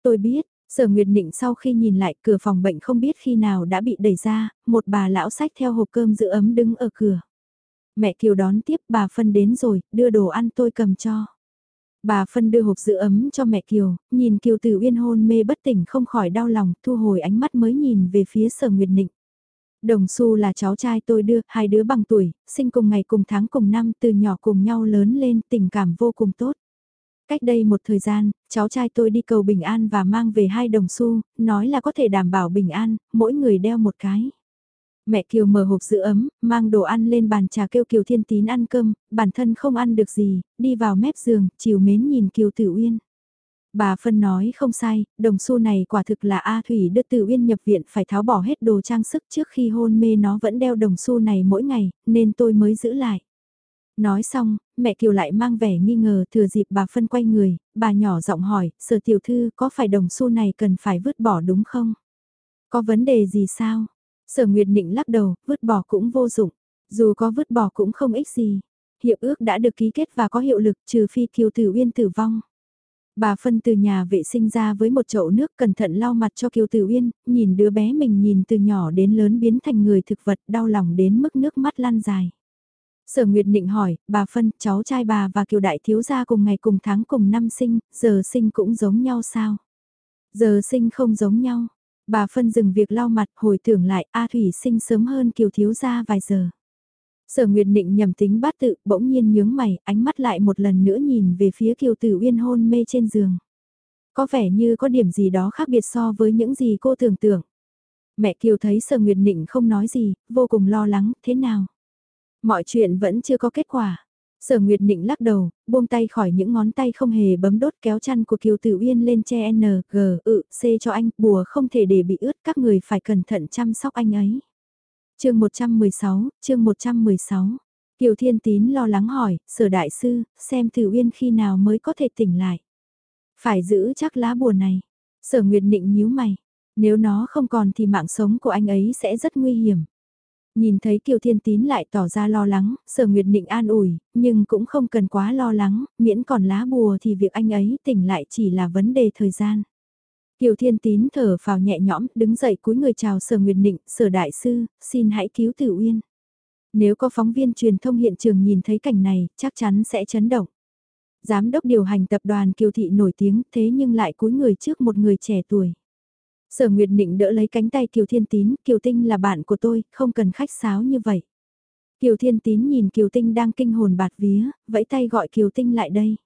Tôi biết, Sở Nguyệt Nịnh sau khi nhìn lại cửa phòng bệnh không biết khi nào đã bị đẩy ra, một bà lão sách theo hộp cơm giữ ấm đứng ở cửa. Mẹ Kiều đón tiếp bà Phân đến rồi, đưa đồ ăn tôi cầm cho. Bà Phân đưa hộp giữ ấm cho mẹ Kiều, nhìn Kiều Tử Uyên hôn mê bất tỉnh không khỏi đau lòng, thu hồi ánh mắt mới nhìn về phía Sở Nguyệt Nịnh. Đồng Xu là cháu trai tôi đưa, hai đứa bằng tuổi, sinh cùng ngày cùng tháng cùng năm từ nhỏ cùng nhau lớn lên tình cảm vô cùng tốt. Cách đây một thời gian, cháu trai tôi đi cầu bình an và mang về hai đồng xu, nói là có thể đảm bảo bình an, mỗi người đeo một cái. Mẹ Kiều mở hộp giữ ấm, mang đồ ăn lên bàn trà kêu Kiều Thiên Tín ăn cơm, bản thân không ăn được gì, đi vào mép giường, chiều mến nhìn Kiều Tử Uyên. Bà Phân nói không sai, đồng xu này quả thực là A Thủy đưa Tử Uyên nhập viện phải tháo bỏ hết đồ trang sức trước khi hôn mê nó vẫn đeo đồng xu này mỗi ngày, nên tôi mới giữ lại. Nói xong, mẹ Kiều lại mang vẻ nghi ngờ thừa dịp bà phân quay người, bà nhỏ giọng hỏi, sở tiểu thư có phải đồng xu này cần phải vứt bỏ đúng không? Có vấn đề gì sao? Sở Nguyệt Nịnh lắc đầu, vứt bỏ cũng vô dụng, dù có vứt bỏ cũng không ích gì. Hiệp ước đã được ký kết và có hiệu lực trừ phi Kiều Tử Uyên tử vong. Bà phân từ nhà vệ sinh ra với một chậu nước cẩn thận lau mặt cho Kiều Tử Uyên, nhìn đứa bé mình nhìn từ nhỏ đến lớn biến thành người thực vật đau lòng đến mức nước mắt lan dài. Sở Nguyệt Định hỏi, bà Phân, cháu trai bà và Kiều Đại Thiếu Gia cùng ngày cùng tháng cùng năm sinh, giờ sinh cũng giống nhau sao? Giờ sinh không giống nhau. Bà Phân dừng việc lau mặt hồi tưởng lại A Thủy sinh sớm hơn Kiều Thiếu Gia vài giờ. Sở Nguyệt Định nhầm tính bát tự, bỗng nhiên nhướng mày, ánh mắt lại một lần nữa nhìn về phía Kiều Tử Uyên hôn mê trên giường. Có vẻ như có điểm gì đó khác biệt so với những gì cô tưởng tượng. Mẹ Kiều thấy Sở Nguyệt Định không nói gì, vô cùng lo lắng, thế nào? Mọi chuyện vẫn chưa có kết quả. Sở Nguyệt Nịnh lắc đầu, buông tay khỏi những ngón tay không hề bấm đốt kéo chăn của Kiều Tử Uyên lên che N, G, ự, C cho anh, bùa không thể để bị ướt, các người phải cẩn thận chăm sóc anh ấy. chương 116, chương 116. Kiều Thiên Tín lo lắng hỏi, sở đại sư, xem Tử Uyên khi nào mới có thể tỉnh lại. Phải giữ chắc lá bùa này. Sở Nguyệt Nịnh nhíu mày. Nếu nó không còn thì mạng sống của anh ấy sẽ rất nguy hiểm. Nhìn thấy Kiều Thiên Tín lại tỏ ra lo lắng, Sở Nguyệt Định an ủi, nhưng cũng không cần quá lo lắng, miễn còn lá bùa thì việc anh ấy tỉnh lại chỉ là vấn đề thời gian. Kiều Thiên Tín thở vào nhẹ nhõm, đứng dậy cúi người chào Sở Nguyệt Định, Sở Đại Sư, xin hãy cứu Tử Uyên. Nếu có phóng viên truyền thông hiện trường nhìn thấy cảnh này, chắc chắn sẽ chấn động. Giám đốc điều hành tập đoàn Kiều Thị nổi tiếng thế nhưng lại cúi người trước một người trẻ tuổi. Sở Nguyệt Nịnh đỡ lấy cánh tay Kiều Thiên Tín, Kiều Tinh là bạn của tôi, không cần khách sáo như vậy. Kiều Thiên Tín nhìn Kiều Tinh đang kinh hồn bạt vía, vẫy tay gọi Kiều Tinh lại đây.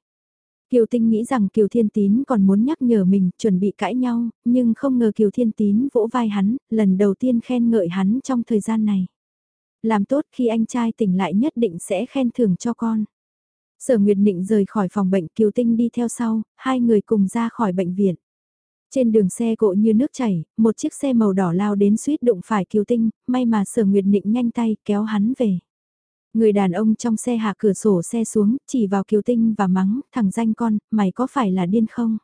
Kiều Tinh nghĩ rằng Kiều Thiên Tín còn muốn nhắc nhở mình chuẩn bị cãi nhau, nhưng không ngờ Kiều Thiên Tín vỗ vai hắn, lần đầu tiên khen ngợi hắn trong thời gian này. Làm tốt khi anh trai tỉnh lại nhất định sẽ khen thưởng cho con. Sở Nguyệt Nịnh rời khỏi phòng bệnh Kiều Tinh đi theo sau, hai người cùng ra khỏi bệnh viện. Trên đường xe cộ như nước chảy, một chiếc xe màu đỏ lao đến suýt đụng phải Kiều Tinh, may mà sở nguyệt nịnh nhanh tay kéo hắn về. Người đàn ông trong xe hạ cửa sổ xe xuống, chỉ vào Kiều Tinh và mắng, thằng danh con, mày có phải là điên không?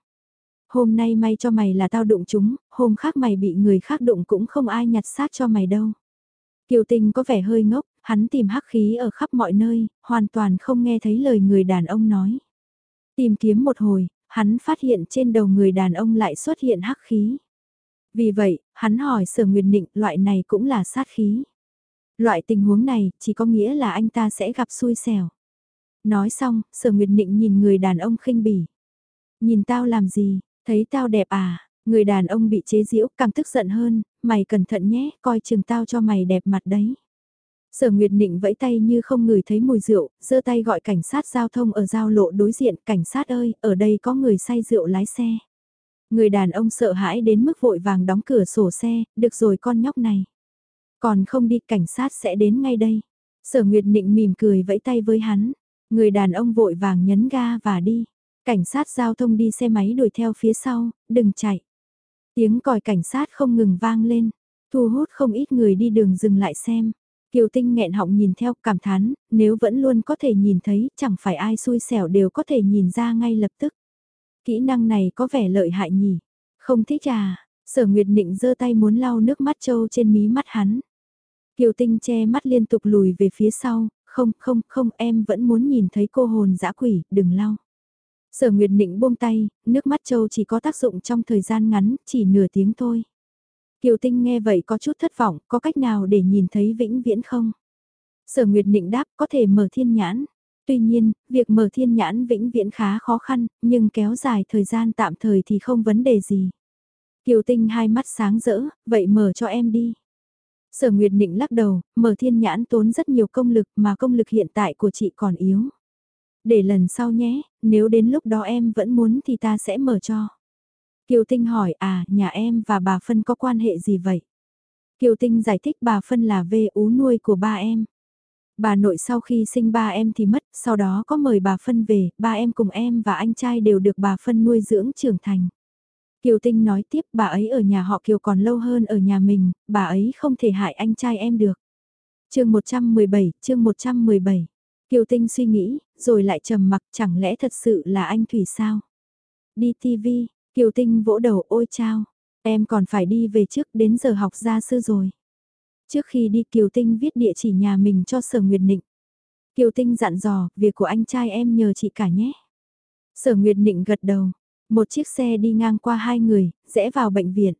Hôm nay may cho mày là tao đụng chúng, hôm khác mày bị người khác đụng cũng không ai nhặt xác cho mày đâu. Kiều Tinh có vẻ hơi ngốc, hắn tìm hắc khí ở khắp mọi nơi, hoàn toàn không nghe thấy lời người đàn ông nói. Tìm kiếm một hồi, hắn phát hiện trên đầu người đàn ông lại xuất hiện hắc khí. Vì vậy, hắn hỏi sở nguyệt nịnh loại này cũng là sát khí. Loại tình huống này chỉ có nghĩa là anh ta sẽ gặp xui xẻo. Nói xong, sở nguyệt nịnh nhìn người đàn ông khinh bỉ. Nhìn tao làm gì, thấy tao đẹp à, người đàn ông bị chế giễu càng tức giận hơn, mày cẩn thận nhé, coi chừng tao cho mày đẹp mặt đấy. Sở Nguyệt Nịnh vẫy tay như không ngửi thấy mùi rượu, giơ tay gọi cảnh sát giao thông ở giao lộ đối diện, cảnh sát ơi, ở đây có người say rượu lái xe. Người đàn ông sợ hãi đến mức vội vàng đóng cửa sổ xe, được rồi con nhóc này. Còn không đi, cảnh sát sẽ đến ngay đây. Sở Nguyệt Nịnh mỉm cười vẫy tay với hắn. Người đàn ông vội vàng nhấn ga và đi. Cảnh sát giao thông đi xe máy đuổi theo phía sau, đừng chạy. Tiếng còi cảnh sát không ngừng vang lên, thu hút không ít người đi đường dừng lại xem. Kiều Tinh nghẹn họng nhìn theo cảm thán, nếu vẫn luôn có thể nhìn thấy, chẳng phải ai xui xẻo đều có thể nhìn ra ngay lập tức. Kỹ năng này có vẻ lợi hại nhỉ? Không thích à? Sở Nguyệt Nịnh giơ tay muốn lau nước mắt trâu trên mí mắt hắn. Kiều Tinh che mắt liên tục lùi về phía sau, không không không em vẫn muốn nhìn thấy cô hồn dã quỷ, đừng lau. Sở Nguyệt Nịnh buông tay, nước mắt châu chỉ có tác dụng trong thời gian ngắn, chỉ nửa tiếng thôi. Kiều Tinh nghe vậy có chút thất vọng, có cách nào để nhìn thấy vĩnh viễn không? Sở Nguyệt Nịnh đáp có thể mở thiên nhãn. Tuy nhiên, việc mở thiên nhãn vĩnh viễn khá khó khăn, nhưng kéo dài thời gian tạm thời thì không vấn đề gì. Kiều Tinh hai mắt sáng rỡ, vậy mở cho em đi. Sở Nguyệt Nịnh lắc đầu, mở thiên nhãn tốn rất nhiều công lực mà công lực hiện tại của chị còn yếu. Để lần sau nhé, nếu đến lúc đó em vẫn muốn thì ta sẽ mở cho. Kiều Tinh hỏi à, nhà em và bà Phân có quan hệ gì vậy? Kiều Tinh giải thích bà Phân là vê ú nuôi của ba em. Bà nội sau khi sinh ba em thì mất, sau đó có mời bà Phân về, ba em cùng em và anh trai đều được bà Phân nuôi dưỡng trưởng thành. Kiều Tinh nói tiếp bà ấy ở nhà họ Kiều còn lâu hơn ở nhà mình, bà ấy không thể hại anh trai em được. chương 117, chương 117. Kiều Tinh suy nghĩ, rồi lại trầm mặc chẳng lẽ thật sự là anh Thủy sao? Đi TV, Kiều Tinh vỗ đầu ôi chao, em còn phải đi về trước đến giờ học gia sư rồi. Trước khi đi Kiều Tinh viết địa chỉ nhà mình cho Sở Nguyệt Nịnh. Kiều Tinh dặn dò, việc của anh trai em nhờ chị cả nhé. Sở Nguyệt Nịnh gật đầu, một chiếc xe đi ngang qua hai người, rẽ vào bệnh viện.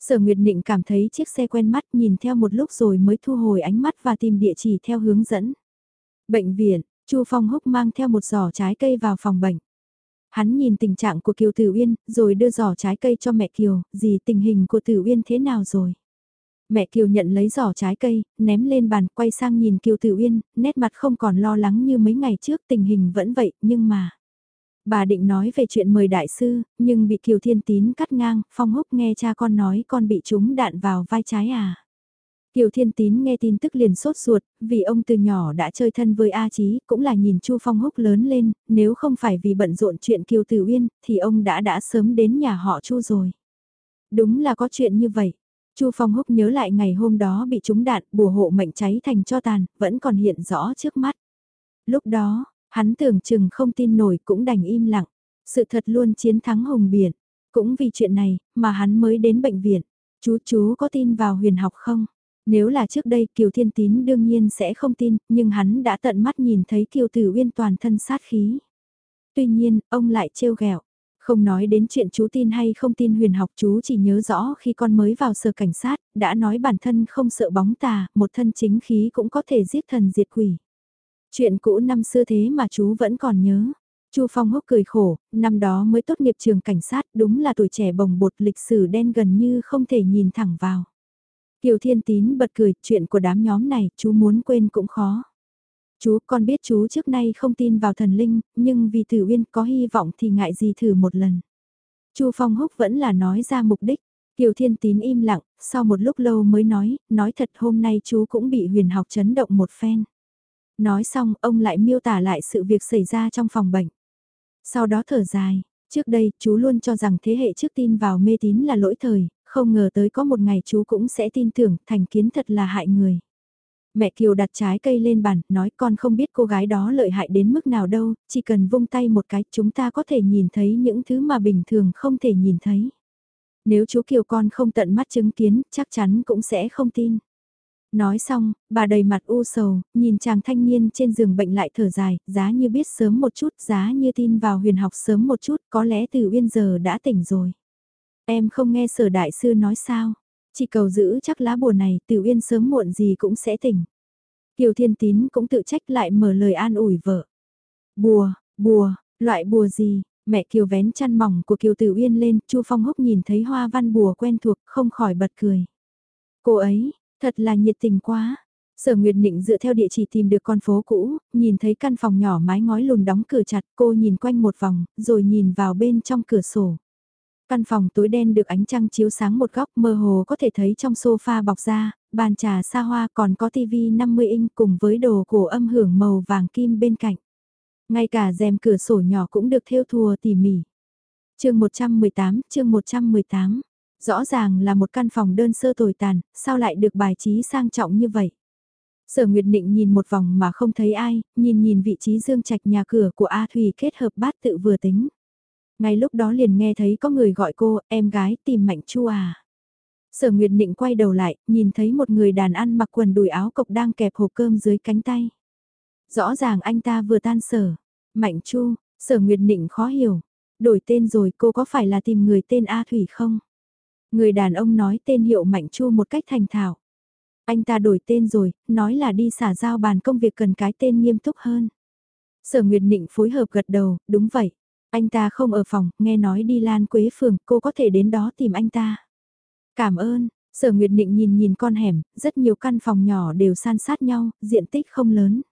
Sở Nguyệt Nịnh cảm thấy chiếc xe quen mắt nhìn theo một lúc rồi mới thu hồi ánh mắt và tìm địa chỉ theo hướng dẫn. Bệnh viện, Chu Phong Húc mang theo một giỏ trái cây vào phòng bệnh. Hắn nhìn tình trạng của Kiều Tử Uyên, rồi đưa giỏ trái cây cho mẹ Kiều, gì tình hình của Tử Uyên thế nào rồi? Mẹ Kiều nhận lấy giỏ trái cây, ném lên bàn, quay sang nhìn Kiều Tử Uyên, nét mặt không còn lo lắng như mấy ngày trước, tình hình vẫn vậy, nhưng mà... Bà định nói về chuyện mời đại sư, nhưng bị Kiều Thiên Tín cắt ngang, Phong Húc nghe cha con nói con bị trúng đạn vào vai trái à. Kiều Thiên Tín nghe tin tức liền sốt ruột, vì ông từ nhỏ đã chơi thân với A Chí, cũng là nhìn Chu Phong Húc lớn lên, nếu không phải vì bận rộn chuyện Kiều Tử Uyên, thì ông đã đã sớm đến nhà họ Chu rồi. Đúng là có chuyện như vậy. Chu Phong Húc nhớ lại ngày hôm đó bị trúng đạn, bùa hộ mệnh cháy thành cho tàn, vẫn còn hiện rõ trước mắt. Lúc đó, hắn tưởng chừng không tin nổi cũng đành im lặng. Sự thật luôn chiến thắng hồng biển. Cũng vì chuyện này, mà hắn mới đến bệnh viện. Chú chú có tin vào huyền học không? Nếu là trước đây Kiều Thiên Tín đương nhiên sẽ không tin, nhưng hắn đã tận mắt nhìn thấy Kiều Tử Uyên toàn thân sát khí. Tuy nhiên, ông lại trêu ghẹo Không nói đến chuyện chú tin hay không tin huyền học chú chỉ nhớ rõ khi con mới vào sở cảnh sát, đã nói bản thân không sợ bóng tà, một thân chính khí cũng có thể giết thần diệt quỷ. Chuyện cũ năm xưa thế mà chú vẫn còn nhớ. Chu Phong hốc cười khổ, năm đó mới tốt nghiệp trường cảnh sát, đúng là tuổi trẻ bồng bột lịch sử đen gần như không thể nhìn thẳng vào. Kiều Thiên Tín bật cười, chuyện của đám nhóm này, chú muốn quên cũng khó. Chú con biết chú trước nay không tin vào thần linh, nhưng vì Tử Uyên có hy vọng thì ngại gì thử một lần. Chu Phong Húc vẫn là nói ra mục đích. Kiều Thiên Tín im lặng, sau một lúc lâu mới nói, nói thật hôm nay chú cũng bị huyền học chấn động một phen. Nói xong, ông lại miêu tả lại sự việc xảy ra trong phòng bệnh. Sau đó thở dài, trước đây chú luôn cho rằng thế hệ trước tin vào mê tín là lỗi thời, không ngờ tới có một ngày chú cũng sẽ tin tưởng thành kiến thật là hại người. Mẹ Kiều đặt trái cây lên bàn, nói con không biết cô gái đó lợi hại đến mức nào đâu, chỉ cần vung tay một cái chúng ta có thể nhìn thấy những thứ mà bình thường không thể nhìn thấy. Nếu chú Kiều con không tận mắt chứng kiến, chắc chắn cũng sẽ không tin. Nói xong, bà đầy mặt u sầu, nhìn chàng thanh niên trên giường bệnh lại thở dài, giá như biết sớm một chút, giá như tin vào huyền học sớm một chút, có lẽ từ uyên giờ đã tỉnh rồi. Em không nghe sở đại sư nói sao, chỉ cầu giữ chắc lá bùa này, tiểu uyên sớm muộn gì cũng sẽ tỉnh. Kiều Thiên Tín cũng tự trách lại mở lời an ủi vợ. Bùa, bùa, loại bùa gì, mẹ Kiều vén chăn mỏng của Kiều Tử Uyên lên, Chu Phong Húc nhìn thấy hoa văn bùa quen thuộc, không khỏi bật cười. Cô ấy, Thật là nhiệt tình quá. Sở Nguyệt Nịnh dựa theo địa chỉ tìm được con phố cũ, nhìn thấy căn phòng nhỏ mái ngói lùn đóng cửa chặt cô nhìn quanh một vòng, rồi nhìn vào bên trong cửa sổ. Căn phòng tối đen được ánh trăng chiếu sáng một góc mơ hồ có thể thấy trong sofa bọc da, bàn trà xa hoa còn có tivi 50 inch cùng với đồ cổ âm hưởng màu vàng kim bên cạnh. Ngay cả rèm cửa sổ nhỏ cũng được thêu thùa tỉ mỉ. chương 118, chương 118. Rõ ràng là một căn phòng đơn sơ tồi tàn, sao lại được bài trí sang trọng như vậy? Sở Nguyệt Định nhìn một vòng mà không thấy ai, nhìn nhìn vị trí dương trạch nhà cửa của A Thùy kết hợp bát tự vừa tính. Ngay lúc đó liền nghe thấy có người gọi cô, em gái tìm Mạnh Chu à. Sở Nguyệt Định quay đầu lại, nhìn thấy một người đàn ăn mặc quần đùi áo cộc đang kẹp hộp cơm dưới cánh tay. Rõ ràng anh ta vừa tan sở. Mạnh Chu, Sở Nguyệt Định khó hiểu. Đổi tên rồi cô có phải là tìm người tên A Thủy không? Người đàn ông nói tên hiệu Mạnh Chu một cách thành thạo. Anh ta đổi tên rồi, nói là đi xả giao bàn công việc cần cái tên nghiêm túc hơn. Sở Nguyệt Nịnh phối hợp gật đầu, đúng vậy. Anh ta không ở phòng, nghe nói đi Lan Quế Phường, cô có thể đến đó tìm anh ta. Cảm ơn, Sở Nguyệt định nhìn nhìn con hẻm, rất nhiều căn phòng nhỏ đều san sát nhau, diện tích không lớn.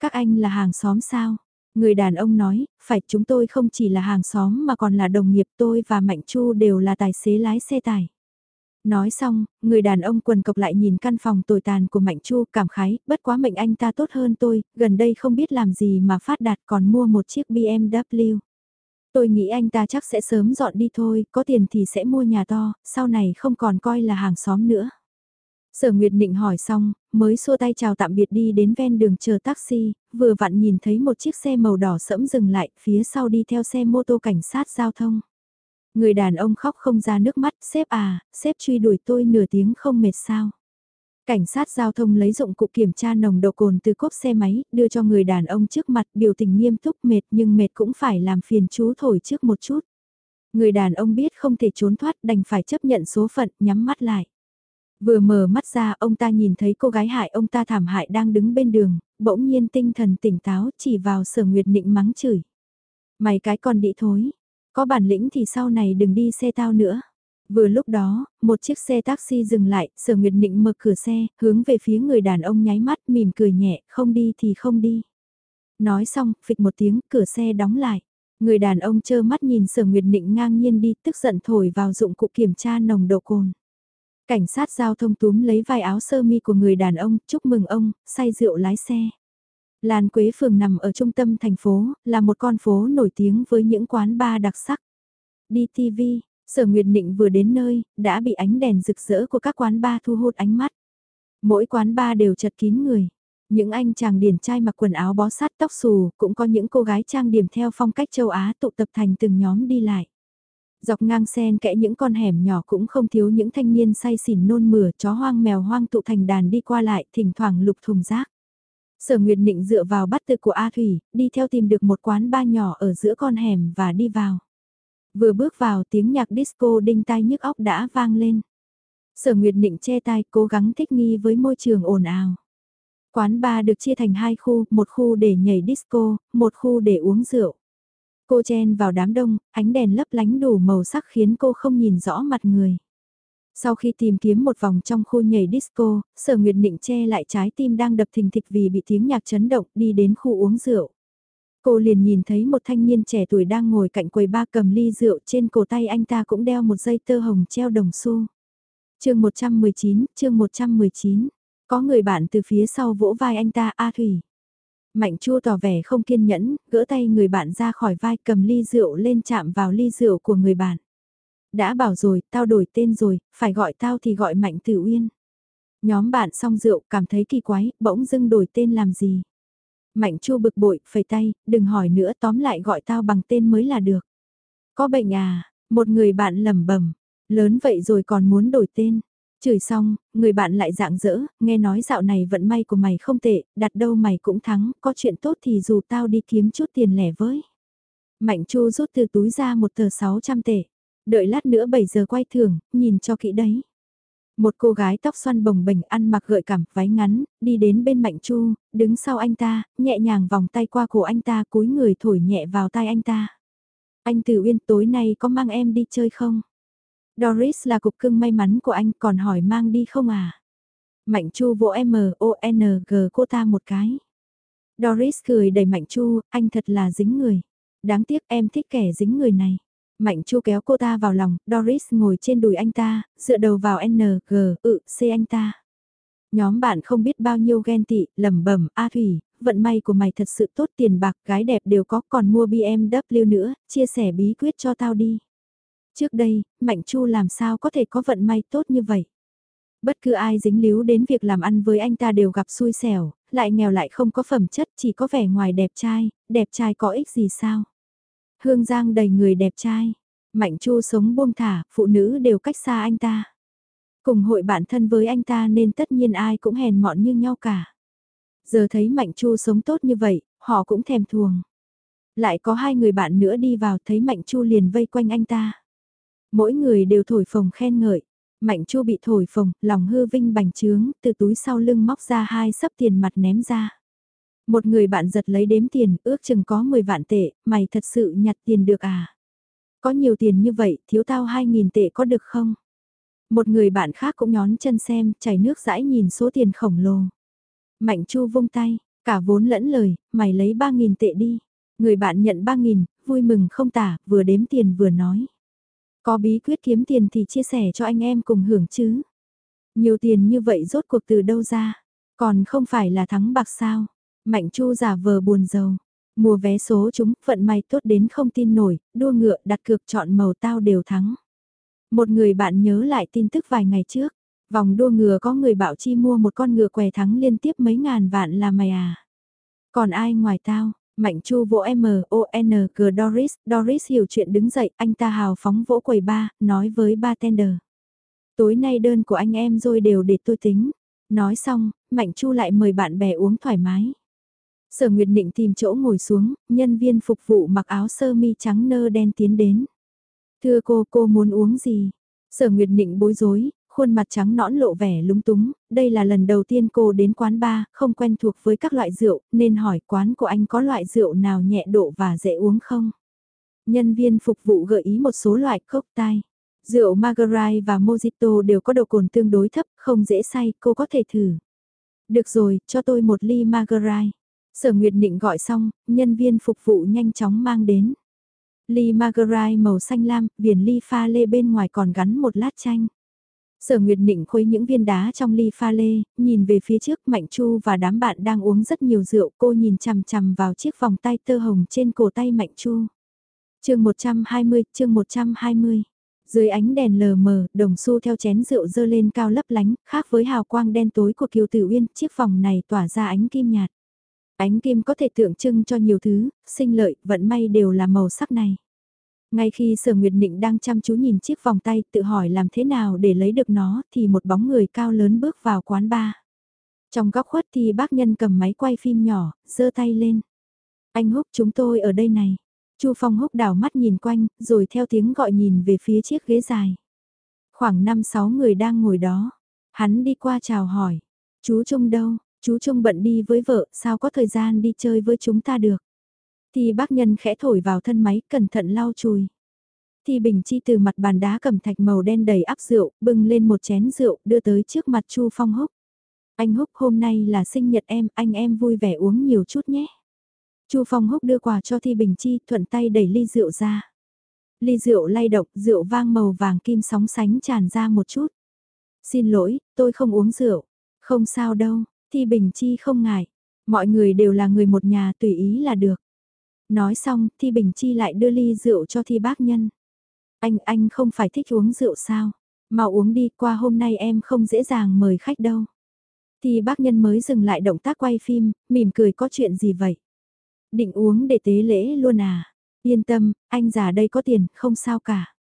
Các anh là hàng xóm sao? Người đàn ông nói, phải chúng tôi không chỉ là hàng xóm mà còn là đồng nghiệp tôi và Mạnh Chu đều là tài xế lái xe tải. Nói xong, người đàn ông quần cộc lại nhìn căn phòng tồi tàn của Mạnh Chu cảm khái, bất quá mệnh anh ta tốt hơn tôi, gần đây không biết làm gì mà phát đạt còn mua một chiếc BMW. Tôi nghĩ anh ta chắc sẽ sớm dọn đi thôi, có tiền thì sẽ mua nhà to, sau này không còn coi là hàng xóm nữa. Sở Nguyệt Định hỏi xong, mới xua tay chào tạm biệt đi đến ven đường chờ taxi, vừa vặn nhìn thấy một chiếc xe màu đỏ sẫm dừng lại, phía sau đi theo xe mô tô cảnh sát giao thông. Người đàn ông khóc không ra nước mắt, sếp à, sếp truy đuổi tôi nửa tiếng không mệt sao. Cảnh sát giao thông lấy dụng cụ kiểm tra nồng độ cồn từ cốp xe máy, đưa cho người đàn ông trước mặt biểu tình nghiêm túc mệt nhưng mệt cũng phải làm phiền chú thổi trước một chút. Người đàn ông biết không thể trốn thoát đành phải chấp nhận số phận, nhắm mắt lại. Vừa mở mắt ra ông ta nhìn thấy cô gái hại ông ta thảm hại đang đứng bên đường, bỗng nhiên tinh thần tỉnh táo chỉ vào sở nguyệt nịnh mắng chửi. Mày cái con đĩ thối, có bản lĩnh thì sau này đừng đi xe tao nữa. Vừa lúc đó, một chiếc xe taxi dừng lại, sở nguyệt nịnh mở cửa xe, hướng về phía người đàn ông nháy mắt mỉm cười nhẹ, không đi thì không đi. Nói xong, phịch một tiếng, cửa xe đóng lại. Người đàn ông chơ mắt nhìn sở nguyệt nịnh ngang nhiên đi, tức giận thổi vào dụng cụ kiểm tra nồng độ cồn. Cảnh sát giao thông túm lấy vai áo sơ mi của người đàn ông, chúc mừng ông, say rượu lái xe. làn Quế Phường nằm ở trung tâm thành phố, là một con phố nổi tiếng với những quán bar đặc sắc. Đi TV, Sở Nguyệt Nịnh vừa đến nơi, đã bị ánh đèn rực rỡ của các quán bar thu hút ánh mắt. Mỗi quán bar đều chật kín người. Những anh chàng điển trai mặc quần áo bó sát tóc xù, cũng có những cô gái trang điểm theo phong cách châu Á tụ tập thành từng nhóm đi lại. Dọc ngang sen kẽ những con hẻm nhỏ cũng không thiếu những thanh niên say xỉn nôn mửa chó hoang mèo hoang tụ thành đàn đi qua lại, thỉnh thoảng lục thùng rác. Sở Nguyệt Nịnh dựa vào bắt tự của A Thủy, đi theo tìm được một quán ba nhỏ ở giữa con hẻm và đi vào. Vừa bước vào tiếng nhạc disco đinh tai nhức óc đã vang lên. Sở Nguyệt Nịnh che tai cố gắng thích nghi với môi trường ồn ào. Quán bar được chia thành hai khu, một khu để nhảy disco, một khu để uống rượu. Cô chen vào đám đông, ánh đèn lấp lánh đủ màu sắc khiến cô không nhìn rõ mặt người. Sau khi tìm kiếm một vòng trong khu nhảy disco, sở nguyệt nịnh che lại trái tim đang đập thình thịch vì bị tiếng nhạc chấn động đi đến khu uống rượu. Cô liền nhìn thấy một thanh niên trẻ tuổi đang ngồi cạnh quầy ba cầm ly rượu trên cổ tay anh ta cũng đeo một dây tơ hồng treo đồng xu. chương 119, chương 119, có người bạn từ phía sau vỗ vai anh ta A Thủy. Mạnh chua tỏ vẻ không kiên nhẫn, gỡ tay người bạn ra khỏi vai cầm ly rượu lên chạm vào ly rượu của người bạn. Đã bảo rồi, tao đổi tên rồi, phải gọi tao thì gọi Mạnh Tử Uyên. Nhóm bạn xong rượu cảm thấy kỳ quái, bỗng dưng đổi tên làm gì. Mạnh Chu bực bội, phẩy tay, đừng hỏi nữa tóm lại gọi tao bằng tên mới là được. Có bệnh à, một người bạn lầm bẩm lớn vậy rồi còn muốn đổi tên. Chửi xong, người bạn lại dạng dỡ, nghe nói dạo này vận may của mày không tệ, đặt đâu mày cũng thắng, có chuyện tốt thì dù tao đi kiếm chút tiền lẻ với. Mạnh Chu rút từ túi ra một tờ 600 tệ. Đợi lát nữa 7 giờ quay thưởng, nhìn cho kỹ đấy. Một cô gái tóc xoăn bồng bềnh ăn mặc gợi cảm, váy ngắn, đi đến bên Mạnh Chu, đứng sau anh ta, nhẹ nhàng vòng tay qua cổ anh ta cúi người thổi nhẹ vào tai anh ta. Anh Từ Uyên tối nay có mang em đi chơi không? Doris là cục cưng may mắn của anh còn hỏi mang đi không à? Mạnh Chu vỗ M-O-N-G cô ta một cái. Doris cười đầy Mạnh Chu, anh thật là dính người. Đáng tiếc em thích kẻ dính người này. Mạnh Chu kéo cô ta vào lòng, Doris ngồi trên đùi anh ta, dựa đầu vào N, G, ự, C anh ta. Nhóm bạn không biết bao nhiêu ghen tị, lẩm bẩm, A Thủy, vận may của mày thật sự tốt tiền bạc, gái đẹp đều có, còn mua BMW nữa, chia sẻ bí quyết cho tao đi. Trước đây, Mạnh Chu làm sao có thể có vận may tốt như vậy? Bất cứ ai dính líu đến việc làm ăn với anh ta đều gặp xui xẻo, lại nghèo lại không có phẩm chất, chỉ có vẻ ngoài đẹp trai, đẹp trai có ích gì sao? Hương Giang đầy người đẹp trai, Mạnh Chu sống buông thả, phụ nữ đều cách xa anh ta. Cùng hội bạn thân với anh ta nên tất nhiên ai cũng hèn mọn như nhau cả. Giờ thấy Mạnh Chu sống tốt như vậy, họ cũng thèm thuồng. Lại có hai người bạn nữa đi vào thấy Mạnh Chu liền vây quanh anh ta. Mỗi người đều thổi phồng khen ngợi. Mạnh Chu bị thổi phồng, lòng hư vinh bành trướng, từ túi sau lưng móc ra hai sấp tiền mặt ném ra. Một người bạn giật lấy đếm tiền, ước chừng có 10 vạn tệ, mày thật sự nhặt tiền được à? Có nhiều tiền như vậy, thiếu tao 2.000 tệ có được không? Một người bạn khác cũng nhón chân xem, chảy nước rãi nhìn số tiền khổng lồ. Mạnh Chu vung tay, cả vốn lẫn lời, mày lấy 3.000 tệ đi. Người bạn nhận 3.000, vui mừng không tả, vừa đếm tiền vừa nói. Có bí quyết kiếm tiền thì chia sẻ cho anh em cùng hưởng chứ. Nhiều tiền như vậy rốt cuộc từ đâu ra, còn không phải là thắng bạc sao. Mạnh Chu giả vờ buồn giàu. Mua vé số chúng, vận may tốt đến không tin nổi, đua ngựa đặt cược chọn màu tao đều thắng. Một người bạn nhớ lại tin tức vài ngày trước, vòng đua ngựa có người bảo chi mua một con ngựa què thắng liên tiếp mấy ngàn vạn là mày à. Còn ai ngoài tao, Mạnh Chu vỗ M O N G Doris, Doris hiểu chuyện đứng dậy, anh ta hào phóng vỗ quầy ba, nói với bartender. Tối nay đơn của anh em rồi đều để tôi tính. Nói xong, Mạnh Chu lại mời bạn bè uống thoải mái. Sở Nguyệt Định tìm chỗ ngồi xuống, nhân viên phục vụ mặc áo sơ mi trắng nơ đen tiến đến. Thưa cô, cô muốn uống gì? Sở Nguyệt Định bối rối, khuôn mặt trắng nõn lộ vẻ lúng túng, đây là lần đầu tiên cô đến quán bar, không quen thuộc với các loại rượu, nên hỏi quán của anh có loại rượu nào nhẹ độ và dễ uống không? Nhân viên phục vụ gợi ý một số loại cocktail. Rượu Margarai và Mojito đều có độ cồn tương đối thấp, không dễ say, cô có thể thử. Được rồi, cho tôi một ly Margarai. Sở Nguyệt Định gọi xong, nhân viên phục vụ nhanh chóng mang đến. Ly Margarai màu xanh lam, viền ly pha lê bên ngoài còn gắn một lát chanh. Sở Nguyệt Nịnh khuấy những viên đá trong ly pha lê, nhìn về phía trước Mạnh Chu và đám bạn đang uống rất nhiều rượu, cô nhìn chằm chằm vào chiếc vòng tay tơ hồng trên cổ tay Mạnh Chu. chương 120, chương 120. Dưới ánh đèn lờ mờ, đồng xu theo chén rượu dơ lên cao lấp lánh, khác với hào quang đen tối của Kiều Tử Uyên, chiếc vòng này tỏa ra ánh kim nhạt. Ánh kim có thể tượng trưng cho nhiều thứ, sinh lợi, vận may đều là màu sắc này. Ngay khi Sở Nguyệt Nịnh đang chăm chú nhìn chiếc vòng tay tự hỏi làm thế nào để lấy được nó thì một bóng người cao lớn bước vào quán bar. Trong góc khuất thì bác nhân cầm máy quay phim nhỏ, giơ tay lên. Anh Húc chúng tôi ở đây này. Chu Phong Húc đảo mắt nhìn quanh, rồi theo tiếng gọi nhìn về phía chiếc ghế dài. Khoảng 5-6 người đang ngồi đó. Hắn đi qua chào hỏi. Chú Trung đâu? Chú Trung bận đi với vợ, sao có thời gian đi chơi với chúng ta được? Thì bác nhân khẽ thổi vào thân máy, cẩn thận lau chùi. Thì Bình Chi từ mặt bàn đá cầm thạch màu đen đầy áp rượu, bưng lên một chén rượu, đưa tới trước mặt Chu Phong Húc. Anh Húc hôm nay là sinh nhật em, anh em vui vẻ uống nhiều chút nhé. Chu Phong Húc đưa quà cho Thi Bình Chi, thuận tay đẩy ly rượu ra. Ly rượu lay động, rượu vang màu vàng kim sóng sánh tràn ra một chút. Xin lỗi, tôi không uống rượu. Không sao đâu, Thi Bình Chi không ngại. Mọi người đều là người một nhà tùy ý là được. Nói xong, Thi Bình Chi lại đưa ly rượu cho Thi Bác Nhân. Anh, anh không phải thích uống rượu sao? Mau uống đi, qua hôm nay em không dễ dàng mời khách đâu. Thì bác nhân mới dừng lại động tác quay phim, mỉm cười có chuyện gì vậy? Định uống để tế lễ luôn à? Yên tâm, anh già đây có tiền, không sao cả.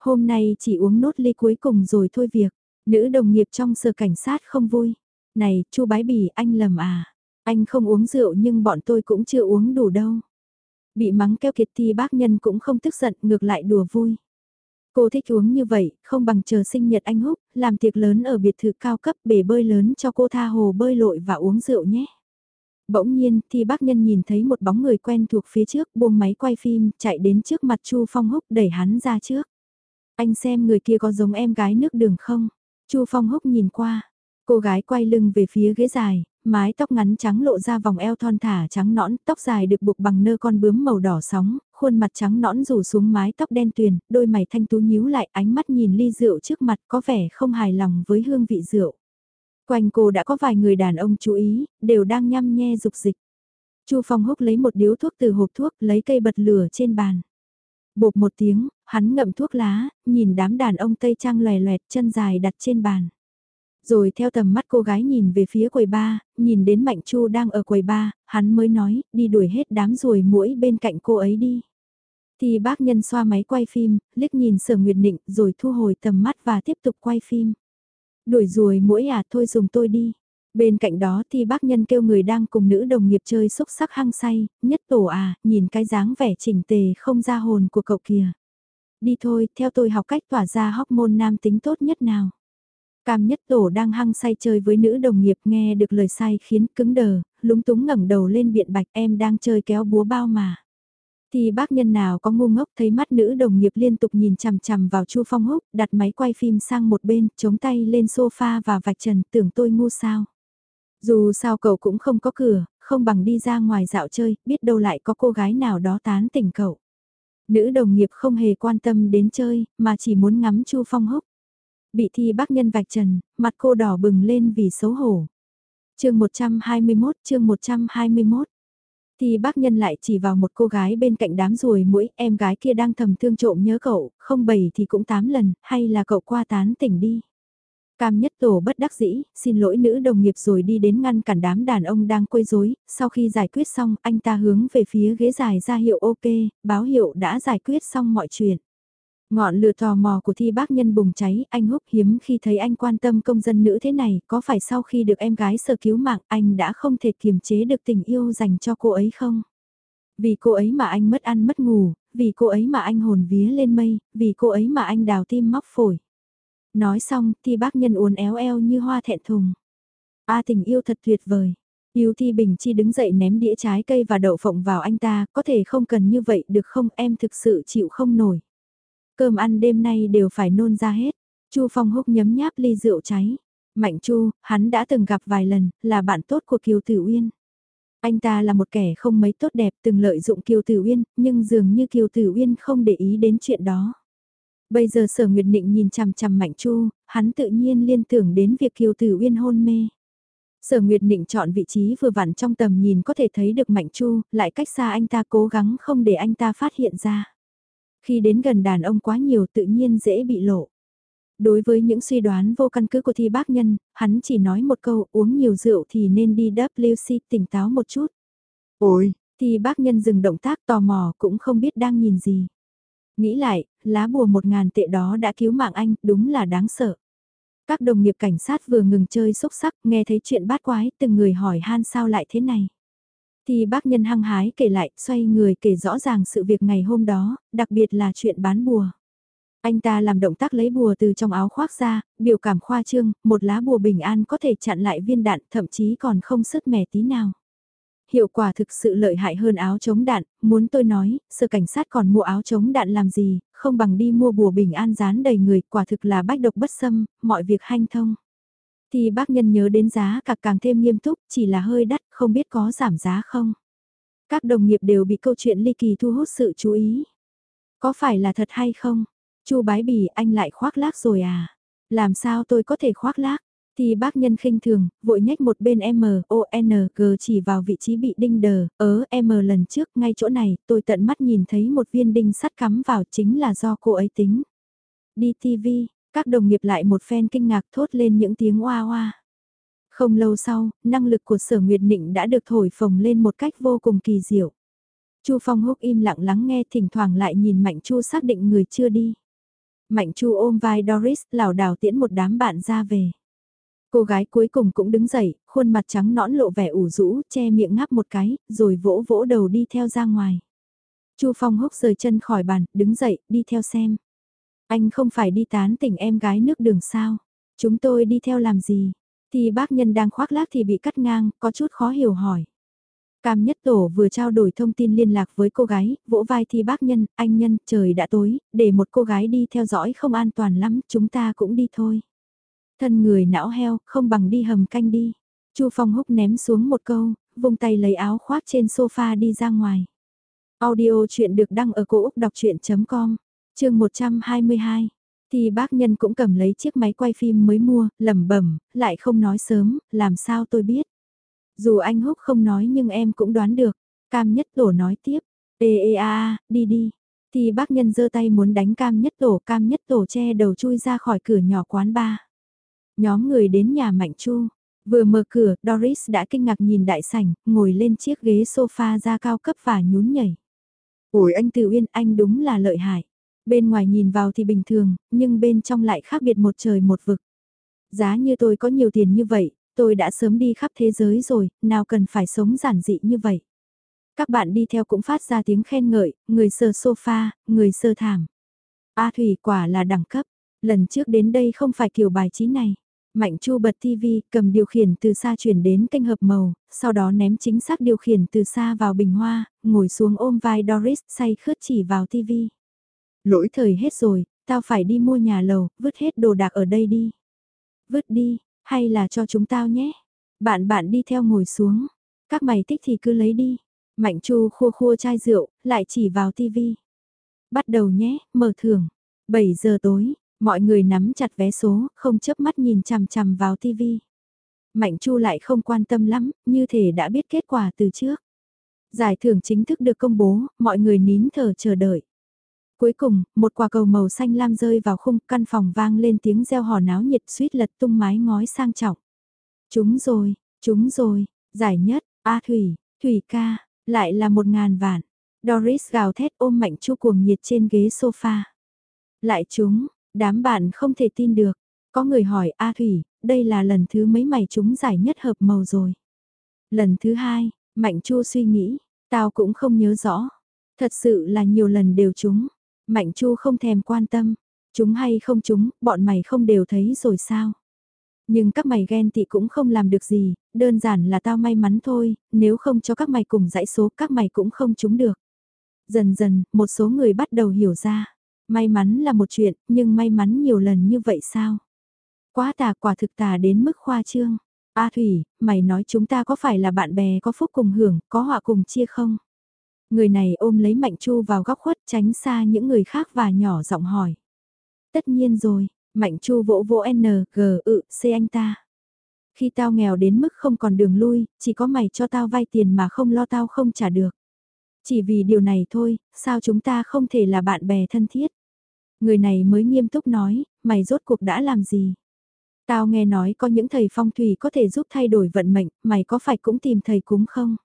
Hôm nay chỉ uống nốt ly cuối cùng rồi thôi việc. Nữ đồng nghiệp trong sở cảnh sát không vui. Này, chu bái bỉ, anh lầm à? Anh không uống rượu nhưng bọn tôi cũng chưa uống đủ đâu. Bị mắng keo kiệt thì bác nhân cũng không tức giận, ngược lại đùa vui. Cô thích uống như vậy, không bằng chờ sinh nhật anh Húc, làm tiệc lớn ở biệt thự cao cấp bể bơi lớn cho cô tha hồ bơi lội và uống rượu nhé. Bỗng nhiên, thì bác nhân nhìn thấy một bóng người quen thuộc phía trước, buông máy quay phim, chạy đến trước mặt Chu Phong Húc đẩy hắn ra trước. Anh xem người kia có giống em gái nước đường không? Chu Phong Húc nhìn qua. Cô gái quay lưng về phía ghế dài, mái tóc ngắn trắng lộ ra vòng eo thon thả trắng nõn, tóc dài được buộc bằng nơ con bướm màu đỏ sóng, khuôn mặt trắng nõn rủ xuống mái tóc đen tuyền, đôi mày thanh tú nhíu lại ánh mắt nhìn ly rượu trước mặt có vẻ không hài lòng với hương vị rượu. Quanh cô đã có vài người đàn ông chú ý, đều đang nhăm nhe dục dịch. Chu Phong húc lấy một điếu thuốc từ hộp thuốc, lấy cây bật lửa trên bàn. Bột một tiếng, hắn ngậm thuốc lá, nhìn đám đàn ông Tây Trang lòe loẹt chân dài đặt trên bàn. Rồi theo tầm mắt cô gái nhìn về phía quầy ba, nhìn đến Mạnh Chu đang ở quầy ba, hắn mới nói, đi đuổi hết đám ruồi muỗi bên cạnh cô ấy đi. Thì bác nhân xoa máy quay phim, liếc nhìn sở nguyệt định rồi thu hồi tầm mắt và tiếp tục quay phim. Đuổi ruồi muỗi à thôi dùng tôi đi. Bên cạnh đó thì bác nhân kêu người đang cùng nữ đồng nghiệp chơi xúc sắc hăng say, nhất tổ à, nhìn cái dáng vẻ chỉnh tề không ra hồn của cậu kìa. Đi thôi, theo tôi học cách tỏa ra hormone nam tính tốt nhất nào. Cam nhất tổ đang hăng say chơi với nữ đồng nghiệp nghe được lời sai khiến cứng đờ, lúng túng ngẩng đầu lên biện bạch em đang chơi kéo búa bao mà. Thì bác nhân nào có ngu ngốc thấy mắt nữ đồng nghiệp liên tục nhìn chằm chằm vào Chu Phong Húc, đặt máy quay phim sang một bên, chống tay lên sofa và vạch trần tưởng tôi ngu sao. Dù sao cậu cũng không có cửa, không bằng đi ra ngoài dạo chơi, biết đâu lại có cô gái nào đó tán tỉnh cậu. Nữ đồng nghiệp không hề quan tâm đến chơi, mà chỉ muốn ngắm Chu Phong Húc. Bị thi bác nhân vạch trần, mặt cô đỏ bừng lên vì xấu hổ. chương 121, chương 121. Thì bác nhân lại chỉ vào một cô gái bên cạnh đám ruồi mũi, em gái kia đang thầm thương trộm nhớ cậu, không bảy thì cũng tám lần, hay là cậu qua tán tỉnh đi. Cam nhất tổ bất đắc dĩ, xin lỗi nữ đồng nghiệp rồi đi đến ngăn cản đám đàn ông đang quấy rối. sau khi giải quyết xong anh ta hướng về phía ghế dài ra hiệu ok, báo hiệu đã giải quyết xong mọi chuyện. Ngọn lửa tò mò của thi bác nhân bùng cháy, anh húc hiếm khi thấy anh quan tâm công dân nữ thế này, có phải sau khi được em gái sơ cứu mạng anh đã không thể kiềm chế được tình yêu dành cho cô ấy không? Vì cô ấy mà anh mất ăn mất ngủ, vì cô ấy mà anh hồn vía lên mây, vì cô ấy mà anh đào tim móc phổi. Nói xong Thi bác nhân uốn éo eo như hoa thẹn thùng. A à, tình yêu thật tuyệt vời. Yêu Thi Bình Chi đứng dậy ném đĩa trái cây và đậu phộng vào anh ta, có thể không cần như vậy được không em thực sự chịu không nổi. Cơm ăn đêm nay đều phải nôn ra hết. Chu Phong húc nhấm nháp ly rượu cháy. Mạnh Chu, hắn đã từng gặp vài lần, là bạn tốt của Kiều Tử Uyên. Anh ta là một kẻ không mấy tốt đẹp từng lợi dụng Kiều Tử Uyên, nhưng dường như Kiều Tử Uyên không để ý đến chuyện đó. Bây giờ sở Nguyệt Định nhìn chằm chằm Mạnh Chu, hắn tự nhiên liên tưởng đến việc Kiều Tử Uyên hôn mê. Sở Nguyệt Định chọn vị trí vừa vặn trong tầm nhìn có thể thấy được Mạnh Chu, lại cách xa anh ta cố gắng không để anh ta phát hiện ra. Khi đến gần đàn ông quá nhiều tự nhiên dễ bị lộ. Đối với những suy đoán vô căn cứ của thi bác nhân, hắn chỉ nói một câu uống nhiều rượu thì nên đi WC tỉnh táo một chút. Ôi, thì bác nhân dừng động tác tò mò cũng không biết đang nhìn gì. Nghĩ lại, lá bùa một ngàn tệ đó đã cứu mạng anh, đúng là đáng sợ. Các đồng nghiệp cảnh sát vừa ngừng chơi xúc sắc, nghe thấy chuyện bát quái, từng người hỏi han sao lại thế này. Thì bác nhân hăng hái kể lại, xoay người kể rõ ràng sự việc ngày hôm đó, đặc biệt là chuyện bán bùa. Anh ta làm động tác lấy bùa từ trong áo khoác ra, biểu cảm khoa trương, một lá bùa bình an có thể chặn lại viên đạn, thậm chí còn không sứt mẻ tí nào. Hiệu quả thực sự lợi hại hơn áo chống đạn, muốn tôi nói, sở cảnh sát còn mua áo chống đạn làm gì, không bằng đi mua bùa bình an dán đầy người, quả thực là bách độc bất xâm, mọi việc hanh thông. Thì bác nhân nhớ đến giá cả càng thêm nghiêm túc, chỉ là hơi đắt, không biết có giảm giá không. Các đồng nghiệp đều bị câu chuyện ly kỳ thu hút sự chú ý. Có phải là thật hay không? Chu bái bỉ anh lại khoác lác rồi à? Làm sao tôi có thể khoác lác? Thì bác nhân khinh thường, vội nhách một bên M, O, N, G chỉ vào vị trí bị đinh đờ, ớ M lần trước ngay chỗ này, tôi tận mắt nhìn thấy một viên đinh sắt cắm vào chính là do cô ấy tính. Đi TV, các đồng nghiệp lại một phen kinh ngạc thốt lên những tiếng oa oa. Không lâu sau, năng lực của sở Nguyệt Nịnh đã được thổi phồng lên một cách vô cùng kỳ diệu. Chu Phong Húc im lặng lắng nghe thỉnh thoảng lại nhìn Mạnh Chu xác định người chưa đi. Mạnh Chu ôm vai Doris lảo đảo tiễn một đám bạn ra về. Cô gái cuối cùng cũng đứng dậy, khuôn mặt trắng nõn lộ vẻ ủ rũ, che miệng ngáp một cái, rồi vỗ vỗ đầu đi theo ra ngoài. Chu Phong húc rời chân khỏi bàn, đứng dậy, đi theo xem. Anh không phải đi tán tỉnh em gái nước đường sao? Chúng tôi đi theo làm gì? Thì bác nhân đang khoác lác thì bị cắt ngang, có chút khó hiểu hỏi. Cam Nhất Tổ vừa trao đổi thông tin liên lạc với cô gái, vỗ vai thì bác nhân, anh nhân, trời đã tối, để một cô gái đi theo dõi không an toàn lắm, chúng ta cũng đi thôi. Thân người não heo, không bằng đi hầm canh đi. Chu Phong Húc ném xuống một câu, vung tay lấy áo khoác trên sofa đi ra ngoài. Audio chuyện được đăng ở cổ Úc đọc chuyện.com, chương 122. Thì bác nhân cũng cầm lấy chiếc máy quay phim mới mua, lẩm bẩm, lại không nói sớm, làm sao tôi biết. Dù anh Húc không nói nhưng em cũng đoán được. Cam nhất tổ nói tiếp, ê ê a đi đi. Thì bác nhân giơ tay muốn đánh cam nhất tổ, cam nhất tổ che đầu chui ra khỏi cửa nhỏ quán ba. Nhóm người đến nhà Mạnh Chu. Vừa mở cửa, Doris đã kinh ngạc nhìn đại sảnh, ngồi lên chiếc ghế sofa da cao cấp và nhún nhảy. Ủi anh Từ Uyên, anh đúng là lợi hại. Bên ngoài nhìn vào thì bình thường, nhưng bên trong lại khác biệt một trời một vực. Giá như tôi có nhiều tiền như vậy, tôi đã sớm đi khắp thế giới rồi, nào cần phải sống giản dị như vậy. Các bạn đi theo cũng phát ra tiếng khen ngợi, người sờ sofa, người sơ thảm. A Thủy quả là đẳng cấp, lần trước đến đây không phải kiểu bài trí này. Mạnh Chu bật TV, cầm điều khiển từ xa chuyển đến kênh hợp màu, sau đó ném chính xác điều khiển từ xa vào bình hoa, ngồi xuống ôm vai Doris say khướt chỉ vào TV. Lỗi thời hết rồi, tao phải đi mua nhà lầu, vứt hết đồ đạc ở đây đi. Vứt đi, hay là cho chúng tao nhé. Bạn bạn đi theo ngồi xuống. Các mày thích thì cứ lấy đi. Mạnh Chu khua khua chai rượu, lại chỉ vào tivi. Bắt đầu nhé, mở thưởng. 7 giờ tối, mọi người nắm chặt vé số, không chớp mắt nhìn chằm chằm vào tivi. Mạnh Chu lại không quan tâm lắm, như thể đã biết kết quả từ trước. Giải thưởng chính thức được công bố, mọi người nín thở chờ đợi. Cuối cùng, một quả cầu màu xanh lam rơi vào khung căn phòng vang lên tiếng reo hò náo nhiệt suýt lật tung mái ngói sang trọng. Chúng rồi, chúng rồi, giải nhất, A Thủy, Thủy ca, lại là một ngàn vạn. Doris gào thét ôm mạnh chu cuồng nhiệt trên ghế sofa. Lại chúng, đám bạn không thể tin được. Có người hỏi A Thủy, đây là lần thứ mấy mày chúng giải nhất hợp màu rồi. Lần thứ hai, Mạnh Chu suy nghĩ, tao cũng không nhớ rõ. Thật sự là nhiều lần đều chúng. Mạnh Chu không thèm quan tâm, chúng hay không chúng, bọn mày không đều thấy rồi sao? Nhưng các mày ghen tị cũng không làm được gì, đơn giản là tao may mắn thôi, nếu không cho các mày cùng dãy số các mày cũng không trúng được. Dần dần, một số người bắt đầu hiểu ra, may mắn là một chuyện, nhưng may mắn nhiều lần như vậy sao? Quá tà quả thực tà đến mức khoa trương. A Thủy, mày nói chúng ta có phải là bạn bè có phúc cùng hưởng, có họa cùng chia không? Người này ôm lấy Mạnh Chu vào góc khuất tránh xa những người khác và nhỏ giọng hỏi. Tất nhiên rồi, Mạnh Chu vỗ vỗ N, G, ự, C anh ta. Khi tao nghèo đến mức không còn đường lui, chỉ có mày cho tao vay tiền mà không lo tao không trả được. Chỉ vì điều này thôi, sao chúng ta không thể là bạn bè thân thiết? Người này mới nghiêm túc nói, mày rốt cuộc đã làm gì? Tao nghe nói có những thầy phong thủy có thể giúp thay đổi vận mệnh, mày có phải cũng tìm thầy cúng không?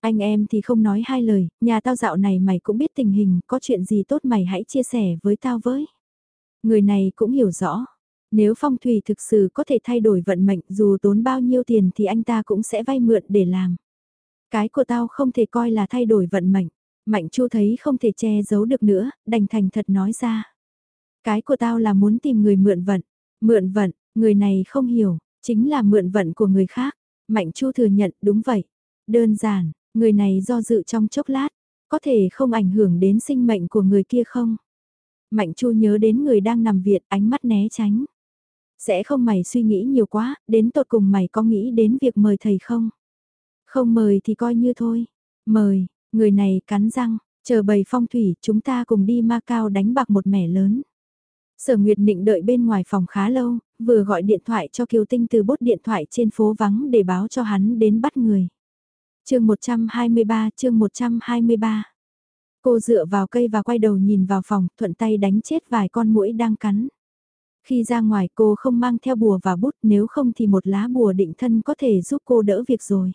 Anh em thì không nói hai lời, nhà tao dạo này mày cũng biết tình hình, có chuyện gì tốt mày hãy chia sẻ với tao với. Người này cũng hiểu rõ, nếu phong thủy thực sự có thể thay đổi vận mệnh dù tốn bao nhiêu tiền thì anh ta cũng sẽ vay mượn để làm. Cái của tao không thể coi là thay đổi vận mệnh. Mạnh Chu thấy không thể che giấu được nữa, đành thành thật nói ra. Cái của tao là muốn tìm người mượn vận. Mượn vận, người này không hiểu, chính là mượn vận của người khác. Mạnh Chu thừa nhận đúng vậy. Đơn giản, Người này do dự trong chốc lát, có thể không ảnh hưởng đến sinh mệnh của người kia không? Mạnh Chu nhớ đến người đang nằm viện, ánh mắt né tránh. Sẽ không mày suy nghĩ nhiều quá, đến tột cùng mày có nghĩ đến việc mời thầy không? Không mời thì coi như thôi. Mời, người này cắn răng, chờ bầy phong thủy, chúng ta cùng đi Macau đánh bạc một mẻ lớn. Sở Nguyệt Nịnh đợi bên ngoài phòng khá lâu, vừa gọi điện thoại cho Kiều Tinh từ bốt điện thoại trên phố vắng để báo cho hắn đến bắt người chương 123, chương 123. Cô dựa vào cây và quay đầu nhìn vào phòng, thuận tay đánh chết vài con muỗi đang cắn. Khi ra ngoài cô không mang theo bùa và bút nếu không thì một lá bùa định thân có thể giúp cô đỡ việc rồi.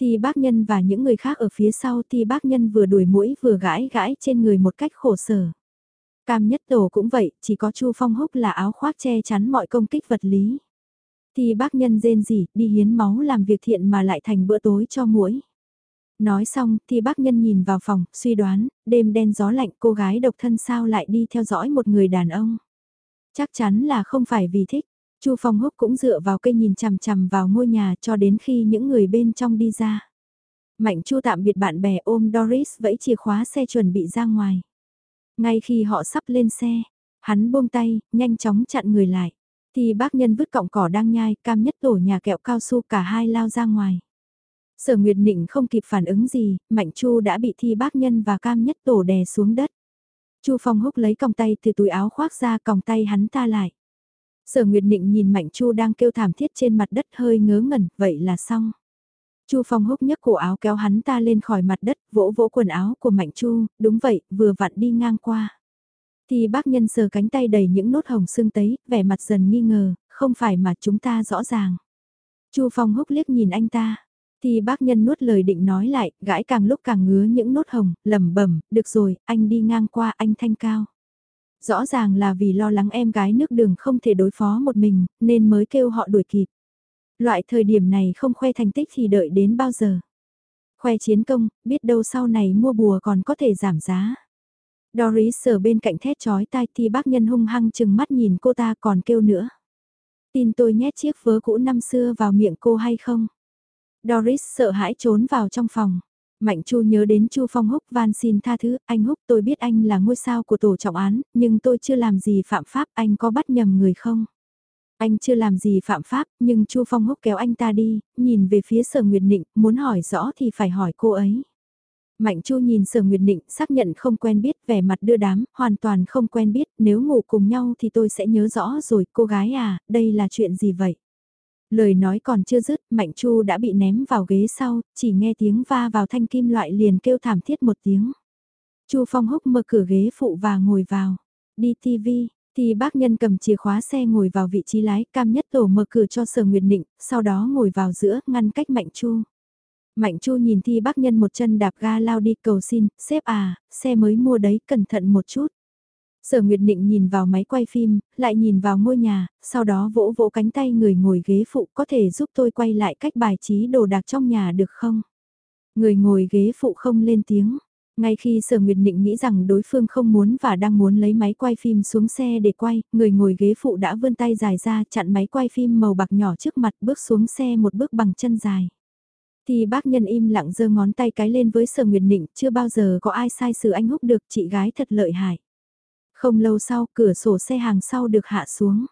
Thì bác nhân và những người khác ở phía sau thì bác nhân vừa đuổi mũi vừa gãi gãi trên người một cách khổ sở. Cam nhất tổ cũng vậy, chỉ có Chu Phong Húc là áo khoác che chắn mọi công kích vật lý. Thì bác nhân rên gì, đi hiến máu làm việc thiện mà lại thành bữa tối cho muỗi. Nói xong thì bác nhân nhìn vào phòng, suy đoán, đêm đen gió lạnh cô gái độc thân sao lại đi theo dõi một người đàn ông. Chắc chắn là không phải vì thích. Chu Phong Húc cũng dựa vào cây nhìn chằm chằm vào ngôi nhà cho đến khi những người bên trong đi ra. Mạnh Chu tạm biệt bạn bè ôm Doris vẫy chìa khóa xe chuẩn bị ra ngoài. Ngay khi họ sắp lên xe, hắn buông tay, nhanh chóng chặn người lại. Thì bác nhân vứt cọng cỏ đang nhai, cam nhất tổ nhà kẹo cao su cả hai lao ra ngoài. Sở Nguyệt Nịnh không kịp phản ứng gì, Mạnh Chu đã bị thi bác nhân và cam nhất tổ đè xuống đất. Chu Phong húc lấy còng tay từ túi áo khoác ra còng tay hắn ta lại. Sở Nguyệt Nịnh nhìn Mạnh Chu đang kêu thảm thiết trên mặt đất hơi ngớ ngẩn, vậy là xong. Chu Phong húc nhấc cổ áo kéo hắn ta lên khỏi mặt đất, vỗ vỗ quần áo của Mạnh Chu, đúng vậy, vừa vặn đi ngang qua. Thì bác nhân sờ cánh tay đầy những nốt hồng sưng tấy, vẻ mặt dần nghi ngờ, không phải mà chúng ta rõ ràng. Chu Phong húc liếc nhìn anh ta. Thì bác nhân nuốt lời định nói lại, gãi càng lúc càng ngứa những nốt hồng, lẩm bẩm, được rồi, anh đi ngang qua anh thanh cao. Rõ ràng là vì lo lắng em gái nước đường không thể đối phó một mình, nên mới kêu họ đuổi kịp. Loại thời điểm này không khoe thành tích thì đợi đến bao giờ. Khoe chiến công, biết đâu sau này mua bùa còn có thể giảm giá. Doris ở bên cạnh thét chói tai thì bác nhân hung hăng chừng mắt nhìn cô ta còn kêu nữa. Tin tôi nhét chiếc vớ cũ năm xưa vào miệng cô hay không? Doris sợ hãi trốn vào trong phòng. Mạnh Chu nhớ đến Chu Phong Húc van xin tha thứ, anh Húc tôi biết anh là ngôi sao của tổ trọng án, nhưng tôi chưa làm gì phạm pháp, anh có bắt nhầm người không? Anh chưa làm gì phạm pháp, nhưng Chu Phong Húc kéo anh ta đi, nhìn về phía Sở Nguyệt Nịnh, muốn hỏi rõ thì phải hỏi cô ấy. Mạnh Chu nhìn Sở Nguyệt Định xác nhận không quen biết, vẻ mặt đưa đám, hoàn toàn không quen biết, nếu ngủ cùng nhau thì tôi sẽ nhớ rõ rồi, cô gái à, đây là chuyện gì vậy? Lời nói còn chưa dứt, Mạnh Chu đã bị ném vào ghế sau, chỉ nghe tiếng va vào thanh kim loại liền kêu thảm thiết một tiếng. Chu Phong Húc mở cửa ghế phụ và ngồi vào. Đi TV, thì bác nhân cầm chìa khóa xe ngồi vào vị trí lái, cam nhất tổ mở cửa cho Sở Nguyệt Định, sau đó ngồi vào giữa, ngăn cách Mạnh Chu. Mạnh Chu nhìn thi bác nhân một chân đạp ga lao đi cầu xin, xếp à, xe mới mua đấy, cẩn thận một chút. Sở Nguyệt Định nhìn vào máy quay phim, lại nhìn vào ngôi nhà, sau đó vỗ vỗ cánh tay người ngồi ghế phụ có thể giúp tôi quay lại cách bài trí đồ đạc trong nhà được không? Người ngồi ghế phụ không lên tiếng. Ngay khi Sở Nguyệt Định nghĩ rằng đối phương không muốn và đang muốn lấy máy quay phim xuống xe để quay, người ngồi ghế phụ đã vươn tay dài ra chặn máy quay phim màu bạc nhỏ trước mặt bước xuống xe một bước bằng chân dài. Thì bác nhân im lặng giơ ngón tay cái lên với Sở Nguyệt Định, chưa bao giờ có ai sai sự anh húc được chị gái thật lợi hại. Không lâu sau, cửa sổ xe hàng sau được hạ xuống.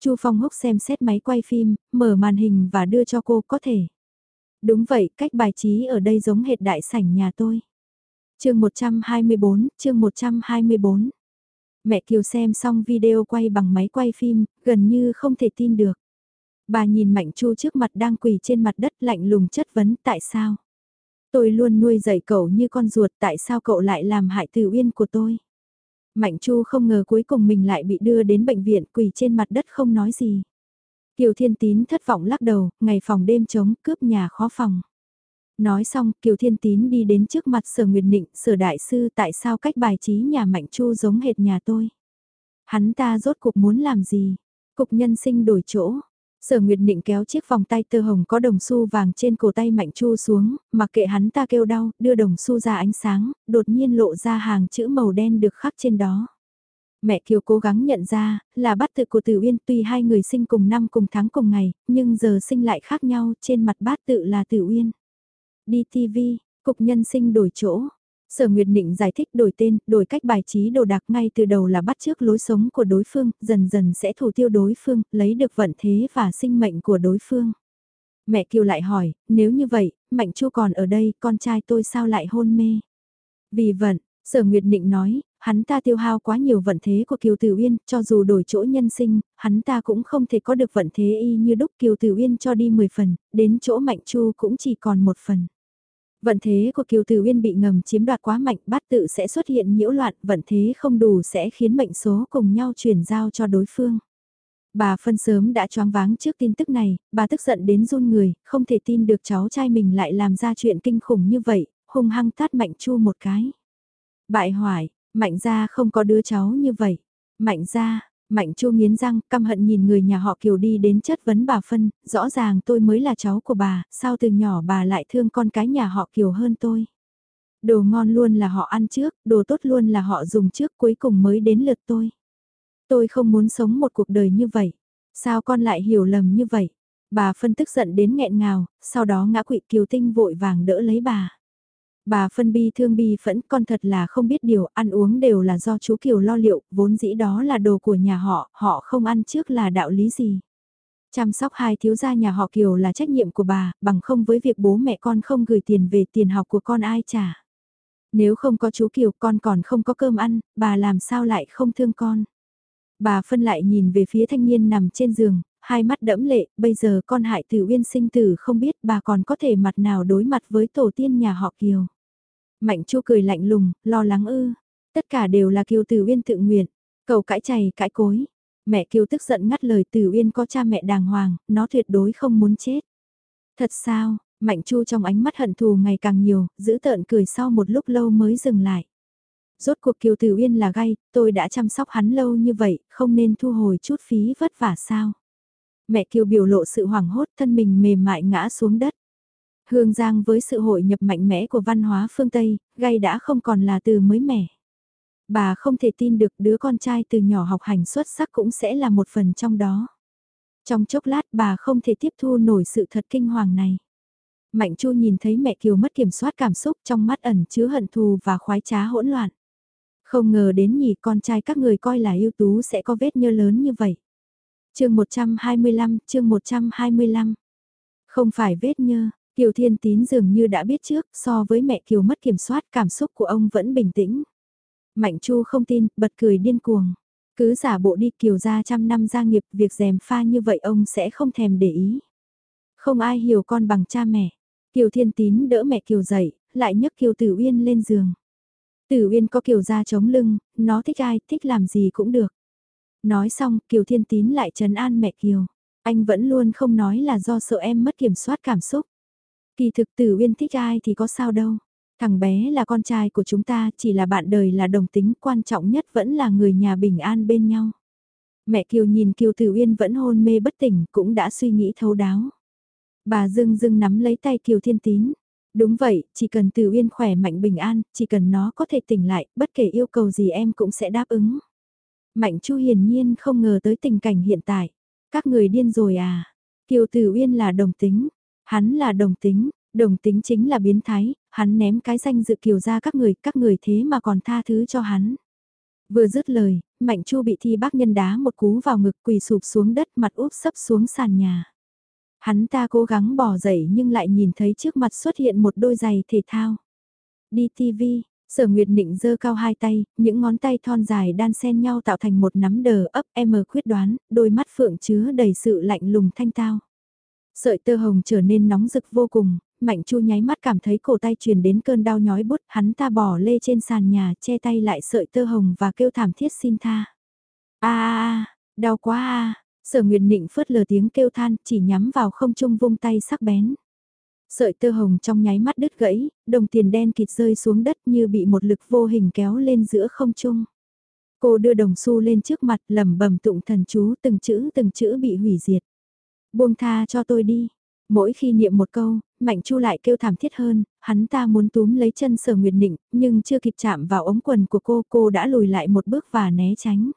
Chu Phong Húc xem xét máy quay phim, mở màn hình và đưa cho cô có thể. Đúng vậy, cách bài trí ở đây giống hệt đại sảnh nhà tôi. chương 124, chương 124. Mẹ Kiều xem xong video quay bằng máy quay phim, gần như không thể tin được. Bà nhìn Mạnh Chu trước mặt đang quỳ trên mặt đất lạnh lùng chất vấn tại sao. Tôi luôn nuôi dạy cậu như con ruột tại sao cậu lại làm hại Từ uyên của tôi. Mạnh Chu không ngờ cuối cùng mình lại bị đưa đến bệnh viện quỳ trên mặt đất không nói gì. Kiều Thiên Tín thất vọng lắc đầu, ngày phòng đêm trống cướp nhà khó phòng. Nói xong, Kiều Thiên Tín đi đến trước mặt Sở Nguyệt Nịnh, Sở Đại Sư tại sao cách bài trí nhà Mạnh Chu giống hệt nhà tôi. Hắn ta rốt cuộc muốn làm gì? Cục nhân sinh đổi chỗ, Sở Nguyệt Định kéo chiếc vòng tay tơ hồng có đồng xu vàng trên cổ tay Mạnh Chu xuống, mặc kệ hắn ta kêu đau, đưa đồng xu ra ánh sáng, đột nhiên lộ ra hàng chữ màu đen được khắc trên đó. Mẹ Kiều cố gắng nhận ra, là bát tự của Tử Uyên tuy hai người sinh cùng năm cùng tháng cùng ngày, nhưng giờ sinh lại khác nhau, trên mặt bát tự là Tử Uyên. Đi TV, cục nhân sinh đổi chỗ, Sở Nguyệt Nịnh giải thích đổi tên, đổi cách bài trí đồ đạc ngay từ đầu là bắt trước lối sống của đối phương, dần dần sẽ thủ tiêu đối phương, lấy được vận thế và sinh mệnh của đối phương. Mẹ Kiều lại hỏi, nếu như vậy, Mạnh Chu còn ở đây, con trai tôi sao lại hôn mê? Vì vận, Sở Nguyệt Nịnh nói, hắn ta tiêu hao quá nhiều vận thế của Kiều Tử Uyên, cho dù đổi chỗ nhân sinh, hắn ta cũng không thể có được vận thế y như đúc Kiều Tử Uyên cho đi 10 phần, đến chỗ Mạnh Chu cũng chỉ còn một phần. Vận thế của Kiều Tử Uyên bị ngầm chiếm đoạt quá mạnh, bát tự sẽ xuất hiện nhiễu loạn, vận thế không đủ sẽ khiến mệnh số cùng nhau chuyển giao cho đối phương. Bà phân sớm đã choáng váng trước tin tức này, bà tức giận đến run người, không thể tin được cháu trai mình lại làm ra chuyện kinh khủng như vậy, hung hăng tát Mạnh Chu một cái. Bại hoại, Mạnh gia không có đứa cháu như vậy. Mạnh gia, Mạnh Chu nghiến răng, căm hận nhìn người nhà họ Kiều đi đến chất vấn bà Phân, rõ ràng tôi mới là cháu của bà, sao từ nhỏ bà lại thương con cái nhà họ Kiều hơn tôi. Đồ ngon luôn là họ ăn trước, đồ tốt luôn là họ dùng trước cuối cùng mới đến lượt tôi. Tôi không muốn sống một cuộc đời như vậy. Sao con lại hiểu lầm như vậy? Bà phân tức giận đến nghẹn ngào, sau đó ngã quỵ Kiều Tinh vội vàng đỡ lấy bà. Bà phân bi thương bi phẫn con thật là không biết điều, ăn uống đều là do chú Kiều lo liệu, vốn dĩ đó là đồ của nhà họ, họ không ăn trước là đạo lý gì. Chăm sóc hai thiếu gia nhà họ Kiều là trách nhiệm của bà, bằng không với việc bố mẹ con không gửi tiền về tiền học của con ai trả. Nếu không có chú Kiều con còn không có cơm ăn, bà làm sao lại không thương con. Bà phân lại nhìn về phía thanh niên nằm trên giường, hai mắt đẫm lệ, bây giờ con hại tử uyên sinh tử không biết bà còn có thể mặt nào đối mặt với tổ tiên nhà họ Kiều. Mạnh Chu cười lạnh lùng, lo lắng ư. Tất cả đều là Kiều Tử Uyên tự nguyện. Cầu cãi chày cãi cối. Mẹ Kiều tức giận ngắt lời Tử Uyên có cha mẹ đàng hoàng, nó tuyệt đối không muốn chết. Thật sao, Mạnh Chu trong ánh mắt hận thù ngày càng nhiều, giữ tợn cười sau một lúc lâu mới dừng lại. Rốt cuộc Kiều Tử Uyên là gay, tôi đã chăm sóc hắn lâu như vậy, không nên thu hồi chút phí vất vả sao. Mẹ Kiều biểu lộ sự hoảng hốt thân mình mềm mại ngã xuống đất. Hương Giang với sự hội nhập mạnh mẽ của văn hóa phương Tây, gay đã không còn là từ mới mẻ. Bà không thể tin được đứa con trai từ nhỏ học hành xuất sắc cũng sẽ là một phần trong đó. Trong chốc lát bà không thể tiếp thu nổi sự thật kinh hoàng này. Mạnh Chu nhìn thấy mẹ Kiều mất kiểm soát cảm xúc trong mắt ẩn chứa hận thù và khoái trá hỗn loạn. Không ngờ đến nhỉ con trai các người coi là ưu tú sẽ có vết nhơ lớn như vậy. chương 125, chương 125. Không phải vết nhơ, Kiều Thiên Tín dường như đã biết trước, so với mẹ Kiều mất kiểm soát cảm xúc của ông vẫn bình tĩnh. Mạnh Chu không tin, bật cười điên cuồng. Cứ giả bộ đi Kiều ra trăm năm gia nghiệp, việc dèm pha như vậy ông sẽ không thèm để ý. Không ai hiểu con bằng cha mẹ. Kiều Thiên Tín đỡ mẹ Kiều dậy, lại nhấc Kiều Tử Uyên lên giường. Tử Uyên có Kiều ra chống lưng, nó thích ai, thích làm gì cũng được. Nói xong, Kiều Thiên Tín lại trấn an mẹ Kiều. Anh vẫn luôn không nói là do sợ em mất kiểm soát cảm xúc. Kỳ thực Tử Uyên thích ai thì có sao đâu. Thằng bé là con trai của chúng ta, chỉ là bạn đời là đồng tính, quan trọng nhất vẫn là người nhà bình an bên nhau. Mẹ Kiều nhìn Kiều Tử Uyên vẫn hôn mê bất tỉnh, cũng đã suy nghĩ thấu đáo. Bà dưng dưng nắm lấy tay Kiều Thiên Tín. Đúng vậy, chỉ cần Tử Uyên khỏe mạnh bình an, chỉ cần nó có thể tỉnh lại, bất kể yêu cầu gì em cũng sẽ đáp ứng. Mạnh Chu hiển nhiên không ngờ tới tình cảnh hiện tại. Các người điên rồi à? Kiều Tử Uyên là đồng tính, Hắn là đồng tính, đồng tính chính là biến thái, hắn ném cái danh dự kiều ra các người, các người thế mà còn tha thứ cho hắn. Vừa dứt lời, Mạnh Chu bị thi bác nhân đá một cú vào ngực quỳ sụp xuống đất mặt úp sấp xuống sàn nhà. Hắn ta cố gắng bỏ dậy nhưng lại nhìn thấy trước mặt xuất hiện một đôi giày thể thao. Đi TV, sở nguyệt nịnh giơ cao hai tay, những ngón tay thon dài đan xen nhau tạo thành một nắm đờ ấp em quyết đoán, đôi mắt phượng chứa đầy sự lạnh lùng thanh tao. Sợi tơ hồng trở nên nóng rực vô cùng, Mạnh Chu nháy mắt cảm thấy cổ tay truyền đến cơn đau nhói bút, hắn ta bỏ lê trên sàn nhà, che tay lại sợi tơ hồng và kêu thảm thiết xin tha. A a đau quá a. Sở Nguyệt Nịnh phớt lờ tiếng kêu than, chỉ nhắm vào không trung vung tay sắc bén. Sợi tơ hồng trong nháy mắt đứt gãy, đồng tiền đen kịt rơi xuống đất như bị một lực vô hình kéo lên giữa không trung. Cô đưa đồng xu lên trước mặt lẩm bẩm tụng thần chú từng chữ từng chữ bị hủy diệt. Buông tha cho tôi đi. Mỗi khi niệm một câu, Mạnh Chu lại kêu thảm thiết hơn, hắn ta muốn túm lấy chân sở nguyệt nịnh, nhưng chưa kịp chạm vào ống quần của cô, cô đã lùi lại một bước và né tránh.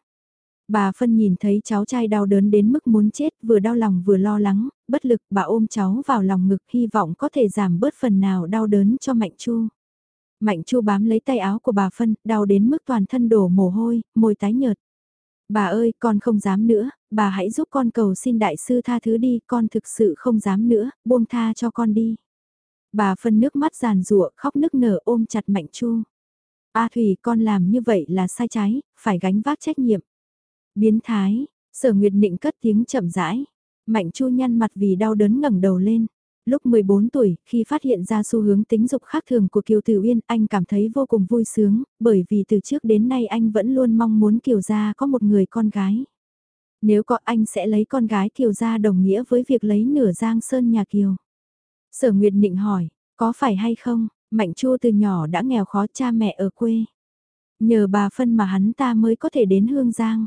Bà Phân nhìn thấy cháu trai đau đớn đến mức muốn chết, vừa đau lòng vừa lo lắng, bất lực bà ôm cháu vào lòng ngực hy vọng có thể giảm bớt phần nào đau đớn cho Mạnh Chu. Mạnh Chu bám lấy tay áo của bà Phân, đau đến mức toàn thân đổ mồ hôi, môi tái nhợt. Bà ơi, con không dám nữa, bà hãy giúp con cầu xin đại sư tha thứ đi, con thực sự không dám nữa, buông tha cho con đi. Bà phân nước mắt giàn rụa, khóc nức nở ôm chặt Mạnh Chu. A Thủy, con làm như vậy là sai trái, phải gánh vác trách nhiệm. Biến thái, sở nguyệt nịnh cất tiếng chậm rãi. Mạnh Chu nhăn mặt vì đau đớn ngẩng đầu lên. Lúc 14 tuổi, khi phát hiện ra xu hướng tính dục khác thường của Kiều Tử Uyên, anh cảm thấy vô cùng vui sướng, bởi vì từ trước đến nay anh vẫn luôn mong muốn Kiều Gia có một người con gái. Nếu có anh sẽ lấy con gái Kiều Gia đồng nghĩa với việc lấy nửa giang sơn nhà Kiều. Sở Nguyệt Nịnh hỏi, có phải hay không, Mạnh Chua từ nhỏ đã nghèo khó cha mẹ ở quê. Nhờ bà phân mà hắn ta mới có thể đến Hương Giang.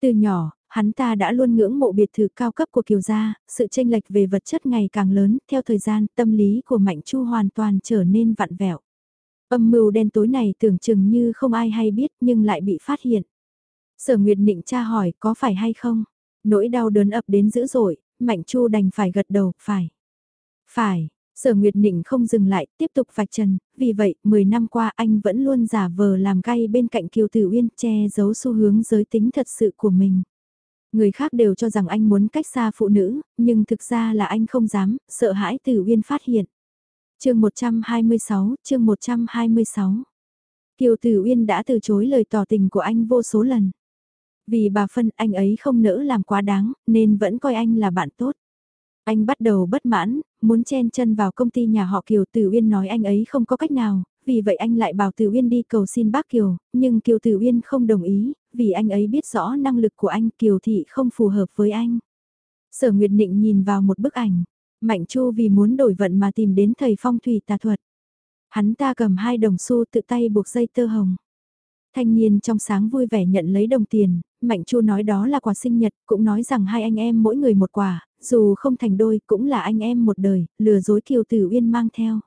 Từ nhỏ, hắn ta đã luôn ngưỡng mộ biệt thự cao cấp của Kiều Gia, sự tranh lệch về vật chất ngày càng lớn, theo thời gian tâm lý của Mạnh Chu hoàn toàn trở nên vặn vẹo. Âm mưu đen tối này tưởng chừng như không ai hay biết nhưng lại bị phát hiện. Sở Nguyệt Nịnh tra hỏi có phải hay không? Nỗi đau đớn ập đến dữ dội, Mạnh Chu đành phải gật đầu, phải. Phải, Sở Nguyệt Nịnh không dừng lại, tiếp tục vạch trần, vì vậy, 10 năm qua anh vẫn luôn giả vờ làm gay bên cạnh Kiều Tử Uyên che giấu xu hướng giới tính thật sự của mình. Người khác đều cho rằng anh muốn cách xa phụ nữ, nhưng thực ra là anh không dám, sợ hãi Tử Uyên phát hiện. chương 126, chương 126 Kiều Tử Uyên đã từ chối lời tỏ tình của anh vô số lần. Vì bà phân anh ấy không nỡ làm quá đáng, nên vẫn coi anh là bạn tốt. Anh bắt đầu bất mãn, muốn chen chân vào công ty nhà họ Kiều Tử Uyên nói anh ấy không có cách nào, vì vậy anh lại bảo Tử Uyên đi cầu xin bác Kiều, nhưng Kiều Tử Uyên không đồng ý, vì anh ấy biết rõ năng lực của anh Kiều Thị không phù hợp với anh. Sở Nguyệt Nịnh nhìn vào một bức ảnh, Mạnh Chu vì muốn đổi vận mà tìm đến thầy phong thủy tà thuật. Hắn ta cầm hai đồng xu tự tay buộc dây tơ hồng. Thanh niên trong sáng vui vẻ nhận lấy đồng tiền, Mạnh Chu nói đó là quà sinh nhật, cũng nói rằng hai anh em mỗi người một quà, dù không thành đôi cũng là anh em một đời, lừa dối Kiều Tử Uyên mang theo.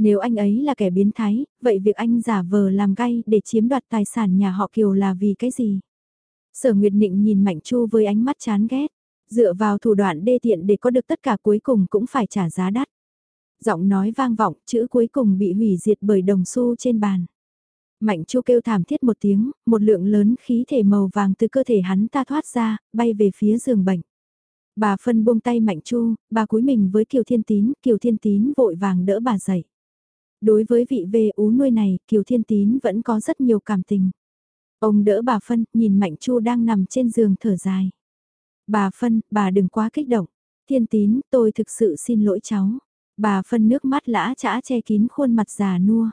Nếu anh ấy là kẻ biến thái, vậy việc anh giả vờ làm gay để chiếm đoạt tài sản nhà họ Kiều là vì cái gì? Sở Nguyệt Nịnh nhìn Mạnh Chu với ánh mắt chán ghét, dựa vào thủ đoạn đê tiện để có được tất cả cuối cùng cũng phải trả giá đắt. Giọng nói vang vọng, chữ cuối cùng bị hủy diệt bởi đồng xu trên bàn. Mạnh Chu kêu thảm thiết một tiếng, một lượng lớn khí thể màu vàng từ cơ thể hắn ta thoát ra, bay về phía giường bệnh. Bà phân buông tay Mạnh Chu, bà cúi mình với Kiều Thiên Tín, Kiều Thiên Tín vội vàng đỡ bà dậy. Đối với vị về ú nuôi này, Kiều Thiên Tín vẫn có rất nhiều cảm tình. Ông đỡ bà phân, nhìn Mạnh Chu đang nằm trên giường thở dài. Bà phân, bà đừng quá kích động. Thiên Tín, tôi thực sự xin lỗi cháu. Bà phân nước mắt lã chã che kín khuôn mặt già nua.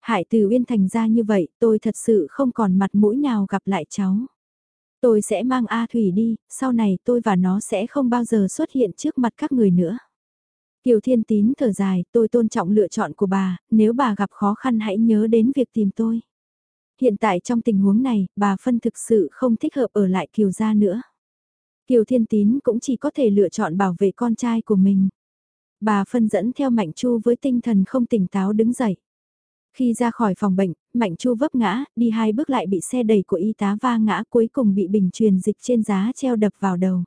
Hại từ Uyên thành ra như vậy, tôi thật sự không còn mặt mũi nào gặp lại cháu. Tôi sẽ mang A Thủy đi, sau này tôi và nó sẽ không bao giờ xuất hiện trước mặt các người nữa. Kiều Thiên Tín thở dài, tôi tôn trọng lựa chọn của bà, nếu bà gặp khó khăn hãy nhớ đến việc tìm tôi. Hiện tại trong tình huống này, bà phân thực sự không thích hợp ở lại Kiều gia nữa. Kiều Thiên Tín cũng chỉ có thể lựa chọn bảo vệ con trai của mình. Bà phân dẫn theo Mạnh Chu với tinh thần không tỉnh táo đứng dậy. Khi ra khỏi phòng bệnh, Mạnh Chu vấp ngã, đi hai bước lại bị xe đẩy của y tá va ngã cuối cùng bị bình truyền dịch trên giá treo đập vào đầu.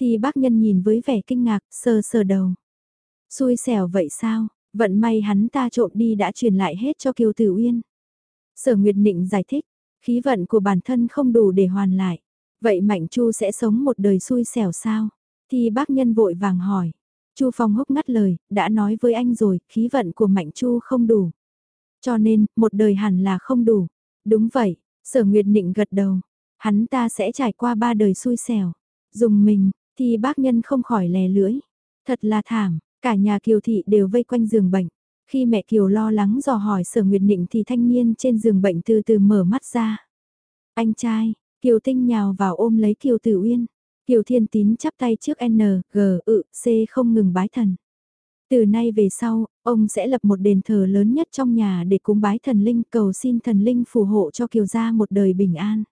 Thì bác nhân nhìn với vẻ kinh ngạc, sờ sờ đầu. Xui xẻo vậy sao, vận may hắn ta trộm đi đã truyền lại hết cho Kiều Tử Uyên. Sở Nguyệt Nịnh giải thích, khí vận của bản thân không đủ để hoàn lại. Vậy Mạnh Chu sẽ sống một đời xui xẻo sao? Thì bác nhân vội vàng hỏi. Chu Phong húc ngắt lời, đã nói với anh rồi, khí vận của Mạnh Chu không đủ. Cho nên, một đời hẳn là không đủ. Đúng vậy, sở nguyệt nịnh gật đầu. Hắn ta sẽ trải qua ba đời xui xẻo. Dùng mình, thì bác nhân không khỏi lè lưỡi. Thật là thảm, cả nhà Kiều Thị đều vây quanh giường bệnh. Khi mẹ Kiều lo lắng dò hỏi sở nguyệt nịnh thì thanh niên trên giường bệnh từ từ mở mắt ra. Anh trai, Kiều Tinh nhào vào ôm lấy Kiều Tử Uyên. Kiều Thiên Tín chắp tay trước N, G, ự, C không ngừng bái thần. Từ nay về sau, ông sẽ lập một đền thờ lớn nhất trong nhà để cúng bái thần linh cầu xin thần linh phù hộ cho Kiều gia một đời bình an.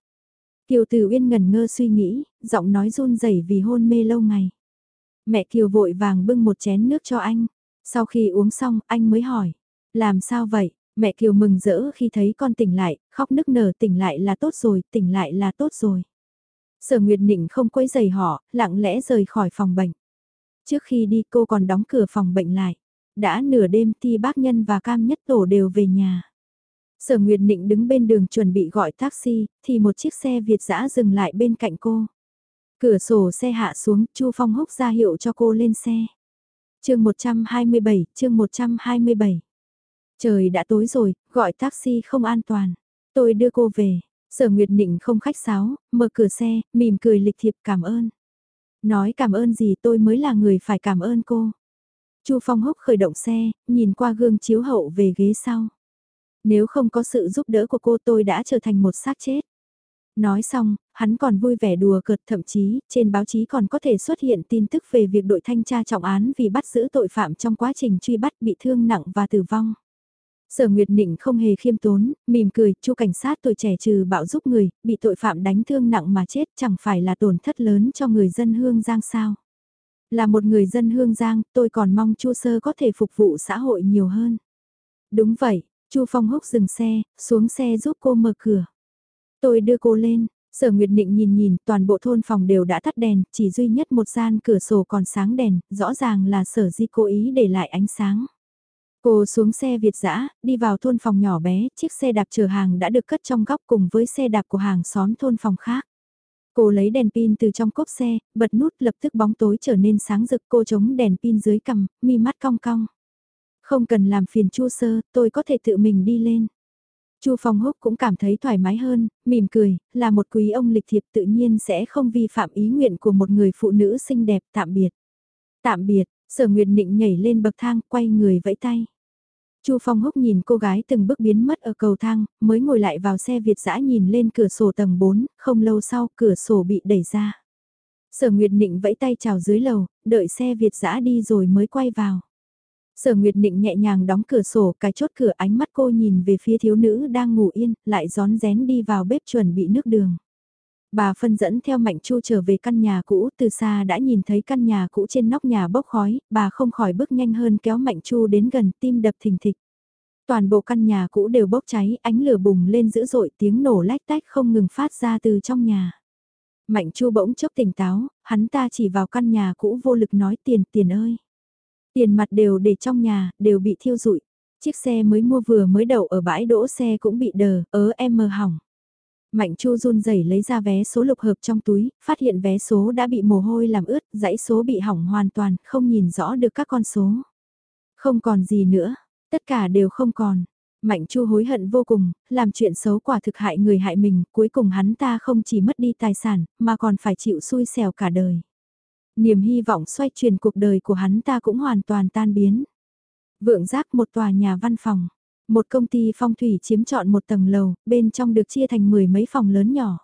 Kiều Tử Uyên ngần ngơ suy nghĩ, giọng nói run rẩy vì hôn mê lâu ngày. Mẹ Kiều vội vàng bưng một chén nước cho anh. Sau khi uống xong, anh mới hỏi. Làm sao vậy? Mẹ Kiều mừng rỡ khi thấy con tỉnh lại, khóc nức nở tỉnh lại là tốt rồi, tỉnh lại là tốt rồi. Sở Nguyệt Nịnh không quấy giày họ, lặng lẽ rời khỏi phòng bệnh. Trước khi đi cô còn đóng cửa phòng bệnh lại. Đã nửa đêm thì bác nhân và cam nhất tổ đều về nhà. Sở Nguyệt Nịnh đứng bên đường chuẩn bị gọi taxi, thì một chiếc xe Việt dã dừng lại bên cạnh cô. Cửa sổ xe hạ xuống, Chu Phong húc ra hiệu cho cô lên xe. chương 127, chương 127. Trời đã tối rồi, gọi taxi không an toàn. Tôi đưa cô về. Sở Nguyệt Nịnh không khách sáo, mở cửa xe, mỉm cười lịch thiệp cảm ơn. Nói cảm ơn gì tôi mới là người phải cảm ơn cô. Chu Phong Húc khởi động xe, nhìn qua gương chiếu hậu về ghế sau. Nếu không có sự giúp đỡ của cô tôi đã trở thành một xác chết. Nói xong, hắn còn vui vẻ đùa cợt thậm chí, trên báo chí còn có thể xuất hiện tin tức về việc đội thanh tra trọng án vì bắt giữ tội phạm trong quá trình truy bắt bị thương nặng và tử vong. Sở Nguyệt Nịnh không hề khiêm tốn, mỉm cười, chu cảnh sát tuổi trẻ trừ bạo giúp người, bị tội phạm đánh thương nặng mà chết chẳng phải là tổn thất lớn cho người dân Hương Giang sao. Là một người dân Hương Giang, tôi còn mong chu sơ có thể phục vụ xã hội nhiều hơn. Đúng vậy, chu Phong Húc dừng xe, xuống xe giúp cô mở cửa. Tôi đưa cô lên, Sở Nguyệt Định nhìn nhìn, toàn bộ thôn phòng đều đã tắt đèn, chỉ duy nhất một gian cửa sổ còn sáng đèn, rõ ràng là sở di cố ý để lại ánh sáng. Cô xuống xe Việt dã đi vào thôn phòng nhỏ bé, chiếc xe đạp chở hàng đã được cất trong góc cùng với xe đạp của hàng xóm thôn phòng khác. Cô lấy đèn pin từ trong cốp xe, bật nút lập tức bóng tối trở nên sáng rực cô chống đèn pin dưới cằm, mi mắt cong cong. Không cần làm phiền chu sơ, tôi có thể tự mình đi lên. Chu Phong Húc cũng cảm thấy thoải mái hơn, mỉm cười, là một quý ông lịch thiệp tự nhiên sẽ không vi phạm ý nguyện của một người phụ nữ xinh đẹp tạm biệt. Tạm biệt, sở nguyệt nịnh nhảy lên bậc thang, quay người vẫy tay. Chu Phong Húc nhìn cô gái từng bước biến mất ở cầu thang, mới ngồi lại vào xe Việt dã nhìn lên cửa sổ tầng 4, không lâu sau cửa sổ bị đẩy ra. Sở Nguyệt Nịnh vẫy tay chào dưới lầu, đợi xe Việt dã đi rồi mới quay vào. Sở Nguyệt Nịnh nhẹ nhàng đóng cửa sổ, cái chốt cửa ánh mắt cô nhìn về phía thiếu nữ đang ngủ yên, lại gión rén đi vào bếp chuẩn bị nước đường. Bà phân dẫn theo Mạnh Chu trở về căn nhà cũ, từ xa đã nhìn thấy căn nhà cũ trên nóc nhà bốc khói, bà không khỏi bước nhanh hơn kéo Mạnh Chu đến gần tim đập thình thịch. Toàn bộ căn nhà cũ đều bốc cháy, ánh lửa bùng lên dữ dội tiếng nổ lách tách không ngừng phát ra từ trong nhà. Mạnh Chu bỗng chốc tỉnh táo, hắn ta chỉ vào căn nhà cũ vô lực nói tiền tiền ơi. Tiền mặt đều để trong nhà, đều bị thiêu rụi. Chiếc xe mới mua vừa mới đậu ở bãi đỗ xe cũng bị đờ, ớ em mờ hỏng. Mạnh Chu run rẩy lấy ra vé số lục hợp trong túi, phát hiện vé số đã bị mồ hôi làm ướt, dãy số bị hỏng hoàn toàn, không nhìn rõ được các con số. Không còn gì nữa, tất cả đều không còn. Mạnh Chu hối hận vô cùng, làm chuyện xấu quả thực hại người hại mình, cuối cùng hắn ta không chỉ mất đi tài sản, mà còn phải chịu xui xẻo cả đời. Niềm hy vọng xoay chuyển cuộc đời của hắn ta cũng hoàn toàn tan biến. Vượng giác một tòa nhà văn phòng. Một công ty phong thủy chiếm trọn một tầng lầu, bên trong được chia thành mười mấy phòng lớn nhỏ.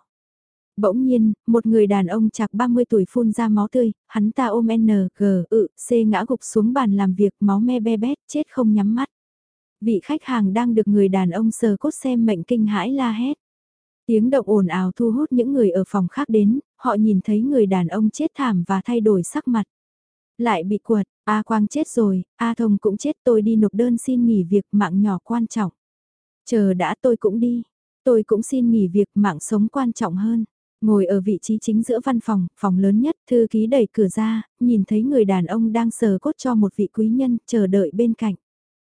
Bỗng nhiên, một người đàn ông chạc 30 tuổi phun ra máu tươi, hắn ta ôm N, G, ự, C ngã gục xuống bàn làm việc máu me be bét, chết không nhắm mắt. Vị khách hàng đang được người đàn ông sờ cốt xem mệnh kinh hãi la hét. Tiếng động ồn ào thu hút những người ở phòng khác đến, họ nhìn thấy người đàn ông chết thảm và thay đổi sắc mặt. Lại bị quật, A Quang chết rồi, A Thông cũng chết tôi đi nộp đơn xin nghỉ việc mạng nhỏ quan trọng. Chờ đã tôi cũng đi, tôi cũng xin nghỉ việc mạng sống quan trọng hơn. Ngồi ở vị trí chính giữa văn phòng, phòng lớn nhất, thư ký đẩy cửa ra, nhìn thấy người đàn ông đang sờ cốt cho một vị quý nhân, chờ đợi bên cạnh.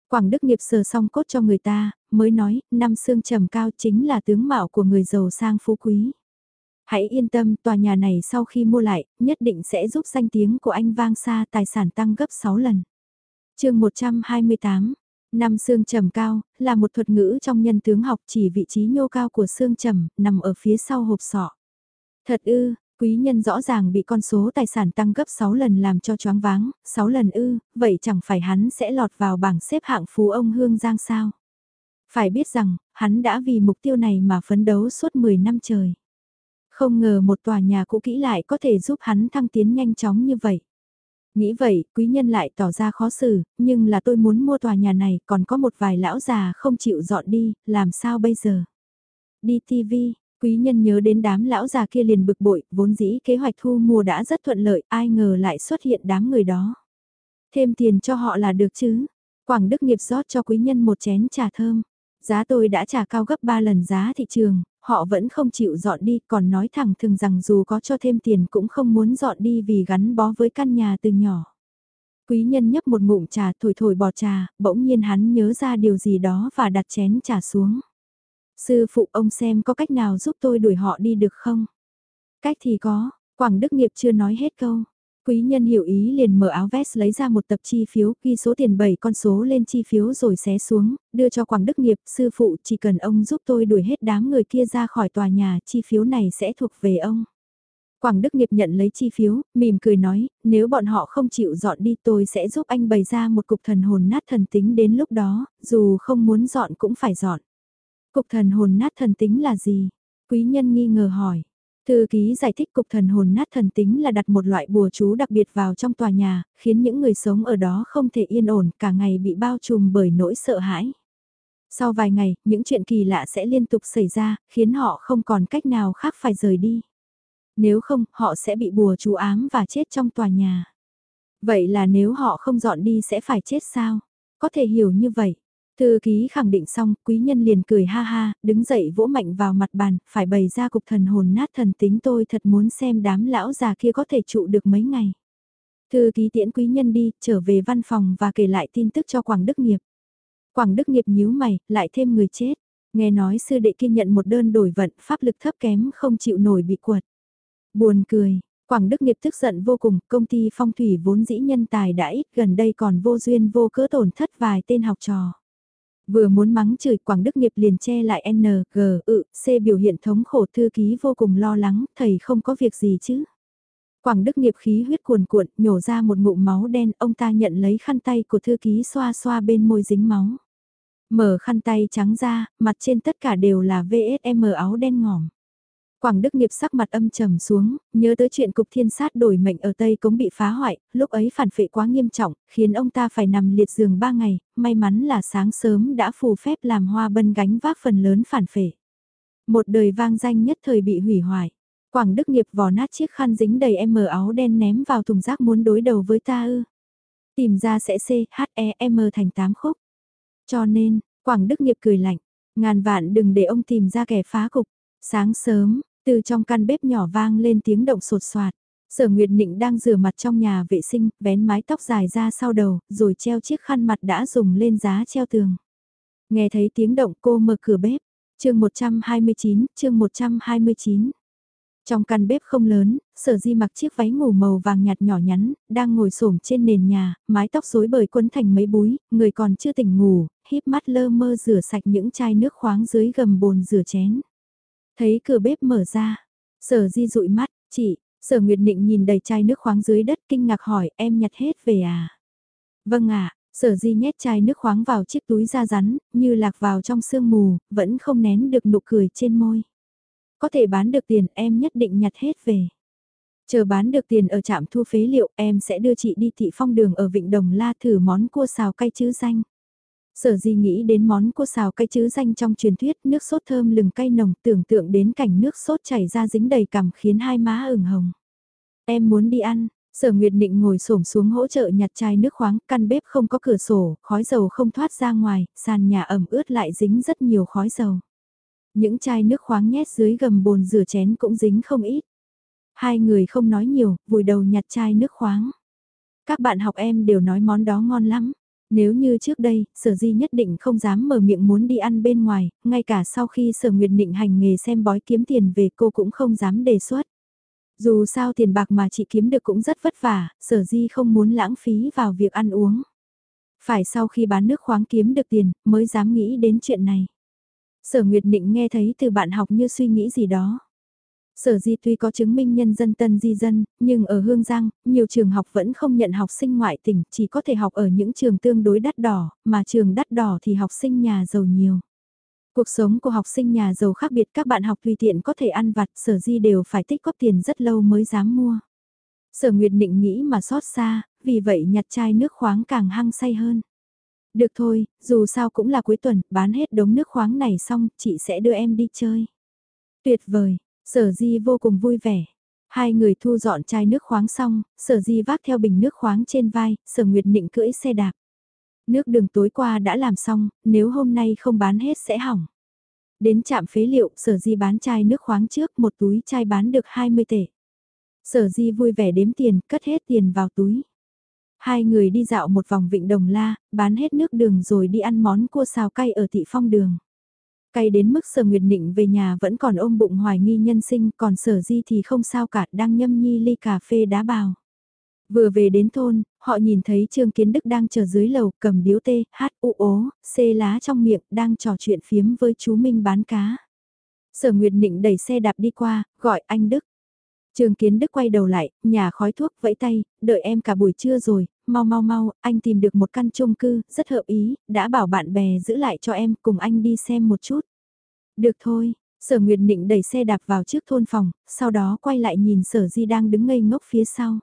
Quảng Đức nghiệp sờ xong cốt cho người ta, mới nói, năm xương trầm cao chính là tướng mạo của người giàu sang phú quý. Hãy yên tâm, tòa nhà này sau khi mua lại, nhất định sẽ giúp danh tiếng của anh vang xa tài sản tăng gấp 6 lần. chương 128, năm xương trầm cao, là một thuật ngữ trong nhân tướng học chỉ vị trí nhô cao của xương trầm, nằm ở phía sau hộp sọ. Thật ư, quý nhân rõ ràng bị con số tài sản tăng gấp 6 lần làm cho choáng váng, 6 lần ư, vậy chẳng phải hắn sẽ lọt vào bảng xếp hạng phú ông Hương Giang sao? Phải biết rằng, hắn đã vì mục tiêu này mà phấn đấu suốt 10 năm trời. Không ngờ một tòa nhà cũ kỹ lại có thể giúp hắn thăng tiến nhanh chóng như vậy. Nghĩ vậy, quý nhân lại tỏ ra khó xử, nhưng là tôi muốn mua tòa nhà này còn có một vài lão già không chịu dọn đi, làm sao bây giờ? Đi TV, quý nhân nhớ đến đám lão già kia liền bực bội, vốn dĩ kế hoạch thu mua đã rất thuận lợi, ai ngờ lại xuất hiện đám người đó. Thêm tiền cho họ là được chứ? Quảng Đức nghiệp rót cho quý nhân một chén trà thơm. Giá tôi đã trả cao gấp 3 lần giá thị trường, họ vẫn không chịu dọn đi, còn nói thẳng thừng rằng dù có cho thêm tiền cũng không muốn dọn đi vì gắn bó với căn nhà từ nhỏ. Quý nhân nhấp một ngụm trà thổi thổi bọt trà, bỗng nhiên hắn nhớ ra điều gì đó và đặt chén trà xuống. Sư phụ ông xem có cách nào giúp tôi đuổi họ đi được không? Cách thì có, Quảng Đức Nghiệp chưa nói hết câu. Quý nhân hiểu ý liền mở áo vest lấy ra một tập chi phiếu, ghi số tiền 7 con số lên chi phiếu rồi xé xuống, đưa cho Quảng Đức Nghiệp, sư phụ chỉ cần ông giúp tôi đuổi hết đám người kia ra khỏi tòa nhà, chi phiếu này sẽ thuộc về ông. Quảng Đức Nghiệp nhận lấy chi phiếu, mỉm cười nói, nếu bọn họ không chịu dọn đi tôi sẽ giúp anh bày ra một cục thần hồn nát thần tính đến lúc đó, dù không muốn dọn cũng phải dọn. Cục thần hồn nát thần tính là gì? Quý nhân nghi ngờ hỏi. Thư ký giải thích cục thần hồn nát thần tính là đặt một loại bùa chú đặc biệt vào trong tòa nhà, khiến những người sống ở đó không thể yên ổn, cả ngày bị bao trùm bởi nỗi sợ hãi. Sau vài ngày, những chuyện kỳ lạ sẽ liên tục xảy ra, khiến họ không còn cách nào khác phải rời đi. Nếu không, họ sẽ bị bùa chú ám và chết trong tòa nhà. Vậy là nếu họ không dọn đi sẽ phải chết sao? Có thể hiểu như vậy. Thư ký khẳng định xong, quý nhân liền cười ha ha, đứng dậy vỗ mạnh vào mặt bàn, phải bày ra cục thần hồn nát thần tính tôi thật muốn xem đám lão già kia có thể trụ được mấy ngày. Thư ký tiễn quý nhân đi, trở về văn phòng và kể lại tin tức cho Quảng Đức Nghiệp. Quảng Đức Nghiệp nhíu mày, lại thêm người chết. Nghe nói sư đệ kia nhận một đơn đổi vận, pháp lực thấp kém không chịu nổi bị quật. Buồn cười, Quảng Đức Nghiệp tức giận vô cùng, công ty phong thủy vốn dĩ nhân tài đã ít gần đây còn vô duyên vô cớ tổn thất vài tên học trò. Vừa muốn mắng chửi Quảng Đức Nghiệp liền che lại N, G, ự, C biểu hiện thống khổ thư ký vô cùng lo lắng, thầy không có việc gì chứ. Quảng Đức Nghiệp khí huyết cuồn cuộn, nhổ ra một ngụm máu đen, ông ta nhận lấy khăn tay của thư ký xoa xoa bên môi dính máu. Mở khăn tay trắng ra, mặt trên tất cả đều là VSM áo đen ngỏm. Quảng Đức Nghiệp sắc mặt âm trầm xuống, nhớ tới chuyện cục thiên sát đổi mệnh ở Tây Cống bị phá hoại, lúc ấy phản phệ quá nghiêm trọng, khiến ông ta phải nằm liệt giường 3 ngày, may mắn là sáng sớm đã phù phép làm hoa bân gánh vác phần lớn phản phệ. Một đời vang danh nhất thời bị hủy hoại. Quảng Đức Nghiệp vò nát chiếc khăn dính đầy em áo đen ném vào thùng rác muốn đối đầu với ta ư. Tìm ra sẽ C, H, E, M thành tám khúc. Cho nên, Quảng Đức Nghiệp cười lạnh, ngàn vạn đừng để ông tìm ra kẻ phá cục. Sáng sớm, từ trong căn bếp nhỏ vang lên tiếng động sột soạt. Sở Nguyệt Nịnh đang rửa mặt trong nhà vệ sinh, vén mái tóc dài ra sau đầu, rồi treo chiếc khăn mặt đã dùng lên giá treo tường. Nghe thấy tiếng động cô mở cửa bếp. chương 129, chương 129. Trong căn bếp không lớn, sở di mặc chiếc váy ngủ màu vàng nhạt nhỏ nhắn, đang ngồi xổm trên nền nhà, mái tóc rối bời quấn thành mấy búi, người còn chưa tỉnh ngủ, híp mắt lơ mơ rửa sạch những chai nước khoáng dưới gầm bồn rửa chén. Thấy cửa bếp mở ra, sở di dụi mắt, chị, sở Nguyệt định nhìn đầy chai nước khoáng dưới đất kinh ngạc hỏi em nhặt hết về à? Vâng ạ, sở di nhét chai nước khoáng vào chiếc túi da rắn, như lạc vào trong sương mù, vẫn không nén được nụ cười trên môi. Có thể bán được tiền em nhất định nhặt hết về. Chờ bán được tiền ở trạm thu phế liệu em sẽ đưa chị đi thị phong đường ở Vịnh Đồng La thử món cua xào cay chứ danh. Sở gì nghĩ đến món cua xào cay chữ danh trong truyền thuyết nước sốt thơm lừng cay nồng tưởng tượng đến cảnh nước sốt chảy ra dính đầy cằm khiến hai má ửng hồng. Em muốn đi ăn, Sở Nguyệt Định ngồi xổm xuống hỗ trợ nhặt chai nước khoáng, căn bếp không có cửa sổ, khói dầu không thoát ra ngoài, sàn nhà ẩm ướt lại dính rất nhiều khói dầu. Những chai nước khoáng nhét dưới gầm bồn rửa chén cũng dính không ít. Hai người không nói nhiều, vùi đầu nhặt chai nước khoáng. Các bạn học em đều nói món đó ngon lắm. Nếu như trước đây, sở di nhất định không dám mở miệng muốn đi ăn bên ngoài, ngay cả sau khi sở nguyệt định hành nghề xem bói kiếm tiền về cô cũng không dám đề xuất. Dù sao tiền bạc mà chị kiếm được cũng rất vất vả, sở di không muốn lãng phí vào việc ăn uống. Phải sau khi bán nước khoáng kiếm được tiền, mới dám nghĩ đến chuyện này. Sở Nguyệt Định nghe thấy từ bạn học như suy nghĩ gì đó. Sở Di tuy có chứng minh nhân dân tân di dân, nhưng ở Hương Giang, nhiều trường học vẫn không nhận học sinh ngoại tỉnh, chỉ có thể học ở những trường tương đối đắt đỏ, mà trường đắt đỏ thì học sinh nhà giàu nhiều. Cuộc sống của học sinh nhà giàu khác biệt các bạn học tùy tiện có thể ăn vặt, sở di đều phải tích góp tiền rất lâu mới dám mua. Sở Nguyệt Định nghĩ mà xót xa, vì vậy nhặt chai nước khoáng càng hăng say hơn. Được thôi, dù sao cũng là cuối tuần, bán hết đống nước khoáng này xong, chị sẽ đưa em đi chơi. Tuyệt vời, sở di vô cùng vui vẻ. Hai người thu dọn chai nước khoáng xong, sở di vác theo bình nước khoáng trên vai, sở nguyệt nịnh cưỡi xe đạp. Nước đường tối qua đã làm xong, nếu hôm nay không bán hết sẽ hỏng. Đến trạm phế liệu, sở di bán chai nước khoáng trước, một túi chai bán được 20 tệ. Sở di vui vẻ đếm tiền, cất hết tiền vào túi. Hai người đi dạo một vòng vịnh đồng la, bán hết nước đường rồi đi ăn món cua xào cay ở thị phong đường. Cay đến mức sở nguyệt nịnh về nhà vẫn còn ôm bụng hoài nghi nhân sinh, còn sở di thì không sao cả, đang nhâm nhi ly cà phê đá bào. Vừa về đến thôn, họ nhìn thấy Trương Kiến Đức đang chờ dưới lầu cầm điếu tê, hát u ố, xê lá trong miệng, đang trò chuyện phiếm với chú Minh bán cá. Sở Nguyệt Nịnh đẩy xe đạp đi qua, gọi anh Đức. Trường Kiến Đức quay đầu lại, nhà khói thuốc vẫy tay, đợi em cả buổi trưa rồi, mau mau mau, anh tìm được một căn chung cư, rất hợp ý, đã bảo bạn bè giữ lại cho em, cùng anh đi xem một chút. Được thôi, sở Nguyệt Nịnh đẩy xe đạp vào trước thôn phòng, sau đó quay lại nhìn sở Di đang đứng ngây ngốc phía sau.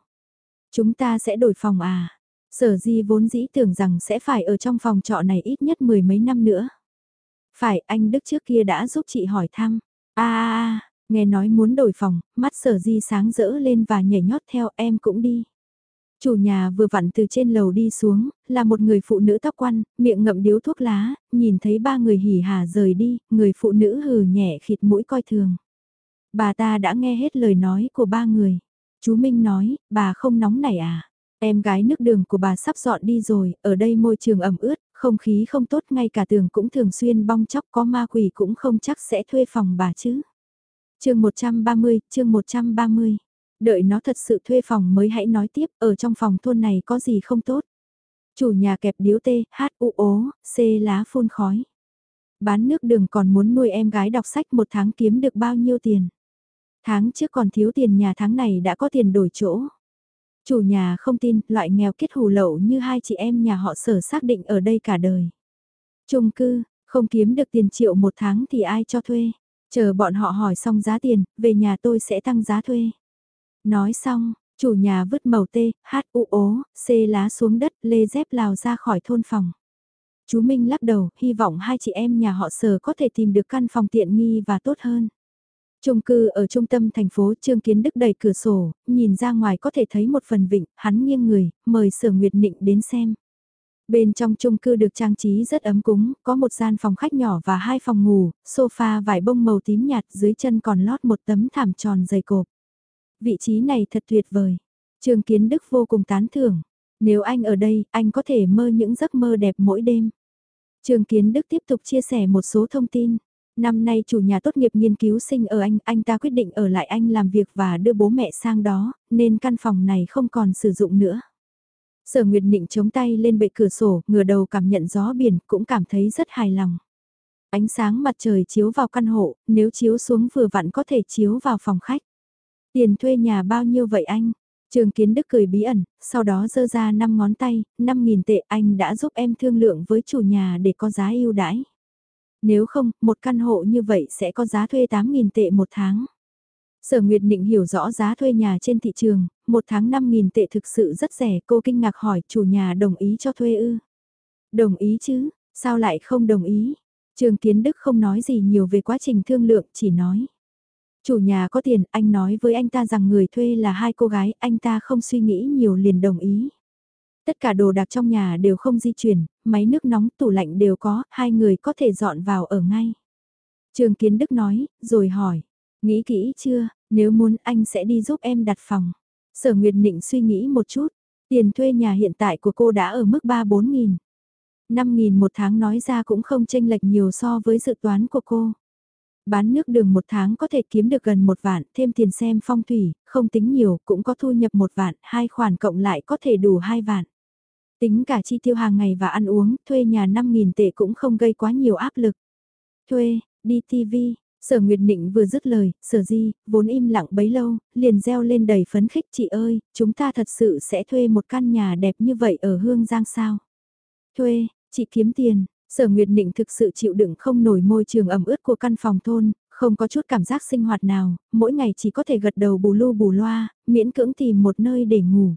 Chúng ta sẽ đổi phòng à? Sở Di vốn dĩ tưởng rằng sẽ phải ở trong phòng trọ này ít nhất mười mấy năm nữa. Phải, anh Đức trước kia đã giúp chị hỏi thăm. a à, Nghe nói muốn đổi phòng, mắt sở di sáng rỡ lên và nhảy nhót theo em cũng đi. Chủ nhà vừa vặn từ trên lầu đi xuống, là một người phụ nữ tóc quăn, miệng ngậm điếu thuốc lá, nhìn thấy ba người hỉ hà rời đi, người phụ nữ hừ nhẹ khịt mũi coi thường. Bà ta đã nghe hết lời nói của ba người. Chú Minh nói, bà không nóng này à? Em gái nước đường của bà sắp dọn đi rồi, ở đây môi trường ẩm ướt, không khí không tốt ngay cả tường cũng thường xuyên bong chóc có ma quỷ cũng không chắc sẽ thuê phòng bà chứ chương 130, chương 130. Đợi nó thật sự thuê phòng mới hãy nói tiếp, ở trong phòng thôn này có gì không tốt. Chủ nhà kẹp điếu tê, hát u ố, c lá phun khói. Bán nước đường còn muốn nuôi em gái đọc sách một tháng kiếm được bao nhiêu tiền. Tháng trước còn thiếu tiền nhà tháng này đã có tiền đổi chỗ. Chủ nhà không tin, loại nghèo kết hù lậu như hai chị em nhà họ sở xác định ở đây cả đời. Trung cư, không kiếm được tiền triệu một tháng thì ai cho thuê. Chờ bọn họ hỏi xong giá tiền, về nhà tôi sẽ tăng giá thuê. Nói xong, chủ nhà vứt màu tê, hát u ố, xê lá xuống đất, lê dép lào ra khỏi thôn phòng. Chú Minh lắc đầu, hy vọng hai chị em nhà họ sở có thể tìm được căn phòng tiện nghi và tốt hơn. Trung cư ở trung tâm thành phố Trương Kiến Đức đẩy cửa sổ, nhìn ra ngoài có thể thấy một phần vịnh, hắn nghiêng người, mời Sở Nguyệt Nịnh đến xem. Bên trong chung cư được trang trí rất ấm cúng, có một gian phòng khách nhỏ và hai phòng ngủ, sofa vải bông màu tím nhạt dưới chân còn lót một tấm thảm tròn dày cộp. Vị trí này thật tuyệt vời. Trường Kiến Đức vô cùng tán thưởng. Nếu anh ở đây, anh có thể mơ những giấc mơ đẹp mỗi đêm. Trường Kiến Đức tiếp tục chia sẻ một số thông tin. Năm nay chủ nhà tốt nghiệp nghiên cứu sinh ở Anh, anh ta quyết định ở lại Anh làm việc và đưa bố mẹ sang đó, nên căn phòng này không còn sử dụng nữa. Sở Nguyệt Nịnh chống tay lên bệ cửa sổ, ngửa đầu cảm nhận gió biển, cũng cảm thấy rất hài lòng. Ánh sáng mặt trời chiếu vào căn hộ, nếu chiếu xuống vừa vặn có thể chiếu vào phòng khách. Tiền thuê nhà bao nhiêu vậy anh? Trường Kiến Đức cười bí ẩn, sau đó giơ ra 5 ngón tay, 5.000 tệ anh đã giúp em thương lượng với chủ nhà để có giá ưu đãi. Nếu không, một căn hộ như vậy sẽ có giá thuê 8.000 tệ một tháng. Sở Nguyệt Định hiểu rõ giá thuê nhà trên thị trường, một tháng 5.000 tệ thực sự rất rẻ, cô kinh ngạc hỏi chủ nhà đồng ý cho thuê ư. Đồng ý chứ, sao lại không đồng ý? Trường Kiến Đức không nói gì nhiều về quá trình thương lượng, chỉ nói. Chủ nhà có tiền, anh nói với anh ta rằng người thuê là hai cô gái, anh ta không suy nghĩ nhiều liền đồng ý. Tất cả đồ đạc trong nhà đều không di chuyển, máy nước nóng, tủ lạnh đều có, hai người có thể dọn vào ở ngay. Trường Kiến Đức nói, rồi hỏi, nghĩ kỹ chưa, nếu muốn anh sẽ đi giúp em đặt phòng. Sở Nguyệt Nịnh suy nghĩ một chút, tiền thuê nhà hiện tại của cô đã ở mức 3-4 nghìn. 5 nghìn một tháng nói ra cũng không chênh lệch nhiều so với dự toán của cô. Bán nước đường một tháng có thể kiếm được gần một vạn, thêm tiền xem phong thủy, không tính nhiều, cũng có thu nhập một vạn, hai khoản cộng lại có thể đủ hai vạn. Tính cả chi tiêu hàng ngày và ăn uống, thuê nhà 5.000 tệ cũng không gây quá nhiều áp lực. Thuê, đi TV, sở Nguyệt Nịnh vừa dứt lời, sở di, vốn im lặng bấy lâu, liền reo lên đầy phấn khích chị ơi, chúng ta thật sự sẽ thuê một căn nhà đẹp như vậy ở Hương Giang sao. Thuê, chị kiếm tiền, sở Nguyệt Nịnh thực sự chịu đựng không nổi môi trường ẩm ướt của căn phòng thôn, không có chút cảm giác sinh hoạt nào, mỗi ngày chỉ có thể gật đầu bù lu bù loa, miễn cưỡng tìm một nơi để ngủ.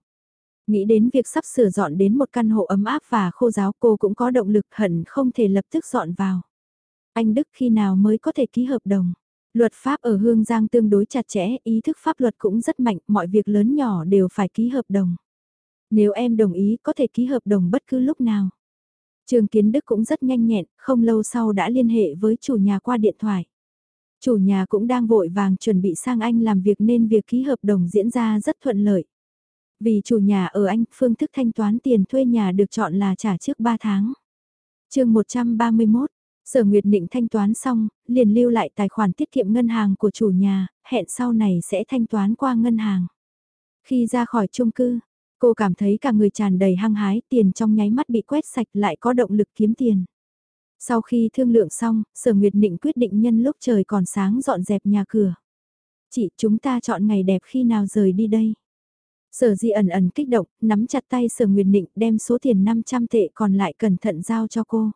Nghĩ đến việc sắp sửa dọn đến một căn hộ ấm áp và khô giáo cô cũng có động lực hận không thể lập tức dọn vào. Anh Đức khi nào mới có thể ký hợp đồng? Luật pháp ở Hương Giang tương đối chặt chẽ, ý thức pháp luật cũng rất mạnh, mọi việc lớn nhỏ đều phải ký hợp đồng. Nếu em đồng ý có thể ký hợp đồng bất cứ lúc nào. Trường Kiến Đức cũng rất nhanh nhẹn, không lâu sau đã liên hệ với chủ nhà qua điện thoại. Chủ nhà cũng đang vội vàng chuẩn bị sang Anh làm việc nên việc ký hợp đồng diễn ra rất thuận lợi. Vì chủ nhà ở Anh, phương thức thanh toán tiền thuê nhà được chọn là trả trước 3 tháng. chương 131, Sở Nguyệt Định thanh toán xong, liền lưu lại tài khoản tiết kiệm ngân hàng của chủ nhà, hẹn sau này sẽ thanh toán qua ngân hàng. Khi ra khỏi chung cư, cô cảm thấy cả người tràn đầy hăng hái, tiền trong nháy mắt bị quét sạch lại có động lực kiếm tiền. Sau khi thương lượng xong, Sở Nguyệt Định quyết định nhân lúc trời còn sáng dọn dẹp nhà cửa. Chị chúng ta chọn ngày đẹp khi nào rời đi đây? Sở di ẩn ẩn kích động, nắm chặt tay sở Nguyệt Định đem số tiền 500 tệ còn lại cẩn thận giao cho cô.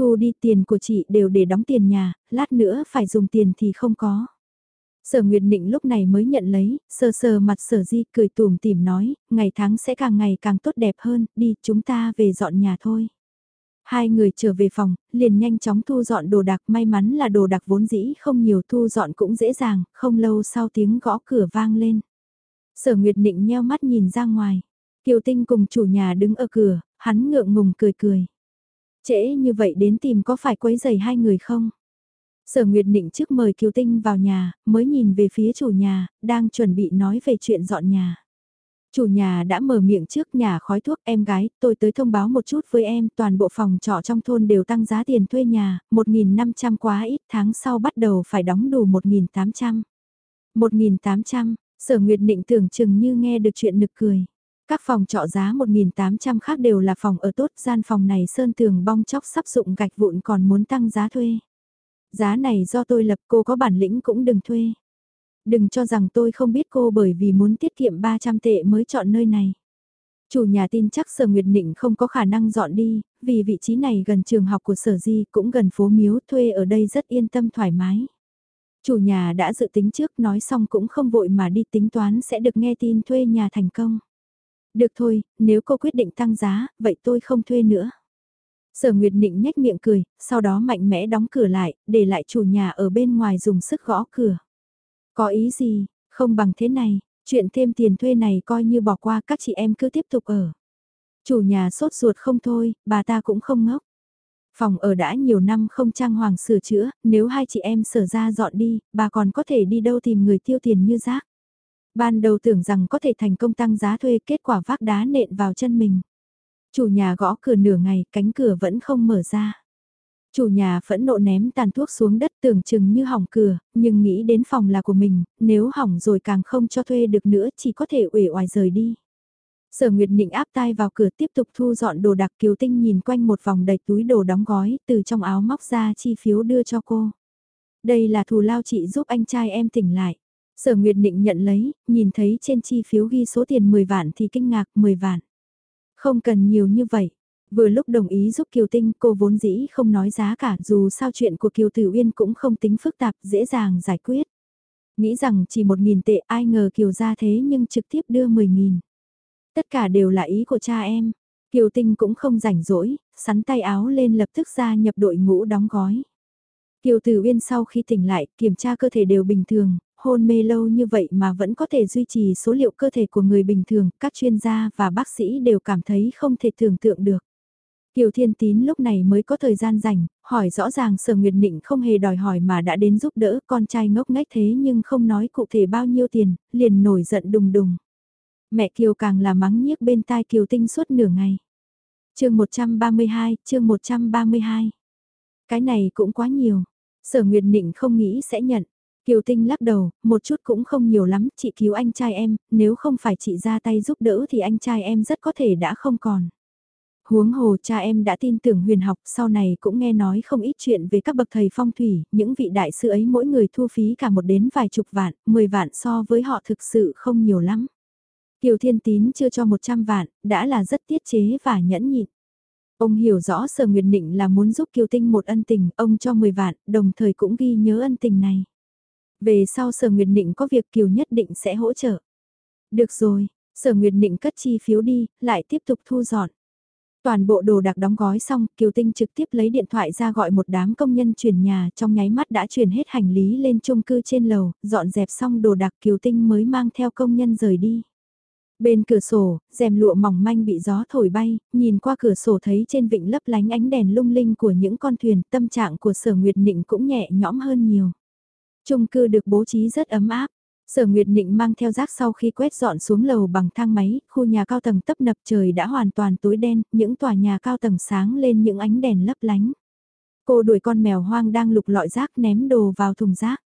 Thu đi tiền của chị đều để đóng tiền nhà, lát nữa phải dùng tiền thì không có. Sở Nguyệt Định lúc này mới nhận lấy, sờ sờ mặt sở di cười tùm tìm nói, ngày tháng sẽ càng ngày càng tốt đẹp hơn, đi chúng ta về dọn nhà thôi. Hai người trở về phòng, liền nhanh chóng thu dọn đồ đạc may mắn là đồ đạc vốn dĩ không nhiều thu dọn cũng dễ dàng, không lâu sau tiếng gõ cửa vang lên. Sở Nguyệt Nịnh nheo mắt nhìn ra ngoài. Kiều Tinh cùng chủ nhà đứng ở cửa, hắn ngượng ngùng cười cười. Trễ như vậy đến tìm có phải quấy giày hai người không? Sở Nguyệt Định trước mời Kiều Tinh vào nhà, mới nhìn về phía chủ nhà, đang chuẩn bị nói về chuyện dọn nhà. Chủ nhà đã mở miệng trước nhà khói thuốc em gái, tôi tới thông báo một chút với em, toàn bộ phòng trọ trong thôn đều tăng giá tiền thuê nhà, 1.500 quá ít, tháng sau bắt đầu phải đóng đủ 1.800. 1.800, sở nguyệt định tưởng chừng như nghe được chuyện nực cười. Các phòng trọ giá 1.800 khác đều là phòng ở tốt, gian phòng này sơn tường bong chóc sắp dụng gạch vụn còn muốn tăng giá thuê. Giá này do tôi lập cô có bản lĩnh cũng đừng thuê. Đừng cho rằng tôi không biết cô bởi vì muốn tiết kiệm 300 tệ mới chọn nơi này. Chủ nhà tin chắc Sở Nguyệt Nịnh không có khả năng dọn đi, vì vị trí này gần trường học của Sở Di cũng gần phố miếu thuê ở đây rất yên tâm thoải mái. Chủ nhà đã dự tính trước nói xong cũng không vội mà đi tính toán sẽ được nghe tin thuê nhà thành công. Được thôi, nếu cô quyết định tăng giá, vậy tôi không thuê nữa. Sở Nguyệt Nịnh nhếch miệng cười, sau đó mạnh mẽ đóng cửa lại, để lại chủ nhà ở bên ngoài dùng sức gõ cửa. Có ý gì, không bằng thế này, chuyện thêm tiền thuê này coi như bỏ qua các chị em cứ tiếp tục ở. Chủ nhà sốt ruột không thôi, bà ta cũng không ngốc. Phòng ở đã nhiều năm không trang hoàng sửa chữa, nếu hai chị em sở ra dọn đi, bà còn có thể đi đâu tìm người tiêu tiền như rác. Ban đầu tưởng rằng có thể thành công tăng giá thuê kết quả vác đá nện vào chân mình. Chủ nhà gõ cửa nửa ngày, cánh cửa vẫn không mở ra. Chủ nhà phẫn nộ ném tàn thuốc xuống đất tưởng chừng như hỏng cửa, nhưng nghĩ đến phòng là của mình, nếu hỏng rồi càng không cho thuê được nữa chỉ có thể uể oải rời đi. Sở Nguyệt Nịnh áp tai vào cửa tiếp tục thu dọn đồ đặc kiều tinh nhìn quanh một vòng đầy túi đồ đóng gói, từ trong áo móc ra chi phiếu đưa cho cô. Đây là thù lao chị giúp anh trai em tỉnh lại. Sở Nguyệt Nịnh nhận lấy, nhìn thấy trên chi phiếu ghi số tiền 10 vạn thì kinh ngạc 10 vạn. Không cần nhiều như vậy. Vừa lúc đồng ý giúp Kiều Tinh cô vốn dĩ không nói giá cả dù sao chuyện của Kiều Tử Uyên cũng không tính phức tạp dễ dàng giải quyết. Nghĩ rằng chỉ một nghìn tệ ai ngờ Kiều ra thế nhưng trực tiếp đưa mười nghìn. Tất cả đều là ý của cha em. Kiều Tinh cũng không rảnh rỗi, sắn tay áo lên lập tức ra nhập đội ngũ đóng gói. Kiều Tử Uyên sau khi tỉnh lại, kiểm tra cơ thể đều bình thường, hôn mê lâu như vậy mà vẫn có thể duy trì số liệu cơ thể của người bình thường, các chuyên gia và bác sĩ đều cảm thấy không thể tưởng tượng được. Kiều Thiên Tín lúc này mới có thời gian rảnh, hỏi rõ ràng Sở Nguyệt Nịnh không hề đòi hỏi mà đã đến giúp đỡ con trai ngốc nghếch thế nhưng không nói cụ thể bao nhiêu tiền, liền nổi giận đùng đùng. Mẹ Kiều càng là mắng nhiếc bên tai Kiều Tinh suốt nửa ngày. chương 132, chương 132. Cái này cũng quá nhiều. Sở Nguyệt Nịnh không nghĩ sẽ nhận. Kiều Tinh lắc đầu, một chút cũng không nhiều lắm, chị cứu anh trai em, nếu không phải chị ra tay giúp đỡ thì anh trai em rất có thể đã không còn. Huống hồ cha em đã tin tưởng huyền học, sau này cũng nghe nói không ít chuyện về các bậc thầy phong thủy, những vị đại sư ấy mỗi người thu phí cả một đến vài chục vạn, mười vạn so với họ thực sự không nhiều lắm. Kiều Thiên Tín chưa cho 100 vạn, đã là rất tiết chế và nhẫn nhịn. Ông hiểu rõ Sở Nguyệt Định là muốn giúp Kiều Tinh một ân tình, ông cho 10 vạn, đồng thời cũng ghi nhớ ân tình này. Về sau Sở Nguyệt Định có việc Kiều nhất định sẽ hỗ trợ. Được rồi, Sở Nguyệt Định cất chi phiếu đi, lại tiếp tục thu dọn. Toàn bộ đồ đạc đóng gói xong, Kiều Tinh trực tiếp lấy điện thoại ra gọi một đám công nhân chuyển nhà trong nháy mắt đã chuyển hết hành lý lên chung cư trên lầu, dọn dẹp xong đồ đạc Kiều Tinh mới mang theo công nhân rời đi. Bên cửa sổ, rèm lụa mỏng manh bị gió thổi bay, nhìn qua cửa sổ thấy trên vịnh lấp lánh ánh đèn lung linh của những con thuyền, tâm trạng của sở nguyệt nịnh cũng nhẹ nhõm hơn nhiều. Chung cư được bố trí rất ấm áp, Sở Nguyệt Nịnh mang theo rác sau khi quét dọn xuống lầu bằng thang máy, khu nhà cao tầng tấp nập trời đã hoàn toàn tối đen, những tòa nhà cao tầng sáng lên những ánh đèn lấp lánh. Cô đuổi con mèo hoang đang lục lọi rác ném đồ vào thùng rác.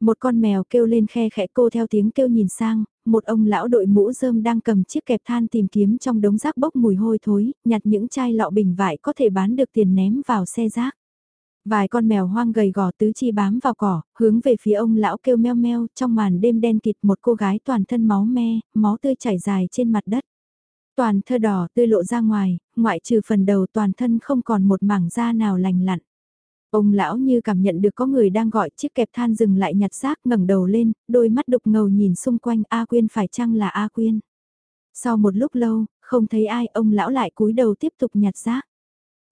Một con mèo kêu lên khe khẽ cô theo tiếng kêu nhìn sang, một ông lão đội mũ rơm đang cầm chiếc kẹp than tìm kiếm trong đống rác bốc mùi hôi thối, nhặt những chai lọ bình vải có thể bán được tiền ném vào xe rác. Vài con mèo hoang gầy gò tứ chi bám vào cỏ, hướng về phía ông lão kêu meo meo, trong màn đêm đen kịt một cô gái toàn thân máu me, máu tươi chảy dài trên mặt đất. Toàn thơ đỏ tươi lộ ra ngoài, ngoại trừ phần đầu toàn thân không còn một mảng da nào lành lặn. Ông lão như cảm nhận được có người đang gọi chiếc kẹp than dừng lại nhặt xác ngẩng đầu lên, đôi mắt đục ngầu nhìn xung quanh A Quyên phải chăng là A Quyên. Sau một lúc lâu, không thấy ai ông lão lại cúi đầu tiếp tục nhặt xác.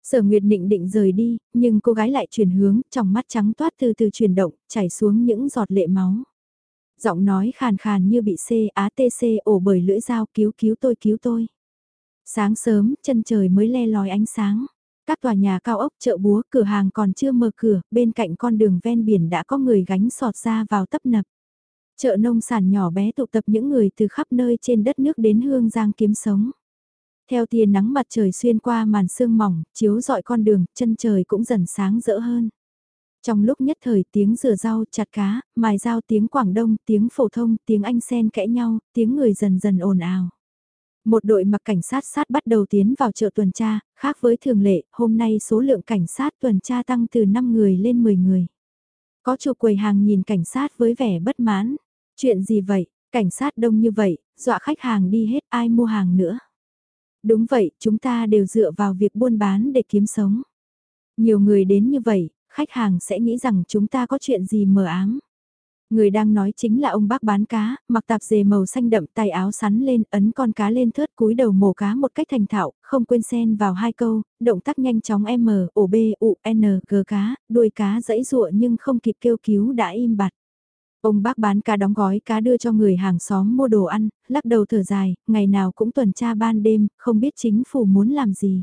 Sở Nguyệt định định rời đi, nhưng cô gái lại chuyển hướng, trong mắt trắng toát từ từ chuyển động, chảy xuống những giọt lệ máu. Giọng nói khàn khàn như bị C, á tê C ổ bởi lưỡi dao cứu cứu tôi cứu tôi. Sáng sớm, chân trời mới le lói ánh sáng. Các tòa nhà cao ốc, chợ búa, cửa hàng còn chưa mở cửa, bên cạnh con đường ven biển đã có người gánh sọt ra vào tấp nập. Chợ nông sản nhỏ bé tụ tập những người từ khắp nơi trên đất nước đến Hương Giang kiếm sống. Theo tia nắng mặt trời xuyên qua màn sương mỏng, chiếu dọi con đường, chân trời cũng dần sáng rỡ hơn. Trong lúc nhất thời tiếng rửa rau, chặt cá, mài dao tiếng Quảng Đông, tiếng phổ thông, tiếng Anh sen kẽ nhau, tiếng người dần dần ồn ào. Một đội mặc cảnh sát sát bắt đầu tiến vào chợ tuần tra, khác với thường lệ, hôm nay số lượng cảnh sát tuần tra tăng từ 5 người lên 10 người. Có chủ quầy hàng nhìn cảnh sát với vẻ bất mãn. Chuyện gì vậy, cảnh sát đông như vậy, dọa khách hàng đi hết ai mua hàng nữa. Đúng vậy, chúng ta đều dựa vào việc buôn bán để kiếm sống. Nhiều người đến như vậy, khách hàng sẽ nghĩ rằng chúng ta có chuyện gì mờ ám. Người đang nói chính là ông bác bán cá, mặc tạp dề màu xanh đậm tay áo sắn lên, ấn con cá lên thớt cúi đầu mổ cá một cách thành thạo, không quên xen vào hai câu, động tác nhanh chóng M, o B, U, N, G cá, đuôi cá dẫy dụa nhưng không kịp kêu cứu đã im bặt. Ông bác bán cá đóng gói cá đưa cho người hàng xóm mua đồ ăn, lắc đầu thở dài, ngày nào cũng tuần tra ban đêm, không biết chính phủ muốn làm gì.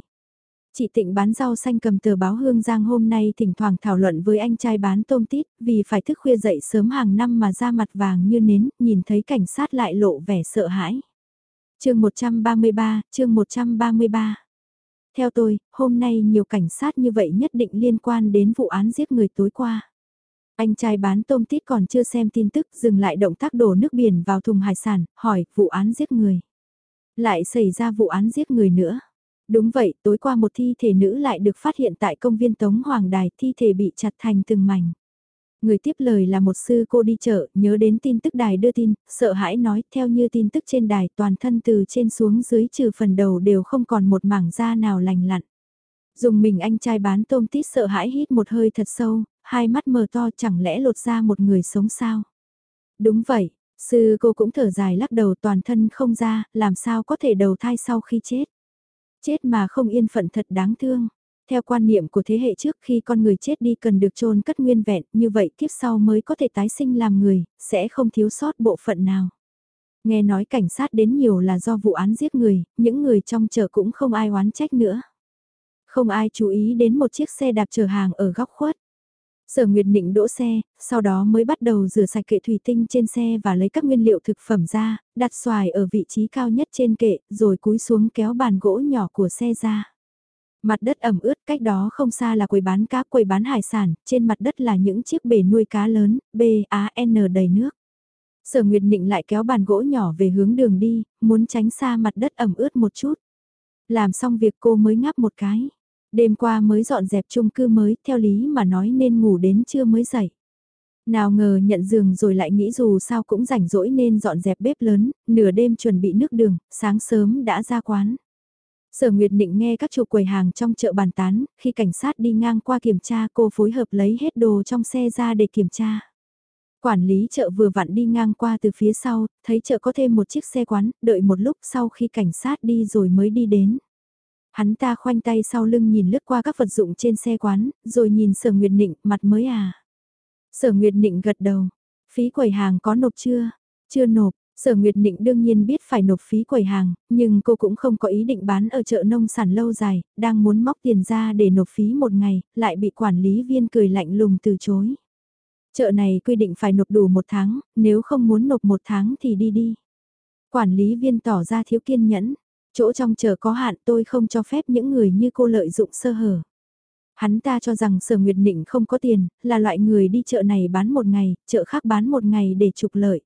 Chị Tịnh bán rau xanh cầm tờ báo Hương Giang hôm nay thỉnh thoảng thảo luận với anh trai bán tôm tít, vì phải thức khuya dậy sớm hàng năm mà da mặt vàng như nến, nhìn thấy cảnh sát lại lộ vẻ sợ hãi. chương 133, chương 133. Theo tôi, hôm nay nhiều cảnh sát như vậy nhất định liên quan đến vụ án giết người tối qua. Anh trai bán tôm tít còn chưa xem tin tức dừng lại động tác đổ nước biển vào thùng hải sản, hỏi vụ án giết người. Lại xảy ra vụ án giết người nữa. Đúng vậy, tối qua một thi thể nữ lại được phát hiện tại công viên Tống Hoàng Đài, thi thể bị chặt thành từng mảnh. Người tiếp lời là một sư cô đi chợ, nhớ đến tin tức đài đưa tin, sợ hãi nói, theo như tin tức trên đài toàn thân từ trên xuống dưới trừ phần đầu đều không còn một mảng da nào lành lặn. Dùng mình anh trai bán tôm tít sợ hãi hít một hơi thật sâu, hai mắt mờ to chẳng lẽ lột ra một người sống sao? Đúng vậy, sư cô cũng thở dài lắc đầu toàn thân không ra, làm sao có thể đầu thai sau khi chết? Chết mà không yên phận thật đáng thương. Theo quan niệm của thế hệ trước khi con người chết đi cần được chôn cất nguyên vẹn, như vậy kiếp sau mới có thể tái sinh làm người, sẽ không thiếu sót bộ phận nào. Nghe nói cảnh sát đến nhiều là do vụ án giết người, những người trong chợ cũng không ai oán trách nữa. Không ai chú ý đến một chiếc xe đạp chở hàng ở góc khuất. Sở Nguyệt Nịnh đỗ xe, sau đó mới bắt đầu rửa sạch kệ thủy tinh trên xe và lấy các nguyên liệu thực phẩm ra, đặt xoài ở vị trí cao nhất trên kệ, rồi cúi xuống kéo bàn gỗ nhỏ của xe ra. Mặt đất ẩm ướt, cách đó không xa là quầy bán cá, quầy bán hải sản, trên mặt đất là những chiếc bể nuôi cá lớn, B, A, N đầy nước. Sở Nguyệt Nịnh lại kéo bàn gỗ nhỏ về hướng đường đi, muốn tránh xa mặt đất ẩm ướt một chút. Làm xong việc cô mới ngáp một cái. Đêm qua mới dọn dẹp chung cư mới, theo lý mà nói nên ngủ đến trưa mới dậy. Nào ngờ nhận giường rồi lại nghĩ dù sao cũng rảnh rỗi nên dọn dẹp bếp lớn, nửa đêm chuẩn bị nước đường, sáng sớm đã ra quán. Sở Nguyệt Định nghe các chủ quầy hàng trong chợ bàn tán, khi cảnh sát đi ngang qua kiểm tra cô phối hợp lấy hết đồ trong xe ra để kiểm tra. Quản lý chợ vừa vặn đi ngang qua từ phía sau, thấy chợ có thêm một chiếc xe quán, đợi một lúc sau khi cảnh sát đi rồi mới đi đến. Hắn ta khoanh tay sau lưng nhìn lướt qua các vật dụng trên xe quán, rồi nhìn sở Nguyệt Nịnh, mặt mới à. Sở Nguyệt Nịnh gật đầu, phí quầy hàng có nộp chưa? Chưa nộp, Sở Nguyệt Nịnh đương nhiên biết phải nộp phí quầy hàng, nhưng cô cũng không có ý định bán ở chợ nông sản lâu dài, đang muốn móc tiền ra để nộp phí một ngày, lại bị quản lý viên cười lạnh lùng từ chối. Chợ này quy định phải nộp đủ một tháng, nếu không muốn nộp một tháng thì đi đi. Quản lý viên tỏ ra thiếu kiên nhẫn, Chỗ trong chờ có hạn tôi không cho phép những người như cô lợi dụng sơ hở. Hắn ta cho rằng sở Nguyệt Nịnh không có tiền, là loại người đi chợ này bán một ngày, chợ khác bán một ngày để trục lợi.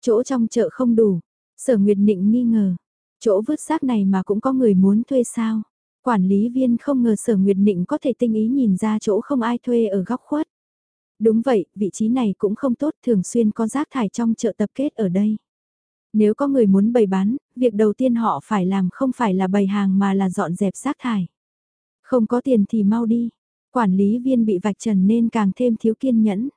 Chỗ trong chợ không đủ, sở Nguyệt Nịnh nghi ngờ. Chỗ vứt rác này mà cũng có người muốn thuê sao? Quản lý viên không ngờ sở Nguyệt Nịnh có thể tinh ý nhìn ra chỗ không ai thuê ở góc khuất. Đúng vậy, vị trí này cũng không tốt thường xuyên có rác thải trong chợ tập kết ở đây. Nếu có người muốn bày bán, việc đầu tiên họ phải làm không phải là bày hàng mà là dọn dẹp rác thải. Không có tiền thì mau đi. Quản lý viên bị vạch trần nên càng thêm thiếu kiên nhẫn.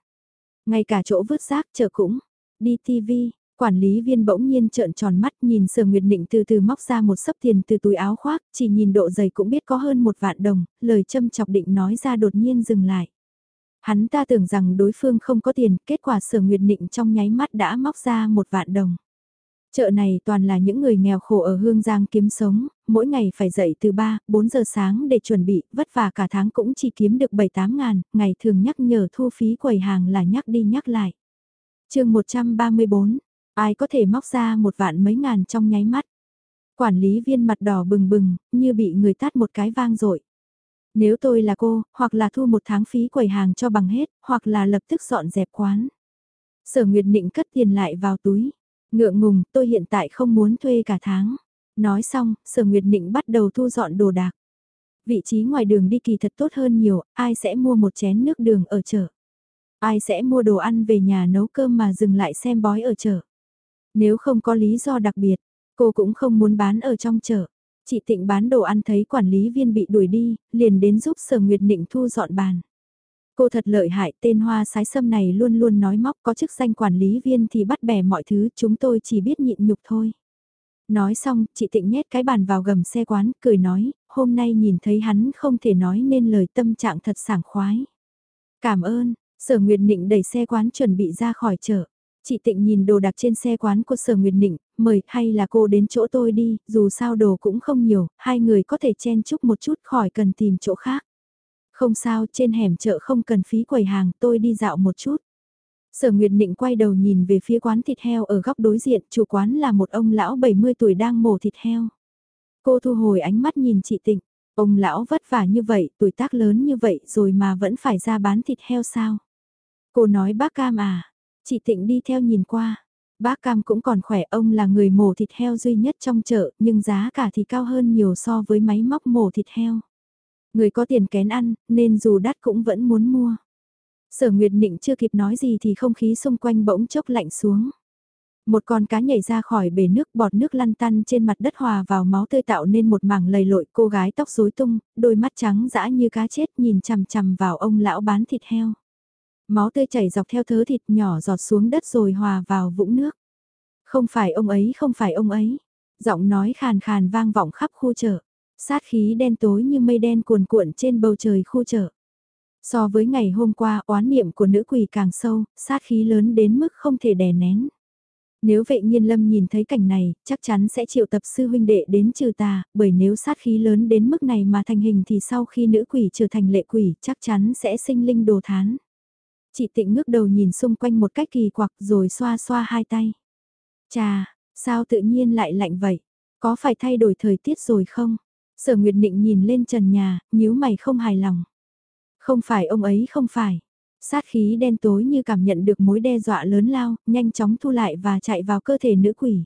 Ngay cả chỗ vứt rác chợ cũng. Đi TV, quản lý viên bỗng nhiên trợn tròn mắt nhìn Sở Nguyệt Định từ từ móc ra một sấp tiền từ túi áo khoác, chỉ nhìn độ dày cũng biết có hơn một vạn đồng, lời châm chọc định nói ra đột nhiên dừng lại. Hắn ta tưởng rằng đối phương không có tiền, kết quả sở nguyệt định trong nháy mắt đã móc ra một vạn đồng. Chợ này toàn là những người nghèo khổ ở Hương Giang kiếm sống, mỗi ngày phải dậy từ 3, 4 giờ sáng để chuẩn bị, vất vả cả tháng cũng chỉ kiếm được 7-8 ngàn, ngày thường nhắc nhở thu phí quầy hàng là nhắc đi nhắc lại. chương 134, ai có thể móc ra một vạn mấy ngàn trong nháy mắt. Quản lý viên mặt đỏ bừng bừng, như bị người tát một cái vang dội Nếu tôi là cô, hoặc là thu một tháng phí quầy hàng cho bằng hết, hoặc là lập tức dọn dẹp quán. Sở Nguyệt Nịnh cất tiền lại vào túi. Ngượng ngùng, tôi hiện tại không muốn thuê cả tháng. Nói xong, Sở Nguyệt Nịnh bắt đầu thu dọn đồ đạc. Vị trí ngoài đường đi kỳ thật tốt hơn nhiều, ai sẽ mua một chén nước đường ở chợ? Ai sẽ mua đồ ăn về nhà nấu cơm mà dừng lại xem bói ở chợ? Nếu không có lý do đặc biệt, cô cũng không muốn bán ở trong chợ. Chị Tịnh bán đồ ăn thấy quản lý viên bị đuổi đi, liền đến giúp Sở Nguyệt Nịnh thu dọn bàn. Cô thật lợi hại, tên hoa sái sâm này luôn luôn nói móc có chức danh quản lý viên thì bắt bẻ mọi thứ, chúng tôi chỉ biết nhịn nhục thôi. Nói xong, chị Tịnh nhét cái bàn vào gầm xe quán, cười nói, hôm nay nhìn thấy hắn không thể nói nên lời tâm trạng thật sảng khoái. Cảm ơn, sở Nguyệt Nịnh đẩy xe quán chuẩn bị ra khỏi chợ. Chị Tịnh nhìn đồ đạc trên xe quán của sở Nguyệt Nịnh, mời hay là cô đến chỗ tôi đi, dù sao đồ cũng không nhiều, hai người có thể chen chúc một chút khỏi cần tìm chỗ khác. Không sao, trên hẻm chợ không cần phí quầy hàng, tôi đi dạo một chút. Sở Nguyệt Nịnh quay đầu nhìn về phía quán thịt heo ở góc đối diện, chủ quán là một ông lão 70 tuổi đang mổ thịt heo. Cô thu hồi ánh mắt nhìn chị Tịnh, ông lão vất vả như vậy, tuổi tác lớn như vậy rồi mà vẫn phải ra bán thịt heo sao? Cô nói bác Cam à, chị Tịnh đi theo nhìn qua. Bác Cam cũng còn khỏe, ông là người mổ thịt heo duy nhất trong chợ, nhưng giá cả thì cao hơn nhiều so với máy móc mổ thịt heo. Người có tiền kén ăn, nên dù đắt cũng vẫn muốn mua. Sở Nguyệt Nịnh chưa kịp nói gì thì không khí xung quanh bỗng chốc lạnh xuống. Một con cá nhảy ra khỏi bể nước bọt nước lăn tăn trên mặt đất hòa vào máu tươi tạo nên một mảng lầy lội cô gái tóc rối tung, đôi mắt trắng dã như cá chết nhìn chằm chằm vào ông lão bán thịt heo. Máu tươi chảy dọc theo thớ thịt nhỏ giọt xuống đất rồi hòa vào vũng nước. Không phải ông ấy, không phải ông ấy. Giọng nói khàn khàn vang vọng khắp khu chợ. Sát khí đen tối như mây đen cuồn cuộn trên bầu trời khu chợ. So với ngày hôm qua oán niệm của nữ quỷ càng sâu, sát khí lớn đến mức không thể đè nén. Nếu vệ nhiên lâm nhìn thấy cảnh này, chắc chắn sẽ triệu tập sư huynh đệ đến trừ tà, bởi nếu sát khí lớn đến mức này mà thành hình thì sau khi nữ quỷ trở thành lệ quỷ chắc chắn sẽ sinh linh đồ thán. Chị tịnh ngước đầu nhìn xung quanh một cách kỳ quặc rồi xoa xoa hai tay. Chà, sao tự nhiên lại lạnh vậy? Có phải thay đổi thời tiết rồi không? Sở Nguyệt Nịnh nhìn lên trần nhà, nhíu mày không hài lòng. Không phải ông ấy không phải. Sát khí đen tối như cảm nhận được mối đe dọa lớn lao, nhanh chóng thu lại và chạy vào cơ thể nữ quỷ.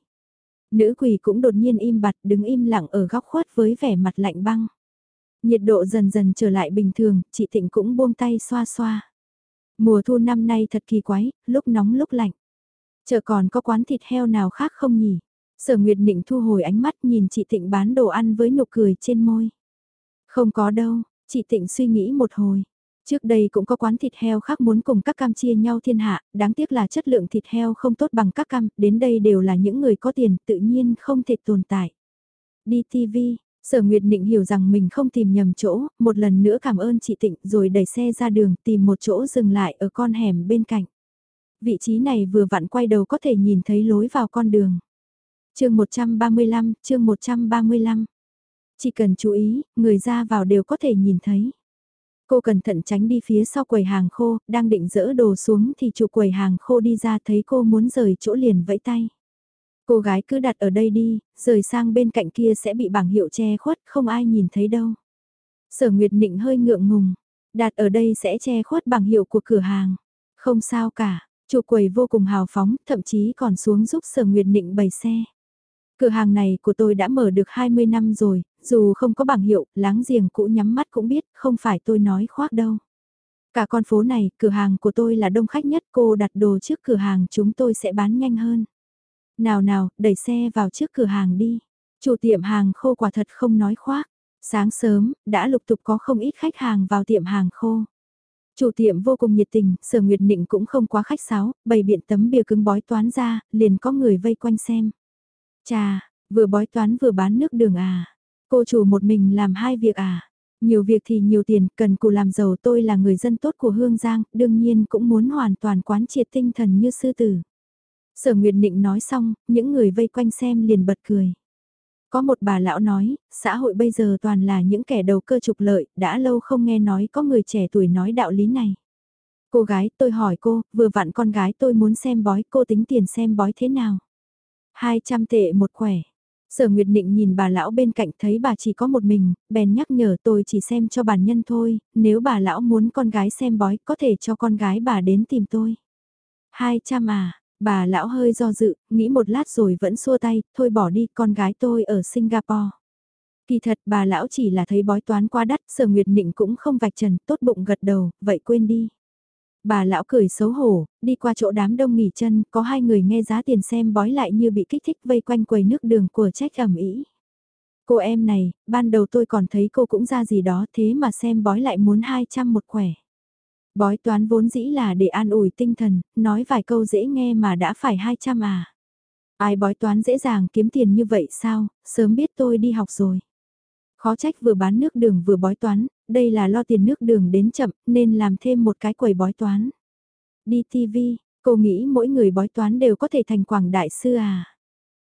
Nữ quỷ cũng đột nhiên im bặt đứng im lặng ở góc khuất với vẻ mặt lạnh băng. Nhiệt độ dần dần trở lại bình thường, chị Thịnh cũng buông tay xoa xoa. Mùa thu năm nay thật kỳ quái, lúc nóng lúc lạnh. Chợ còn có quán thịt heo nào khác không nhỉ? Sở Nguyệt Nịnh thu hồi ánh mắt nhìn chị Thịnh bán đồ ăn với nụ cười trên môi. Không có đâu, chị Thịnh suy nghĩ một hồi. Trước đây cũng có quán thịt heo khác muốn cùng các cam chia nhau thiên hạ, đáng tiếc là chất lượng thịt heo không tốt bằng các cam, đến đây đều là những người có tiền tự nhiên không thể tồn tại. Đi TV, Sở Nguyệt Nịnh hiểu rằng mình không tìm nhầm chỗ, một lần nữa cảm ơn chị Tịnh rồi đẩy xe ra đường tìm một chỗ dừng lại ở con hẻm bên cạnh. Vị trí này vừa vặn quay đầu có thể nhìn thấy lối vào con đường chương 135, chương 135. Chỉ cần chú ý, người ra vào đều có thể nhìn thấy. Cô cẩn thận tránh đi phía sau quầy hàng khô, đang định dỡ đồ xuống thì chủ quầy hàng khô đi ra thấy cô muốn rời chỗ liền vẫy tay. Cô gái cứ đặt ở đây đi, rời sang bên cạnh kia sẽ bị bảng hiệu che khuất, không ai nhìn thấy đâu. Sở Nguyệt Nịnh hơi ngượng ngùng, đặt ở đây sẽ che khuất bảng hiệu của cửa hàng. Không sao cả, chủ quầy vô cùng hào phóng, thậm chí còn xuống giúp Sở Nguyệt Nịnh bày xe. Cửa hàng này của tôi đã mở được 20 năm rồi, dù không có bảng hiệu, láng giềng cũ nhắm mắt cũng biết, không phải tôi nói khoác đâu. Cả con phố này, cửa hàng của tôi là đông khách nhất, cô đặt đồ trước cửa hàng chúng tôi sẽ bán nhanh hơn. Nào nào, đẩy xe vào trước cửa hàng đi. Chủ tiệm hàng khô quả thật không nói khoác. Sáng sớm, đã lục tục có không ít khách hàng vào tiệm hàng khô. Chủ tiệm vô cùng nhiệt tình, sở nguyệt nịnh cũng không quá khách sáo, bày biện tấm bìa cứng bói toán ra, liền có người vây quanh xem. Chà, vừa bói toán vừa bán nước đường à. Cô chủ một mình làm hai việc à. Nhiều việc thì nhiều tiền, cần cù làm giàu tôi là người dân tốt của Hương Giang, đương nhiên cũng muốn hoàn toàn quán triệt tinh thần như sư tử. Sở Nguyệt Nịnh nói xong, những người vây quanh xem liền bật cười. Có một bà lão nói, xã hội bây giờ toàn là những kẻ đầu cơ trục lợi, đã lâu không nghe nói có người trẻ tuổi nói đạo lý này. Cô gái, tôi hỏi cô, vừa vặn con gái tôi muốn xem bói, cô tính tiền xem bói thế nào? 200 tệ một quẻ. Sở Nguyệt Định nhìn bà lão bên cạnh thấy bà chỉ có một mình, bèn nhắc nhở tôi chỉ xem cho bản nhân thôi, nếu bà lão muốn con gái xem bói có thể cho con gái bà đến tìm tôi. 200 à, bà lão hơi do dự, nghĩ một lát rồi vẫn xua tay, thôi bỏ đi, con gái tôi ở Singapore. Kỳ thật bà lão chỉ là thấy bói toán quá đắt, sở Nguyệt Định cũng không vạch trần, tốt bụng gật đầu, vậy quên đi. Bà lão cười xấu hổ, đi qua chỗ đám đông nghỉ chân, có hai người nghe giá tiền xem bói lại như bị kích thích vây quanh quầy nước đường của trách ẩm ý. Cô em này, ban đầu tôi còn thấy cô cũng ra gì đó thế mà xem bói lại muốn 200 một quẻ. Bói toán vốn dĩ là để an ủi tinh thần, nói vài câu dễ nghe mà đã phải 200 à. Ai bói toán dễ dàng kiếm tiền như vậy sao, sớm biết tôi đi học rồi. Khó trách vừa bán nước đường vừa bói toán, đây là lo tiền nước đường đến chậm nên làm thêm một cái quầy bói toán. Đi TV, cô nghĩ mỗi người bói toán đều có thể thành quảng đại sư à.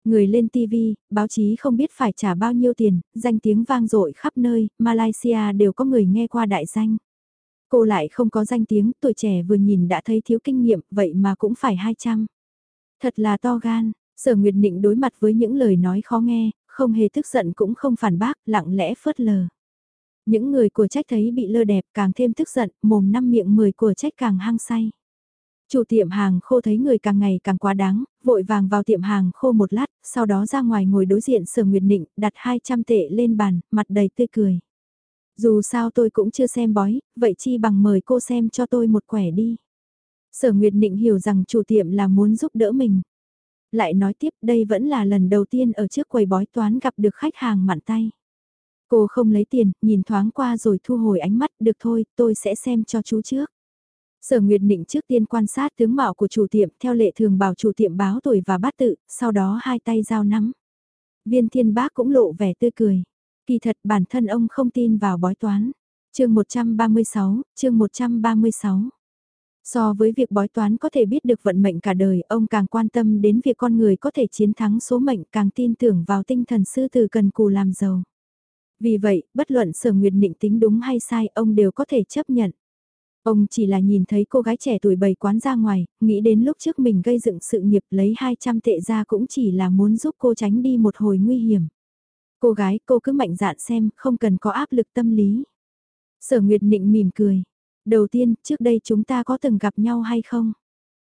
Người lên TV, báo chí không biết phải trả bao nhiêu tiền, danh tiếng vang dội khắp nơi, Malaysia đều có người nghe qua đại danh. Cô lại không có danh tiếng, tuổi trẻ vừa nhìn đã thấy thiếu kinh nghiệm, vậy mà cũng phải 200. Thật là to gan, sở Nguyệt Nịnh đối mặt với những lời nói khó nghe, không hề tức giận cũng không phản bác, lặng lẽ phớt lờ. Những người của trách thấy bị lơ đẹp càng thêm tức giận, mồm năm miệng mười của trách càng hăng say. Chủ tiệm hàng khô thấy người càng ngày càng quá đáng, vội vàng vào tiệm hàng khô một lát, sau đó ra ngoài ngồi đối diện sở nguyệt nịnh, đặt 200 tệ lên bàn, mặt đầy tươi cười. Dù sao tôi cũng chưa xem bói, vậy chi bằng mời cô xem cho tôi một quẻ đi. Sở Nguyệt Nịnh hiểu rằng chủ tiệm là muốn giúp đỡ mình. Lại nói tiếp đây vẫn là lần đầu tiên ở trước quầy bói toán gặp được khách hàng mặn tay. Cô không lấy tiền, nhìn thoáng qua rồi thu hồi ánh mắt, được thôi, tôi sẽ xem cho chú trước. Sở Nguyệt Nịnh trước tiên quan sát tướng mạo của chủ tiệm theo lệ thường bảo chủ tiệm báo tuổi và bát tự, sau đó hai tay giao nắm. Viên thiên bác cũng lộ vẻ tươi cười. Kỳ thật bản thân ông không tin vào bói toán. chương 136, chương 136. So với việc bói toán có thể biết được vận mệnh cả đời, ông càng quan tâm đến việc con người có thể chiến thắng số mệnh càng tin tưởng vào tinh thần sư tử cần cù làm giàu. Vì vậy, bất luận sở nguyệt định tính đúng hay sai, ông đều có thể chấp nhận. Ông chỉ là nhìn thấy cô gái trẻ tuổi bày quán ra ngoài, nghĩ đến lúc trước mình gây dựng sự nghiệp lấy 200 tệ ra cũng chỉ là muốn giúp cô tránh đi một hồi nguy hiểm. Cô gái cô cứ mạnh dạn xem, không cần có áp lực tâm lý. Sở Nguyệt Nịnh mỉm cười. Đầu tiên, trước đây chúng ta có từng gặp nhau hay không?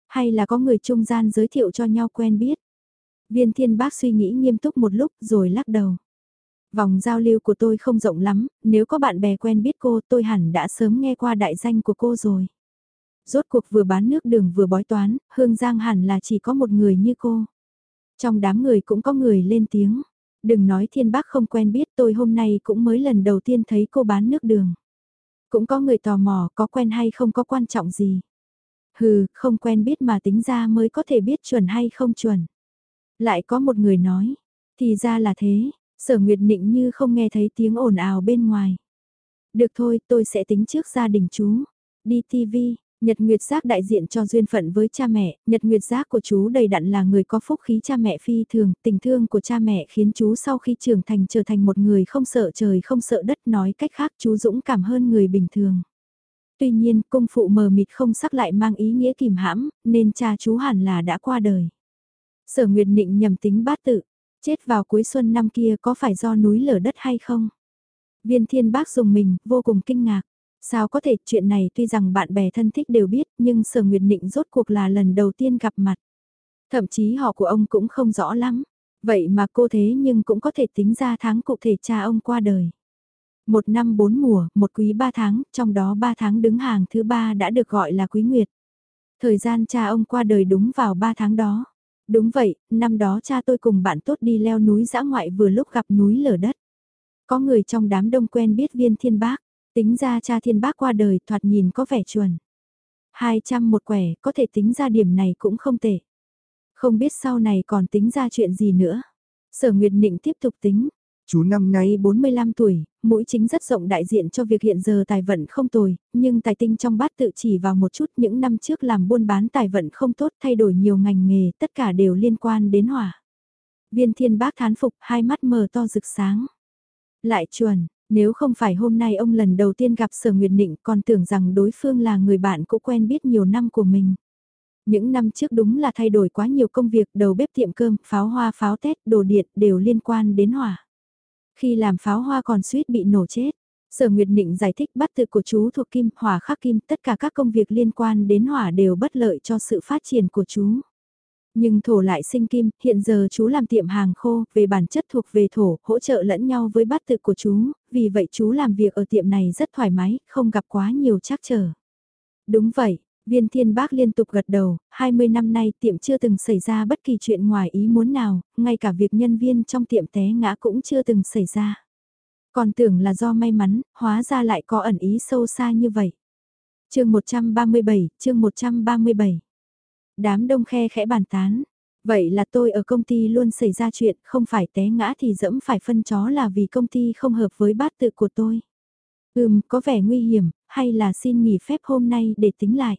Hay là có người trung gian giới thiệu cho nhau quen biết? Viên thiên bác suy nghĩ nghiêm túc một lúc rồi lắc đầu. Vòng giao lưu của tôi không rộng lắm, nếu có bạn bè quen biết cô tôi hẳn đã sớm nghe qua đại danh của cô rồi. Rốt cuộc vừa bán nước đường vừa bói toán, Hương Giang hẳn là chỉ có một người như cô. Trong đám người cũng có người lên tiếng. Đừng nói thiên bác không quen biết tôi hôm nay cũng mới lần đầu tiên thấy cô bán nước đường. Cũng có người tò mò có quen hay không có quan trọng gì. Hừ, không quen biết mà tính ra mới có thể biết chuẩn hay không chuẩn. Lại có một người nói, thì ra là thế, sở nguyệt nịnh như không nghe thấy tiếng ồn ào bên ngoài. Được thôi, tôi sẽ tính trước gia đình chú. Đi TV, Nhật Nguyệt Giác đại diện cho duyên phận với cha mẹ, Nhật Nguyệt Giác của chú đầy đặn là người có phúc khí cha mẹ phi thường, tình thương của cha mẹ khiến chú sau khi trưởng thành trở thành một người không sợ trời không sợ đất nói cách khác chú dũng cảm hơn người bình thường. Tuy nhiên, cung phụ mờ mịt không sắc lại mang ý nghĩa kìm hãm, nên cha chú hẳn là đã qua đời. Sở Nguyệt Nịnh nhầm tính bát tự, chết vào cuối xuân năm kia có phải do núi lở đất hay không? Viên thiên bác dùng mình, vô cùng kinh ngạc. Sao có thể chuyện này tuy rằng bạn bè thân thích đều biết nhưng Sở Nguyệt Nịnh rốt cuộc là lần đầu tiên gặp mặt. Thậm chí họ của ông cũng không rõ lắm. Vậy mà cô thế nhưng cũng có thể tính ra tháng cụ thể cha ông qua đời. Một năm bốn mùa, một quý ba tháng, trong đó ba tháng đứng hàng thứ ba đã được gọi là quý nguyệt. Thời gian cha ông qua đời đúng vào ba tháng đó. Đúng vậy, năm đó cha tôi cùng bạn tốt đi leo núi dã ngoại vừa lúc gặp núi lở đất. Có người trong đám đông quen biết viên thiên bác, Tính ra cha thiên bác qua đời thoạt nhìn có vẻ chuẩn. 200 một quẻ, có thể tính ra điểm này cũng không tệ. Không biết sau này còn tính ra chuyện gì nữa. Sở Nguyệt Nịnh tiếp tục tính. Chú năm nay 45 tuổi, mũi chính rất rộng đại diện cho việc hiện giờ tài vận không tồi, nhưng tài tinh trong bát tự chỉ vào một chút những năm trước làm buôn bán tài vận không tốt thay đổi nhiều ngành nghề, tất cả đều liên quan đến hỏa. Viên thiên bác thán phục, hai mắt mờ to rực sáng. Lại chuẩn, nếu không phải hôm nay ông lần đầu tiên gặp Sở Nguyệt Nịnh còn tưởng rằng đối phương là người bạn cũng quen biết nhiều năm của mình. Những năm trước đúng là thay đổi quá nhiều công việc đầu bếp tiệm cơm, pháo hoa pháo tết, đồ điện đều liên quan đến hỏa. Khi làm pháo hoa còn suýt bị nổ chết. Sở Nguyệt Nịnh giải thích bắt tự của chú thuộc kim, hỏa khắc kim, tất cả các công việc liên quan đến hỏa đều bất lợi cho sự phát triển của chú. Nhưng thổ lại sinh kim, hiện giờ chú làm tiệm hàng khô, về bản chất thuộc về thổ, hỗ trợ lẫn nhau với bát tự của chú, vì vậy chú làm việc ở tiệm này rất thoải mái, không gặp quá nhiều trắc trở. Đúng vậy, viên thiên bác liên tục gật đầu, 20 năm nay tiệm chưa từng xảy ra bất kỳ chuyện ngoài ý muốn nào, ngay cả việc nhân viên trong tiệm té ngã cũng chưa từng xảy ra. Còn tưởng là do may mắn, hóa ra lại có ẩn ý sâu xa như vậy. chương 137, chương 137 Đám đông khe khẽ bàn tán. Vậy là tôi ở công ty luôn xảy ra chuyện, không phải té ngã thì dẫm phải phân chó là vì công ty không hợp với bát tự của tôi. Ừm, có vẻ nguy hiểm, hay là xin nghỉ phép hôm nay để tính lại.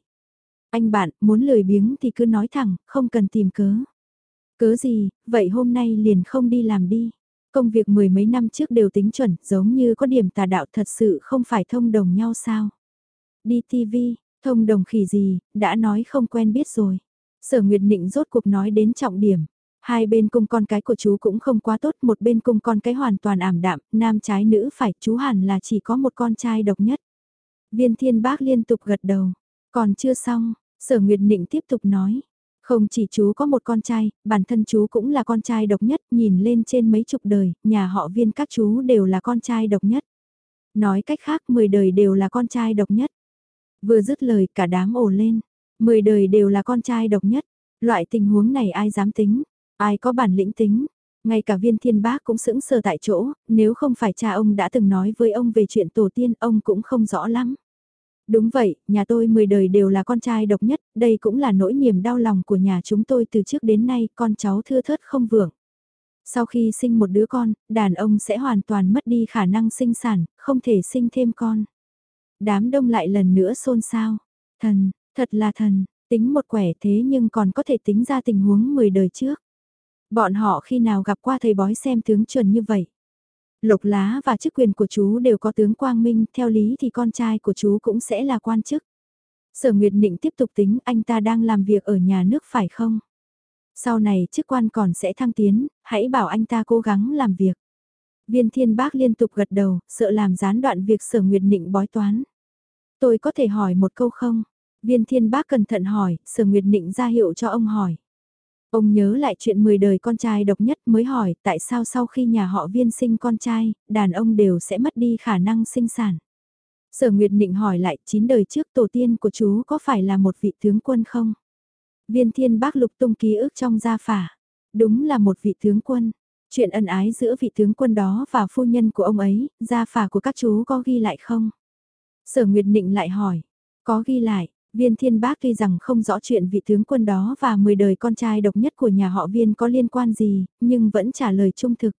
Anh bạn, muốn lười biếng thì cứ nói thẳng, không cần tìm cớ. Cớ gì, vậy hôm nay liền không đi làm đi. Công việc mười mấy năm trước đều tính chuẩn, giống như có điểm tà đạo thật sự không phải thông đồng nhau sao. Đi TV, Thông đồng khỉ gì, đã nói không quen biết rồi. Sở Nguyệt Nịnh rốt cuộc nói đến trọng điểm. Hai bên cung con cái của chú cũng không quá tốt, một bên cung con cái hoàn toàn ảm đạm, nam trái nữ phải, chú hẳn là chỉ có một con trai độc nhất. Viên thiên bác liên tục gật đầu. Còn chưa xong, sở Nguyệt Nịnh tiếp tục nói. Không chỉ chú có một con trai, bản thân chú cũng là con trai độc nhất, nhìn lên trên mấy chục đời, nhà họ viên các chú đều là con trai độc nhất. Nói cách khác 10 đời đều là con trai độc nhất. Vừa dứt lời cả đám ồ lên. Mười đời đều là con trai độc nhất. Loại tình huống này ai dám tính, ai có bản lĩnh tính. Ngay cả viên thiên bác cũng sững sờ tại chỗ, nếu không phải cha ông đã từng nói với ông về chuyện tổ tiên ông cũng không rõ lắm. Đúng vậy, nhà tôi 10 đời đều là con trai độc nhất, đây cũng là nỗi niềm đau lòng của nhà chúng tôi từ trước đến nay, con cháu thưa thớt không vượng. Sau khi sinh một đứa con, đàn ông sẽ hoàn toàn mất đi khả năng sinh sản, không thể sinh thêm con. Đám đông lại lần nữa xôn xao. Thần, thật là thần, tính một quẻ thế nhưng còn có thể tính ra tình huống 10 đời trước. Bọn họ khi nào gặp qua thầy bói xem tướng chuẩn như vậy. Lục lá và chức quyền của chú đều có tướng quang minh, theo lý thì con trai của chú cũng sẽ là quan chức. Sở Nguyệt Nịnh tiếp tục tính anh ta đang làm việc ở nhà nước phải không? Sau này chức quan còn sẽ thăng tiến, hãy bảo anh ta cố gắng làm việc. Viên thiên bác liên tục gật đầu, sợ làm gián đoạn việc sở Nguyệt Nịnh bói toán. Tôi có thể hỏi một câu không? Viên thiên bác cẩn thận hỏi, sở nguyệt nịnh ra hiệu cho ông hỏi. Ông nhớ lại chuyện 10 đời con trai độc nhất mới hỏi tại sao sau khi nhà họ viên sinh con trai, đàn ông đều sẽ mất đi khả năng sinh sản. Sở Nguyệt Nịnh hỏi lại 9 đời trước tổ tiên của chú có phải là một vị tướng quân không? Viên thiên bác lục tung ký ức trong gia phả. Đúng là một vị tướng quân. Chuyện ân ái giữa vị tướng quân đó và phu nhân của ông ấy, gia phả của các chú có ghi lại không? Sở Nguyệt Nịnh lại hỏi, có ghi lại, viên thiên bác tuy rằng không rõ chuyện vị tướng quân đó và 10 đời con trai độc nhất của nhà họ viên có liên quan gì, nhưng vẫn trả lời trung thực.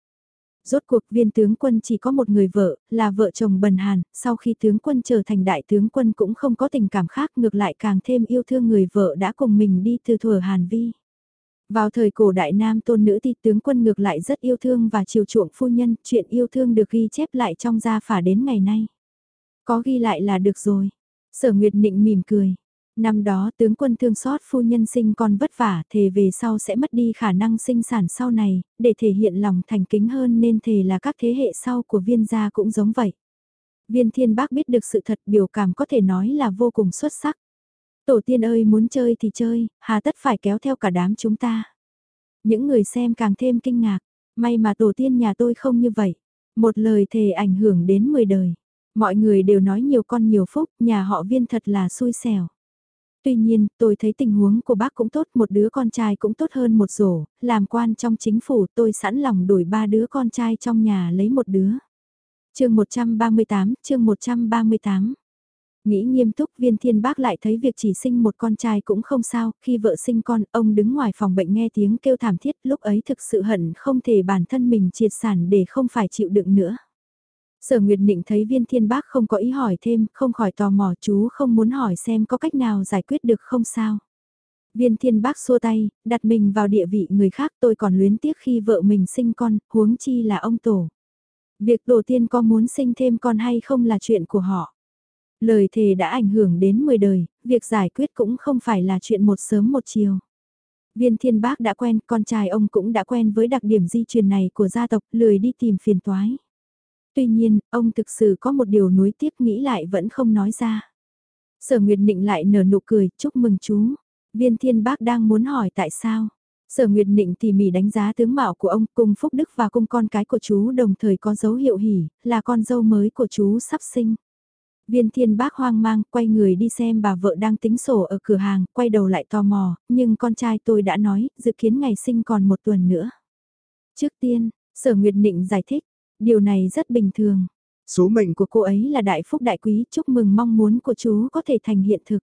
Rốt cuộc viên tướng quân chỉ có một người vợ, là vợ chồng Bần Hàn, sau khi tướng quân trở thành đại tướng quân cũng không có tình cảm khác ngược lại càng thêm yêu thương người vợ đã cùng mình đi từ thuở Hàn Vi. Vào thời cổ đại nam tôn nữ thì tướng quân ngược lại rất yêu thương và chiều chuộng phu nhân, chuyện yêu thương được ghi chép lại trong gia phả đến ngày nay. Có ghi lại là được rồi. Sở Nguyệt Nịnh mỉm cười. Năm đó tướng quân thương xót phu nhân sinh con vất vả thề về sau sẽ mất đi khả năng sinh sản sau này, để thể hiện lòng thành kính hơn nên thề là các thế hệ sau của viên gia cũng giống vậy. Viên thiên bác biết được sự thật biểu cảm có thể nói là vô cùng xuất sắc. Tổ tiên ơi muốn chơi thì chơi, hà tất phải kéo theo cả đám chúng ta. Những người xem càng thêm kinh ngạc, may mà tổ tiên nhà tôi không như vậy. Một lời thề ảnh hưởng đến 10 đời. Mọi người đều nói nhiều con nhiều phúc, nhà họ viên thật là xui xẻo. Tuy nhiên, tôi thấy tình huống của bác cũng tốt, một đứa con trai cũng tốt hơn một rổ, làm quan trong chính phủ tôi sẵn lòng đổi ba đứa con trai trong nhà lấy một đứa. chương 138, chương 138 Nghĩ nghiêm túc viên thiên bác lại thấy việc chỉ sinh một con trai cũng không sao, khi vợ sinh con, ông đứng ngoài phòng bệnh nghe tiếng kêu thảm thiết, lúc ấy thực sự hận không thể bản thân mình triệt sản để không phải chịu đựng nữa. Sở Nguyệt Định thấy viên thiên bác không có ý hỏi thêm, không khỏi tò mò chú không muốn hỏi xem có cách nào giải quyết được không sao. Viên thiên bác xua tay, đặt mình vào địa vị người khác tôi còn luyến tiếc khi vợ mình sinh con, huống chi là ông tổ. Việc tổ tiên có muốn sinh thêm con hay không là chuyện của họ. Lời thề đã ảnh hưởng đến 10 đời, việc giải quyết cũng không phải là chuyện một sớm một chiều. Viên thiên bác đã quen, con trai ông cũng đã quen với đặc điểm di truyền này của gia tộc, lười đi tìm phiền toái. Tuy nhiên, ông thực sự có một điều nuối tiếc nghĩ lại vẫn không nói ra. Sở Nguyệt Nịnh lại nở nụ cười, chúc mừng chú. Viên thiên bác đang muốn hỏi tại sao. Sở Nguyệt Nịnh tỉ mỉ đánh giá tướng mạo của ông cùng Phúc Đức và cùng con cái của chú đồng thời có dấu hiệu hỉ, là con dâu mới của chú sắp sinh. Viên thiên bác hoang mang, quay người đi xem bà vợ đang tính sổ ở cửa hàng, quay đầu lại tò mò, nhưng con trai tôi đã nói, dự kiến ngày sinh còn một tuần nữa. Trước tiên, sở Nguyệt Nịnh giải thích, điều này rất bình thường. Số mệnh của cô ấy là đại phúc đại quý, chúc mừng mong muốn của chú có thể thành hiện thực.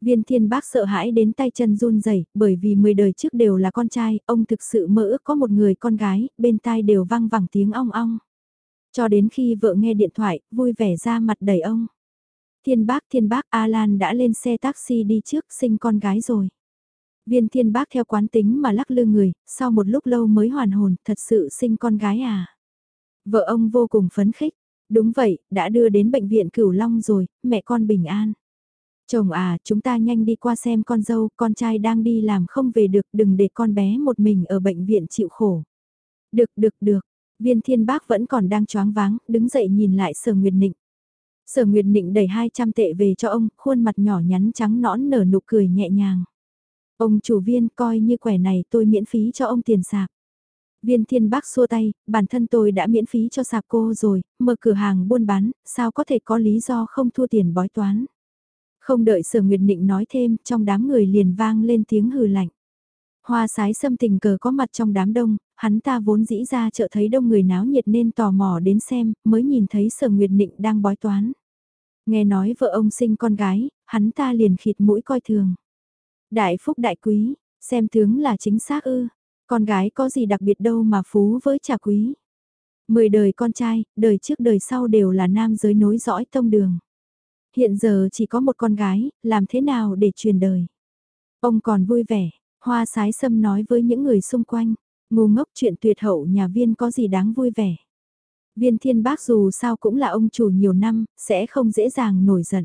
Viên thiên bác sợ hãi đến tay chân run rẩy bởi vì 10 đời trước đều là con trai, ông thực sự mơ ước có một người con gái, bên tai đều vang vẳng tiếng ong ong. Cho đến khi vợ nghe điện thoại, vui vẻ ra mặt đầy ông. Thiên bác thiên bác Alan đã lên xe taxi đi trước sinh con gái rồi. Viên thiên bác theo quán tính mà lắc lư người, sau một lúc lâu mới hoàn hồn, thật sự sinh con gái à. Vợ ông vô cùng phấn khích, đúng vậy, đã đưa đến bệnh viện Cửu Long rồi, mẹ con bình an. Chồng à, chúng ta nhanh đi qua xem con dâu, con trai đang đi làm không về được, đừng để con bé một mình ở bệnh viện chịu khổ. Được, được, được, viên thiên bác vẫn còn đang choáng váng, đứng dậy nhìn lại sở nguyệt nịnh. Sở Nguyệt Nịnh đẩy 200 tệ về cho ông, khuôn mặt nhỏ nhắn trắng nõn nở nụ cười nhẹ nhàng. Ông chủ viên coi như quẻ này tôi miễn phí cho ông tiền sạc. Viên thiên bác xua tay, bản thân tôi đã miễn phí cho sạp cô rồi, mở cửa hàng buôn bán, sao có thể có lý do không thua tiền bói toán. Không đợi sở Nguyệt Nịnh nói thêm, trong đám người liền vang lên tiếng hừ lạnh. Hoa sái xâm tình cờ có mặt trong đám đông, hắn ta vốn dĩ ra chợ thấy đông người náo nhiệt nên tò mò đến xem, mới nhìn thấy sở Nguyệt Nịnh đang bói toán. Nghe nói vợ ông sinh con gái, hắn ta liền khịt mũi coi thường. Đại phúc đại quý, xem tướng là chính xác ư, con gái có gì đặc biệt đâu mà phú với trà quý. Mười đời con trai, đời trước đời sau đều là nam giới nối dõi tông đường. Hiện giờ chỉ có một con gái, làm thế nào để truyền đời. Ông còn vui vẻ, hoa sái sâm nói với những người xung quanh, ngu ngốc chuyện tuyệt hậu nhà viên có gì đáng vui vẻ. Viên thiên bác dù sao cũng là ông chủ nhiều năm, sẽ không dễ dàng nổi giận.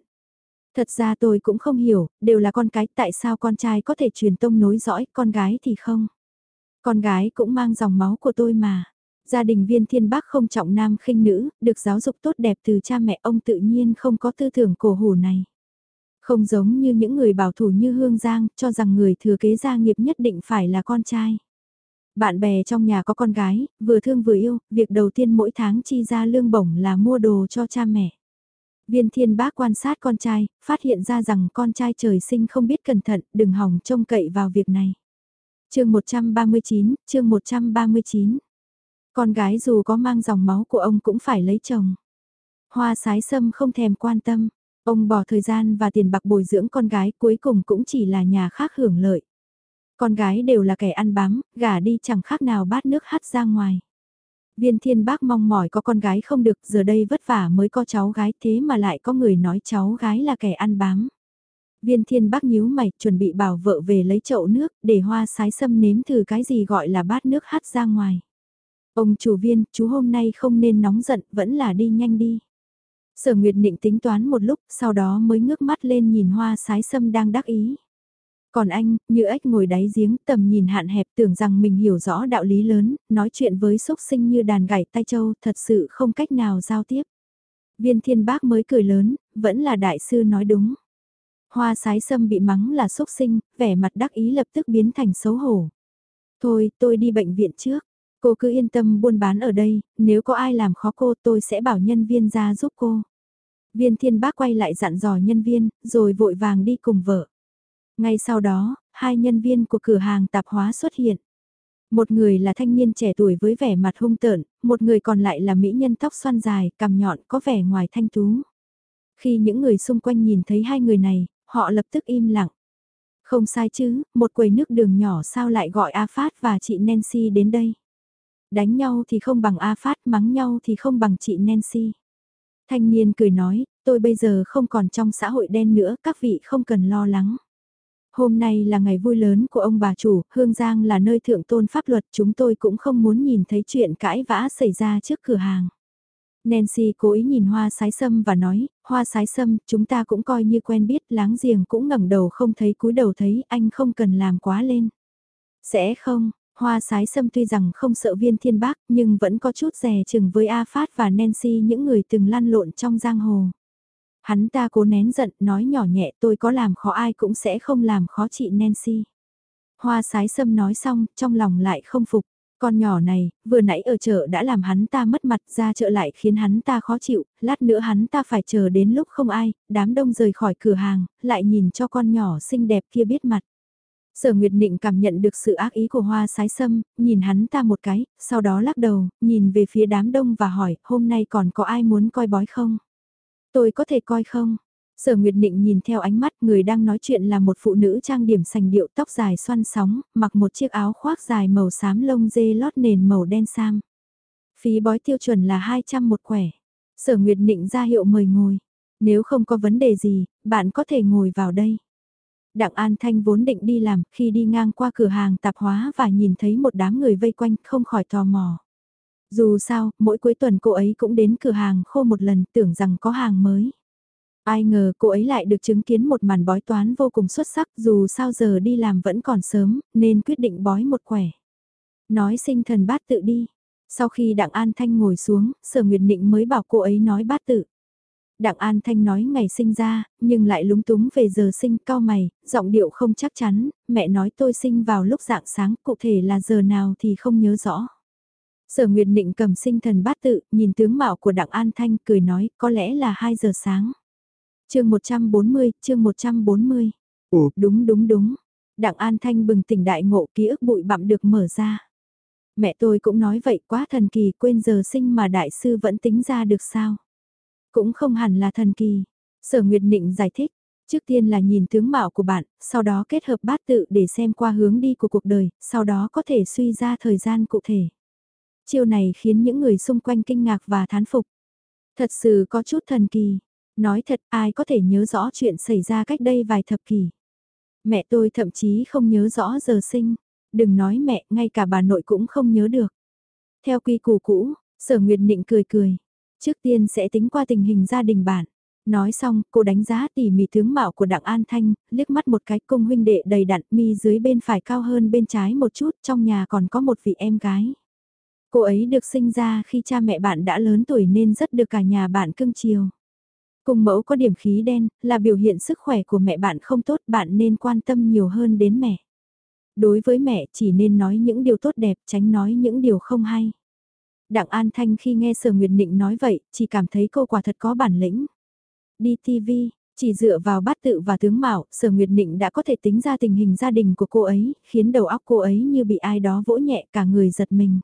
Thật ra tôi cũng không hiểu, đều là con cái, tại sao con trai có thể truyền tông nối dõi, con gái thì không. Con gái cũng mang dòng máu của tôi mà. Gia đình viên thiên bác không trọng nam khinh nữ, được giáo dục tốt đẹp từ cha mẹ ông tự nhiên không có tư tưởng cổ hủ này. Không giống như những người bảo thủ như Hương Giang, cho rằng người thừa kế gia nghiệp nhất định phải là con trai. Bạn bè trong nhà có con gái, vừa thương vừa yêu, việc đầu tiên mỗi tháng chi ra lương bổng là mua đồ cho cha mẹ. Viên thiên bác quan sát con trai, phát hiện ra rằng con trai trời sinh không biết cẩn thận, đừng hỏng trông cậy vào việc này chương 139, chương 139. Con gái dù có mang dòng máu của ông cũng phải lấy chồng. Hoa sái sâm không thèm quan tâm, ông bỏ thời gian và tiền bạc bồi dưỡng con gái cuối cùng cũng chỉ là nhà khác hưởng lợi. Con gái đều là kẻ ăn bám, gả đi chẳng khác nào bát nước hắt ra ngoài. Viên thiên bác mong mỏi có con gái không được giờ đây vất vả mới có cháu gái thế mà lại có người nói cháu gái là kẻ ăn bám. Viên thiên bác nhíu mày chuẩn bị bảo vợ về lấy chậu nước để hoa sái sâm nếm thử cái gì gọi là bát nước hắt ra ngoài. Ông chủ viên, chú hôm nay không nên nóng giận, vẫn là đi nhanh đi. Sở Nguyệt Nịnh tính toán một lúc, sau đó mới ngước mắt lên nhìn hoa sái sâm đang đắc ý. Còn anh, như ếch ngồi đáy giếng tầm nhìn hạn hẹp tưởng rằng mình hiểu rõ đạo lý lớn, nói chuyện với xúc sinh như đàn gảy tay châu thật sự không cách nào giao tiếp. Viên thiên bác mới cười lớn, vẫn là đại sư nói đúng. Hoa sái sâm bị mắng là xúc sinh, vẻ mặt đắc ý lập tức biến thành xấu hổ. Thôi, tôi đi bệnh viện trước. Cô cứ yên tâm buôn bán ở đây, nếu có ai làm khó cô tôi sẽ bảo nhân viên ra giúp cô. Viên thiên bác quay lại dặn dò nhân viên, rồi vội vàng đi cùng vợ. Ngay sau đó, hai nhân viên của cửa hàng tạp hóa xuất hiện. Một người là thanh niên trẻ tuổi với vẻ mặt hung tợn, một người còn lại là mỹ nhân tóc xoăn dài, cằm nhọn có vẻ ngoài thanh tú. Khi những người xung quanh nhìn thấy hai người này, họ lập tức im lặng. Không sai chứ, một quầy nước đường nhỏ sao lại gọi A Phát và chị Nancy đến đây. Đánh nhau thì không bằng A Phát, mắng nhau thì không bằng chị Nancy. Thanh niên cười nói, tôi bây giờ không còn trong xã hội đen nữa, các vị không cần lo lắng. Hôm nay là ngày vui lớn của ông bà chủ, Hương Giang là nơi thượng tôn pháp luật, chúng tôi cũng không muốn nhìn thấy chuyện cãi vã xảy ra trước cửa hàng. Nancy cố ý nhìn hoa sái sâm và nói, hoa sái sâm, chúng ta cũng coi như quen biết, láng giềng cũng ngẩng đầu không thấy cúi đầu thấy, anh không cần làm quá lên. Sẽ không, hoa sái sâm tuy rằng không sợ viên thiên bác, nhưng vẫn có chút rè chừng với A Phát và Nancy những người từng lăn lộn trong giang hồ. Hắn ta cố nén giận, nói nhỏ nhẹ tôi có làm khó ai cũng sẽ không làm khó chị Nancy. Hoa sái sâm nói xong, trong lòng lại không phục. Con nhỏ này, vừa nãy ở chợ đã làm hắn ta mất mặt ra chợ lại khiến hắn ta khó chịu, lát nữa hắn ta phải chờ đến lúc không ai, đám đông rời khỏi cửa hàng, lại nhìn cho con nhỏ xinh đẹp kia biết mặt. Sở Nguyệt Nịnh cảm nhận được sự ác ý của hoa sái sâm, nhìn hắn ta một cái, sau đó lắc đầu, nhìn về phía đám đông và hỏi, hôm nay còn có ai muốn coi bói không? Tôi có thể coi không? Sở Nguyệt Định nhìn theo ánh mắt người đang nói chuyện là một phụ nữ trang điểm sành điệu tóc dài xoăn sóng, mặc một chiếc áo khoác dài màu xám lông dê lót nền màu đen sam. Phí bói tiêu chuẩn là 200 một quẻ. Sở Nguyệt Định ra hiệu mời ngồi. Nếu không có vấn đề gì, bạn có thể ngồi vào đây. Đặng An Thanh vốn định đi làm, khi đi ngang qua cửa hàng tạp hóa và nhìn thấy một đám người vây quanh không khỏi tò mò. Dù sao, mỗi cuối tuần cô ấy cũng đến cửa hàng khô một lần tưởng rằng có hàng mới. Ai ngờ cô ấy lại được chứng kiến một màn bói toán vô cùng xuất sắc dù sao giờ đi làm vẫn còn sớm nên quyết định bói một quẻ. Nói sinh thần bát tự đi. Sau khi Đặng An Thanh ngồi xuống, Sở Nguyệt Nịnh mới bảo cô ấy nói bát tự. Đặng An Thanh nói ngày sinh ra, nhưng lại lúng túng về giờ sinh cao mày, giọng điệu không chắc chắn, mẹ nói tôi sinh vào lúc dạng sáng, cụ thể là giờ nào thì không nhớ rõ. Sở Nguyệt Nịnh cầm sinh thần bát tự, nhìn tướng mạo của Đặng An Thanh cười nói có lẽ là 2 giờ sáng chương 140, chương 140. Ủa, đúng đúng đúng. Đặng An Thanh bừng tỉnh đại ngộ ký ức bụi bặm được mở ra. Mẹ tôi cũng nói vậy quá thần kỳ quên giờ sinh mà đại sư vẫn tính ra được sao. Cũng không hẳn là thần kỳ. Sở Nguyệt Nịnh giải thích, trước tiên là nhìn tướng mạo của bạn, sau đó kết hợp bát tự để xem qua hướng đi của cuộc đời, sau đó có thể suy ra thời gian cụ thể. Chiêu này khiến những người xung quanh kinh ngạc và thán phục. Thật sự có chút thần kỳ. Nói thật ai có thể nhớ rõ chuyện xảy ra cách đây vài thập kỷ. Mẹ tôi thậm chí không nhớ rõ giờ sinh. Đừng nói mẹ, ngay cả bà nội cũng không nhớ được. Theo quy củ cũ, sở nguyệt nịnh cười cười. Trước tiên sẽ tính qua tình hình gia đình bạn. Nói xong, cô đánh giá tỉ mỉ tướng mạo của Đặng An Thanh, liếc mắt một cái cung huynh đệ đầy đặn mi dưới bên phải cao hơn bên trái một chút, trong nhà còn có một vị em gái. Cô ấy được sinh ra khi cha mẹ bạn đã lớn tuổi nên rất được cả nhà bạn cưng chiều. Cùng mẫu có điểm khí đen, là biểu hiện sức khỏe của mẹ bạn không tốt, bạn nên quan tâm nhiều hơn đến mẹ. Đối với mẹ chỉ nên nói những điều tốt đẹp, tránh nói những điều không hay. Đặng An Thanh khi nghe Sở Nguyệt Nịnh nói vậy, chỉ cảm thấy cô quả thật có bản lĩnh. Đi TV, chỉ dựa vào bát tự và tướng mạo, Sở Nguyệt Nịnh đã có thể tính ra tình hình gia đình của cô ấy, khiến đầu óc cô ấy như bị ai đó vỗ nhẹ cả người giật mình.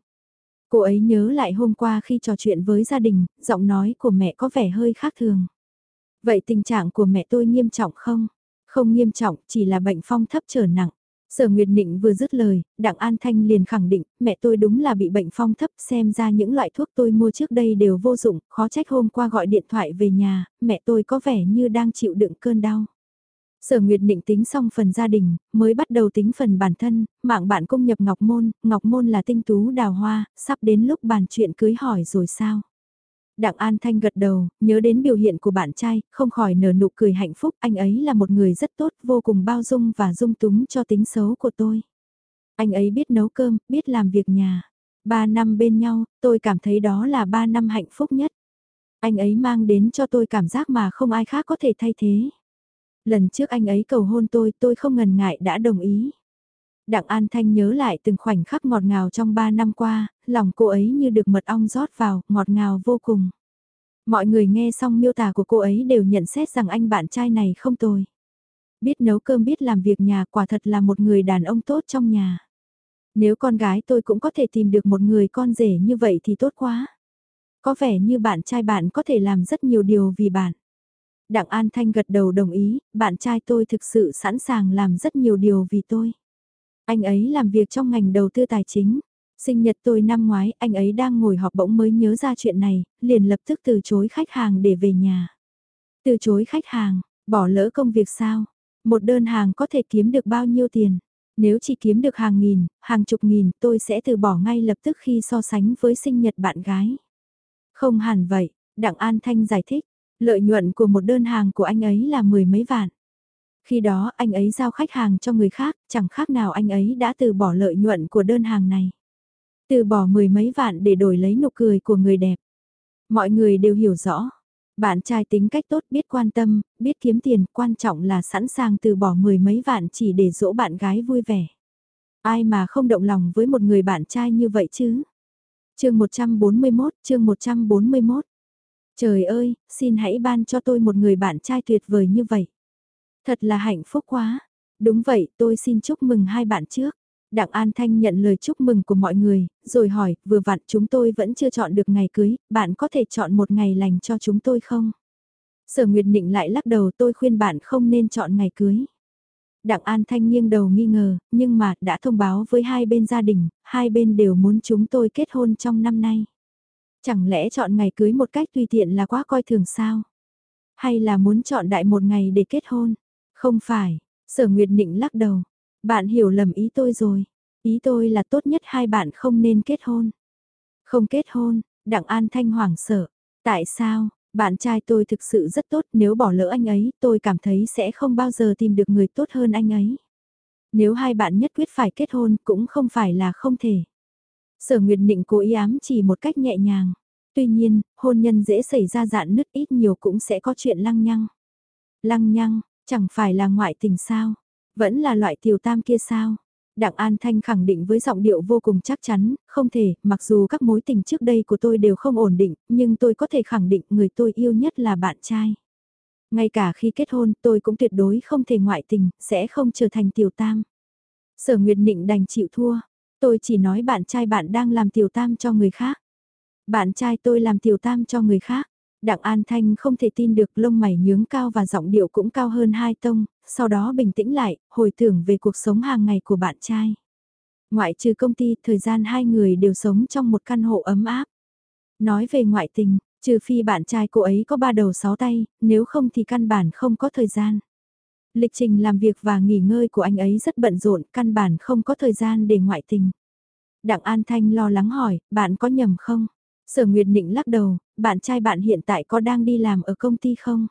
Cô ấy nhớ lại hôm qua khi trò chuyện với gia đình, giọng nói của mẹ có vẻ hơi khác thường. Vậy tình trạng của mẹ tôi nghiêm trọng không? Không nghiêm trọng, chỉ là bệnh phong thấp trở nặng. Sở Nguyệt Nịnh vừa dứt lời, Đặng An Thanh liền khẳng định, mẹ tôi đúng là bị bệnh phong thấp, xem ra những loại thuốc tôi mua trước đây đều vô dụng, khó trách hôm qua gọi điện thoại về nhà, mẹ tôi có vẻ như đang chịu đựng cơn đau. Sở Nguyệt định tính xong phần gia đình, mới bắt đầu tính phần bản thân, mạng bạn công nhập Ngọc Môn, Ngọc Môn là tinh tú đào hoa, sắp đến lúc bàn chuyện cưới hỏi rồi sao? Đặng An Thanh gật đầu, nhớ đến biểu hiện của bạn trai, không khỏi nở nụ cười hạnh phúc, anh ấy là một người rất tốt, vô cùng bao dung và dung túng cho tính xấu của tôi. Anh ấy biết nấu cơm, biết làm việc nhà. Ba năm bên nhau, tôi cảm thấy đó là ba năm hạnh phúc nhất. Anh ấy mang đến cho tôi cảm giác mà không ai khác có thể thay thế. Lần trước anh ấy cầu hôn tôi, tôi không ngần ngại đã đồng ý. Đặng An Thanh nhớ lại từng khoảnh khắc ngọt ngào trong 3 năm qua, lòng cô ấy như được mật ong rót vào, ngọt ngào vô cùng. Mọi người nghe xong miêu tả của cô ấy đều nhận xét rằng anh bạn trai này không tồi. Biết nấu cơm biết làm việc nhà quả thật là một người đàn ông tốt trong nhà. Nếu con gái tôi cũng có thể tìm được một người con rể như vậy thì tốt quá. Có vẻ như bạn trai bạn có thể làm rất nhiều điều vì bạn. Đặng An Thanh gật đầu đồng ý, bạn trai tôi thực sự sẵn sàng làm rất nhiều điều vì tôi. Anh ấy làm việc trong ngành đầu tư tài chính. Sinh nhật tôi năm ngoái, anh ấy đang ngồi họp bỗng mới nhớ ra chuyện này, liền lập tức từ chối khách hàng để về nhà. Từ chối khách hàng, bỏ lỡ công việc sao? Một đơn hàng có thể kiếm được bao nhiêu tiền? Nếu chỉ kiếm được hàng nghìn, hàng chục nghìn tôi sẽ từ bỏ ngay lập tức khi so sánh với sinh nhật bạn gái. Không hẳn vậy, Đặng An Thanh giải thích, lợi nhuận của một đơn hàng của anh ấy là mười mấy vạn. Khi đó anh ấy giao khách hàng cho người khác, chẳng khác nào anh ấy đã từ bỏ lợi nhuận của đơn hàng này. Từ bỏ mười mấy vạn để đổi lấy nụ cười của người đẹp. Mọi người đều hiểu rõ. Bạn trai tính cách tốt biết quan tâm, biết kiếm tiền, quan trọng là sẵn sàng từ bỏ mười mấy vạn chỉ để dỗ bạn gái vui vẻ. Ai mà không động lòng với một người bạn trai như vậy chứ? chương 141, chương 141. Trời ơi, xin hãy ban cho tôi một người bạn trai tuyệt vời như vậy. Thật là hạnh phúc quá. Đúng vậy, tôi xin chúc mừng hai bạn trước. Đặng An Thanh nhận lời chúc mừng của mọi người, rồi hỏi, vừa vặn chúng tôi vẫn chưa chọn được ngày cưới, bạn có thể chọn một ngày lành cho chúng tôi không? Sở Nguyệt Nịnh lại lắc đầu tôi khuyên bạn không nên chọn ngày cưới. Đặng An Thanh nghiêng đầu nghi ngờ, nhưng mà đã thông báo với hai bên gia đình, hai bên đều muốn chúng tôi kết hôn trong năm nay. Chẳng lẽ chọn ngày cưới một cách tùy tiện là quá coi thường sao? Hay là muốn chọn đại một ngày để kết hôn? Không phải, sở Nguyệt Nịnh lắc đầu. Bạn hiểu lầm ý tôi rồi. Ý tôi là tốt nhất hai bạn không nên kết hôn. Không kết hôn, Đặng An Thanh hoảng sợ. Tại sao, bạn trai tôi thực sự rất tốt nếu bỏ lỡ anh ấy tôi cảm thấy sẽ không bao giờ tìm được người tốt hơn anh ấy. Nếu hai bạn nhất quyết phải kết hôn cũng không phải là không thể. Sở Nguyệt Nịnh cố ý ám chỉ một cách nhẹ nhàng. Tuy nhiên, hôn nhân dễ xảy ra dạn nứt ít nhiều cũng sẽ có chuyện lăng nhăng. Lăng nhăng, chẳng phải là ngoại tình sao? Vẫn là loại tiểu tam kia sao? Đặng An Thanh khẳng định với giọng điệu vô cùng chắc chắn, không thể, mặc dù các mối tình trước đây của tôi đều không ổn định, nhưng tôi có thể khẳng định người tôi yêu nhất là bạn trai. Ngay cả khi kết hôn tôi cũng tuyệt đối không thể ngoại tình, sẽ không trở thành tiểu tam. Sở Nguyệt Nịnh đành chịu thua, tôi chỉ nói bạn trai bạn đang làm tiểu tam cho người khác. Bạn trai tôi làm tiểu tam cho người khác. Đặng An Thanh không thể tin được lông mày nhướng cao và giọng điệu cũng cao hơn hai tông, sau đó bình tĩnh lại, hồi tưởng về cuộc sống hàng ngày của bạn trai. Ngoại trừ công ty, thời gian hai người đều sống trong một căn hộ ấm áp. Nói về ngoại tình, trừ phi bạn trai cô ấy có ba đầu sáu tay, nếu không thì căn bản không có thời gian. Lịch trình làm việc và nghỉ ngơi của anh ấy rất bận rộn, căn bản không có thời gian để ngoại tình. Đặng An Thanh lo lắng hỏi, bạn có nhầm không? Sở Nguyệt Nịnh lắc đầu, bạn trai bạn hiện tại có đang đi làm ở công ty không?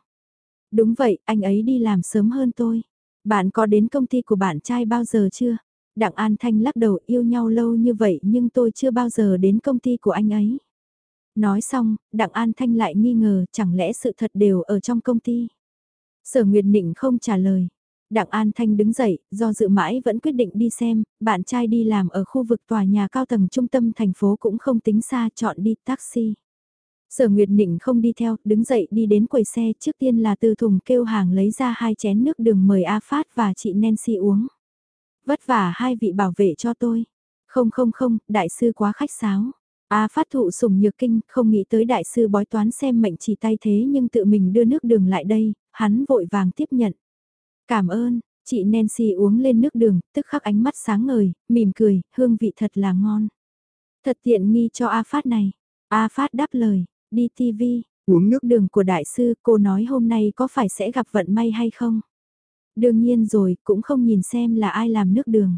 Đúng vậy, anh ấy đi làm sớm hơn tôi. Bạn có đến công ty của bạn trai bao giờ chưa? Đặng An Thanh lắc đầu yêu nhau lâu như vậy nhưng tôi chưa bao giờ đến công ty của anh ấy. Nói xong, Đặng An Thanh lại nghi ngờ chẳng lẽ sự thật đều ở trong công ty. Sở Nguyệt Nịnh không trả lời. Đặng An Thanh đứng dậy, do dự mãi vẫn quyết định đi xem, bạn trai đi làm ở khu vực tòa nhà cao tầng trung tâm thành phố cũng không tính xa chọn đi taxi. Sở Nguyệt Nịnh không đi theo, đứng dậy đi đến quầy xe trước tiên là từ thùng kêu hàng lấy ra hai chén nước đường mời A Phát và chị Nancy uống. Vất vả hai vị bảo vệ cho tôi. Không không không, đại sư quá khách sáo. A Phát thụ sủng nhược kinh, không nghĩ tới đại sư bói toán xem mệnh chỉ tay thế nhưng tự mình đưa nước đường lại đây, hắn vội vàng tiếp nhận. Cảm ơn, chị Nancy uống lên nước đường, tức khắc ánh mắt sáng ngời, mỉm cười, hương vị thật là ngon. Thật tiện nghi cho A Phát này. A Phát đáp lời, đi TV, uống nước đường của đại sư, cô nói hôm nay có phải sẽ gặp vận may hay không? Đương nhiên rồi, cũng không nhìn xem là ai làm nước đường.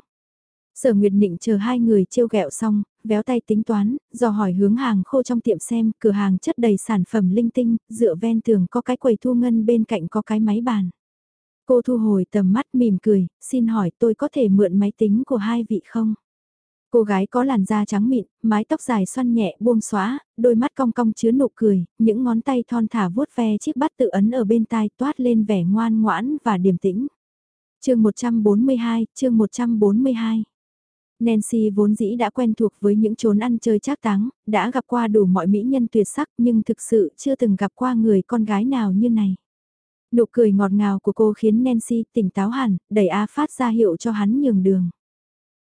Sở Nguyệt Nịnh chờ hai người trêu ghẹo xong, véo tay tính toán, dò hỏi hướng hàng khô trong tiệm xem, cửa hàng chất đầy sản phẩm linh tinh, dựa ven tường có cái quầy thu ngân bên cạnh có cái máy bàn. Cô thu hồi tầm mắt mỉm cười, xin hỏi tôi có thể mượn máy tính của hai vị không? Cô gái có làn da trắng mịn, mái tóc dài xoăn nhẹ buông xóa, đôi mắt cong cong chứa nụ cười, những ngón tay thon thả vuốt ve chiếc bát tự ấn ở bên tai toát lên vẻ ngoan ngoãn và điềm tĩnh. chương 142, chương 142 Nancy vốn dĩ đã quen thuộc với những chốn ăn chơi trác táng, đã gặp qua đủ mọi mỹ nhân tuyệt sắc nhưng thực sự chưa từng gặp qua người con gái nào như này. Nụ cười ngọt ngào của cô khiến Nancy tỉnh táo hẳn, đẩy A phát ra hiệu cho hắn nhường đường.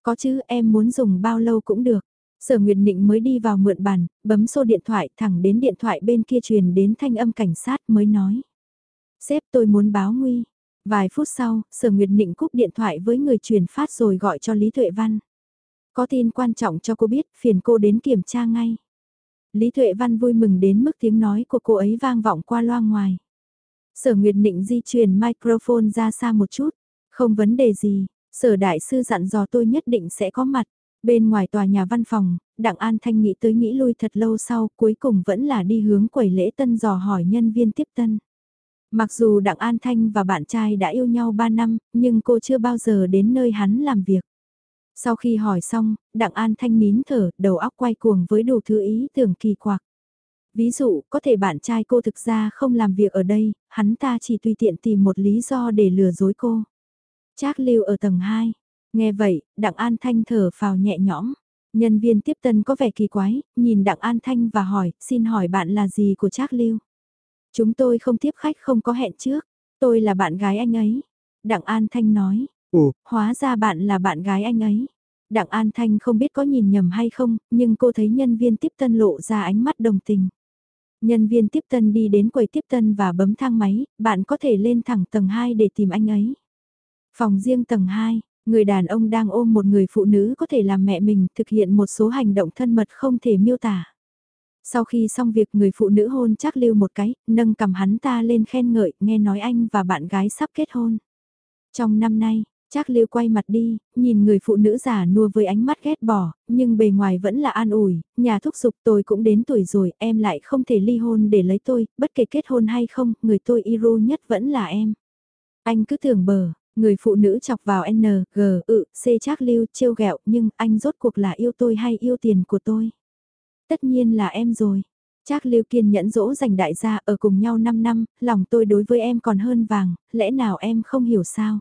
Có chứ em muốn dùng bao lâu cũng được. Sở Nguyệt Nịnh mới đi vào mượn bàn, bấm số điện thoại thẳng đến điện thoại bên kia truyền đến thanh âm cảnh sát mới nói. Sếp tôi muốn báo nguy. Vài phút sau, Sở Nguyệt Nịnh cúp điện thoại với người truyền phát rồi gọi cho Lý Tuệ Văn. Có tin quan trọng cho cô biết, phiền cô đến kiểm tra ngay. Lý Tuệ Văn vui mừng đến mức tiếng nói của cô ấy vang vọng qua loa ngoài. Sở Nguyệt Nịnh di chuyển microphone ra xa một chút. Không vấn đề gì, sở đại sư dặn dò tôi nhất định sẽ có mặt. Bên ngoài tòa nhà văn phòng, Đặng An Thanh nghĩ tới nghĩ lui thật lâu sau, cuối cùng vẫn là đi hướng quầy lễ tân dò hỏi nhân viên tiếp tân. Mặc dù Đặng An Thanh và bạn trai đã yêu nhau 3 năm, nhưng cô chưa bao giờ đến nơi hắn làm việc. Sau khi hỏi xong, Đặng An Thanh nín thở, đầu óc quay cuồng với đủ thứ ý tưởng kỳ quặc. Ví dụ, có thể bạn trai cô thực ra không làm việc ở đây, hắn ta chỉ tùy tiện tìm một lý do để lừa dối cô. Trác lưu ở tầng 2. Nghe vậy, Đặng An Thanh thở phào nhẹ nhõm. Nhân viên tiếp tân có vẻ kỳ quái, nhìn Đặng An Thanh và hỏi, xin hỏi bạn là gì của Trác lưu? Chúng tôi không tiếp khách không có hẹn trước, tôi là bạn gái anh ấy. Đặng An Thanh nói, ồ, hóa ra bạn là bạn gái anh ấy. Đặng An Thanh không biết có nhìn nhầm hay không, nhưng cô thấy nhân viên tiếp tân lộ ra ánh mắt đồng tình. Nhân viên tiếp tân đi đến quầy tiếp tân và bấm thang máy, bạn có thể lên thẳng tầng 2 để tìm anh ấy. Phòng riêng tầng 2, người đàn ông đang ôm một người phụ nữ có thể làm mẹ mình thực hiện một số hành động thân mật không thể miêu tả. Sau khi xong việc người phụ nữ hôn chắc lưu một cái, nâng cầm hắn ta lên khen ngợi, nghe nói anh và bạn gái sắp kết hôn. Trong năm nay, Trác Lưu quay mặt đi, nhìn người phụ nữ già nua với ánh mắt ghét bỏ, nhưng bề ngoài vẫn là an ủi, nhà thúc giục tôi cũng đến tuổi rồi, em lại không thể ly hôn để lấy tôi, bất kể kết hôn hay không, người tôi yêu nhất vẫn là em. Anh cứ tưởng bờ, người phụ nữ chọc vào N, G, ự, C Trác Lưu trêu ghẹo nhưng anh rốt cuộc là yêu tôi hay yêu tiền của tôi. Tất nhiên là em rồi. Trác Lưu kiên nhẫn dỗ dành đại gia ở cùng nhau 5 năm, lòng tôi đối với em còn hơn vàng, lẽ nào em không hiểu sao?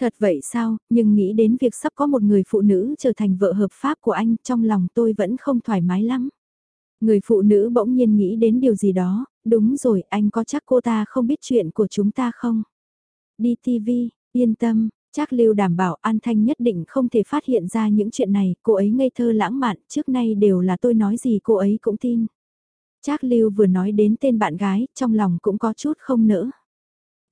Thật vậy sao, nhưng nghĩ đến việc sắp có một người phụ nữ trở thành vợ hợp pháp của anh, trong lòng tôi vẫn không thoải mái lắm. Người phụ nữ bỗng nhiên nghĩ đến điều gì đó, đúng rồi, anh có chắc cô ta không biết chuyện của chúng ta không? Đi TV, yên tâm, chắc Lưu đảm bảo An Thanh nhất định không thể phát hiện ra những chuyện này, cô ấy ngây thơ lãng mạn, trước nay đều là tôi nói gì cô ấy cũng tin. Trác Lưu vừa nói đến tên bạn gái, trong lòng cũng có chút không nỡ.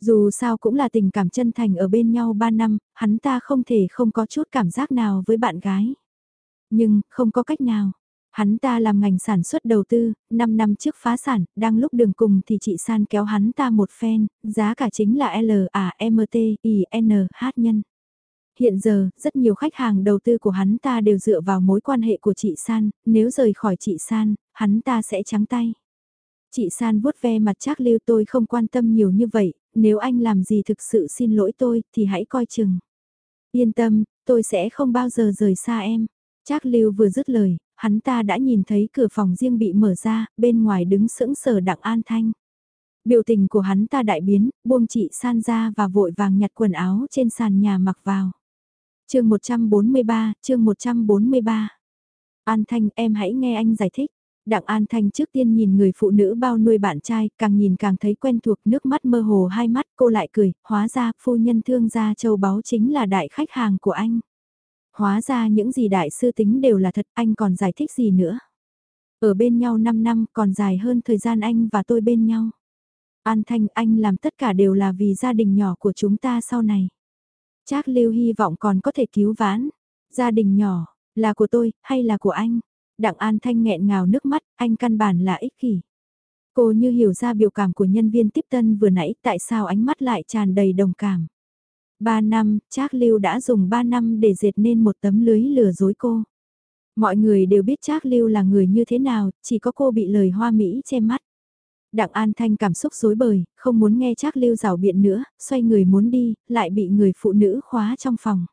Dù sao cũng là tình cảm chân thành ở bên nhau 3 năm, hắn ta không thể không có chút cảm giác nào với bạn gái. Nhưng, không có cách nào. Hắn ta làm ngành sản xuất đầu tư, 5 năm trước phá sản, đang lúc đường cùng thì chị San kéo hắn ta một phen, giá cả chính là L, A, M, T, I, N, H nhân. Hiện giờ, rất nhiều khách hàng đầu tư của hắn ta đều dựa vào mối quan hệ của chị San, nếu rời khỏi chị San, hắn ta sẽ trắng tay. Chị San vuốt ve mặt chắc lưu tôi không quan tâm nhiều như vậy, nếu anh làm gì thực sự xin lỗi tôi thì hãy coi chừng. Yên tâm, tôi sẽ không bao giờ rời xa em. Trác Lưu vừa dứt lời, hắn ta đã nhìn thấy cửa phòng riêng bị mở ra, bên ngoài đứng sững sờ Đặng An Thanh. Biểu tình của hắn ta đại biến, buông chị san ra và vội vàng nhặt quần áo trên sàn nhà mặc vào. chương 143, chương 143. An Thanh em hãy nghe anh giải thích. Đặng An Thanh trước tiên nhìn người phụ nữ bao nuôi bạn trai, càng nhìn càng thấy quen thuộc nước mắt mơ hồ hai mắt, cô lại cười, hóa ra phu nhân thương gia châu báu chính là đại khách hàng của anh. Hóa ra những gì đại sư tính đều là thật, anh còn giải thích gì nữa. Ở bên nhau 5 năm còn dài hơn thời gian anh và tôi bên nhau. An Thanh anh làm tất cả đều là vì gia đình nhỏ của chúng ta sau này. Chắc Lưu hy vọng còn có thể cứu vãn. Gia đình nhỏ, là của tôi, hay là của anh? Đặng An Thanh nghẹn ngào nước mắt, anh căn bản là ích kỷ. Cô như hiểu ra biểu cảm của nhân viên tiếp tân vừa nãy, tại sao ánh mắt lại tràn đầy đồng cảm. Ba năm, Trác Lưu đã dùng ba năm để dệt nên một tấm lưới lừa dối cô. Mọi người đều biết Trác Lưu là người như thế nào, chỉ có cô bị lời hoa mỹ che mắt. Đặng An Thanh cảm xúc rối bời, không muốn nghe Trác Lưu rào biện nữa, xoay người muốn đi, lại bị người phụ nữ khóa trong phòng.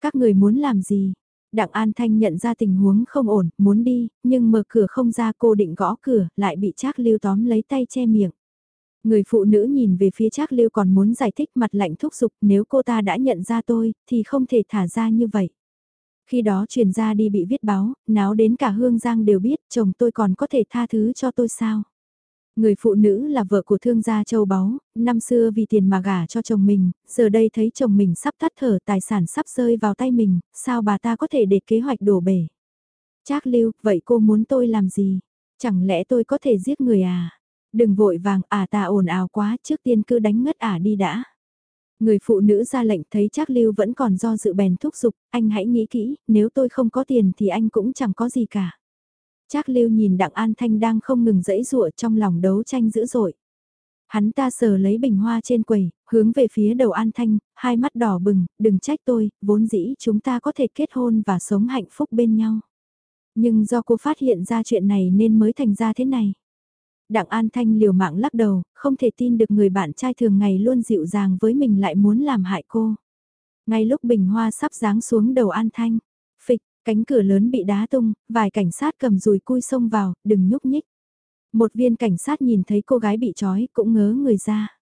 Các người muốn làm gì? Đặng An Thanh nhận ra tình huống không ổn, muốn đi, nhưng mở cửa không ra cô định gõ cửa, lại bị Trác Lưu tóm lấy tay che miệng. Người phụ nữ nhìn về phía Trác Lưu còn muốn giải thích mặt lạnh thúc giục nếu cô ta đã nhận ra tôi, thì không thể thả ra như vậy. Khi đó truyền ra đi bị viết báo, náo đến cả Hương Giang đều biết chồng tôi còn có thể tha thứ cho tôi sao. Người phụ nữ là vợ của thương gia châu báu, năm xưa vì tiền mà gả cho chồng mình, giờ đây thấy chồng mình sắp tắt thở tài sản sắp rơi vào tay mình, sao bà ta có thể để kế hoạch đổ bể. Trác lưu, vậy cô muốn tôi làm gì? Chẳng lẽ tôi có thể giết người à? Đừng vội vàng, ả ta ồn ào quá, trước tiên cứ đánh ngất ả đi đã. Người phụ nữ ra lệnh thấy Trác Lưu vẫn còn do dự bèn thúc giục, anh hãy nghĩ kỹ, nếu tôi không có tiền thì anh cũng chẳng có gì cả. Trác Lưu nhìn Đặng An Thanh đang không ngừng dẫy dụa trong lòng đấu tranh dữ dội. Hắn ta sờ lấy bình hoa trên quầy, hướng về phía đầu An Thanh, hai mắt đỏ bừng, đừng trách tôi, vốn dĩ chúng ta có thể kết hôn và sống hạnh phúc bên nhau. Nhưng do cô phát hiện ra chuyện này nên mới thành ra thế này. Đặng An Thanh liều mạng lắc đầu, không thể tin được người bạn trai thường ngày luôn dịu dàng với mình lại muốn làm hại cô. Ngay lúc bình hoa sắp giáng xuống đầu An Thanh, phịch, cánh cửa lớn bị đá tung, vài cảnh sát cầm dùi cui xông vào, đừng nhúc nhích. Một viên cảnh sát nhìn thấy cô gái bị trói cũng ngớ người ra.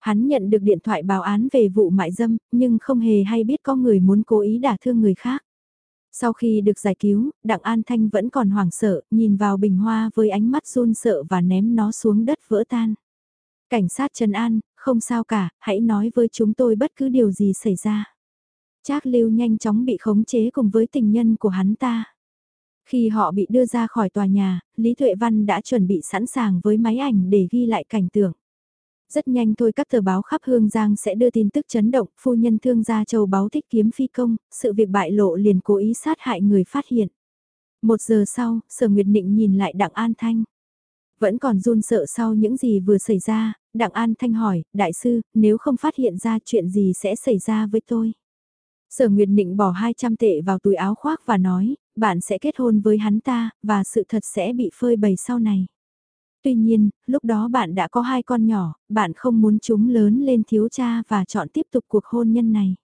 Hắn nhận được điện thoại báo án về vụ mại dâm, nhưng không hề hay biết có người muốn cố ý đả thương người khác. Sau khi được giải cứu, Đặng An Thanh vẫn còn hoảng sợ, nhìn vào bình hoa với ánh mắt run sợ và ném nó xuống đất vỡ tan. Cảnh sát Trần An, không sao cả, hãy nói với chúng tôi bất cứ điều gì xảy ra. Trác Lưu nhanh chóng bị khống chế cùng với tình nhân của hắn ta. Khi họ bị đưa ra khỏi tòa nhà, Lý Tuệ Văn đã chuẩn bị sẵn sàng với máy ảnh để ghi lại cảnh tượng. Rất nhanh thôi các tờ báo khắp Hương Giang sẽ đưa tin tức chấn động, phu nhân thương gia châu báo thích kiếm phi công, sự việc bại lộ liền cố ý sát hại người phát hiện. Một giờ sau, Sở Nguyệt Nịnh nhìn lại Đặng An Thanh. Vẫn còn run sợ sau những gì vừa xảy ra, Đặng An Thanh hỏi, đại sư, nếu không phát hiện ra chuyện gì sẽ xảy ra với tôi? Sở Nguyệt Nịnh bỏ 200 tệ vào túi áo khoác và nói, bạn sẽ kết hôn với hắn ta, và sự thật sẽ bị phơi bày sau này. Tuy nhiên, lúc đó bạn đã có hai con nhỏ, bạn không muốn chúng lớn lên thiếu cha và chọn tiếp tục cuộc hôn nhân này.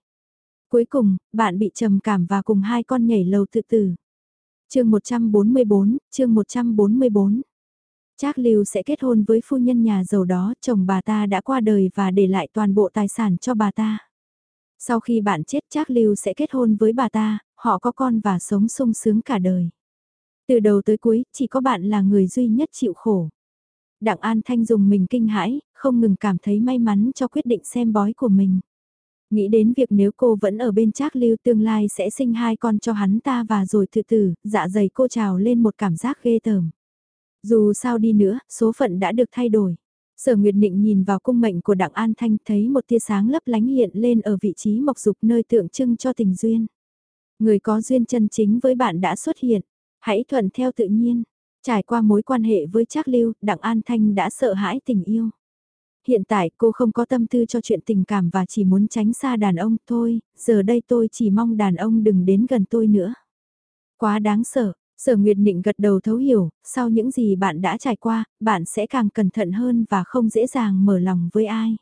Cuối cùng, bạn bị trầm cảm và cùng hai con nhảy lầu tự tử. chương 144, chương 144. Trác Lưu sẽ kết hôn với phu nhân nhà giàu đó, chồng bà ta đã qua đời và để lại toàn bộ tài sản cho bà ta. Sau khi bạn chết Trác Lưu sẽ kết hôn với bà ta, họ có con và sống sung sướng cả đời. Từ đầu tới cuối, chỉ có bạn là người duy nhất chịu khổ. Đặng An Thanh dùng mình kinh hãi, không ngừng cảm thấy may mắn cho quyết định xem bói của mình. Nghĩ đến việc nếu cô vẫn ở bên Trác Lưu tương lai sẽ sinh hai con cho hắn ta và rồi tự tử, dạ dày cô trào lên một cảm giác ghê tởm. Dù sao đi nữa, số phận đã được thay đổi. Sở Nguyệt Nịnh nhìn vào cung mệnh của Đặng An Thanh thấy một tia sáng lấp lánh hiện lên ở vị trí mộc dục nơi tượng trưng cho tình duyên. Người có duyên chân chính với bạn đã xuất hiện, hãy thuận theo tự nhiên. Trải qua mối quan hệ với Trác Lưu, Đặng An Thanh đã sợ hãi tình yêu. Hiện tại cô không có tâm tư cho chuyện tình cảm và chỉ muốn tránh xa đàn ông thôi, giờ đây tôi chỉ mong đàn ông đừng đến gần tôi nữa. Quá đáng sợ, Sở Nguyệt Nịnh gật đầu thấu hiểu, sau những gì bạn đã trải qua, bạn sẽ càng cẩn thận hơn và không dễ dàng mở lòng với ai.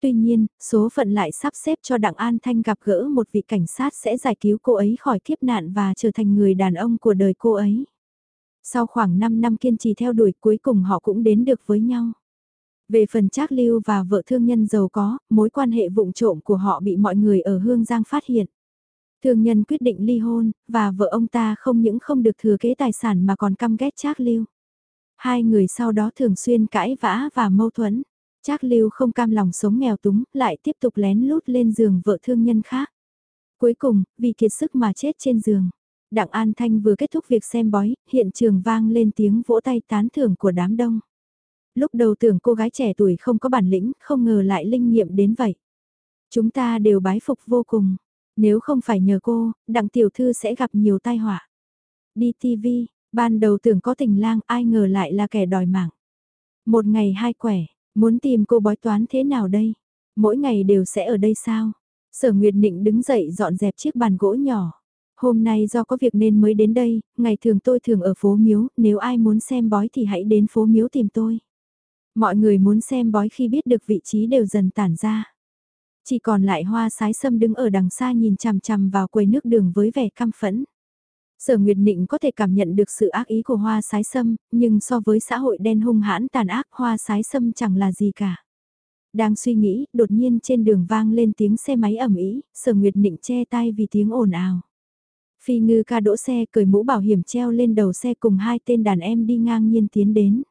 Tuy nhiên, số phận lại sắp xếp cho Đặng An Thanh gặp gỡ một vị cảnh sát sẽ giải cứu cô ấy khỏi kiếp nạn và trở thành người đàn ông của đời cô ấy. Sau khoảng 5 năm kiên trì theo đuổi cuối cùng họ cũng đến được với nhau. Về phần Trác Lưu và vợ thương nhân giàu có, mối quan hệ vụng trộm của họ bị mọi người ở Hương Giang phát hiện. Thương nhân quyết định ly hôn, và vợ ông ta không những không được thừa kế tài sản mà còn căm ghét Trác Lưu. Hai người sau đó thường xuyên cãi vã và mâu thuẫn. Trác Lưu không cam lòng sống nghèo túng, lại tiếp tục lén lút lên giường vợ thương nhân khác. Cuối cùng, vì kiệt sức mà chết trên giường. Đặng An Thanh vừa kết thúc việc xem bói, hiện trường vang lên tiếng vỗ tay tán thưởng của đám đông. Lúc đầu tưởng cô gái trẻ tuổi không có bản lĩnh, không ngờ lại linh nghiệm đến vậy. Chúng ta đều bái phục vô cùng. Nếu không phải nhờ cô, đặng tiểu thư sẽ gặp nhiều tai họa. Đi TV, ban đầu tưởng có tình lang ai ngờ lại là kẻ đòi mạng. Một ngày hai quẻ, muốn tìm cô bói toán thế nào đây? Mỗi ngày đều sẽ ở đây sao? Sở Nguyệt Nịnh đứng dậy dọn dẹp chiếc bàn gỗ nhỏ. Hôm nay do có việc nên mới đến đây, ngày thường tôi thường ở phố Miếu, nếu ai muốn xem bói thì hãy đến phố Miếu tìm tôi. Mọi người muốn xem bói khi biết được vị trí đều dần tản ra. Chỉ còn lại hoa sái sâm đứng ở đằng xa nhìn chằm chằm vào quầy nước đường với vẻ căm phẫn. Sở Nguyệt Nịnh có thể cảm nhận được sự ác ý của hoa sái sâm, nhưng so với xã hội đen hung hãn tàn ác hoa sái sâm chẳng là gì cả. Đang suy nghĩ, đột nhiên trên đường vang lên tiếng xe máy ẩm ý, sở Nguyệt Nịnh che tay vì tiếng ồn ào. Phi ngư ca đỗ xe cởi mũ bảo hiểm treo lên đầu xe cùng hai tên đàn em đi ngang nhiên tiến đến.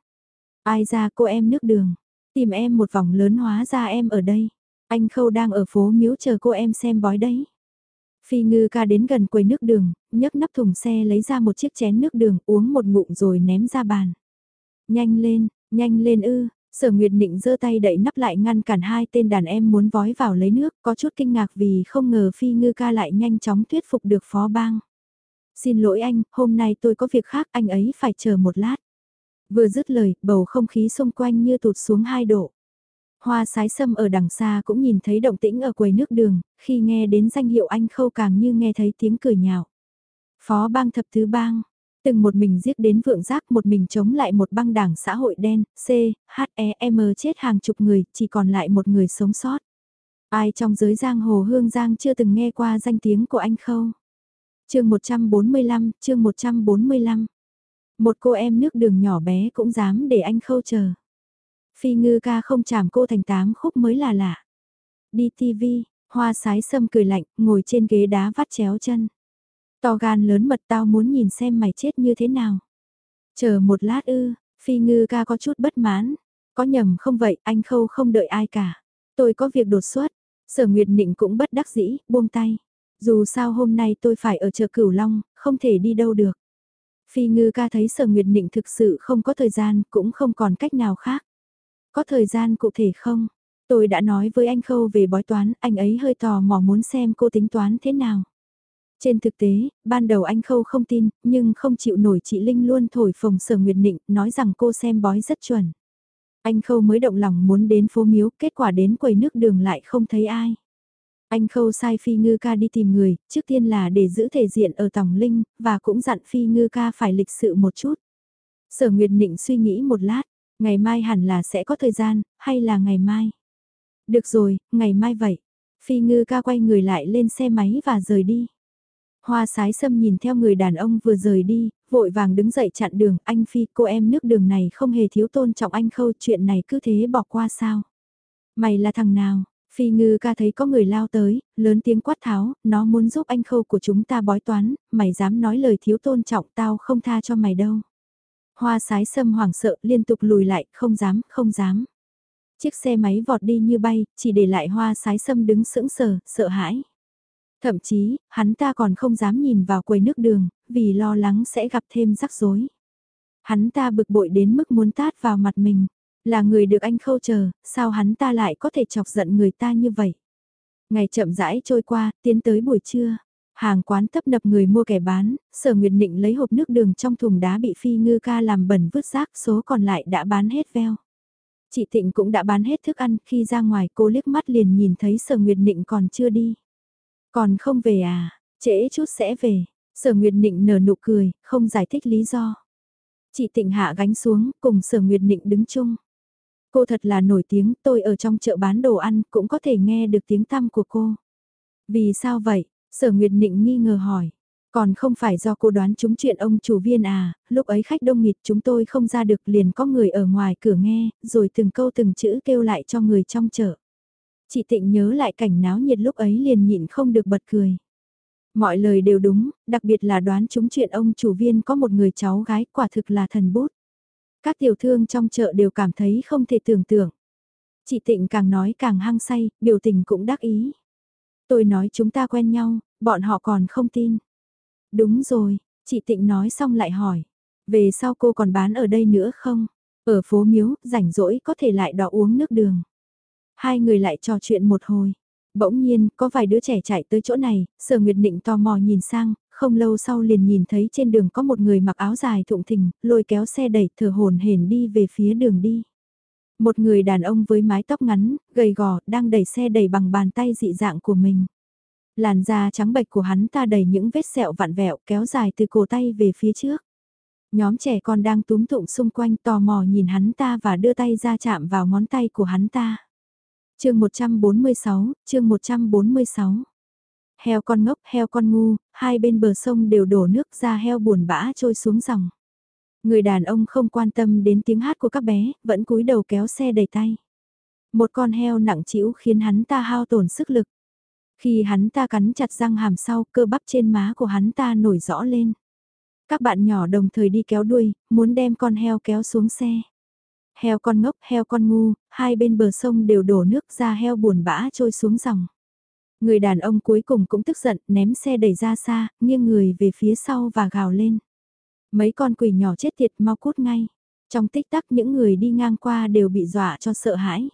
Ai ra cô em nước đường, tìm em một vòng lớn hóa ra em ở đây. Anh Khâu đang ở phố miếu chờ cô em xem bói đấy. Phi ngư ca đến gần quầy nước đường, nhấc nắp thùng xe lấy ra một chiếc chén nước đường uống một ngụm rồi ném ra bàn. Nhanh lên, Nhanh lên ư, sở nguyệt nịnh giơ tay đậy nắp lại ngăn cản hai tên đàn em muốn vói vào lấy nước, có chút kinh ngạc vì không ngờ phi ngư ca lại nhanh chóng thuyết phục được phó bang. Xin lỗi anh, hôm nay tôi có việc khác, anh ấy phải chờ một lát. Vừa dứt lời, bầu không khí xung quanh như tụt xuống hai độ. Hoa sái sâm ở đằng xa cũng nhìn thấy động tĩnh ở quầy nước đường, khi nghe đến danh hiệu anh khâu càng như nghe thấy tiếng cười nhạo. Phó bang thập thứ bang, từng một mình giết đến vượng giác một mình chống lại một băng đảng xã hội đen, C, H, E, M chết hàng chục người, chỉ còn lại một người sống sót. Ai trong giới giang hồ hương giang chưa từng nghe qua danh tiếng của anh khâu. chương 145, chương 145. Một cô em nước đường nhỏ bé cũng dám để anh khâu chờ. Phi ngư ca không chảm cô thành tám khúc mới là lạ. Đi TV, hoa sái sâm cười lạnh, ngồi trên ghế đá vắt chéo chân. To gan lớn mật tao muốn nhìn xem mày chết như thế nào. Chờ một lát ư, phi ngư ca có chút bất mãn. Có nhầm không vậy, anh khâu không đợi ai cả. Tôi có việc đột xuất. Sở Nguyệt Nịnh cũng bất đắc dĩ, buông tay. Dù sao hôm nay tôi phải ở chợ Cửu Long, không thể đi đâu được. Phi ngư ca thấy sở Nguyệt Nịnh thực sự không có thời gian, cũng không còn cách nào khác. Có thời gian cụ thể không? Tôi đã nói với anh Khâu về bói toán, anh ấy hơi tò mò muốn xem cô tính toán thế nào. Trên thực tế, ban đầu anh Khâu không tin, nhưng không chịu nổi chị Linh luôn thổi phồng sở nguyệt nịnh, nói rằng cô xem bói rất chuẩn. Anh Khâu mới động lòng muốn đến phố miếu, kết quả đến quầy nước đường lại không thấy ai. Anh Khâu sai Phi Ngư ca đi tìm người, trước tiên là để giữ thể diện ở Tòng Linh, và cũng dặn Phi Ngư ca phải lịch sự một chút. Sở Nguyệt Nịnh suy nghĩ một lát, ngày mai hẳn là sẽ có thời gian, hay là ngày mai? Được rồi, ngày mai vậy. Phi Ngư ca quay người lại lên xe máy và rời đi. Hoa sái sâm nhìn theo người đàn ông vừa rời đi, vội vàng đứng dậy chặn đường, anh Phi cô em nước đường này không hề thiếu tôn trọng anh khâu chuyện này cứ thế bỏ qua sao. Mày là thằng nào? Phi ngư ca thấy có người lao tới, lớn tiếng quát tháo, nó muốn giúp anh khâu của chúng ta bói toán, mày dám nói lời thiếu tôn trọng tao không tha cho mày đâu. Hoa sái sâm hoảng sợ liên tục lùi lại, không dám, không dám. Chiếc xe máy vọt đi như bay, chỉ để lại hoa sái sâm đứng sững sờ, sợ hãi. Thậm chí, hắn ta còn không dám nhìn vào quầy nước đường, vì lo lắng sẽ gặp thêm rắc rối. Hắn ta bực bội đến mức muốn tát vào mặt mình. Là người được anh khâu chờ, sao hắn ta lại có thể chọc giận người ta như vậy? Ngày chậm rãi trôi qua, tiến tới buổi trưa. Hàng quán tấp nập người mua kẻ bán, sở nguyệt định lấy hộp nước đường trong thùng đá bị phi ngư ca làm bẩn vứt rác số còn lại đã bán hết veo. Chị Thịnh cũng đã bán hết thức ăn, khi ra ngoài cô liếc mắt liền nhìn thấy sở nguyệt định còn chưa đi. Còn không về à, trễ chút sẽ về. Sở Nguyệt Nịnh nở nụ cười, không giải thích lý do. Chị Tịnh hạ gánh xuống, cùng Sở Nguyệt Nịnh đứng chung. Cô thật là nổi tiếng, tôi ở trong chợ bán đồ ăn cũng có thể nghe được tiếng tăm của cô. Vì sao vậy? Sở Nguyệt Nịnh nghi ngờ hỏi. Còn không phải do cô đoán chúng chuyện ông chủ viên à, lúc ấy khách đông nghịt chúng tôi không ra được liền có người ở ngoài cửa nghe, rồi từng câu từng chữ kêu lại cho người trong chợ. Chị Tịnh nhớ lại cảnh náo nhiệt lúc ấy liền nhịn không được bật cười. Mọi lời đều đúng, đặc biệt là đoán chúng chuyện ông chủ viên có một người cháu gái quả thực là thần bút. Các tiểu thương trong chợ đều cảm thấy không thể tưởng tượng. Chị Tịnh càng nói càng hăng say, biểu tình cũng đắc ý. Tôi nói chúng ta quen nhau, bọn họ còn không tin. Đúng rồi, chị Tịnh nói xong lại hỏi. Về sau cô còn bán ở đây nữa không? Ở phố miếu, rảnh rỗi có thể lại đỏ uống nước đường. Hai người lại trò chuyện một hồi. Bỗng nhiên, có vài đứa trẻ chạy tới chỗ này, sở nguyệt định tò mò nhìn sang, không lâu sau liền nhìn thấy trên đường có một người mặc áo dài thụng thình, lôi kéo xe đẩy thở hồn hển đi về phía đường đi. Một người đàn ông với mái tóc ngắn, gầy gò, đang đẩy xe đẩy bằng bàn tay dị dạng của mình. Làn da trắng bệch của hắn ta đầy những vết sẹo vặn vẹo kéo dài từ cổ tay về phía trước. Nhóm trẻ con đang túm tụng xung quanh tò mò nhìn hắn ta và đưa tay ra chạm vào ngón tay của hắn ta chương 146, chương 146. Heo con ngốc, heo con ngu, hai bên bờ sông đều đổ nước ra heo buồn bã trôi xuống dòng. Người đàn ông không quan tâm đến tiếng hát của các bé, vẫn cúi đầu kéo xe đầy tay. Một con heo nặng trĩu khiến hắn ta hao tổn sức lực. Khi hắn ta cắn chặt răng hàm sau, cơ bắp trên má của hắn ta nổi rõ lên. Các bạn nhỏ đồng thời đi kéo đuôi, muốn đem con heo kéo xuống xe heo con ngốc, heo con ngu, hai bên bờ sông đều đổ nước ra heo buồn bã trôi xuống dòng. Người đàn ông cuối cùng cũng tức giận, ném xe đẩy ra xa, nghiêng người về phía sau và gào lên. Mấy con quỷ nhỏ chết tiệt mau cút ngay. Trong tích tắc những người đi ngang qua đều bị dọa cho sợ hãi.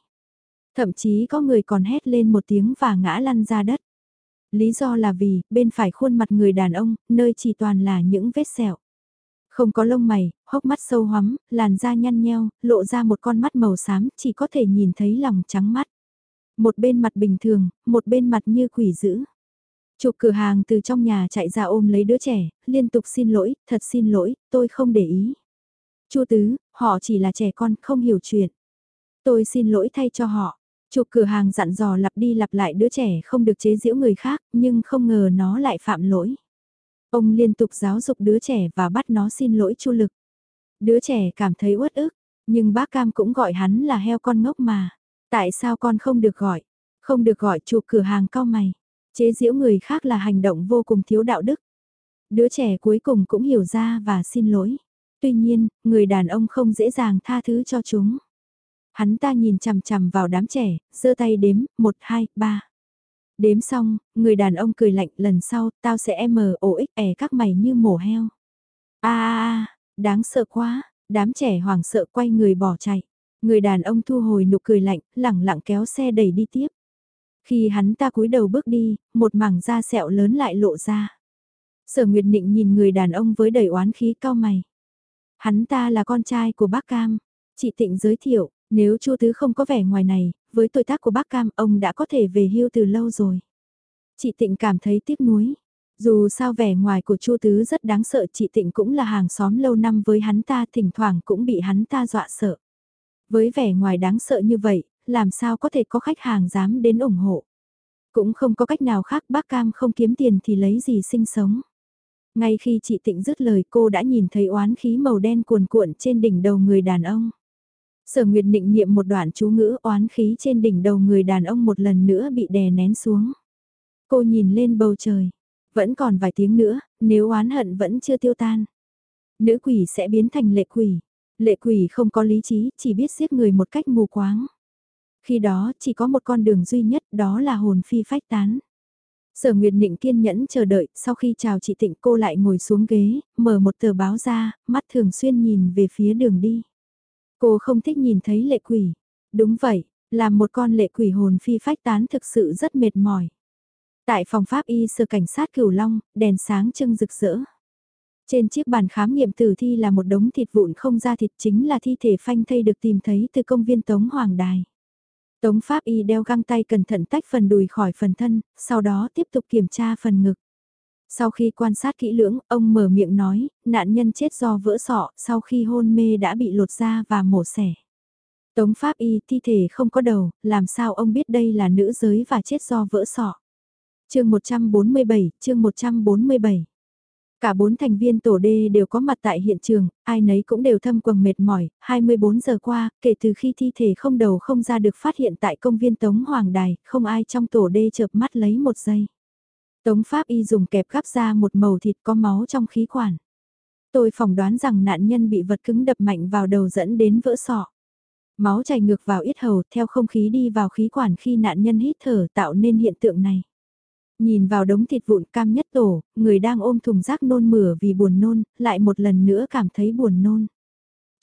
Thậm chí có người còn hét lên một tiếng và ngã lăn ra đất. Lý do là vì, bên phải khuôn mặt người đàn ông, nơi chỉ toàn là những vết sẹo. Không có lông mày, hốc mắt sâu hoắm, làn da nhăn nheo, lộ ra một con mắt màu xám, chỉ có thể nhìn thấy lòng trắng mắt. Một bên mặt bình thường, một bên mặt như quỷ dữ. Chụp cửa hàng từ trong nhà chạy ra ôm lấy đứa trẻ, liên tục xin lỗi, thật xin lỗi, tôi không để ý. Chu Tứ, họ chỉ là trẻ con, không hiểu chuyện. Tôi xin lỗi thay cho họ. Chụp cửa hàng dặn dò lặp đi lặp lại đứa trẻ không được chế giễu người khác, nhưng không ngờ nó lại phạm lỗi. Ông liên tục giáo dục đứa trẻ và bắt nó xin lỗi Chu Lực. Đứa trẻ cảm thấy uất ức, nhưng bác Cam cũng gọi hắn là heo con ngốc mà. Tại sao con không được gọi? Không được gọi chủ cửa hàng cao mày. Chế giễu người khác là hành động vô cùng thiếu đạo đức. Đứa trẻ cuối cùng cũng hiểu ra và xin lỗi. Tuy nhiên, người đàn ông không dễ dàng tha thứ cho chúng. Hắn ta nhìn chằm chằm vào đám trẻ, giơ tay đếm, 1, 2, 3. Đếm xong, người đàn ông cười lạnh lần sau, tao sẽ m o x e các mày như mổ heo. a a đáng sợ quá, đám trẻ hoảng sợ quay người bỏ chạy. Người đàn ông thu hồi nụ cười lạnh, lẳng lặng kéo xe đẩy đi tiếp. Khi hắn ta cúi đầu bước đi, một mảng da sẹo lớn lại lộ ra. Sở Nguyệt Nịnh nhìn người đàn ông với đầy oán khí cao mày. Hắn ta là con trai của bác Cam. Chị Tịnh giới thiệu, nếu Chu Tứ không có vẻ ngoài này, với tuổi tác của bác Cam ông đã có thể về hưu từ lâu rồi. Chị Tịnh cảm thấy tiếc nuối. Dù sao vẻ ngoài của Chu Tứ rất đáng sợ chị Tịnh cũng là hàng xóm lâu năm với hắn ta thỉnh thoảng cũng bị hắn ta dọa sợ. Với vẻ ngoài đáng sợ như vậy, làm sao có thể có khách hàng dám đến ủng hộ. Cũng không có cách nào khác bác Cam không kiếm tiền thì lấy gì sinh sống. Ngay khi chị Tịnh dứt lời cô đã nhìn thấy oán khí màu đen cuồn cuộn trên đỉnh đầu người đàn ông. Sở Nguyệt định niệm một đoạn chú ngữ oán khí trên đỉnh đầu người đàn ông một lần nữa bị đè nén xuống. Cô nhìn lên bầu trời. Vẫn còn vài tiếng nữa, nếu oán hận vẫn chưa tiêu tan. Nữ quỷ sẽ biến thành lệ quỷ. Lệ quỷ không có lý trí, chỉ biết giết người một cách mù quáng. Khi đó chỉ có một con đường duy nhất đó là hồn phi phách tán. Sở Nguyệt Nịnh kiên nhẫn chờ đợi, sau khi chào chị Tịnh cô lại ngồi xuống ghế, mở một tờ báo ra, mắt thường xuyên nhìn về phía đường đi. Cô không thích nhìn thấy lệ quỷ. Đúng vậy, làm một con lệ quỷ hồn phi phách tán thực sự rất mệt mỏi. Tại phòng pháp y sơ cảnh sát cửu long, đèn sáng trưng rực rỡ. Trên chiếc bàn khám nghiệm tử thi là một đống thịt vụn không ra thịt chính là thi thể phanh thây được tìm thấy từ công viên Tống Hoàng Đài. Tống Pháp Y đeo găng tay cẩn thận tách phần đùi khỏi phần thân, sau đó tiếp tục kiểm tra phần ngực. Sau khi quan sát kỹ lưỡng, ông mở miệng nói, nạn nhân chết do vỡ sọ, sau khi hôn mê đã bị lột da và mổ xẻ. Tống Pháp Y thi thể không có đầu, làm sao ông biết đây là nữ giới và chết do vỡ sọ. chương 147, chương 147. Cả bốn thành viên tổ đê đều có mặt tại hiện trường, ai nấy cũng đều thâm quầng mệt mỏi, 24 giờ qua, kể từ khi thi thể không đầu không ra được phát hiện tại công viên Tống Hoàng Đài, không ai trong tổ đê chợp mắt lấy một giây. Tống Pháp Y dùng kẹp gắp ra một màu thịt có máu trong khí quản. Tôi phỏng đoán rằng nạn nhân bị vật cứng đập mạnh vào đầu dẫn đến vỡ sọ. Máu chảy ngược vào yết hầu theo không khí đi vào khí quản khi nạn nhân hít thở tạo nên hiện tượng này. Nhìn vào đống thịt vụn cam nhất tổ, người đang ôm thùng rác nôn mửa vì buồn nôn, lại một lần nữa cảm thấy buồn nôn.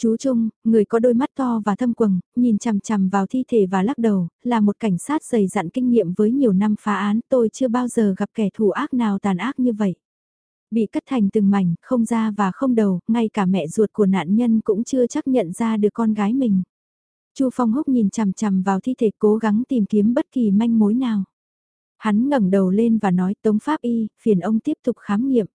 Chú Trung, người có đôi mắt to và thâm quầng, nhìn chằm chằm vào thi thể và lắc đầu, là một cảnh sát dày dặn kinh nghiệm với nhiều năm phá án, tôi chưa bao giờ gặp kẻ thù ác nào tàn ác như vậy. Bị cắt thành từng mảnh, không da và không đầu, ngay cả mẹ ruột của nạn nhân cũng chưa chắc nhận ra được con gái mình. Chu Phong Húc nhìn chằm chằm vào thi thể cố gắng tìm kiếm bất kỳ manh mối nào. Hắn ngẩng đầu lên và nói Tống Pháp Y, phiền ông tiếp tục khám nghiệm.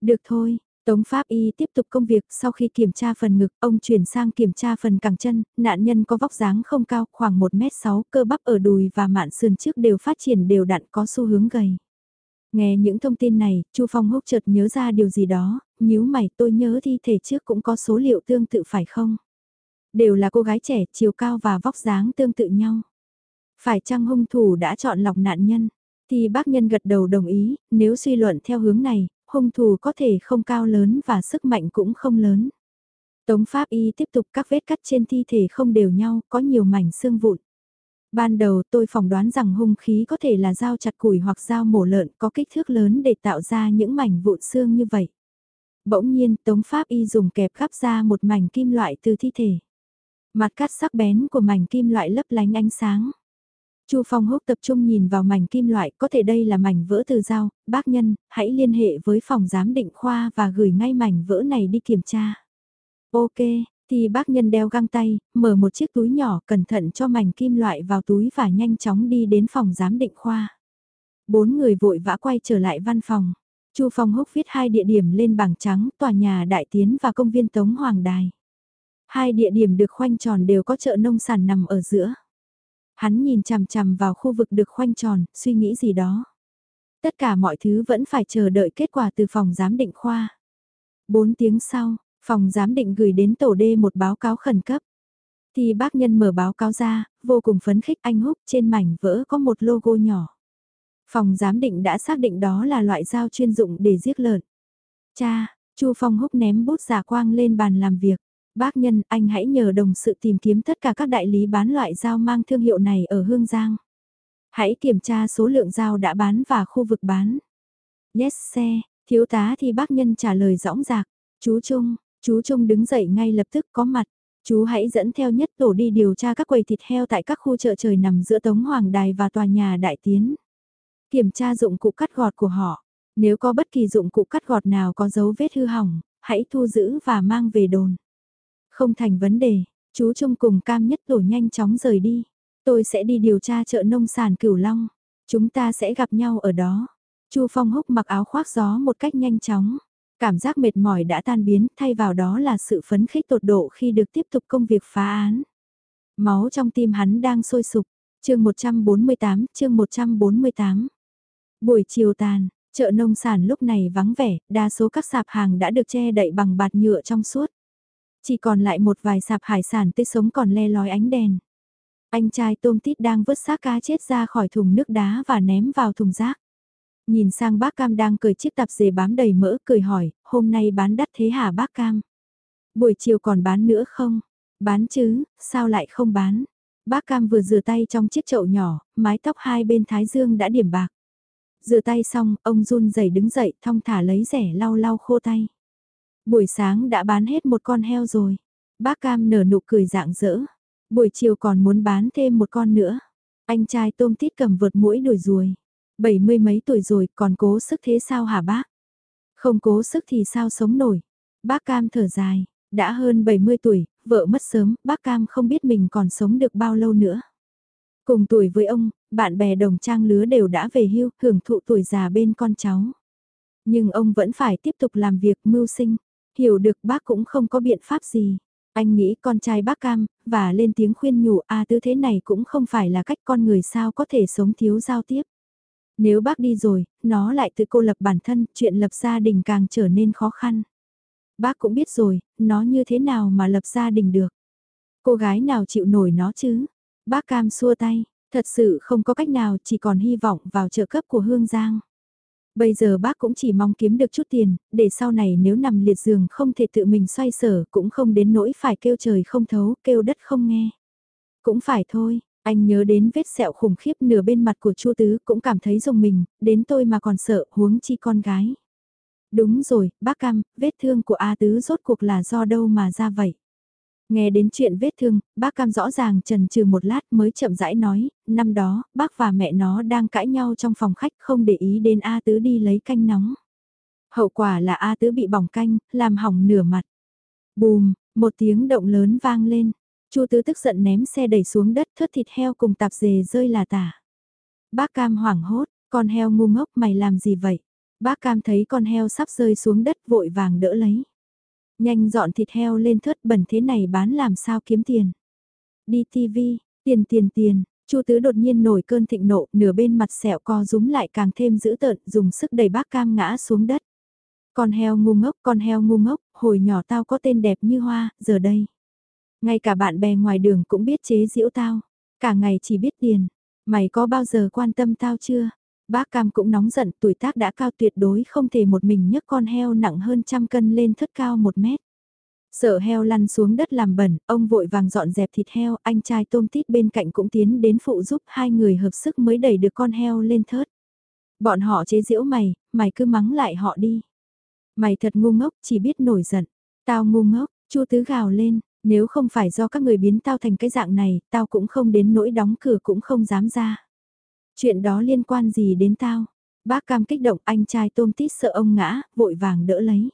Được thôi, Tống Pháp Y tiếp tục công việc sau khi kiểm tra phần ngực, ông chuyển sang kiểm tra phần cẳng chân, nạn nhân có vóc dáng không cao, khoảng 1m6, cơ bắp ở đùi và mạn sườn trước đều phát triển đều đặn có xu hướng gầy. Nghe những thông tin này, Chu Phong húc chợt nhớ ra điều gì đó, nhíu mày tôi nhớ thi thể trước cũng có số liệu tương tự phải không? Đều là cô gái trẻ, chiều cao và vóc dáng tương tự nhau. Phải chăng hung thủ đã chọn lọc nạn nhân? Thì bác nhân gật đầu đồng ý, nếu suy luận theo hướng này, hung thủ có thể không cao lớn và sức mạnh cũng không lớn. Tống Pháp Y tiếp tục các vết cắt trên thi thể không đều nhau, có nhiều mảnh xương vụn. Ban đầu tôi phỏng đoán rằng hung khí có thể là dao chặt củi hoặc dao mổ lợn có kích thước lớn để tạo ra những mảnh vụn xương như vậy. Bỗng nhiên Tống Pháp Y dùng kẹp gắp ra một mảnh kim loại từ thi thể. Mặt cắt sắc bén của mảnh kim loại lấp lánh ánh sáng. Chu Phong Húc tập trung nhìn vào mảnh kim loại, có thể đây là mảnh vỡ từ dao, bác nhân, hãy liên hệ với phòng giám định khoa và gửi ngay mảnh vỡ này đi kiểm tra. Ok, thì bác nhân đeo găng tay, mở một chiếc túi nhỏ cẩn thận cho mảnh kim loại vào túi và nhanh chóng đi đến phòng giám định khoa. Bốn người vội vã quay trở lại văn phòng. Chu Phong Húc viết hai địa điểm lên bảng trắng, tòa nhà Đại Tiến và công viên Tống Hoàng Đài. Hai địa điểm được khoanh tròn đều có chợ nông sản nằm ở giữa. Hắn nhìn chằm chằm vào khu vực được khoanh tròn, suy nghĩ gì đó. Tất cả mọi thứ vẫn phải chờ đợi kết quả từ phòng giám định khoa. Bốn tiếng sau, phòng giám định gửi đến tổ D một báo cáo khẩn cấp. Thì bác nhân mở báo cáo ra, vô cùng phấn khích anh húc trên mảnh vỡ có một logo nhỏ. Phòng giám định đã xác định đó là loại dao chuyên dụng để giết lợn. Cha, Chu Phong húc ném bút giả quang lên bàn làm việc. Bác nhân, anh hãy nhờ đồng sự tìm kiếm tất cả các đại lý bán loại dao mang thương hiệu này ở Hương Giang. Hãy kiểm tra số lượng dao đã bán và khu vực bán. Yes xe, thiếu tá thì bác nhân trả lời rõng rạc. Chú Trung, chú Trung đứng dậy ngay lập tức có mặt. Chú hãy dẫn theo nhất tổ đi điều tra các quầy thịt heo tại các khu chợ trời nằm giữa Tống Hoàng Đài và tòa nhà Đại Tiến. Kiểm tra dụng cụ cắt gọt của họ. Nếu có bất kỳ dụng cụ cắt gọt nào có dấu vết hư hỏng, hãy thu giữ và mang về đồn. Không thành vấn đề, chú Trung cùng cam nhất tổ nhanh chóng rời đi. Tôi sẽ đi điều tra chợ nông sản Cửu Long. Chúng ta sẽ gặp nhau ở đó. Chu Phong húc mặc áo khoác gió một cách nhanh chóng. Cảm giác mệt mỏi đã tan biến, thay vào đó là sự phấn khích tột độ khi được tiếp tục công việc phá án. Máu trong tim hắn đang sôi sục. Chương 148, chương 148. Buổi chiều tàn, chợ nông sản lúc này vắng vẻ, đa số các sạp hàng đã được che đậy bằng bạt nhựa trong suốt. Chỉ còn lại một vài sạp hải sản tươi sống còn le lói ánh đèn. Anh trai tôm tít đang vớt xác cá chết ra khỏi thùng nước đá và ném vào thùng rác. Nhìn sang bác Cam đang cười chiếc tạp dề bám đầy mỡ cười hỏi, hôm nay bán đắt thế hả bác Cam? Buổi chiều còn bán nữa không? Bán chứ, sao lại không bán? Bác Cam vừa rửa tay trong chiếc chậu nhỏ, mái tóc hai bên thái dương đã điểm bạc. Rửa tay xong, ông run rẩy đứng dậy, thong thả lấy rẻ lau lau khô tay. Buổi sáng đã bán hết một con heo rồi. Bác Cam nở nụ cười dạng dỡ. Buổi chiều còn muốn bán thêm một con nữa. Anh trai tôm tít cầm vượt mũi đuổi ruồi. Bảy mươi mấy tuổi rồi còn cố sức thế sao hả bác? Không cố sức thì sao sống nổi? Bác Cam thở dài, đã hơn 70 tuổi, vợ mất sớm, bác Cam không biết mình còn sống được bao lâu nữa. Cùng tuổi với ông, bạn bè đồng trang lứa đều đã về hưu, hưởng thụ tuổi già bên con cháu. Nhưng ông vẫn phải tiếp tục làm việc mưu sinh, hiểu được bác cũng không có biện pháp gì. Anh nghĩ con trai bác cam, và lên tiếng khuyên nhủ a à, tư thế này cũng không phải là cách con người sao có thể sống thiếu giao tiếp. Nếu bác đi rồi, nó lại tự cô lập bản thân, chuyện lập gia đình càng trở nên khó khăn. Bác cũng biết rồi, nó như thế nào mà lập gia đình được. Cô gái nào chịu nổi nó chứ? Bác cam xua tay, thật sự không có cách nào chỉ còn hy vọng vào trợ cấp của Hương Giang. Bây giờ bác cũng chỉ mong kiếm được chút tiền, để sau này nếu nằm liệt giường không thể tự mình xoay sở cũng không đến nỗi phải kêu trời không thấu, kêu đất không nghe. Cũng phải thôi, anh nhớ đến vết sẹo khủng khiếp nửa bên mặt của Chu Tứ cũng cảm thấy rùng mình, đến tôi mà còn sợ huống chi con gái. Đúng rồi, bác Cam, vết thương của A Tứ rốt cuộc là do đâu mà ra vậy? Nghe đến chuyện vết thương, bác Cam rõ ràng trần trừ một lát mới chậm rãi nói, năm đó, bác và mẹ nó đang cãi nhau trong phòng khách không để ý đến A Tứ đi lấy canh nóng. Hậu quả là A Tứ bị bỏng canh, làm hỏng nửa mặt. Bùm, một tiếng động lớn vang lên. Chu Tứ tức giận ném xe đẩy xuống đất thớt thịt heo cùng tạp dề rơi là tả. Bác Cam hoảng hốt, con heo ngu ngốc mày làm gì vậy? Bác Cam thấy con heo sắp rơi xuống đất vội vàng đỡ lấy. Nhanh dọn thịt heo lên thớt bẩn thế này bán làm sao kiếm tiền. Đi TV, tiền tiền tiền, Chu Tứ đột nhiên nổi cơn thịnh nộ, nửa bên mặt sẹo co rúm lại càng thêm dữ tợn, dùng sức đẩy bác cam ngã xuống đất. Con heo ngu ngốc, con heo ngu ngốc, hồi nhỏ tao có tên đẹp như hoa, giờ đây. Ngay cả bạn bè ngoài đường cũng biết chế giễu tao, cả ngày chỉ biết tiền. Mày có bao giờ quan tâm tao chưa? Bác Cam cũng nóng giận, tuổi tác đã cao tuyệt đối không thể một mình nhấc con heo nặng hơn trăm cân lên thất cao một mét. Sợ heo lăn xuống đất làm bẩn, ông vội vàng dọn dẹp thịt heo, anh trai tôm tít bên cạnh cũng tiến đến phụ giúp hai người hợp sức mới đẩy được con heo lên thớt. Bọn họ chế giễu mày, mày cứ mắng lại họ đi. Mày thật ngu ngốc, chỉ biết nổi giận. Tao ngu ngốc, Chu Tứ gào lên, nếu không phải do các người biến tao thành cái dạng này, tao cũng không đến nỗi đóng cửa cũng không dám ra. Chuyện đó liên quan gì đến tao? Bác cam kích động anh trai tôm tít sợ ông ngã, vội vàng đỡ lấy.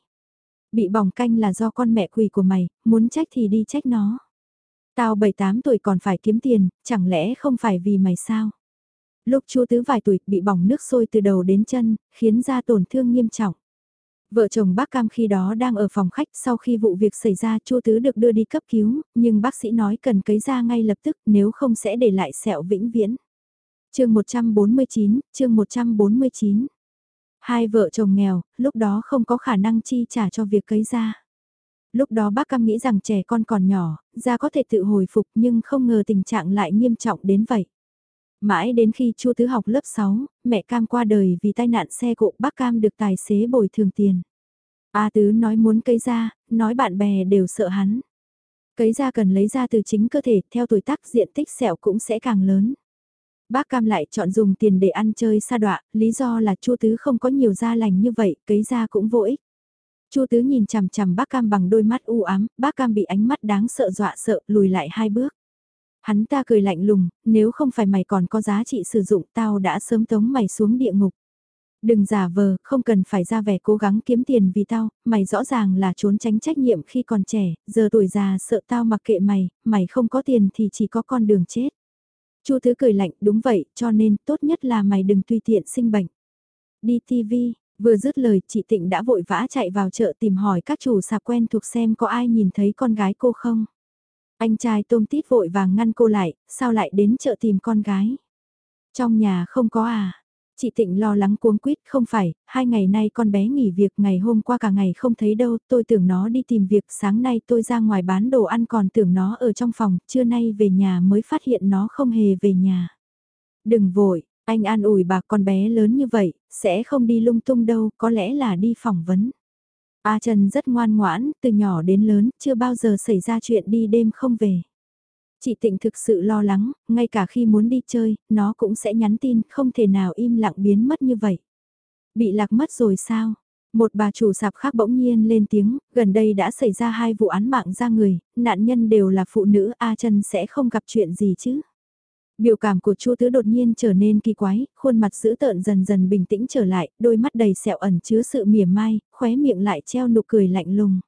Bị bỏng canh là do con mẹ quỳ của mày, muốn trách thì đi trách nó. Tao 7-8 tuổi còn phải kiếm tiền, chẳng lẽ không phải vì mày sao? Lúc chua Tứ vài tuổi bị bỏng nước sôi từ đầu đến chân, khiến da tổn thương nghiêm trọng. Vợ chồng bác Cam khi đó đang ở phòng khách sau khi vụ việc xảy ra chua Tứ được đưa đi cấp cứu, nhưng bác sĩ nói cần cấy da ngay lập tức nếu không sẽ để lại sẹo vĩnh viễn chương 149, chương 149. Hai vợ chồng nghèo, lúc đó không có khả năng chi trả cho việc cấy ra. Lúc đó bác Cam nghĩ rằng trẻ con còn nhỏ, da có thể tự hồi phục nhưng không ngờ tình trạng lại nghiêm trọng đến vậy. Mãi đến khi Chu Tứ học lớp 6, mẹ Cam qua đời vì tai nạn xe cộ bác Cam được tài xế bồi thường tiền. A Tứ nói muốn cấy ra, nói bạn bè đều sợ hắn. Cấy ra cần lấy ra từ chính cơ thể, theo tuổi tác diện tích sẹo cũng sẽ càng lớn. Bác Cam lại chọn dùng tiền để ăn chơi xa đọa, lý do là Chu Tứ không có nhiều da lành như vậy, cấy ra cũng vô ích. Chu Tứ nhìn chằm chằm bác Cam bằng đôi mắt u ám, bác Cam bị ánh mắt đáng sợ dọa sợ, lùi lại hai bước. Hắn ta cười lạnh lùng, nếu không phải mày còn có giá trị sử dụng tao đã sớm tống mày xuống địa ngục. Đừng giả vờ, không cần phải ra vẻ cố gắng kiếm tiền vì tao, mày rõ ràng là trốn tránh trách nhiệm khi còn trẻ, giờ tuổi già sợ tao mặc kệ mày, mày không có tiền thì chỉ có con đường chết. Chu Thứ cười lạnh, đúng vậy, cho nên tốt nhất là mày đừng tùy tiện sinh bệnh. Đi TV, vừa dứt lời chị Tịnh đã vội vã chạy vào chợ tìm hỏi các chủ sạp quen thuộc xem có ai nhìn thấy con gái cô không. Anh trai tôm tít vội vàng ngăn cô lại, sao lại đến chợ tìm con gái? Trong nhà không có à? Chị Tịnh lo lắng cuống quýt không phải, hai ngày nay con bé nghỉ việc ngày hôm qua cả ngày không thấy đâu, tôi tưởng nó đi tìm việc, sáng nay tôi ra ngoài bán đồ ăn còn tưởng nó ở trong phòng, trưa nay về nhà mới phát hiện nó không hề về nhà. Đừng vội, anh an ủi bà con bé lớn như vậy, sẽ không đi lung tung đâu, có lẽ là đi phỏng vấn. A Trần rất ngoan ngoãn, từ nhỏ đến lớn, chưa bao giờ xảy ra chuyện đi đêm không về. Chị Tịnh thực sự lo lắng, ngay cả khi muốn đi chơi, nó cũng sẽ nhắn tin, không thể nào im lặng biến mất như vậy. Bị lạc mất rồi sao? Một bà chủ sạp khác bỗng nhiên lên tiếng, gần đây đã xảy ra hai vụ án mạng ra người, nạn nhân đều là phụ nữ, A chân sẽ không gặp chuyện gì chứ? Biểu cảm của Chu Tứ đột nhiên trở nên kỳ quái, khuôn mặt dữ tợn dần dần bình tĩnh trở lại, đôi mắt đầy sẹo ẩn chứa sự mỉa mai, khóe miệng lại treo nụ cười lạnh lùng.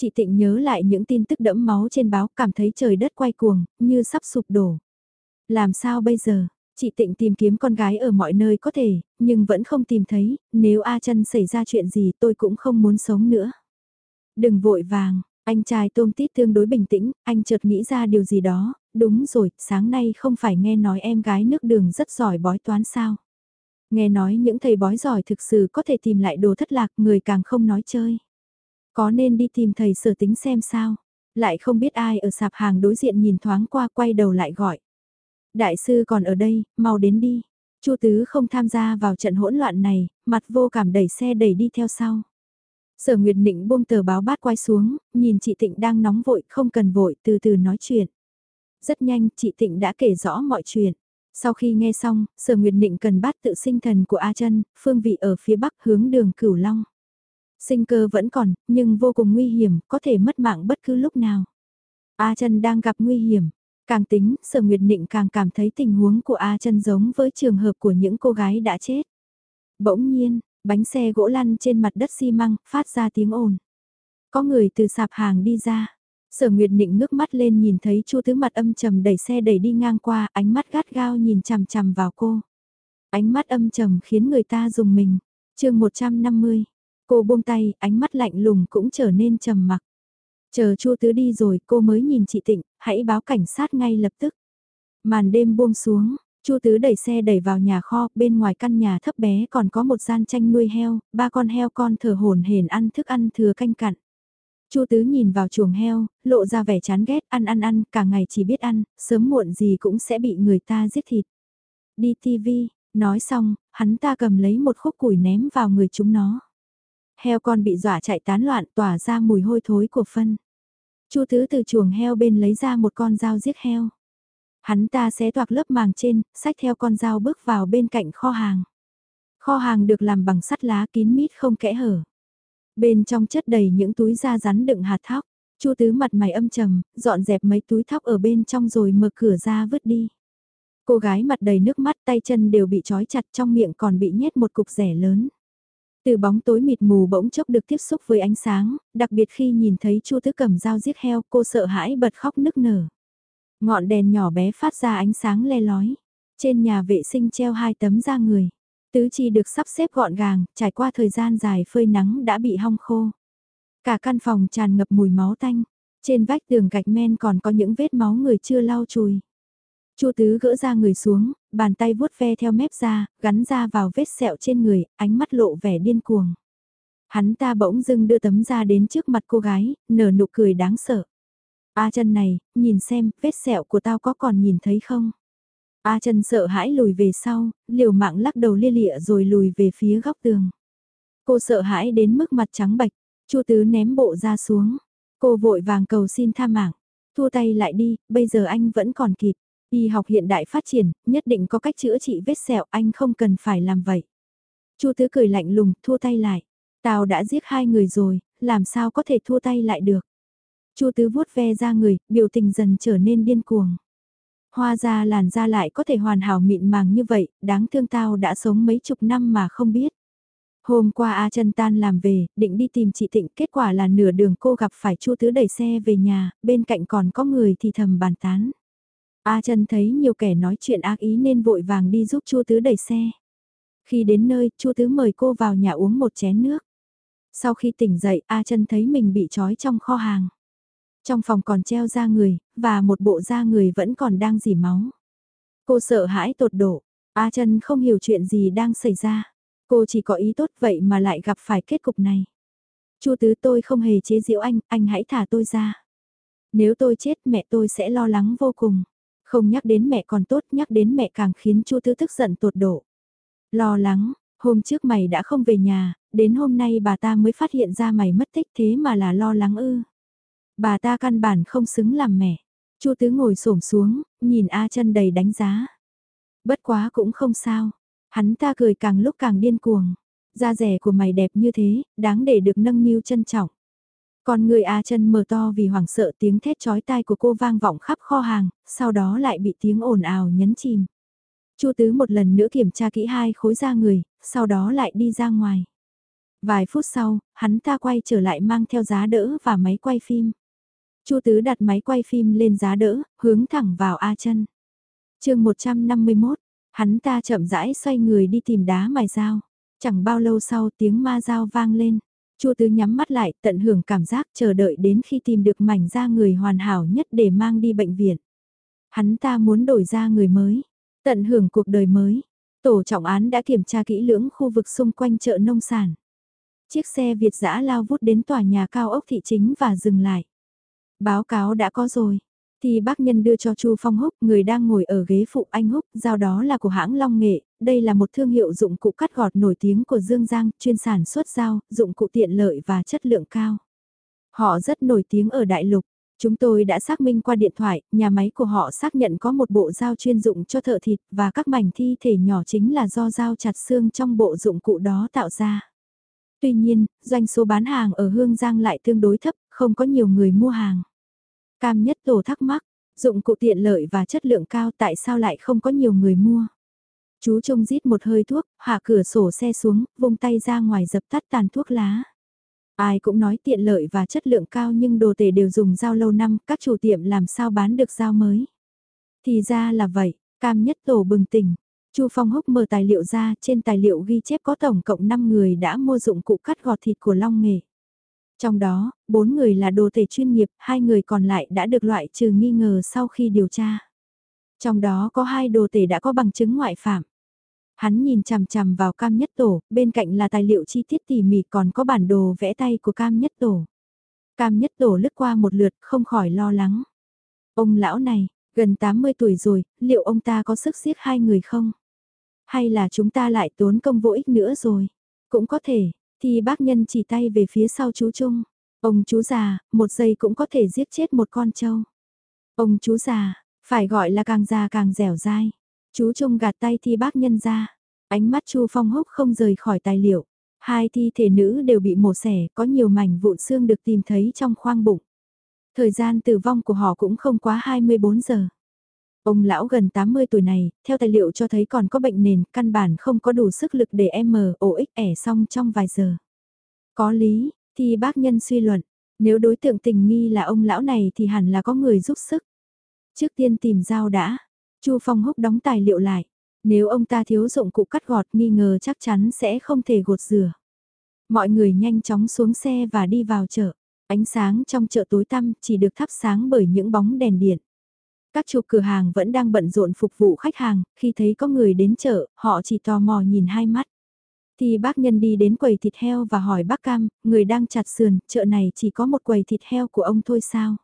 Chị Tịnh nhớ lại những tin tức đẫm máu trên báo, cảm thấy trời đất quay cuồng, như sắp sụp đổ. Làm sao bây giờ? Chị Tịnh tìm kiếm con gái ở mọi nơi có thể, nhưng vẫn không tìm thấy, nếu A chân xảy ra chuyện gì tôi cũng không muốn sống nữa. Đừng vội vàng, anh trai tôm tít tương đối bình tĩnh, anh chợt nghĩ ra điều gì đó, đúng rồi, sáng nay không phải nghe nói em gái nước đường rất giỏi bói toán sao. Nghe nói những thầy bói giỏi thực sự có thể tìm lại đồ thất lạc người càng không nói chơi. Có nên đi tìm thầy sở tính xem sao, lại không biết ai ở sạp hàng đối diện nhìn thoáng qua quay đầu lại gọi. Đại sư còn ở đây, mau đến đi. Chu Tứ không tham gia vào trận hỗn loạn này, mặt vô cảm đẩy xe đẩy đi theo sau. Sở Nguyệt Nịnh buông tờ báo bát quay xuống, nhìn chị Tịnh đang nóng vội, không cần vội, từ từ nói chuyện. Rất nhanh, chị Tịnh đã kể rõ mọi chuyện. Sau khi nghe xong, Sở Nguyệt Nịnh cần bát tự sinh thần của A chân phương vị ở phía bắc hướng đường Cửu Long. Sinh cơ vẫn còn, nhưng vô cùng nguy hiểm, có thể mất mạng bất cứ lúc nào. A chân đang gặp nguy hiểm. Càng tính, Sở Nguyệt Nịnh càng cảm thấy tình huống của A chân giống với trường hợp của những cô gái đã chết. Bỗng nhiên, bánh xe gỗ lăn trên mặt đất xi măng, phát ra tiếng ồn. Có người từ sạp hàng đi ra. Sở Nguyệt Nịnh ngước mắt lên nhìn thấy Chu Tứ mặt âm trầm đẩy xe đẩy đi ngang qua, ánh mắt gắt gao nhìn chằm chằm vào cô. Ánh mắt âm trầm khiến người ta dùng mình. Chương 150. Cô buông tay, ánh mắt lạnh lùng cũng trở nên trầm mặc. Chờ Chu Tứ đi rồi, cô mới nhìn chị Tịnh, hãy báo cảnh sát ngay lập tức. Màn đêm buông xuống, Chu Tứ đẩy xe đẩy vào nhà kho, bên ngoài căn nhà thấp bé còn có một gian tranh nuôi heo, ba con heo con thở hồn hển ăn thức ăn thừa canh cặn. Chu Tứ nhìn vào chuồng heo, lộ ra vẻ chán ghét, ăn ăn ăn, cả ngày chỉ biết ăn, sớm muộn gì cũng sẽ bị người ta giết thịt. Đi TV, nói xong, hắn ta cầm lấy một khúc củi ném vào người chúng nó. Heo con bị dọa chạy tán loạn tỏa ra mùi hôi thối của phân. Chu Tứ từ chuồng heo bên lấy ra một con dao giết heo. Hắn ta xé toạc lớp màng trên, xách theo con dao bước vào bên cạnh kho hàng. Kho hàng được làm bằng sắt lá kín mít không kẽ hở. Bên trong chất đầy những túi da rắn đựng hạt thóc. Chu Tứ mặt mày âm trầm, dọn dẹp mấy túi thóc ở bên trong rồi mở cửa ra vứt đi. Cô gái mặt đầy nước mắt tay chân đều bị trói chặt trong miệng còn bị nhét một cục rẻ lớn. Từ bóng tối mịt mù bỗng chốc được tiếp xúc với ánh sáng, đặc biệt khi nhìn thấy Chu Tứ cầm dao giết heo cô sợ hãi bật khóc nức nở. Ngọn đèn nhỏ bé phát ra ánh sáng le lói. Trên nhà vệ sinh treo hai tấm da người. Tứ chi được sắp xếp gọn gàng, trải qua thời gian dài phơi nắng đã bị hong khô. Cả căn phòng tràn ngập mùi máu tanh. Trên vách tường gạch men còn có những vết máu người chưa lau chùi. Chu Tứ gỡ ra người xuống, bàn tay vuốt ve theo mép ra, gắn ra vào vết sẹo trên người, ánh mắt lộ vẻ điên cuồng. Hắn ta bỗng dưng đưa tấm da đến trước mặt cô gái, nở nụ cười đáng sợ. A chân này, nhìn xem, vết sẹo của tao có còn nhìn thấy không? A chân sợ hãi lùi về sau, liều mạng lắc đầu lia lịa rồi lùi về phía góc tường. Cô sợ hãi đến mức mặt trắng bạch, Chu Tứ ném bộ ra xuống. Cô vội vàng cầu xin tha mạng. Thua tay lại đi, bây giờ anh vẫn còn kịp. Y học hiện đại phát triển, nhất định có cách chữa trị vết sẹo, anh không cần phải làm vậy. Chu Tứ cười lạnh lùng, thua tay lại. Tao đã giết hai người rồi, làm sao có thể thua tay lại được. Chu Tứ vuốt ve ra người, biểu tình dần trở nên điên cuồng. Hoa ra làn da lại có thể hoàn hảo mịn màng như vậy, đáng thương tao đã sống mấy chục năm mà không biết. Hôm qua A Trân tan làm về, định đi tìm chị Tịnh, kết quả là nửa đường cô gặp phải Chu Tứ đẩy xe về nhà, bên cạnh còn có người thì thầm bàn tán. A chân thấy nhiều kẻ nói chuyện ác ý nên vội vàng đi giúp Chu Tứ đẩy xe. Khi đến nơi, Chu Tứ mời cô vào nhà uống một chén nước. Sau khi tỉnh dậy, A chân thấy mình bị trói trong kho hàng. Trong phòng còn treo da người, và một bộ da người vẫn còn đang dỉ máu. Cô sợ hãi tột độ, A chân không hiểu chuyện gì đang xảy ra. Cô chỉ có ý tốt vậy mà lại gặp phải kết cục này. Chu tứ tôi không hề chế giễu anh, anh hãy thả tôi ra. Nếu tôi chết mẹ tôi sẽ lo lắng vô cùng. Không nhắc đến mẹ còn tốt, nhắc đến mẹ càng khiến Chu tứ tức giận tột độ. Lo lắng, hôm trước mày đã không về nhà, đến hôm nay bà ta mới phát hiện ra mày mất tích thế mà là lo lắng ư. Bà ta căn bản không xứng làm mẹ. Chu tứ ngồi xổm xuống, nhìn A chân đầy đánh giá. Bất quá cũng không sao. Hắn ta cười càng lúc càng điên cuồng. Da rẻ của mày đẹp như thế, đáng để được nâng niu trân trọng. Còn người A chân mở to vì hoảng sợ tiếng thét chói tai của cô vang vọng khắp kho hàng, sau đó lại bị tiếng ồn ào nhấn chìm. Chu Tứ một lần nữa kiểm tra kỹ hai khối da người, sau đó lại đi ra ngoài. Vài phút sau, hắn ta quay trở lại mang theo giá đỡ và máy quay phim. Chu Tứ đặt máy quay phim lên giá đỡ, hướng thẳng vào A chân. chương 151, hắn ta chậm rãi xoay người đi tìm đá mài dao. Chẳng bao lâu sau tiếng ma dao vang lên. Chu Tứ nhắm mắt lại, tận hưởng cảm giác chờ đợi đến khi tìm được mảnh da người hoàn hảo nhất để mang đi bệnh viện. Hắn ta muốn đổi ra người mới, tận hưởng cuộc đời mới. Tổ trọng án đã kiểm tra kỹ lưỡng khu vực xung quanh chợ nông sản. Chiếc xe Việt dã lao vút đến tòa nhà cao ốc thị chính và dừng lại. Báo cáo đã có rồi. Thì bác nhân đưa cho Chu Phong Húc, người đang ngồi ở ghế phụ anh Húc, giao đó là của hãng Long Nghệ, đây là một thương hiệu dụng cụ cắt gọt nổi tiếng của Dương Giang, chuyên sản xuất dao, dụng cụ tiện lợi và chất lượng cao. Họ rất nổi tiếng ở đại lục. Chúng tôi đã xác minh qua điện thoại, nhà máy của họ xác nhận có một bộ dao chuyên dụng cho thợ thịt và các mảnh thi thể nhỏ chính là do dao chặt xương trong bộ dụng cụ đó tạo ra. Tuy nhiên, doanh số bán hàng ở Hương Giang lại tương đối thấp, không có nhiều người mua hàng. Cam nhất tổ thắc mắc, dụng cụ tiện lợi và chất lượng cao tại sao lại không có nhiều người mua. Chú trông rít một hơi thuốc, hạ cửa sổ xe xuống, vung tay ra ngoài dập tắt tàn thuốc lá. Ai cũng nói tiện lợi và chất lượng cao nhưng đồ tể đều dùng dao lâu năm, các chủ tiệm làm sao bán được dao mới. Thì ra là vậy, cam nhất tổ bừng tỉnh. Chu Phong Húc mở tài liệu ra, trên tài liệu ghi chép có tổng cộng 5 người đã mua dụng cụ cắt gọt thịt của Long Nghề. Trong đó, bốn người là đồ tể chuyên nghiệp, hai người còn lại đã được loại trừ nghi ngờ sau khi điều tra. Trong đó có hai đồ tể đã có bằng chứng ngoại phạm. Hắn nhìn chằm chằm vào cam nhất tổ, bên cạnh là tài liệu chi tiết tỉ mỉ còn có bản đồ vẽ tay của cam nhất tổ. Cam nhất tổ lướt qua một lượt không khỏi lo lắng. Ông lão này, gần 80 tuổi rồi, liệu ông ta có sức giết hai người không? Hay là chúng ta lại tốn công vô ích nữa rồi? Cũng có thể, thì bác nhân chỉ tay về phía sau chú Trung. Ông chú già, một giây cũng có thể giết chết một con trâu. Ông chú già, phải gọi là càng già càng dẻo dai. Chú Trung gạt tay thi bác nhân ra. Ánh mắt Chu Phong Húc không rời khỏi tài liệu. Hai thi thể nữ đều bị mổ xẻ, có nhiều mảnh vụn xương được tìm thấy trong khoang bụng. Thời gian tử vong của họ cũng không quá 24 giờ. Ông lão gần 80 tuổi này, theo tài liệu cho thấy còn có bệnh nền, căn bản không có đủ sức lực để M, O, ẻ xong trong vài giờ. Có lý, thì bác nhân suy luận, nếu đối tượng tình nghi là ông lão này thì hẳn là có người giúp sức. Trước tiên tìm dao đã, Chu Phong húc đóng tài liệu lại. Nếu ông ta thiếu dụng cụ cắt gọt nghi ngờ chắc chắn sẽ không thể gột rửa. Mọi người nhanh chóng xuống xe và đi vào chợ. Ánh sáng trong chợ tối tăm chỉ được thắp sáng bởi những bóng đèn điện. Các chủ cửa hàng vẫn đang bận rộn phục vụ khách hàng, khi thấy có người đến chợ, họ chỉ tò mò nhìn hai mắt. Thì bác nhân đi đến quầy thịt heo và hỏi bác Cam, người đang chặt sườn, chợ này chỉ có một quầy thịt heo của ông thôi sao?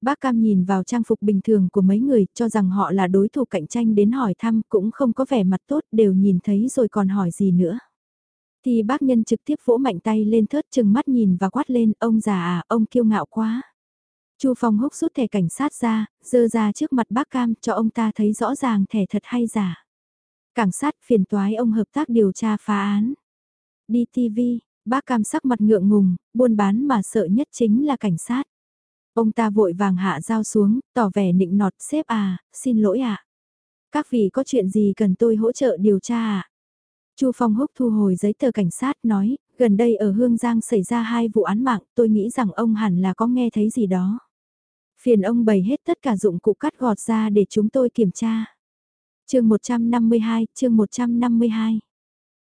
Bác Cam nhìn vào trang phục bình thường của mấy người, cho rằng họ là đối thủ cạnh tranh đến hỏi thăm, cũng không có vẻ mặt tốt, đều nhìn thấy rồi còn hỏi gì nữa. Thì bác nhân trực tiếp vỗ mạnh tay lên thớt chừng mắt nhìn và quát lên, ông già à, ông kiêu ngạo quá. Chu Phong húc rút thẻ cảnh sát ra, dơ ra trước mặt bác Cam cho ông ta thấy rõ ràng thẻ thật hay giả. Cảnh sát phiền toái ông hợp tác điều tra phá án. Đi TV, bác Cam sắc mặt ngượng ngùng, buôn bán mà sợ nhất chính là cảnh sát. Ông ta vội vàng hạ dao xuống, tỏ vẻ nịnh nọt, xếp à, xin lỗi ạ. À. Các vị có chuyện gì cần tôi hỗ trợ điều tra à? Chu Phong Húc thu hồi giấy tờ cảnh sát nói, gần đây ở Hương Giang xảy ra hai vụ án mạng, tôi nghĩ rằng ông hẳn là có nghe thấy gì đó. Phiền ông bày hết tất cả dụng cụ cắt gọt ra để chúng tôi kiểm tra. chương 152, chương 152.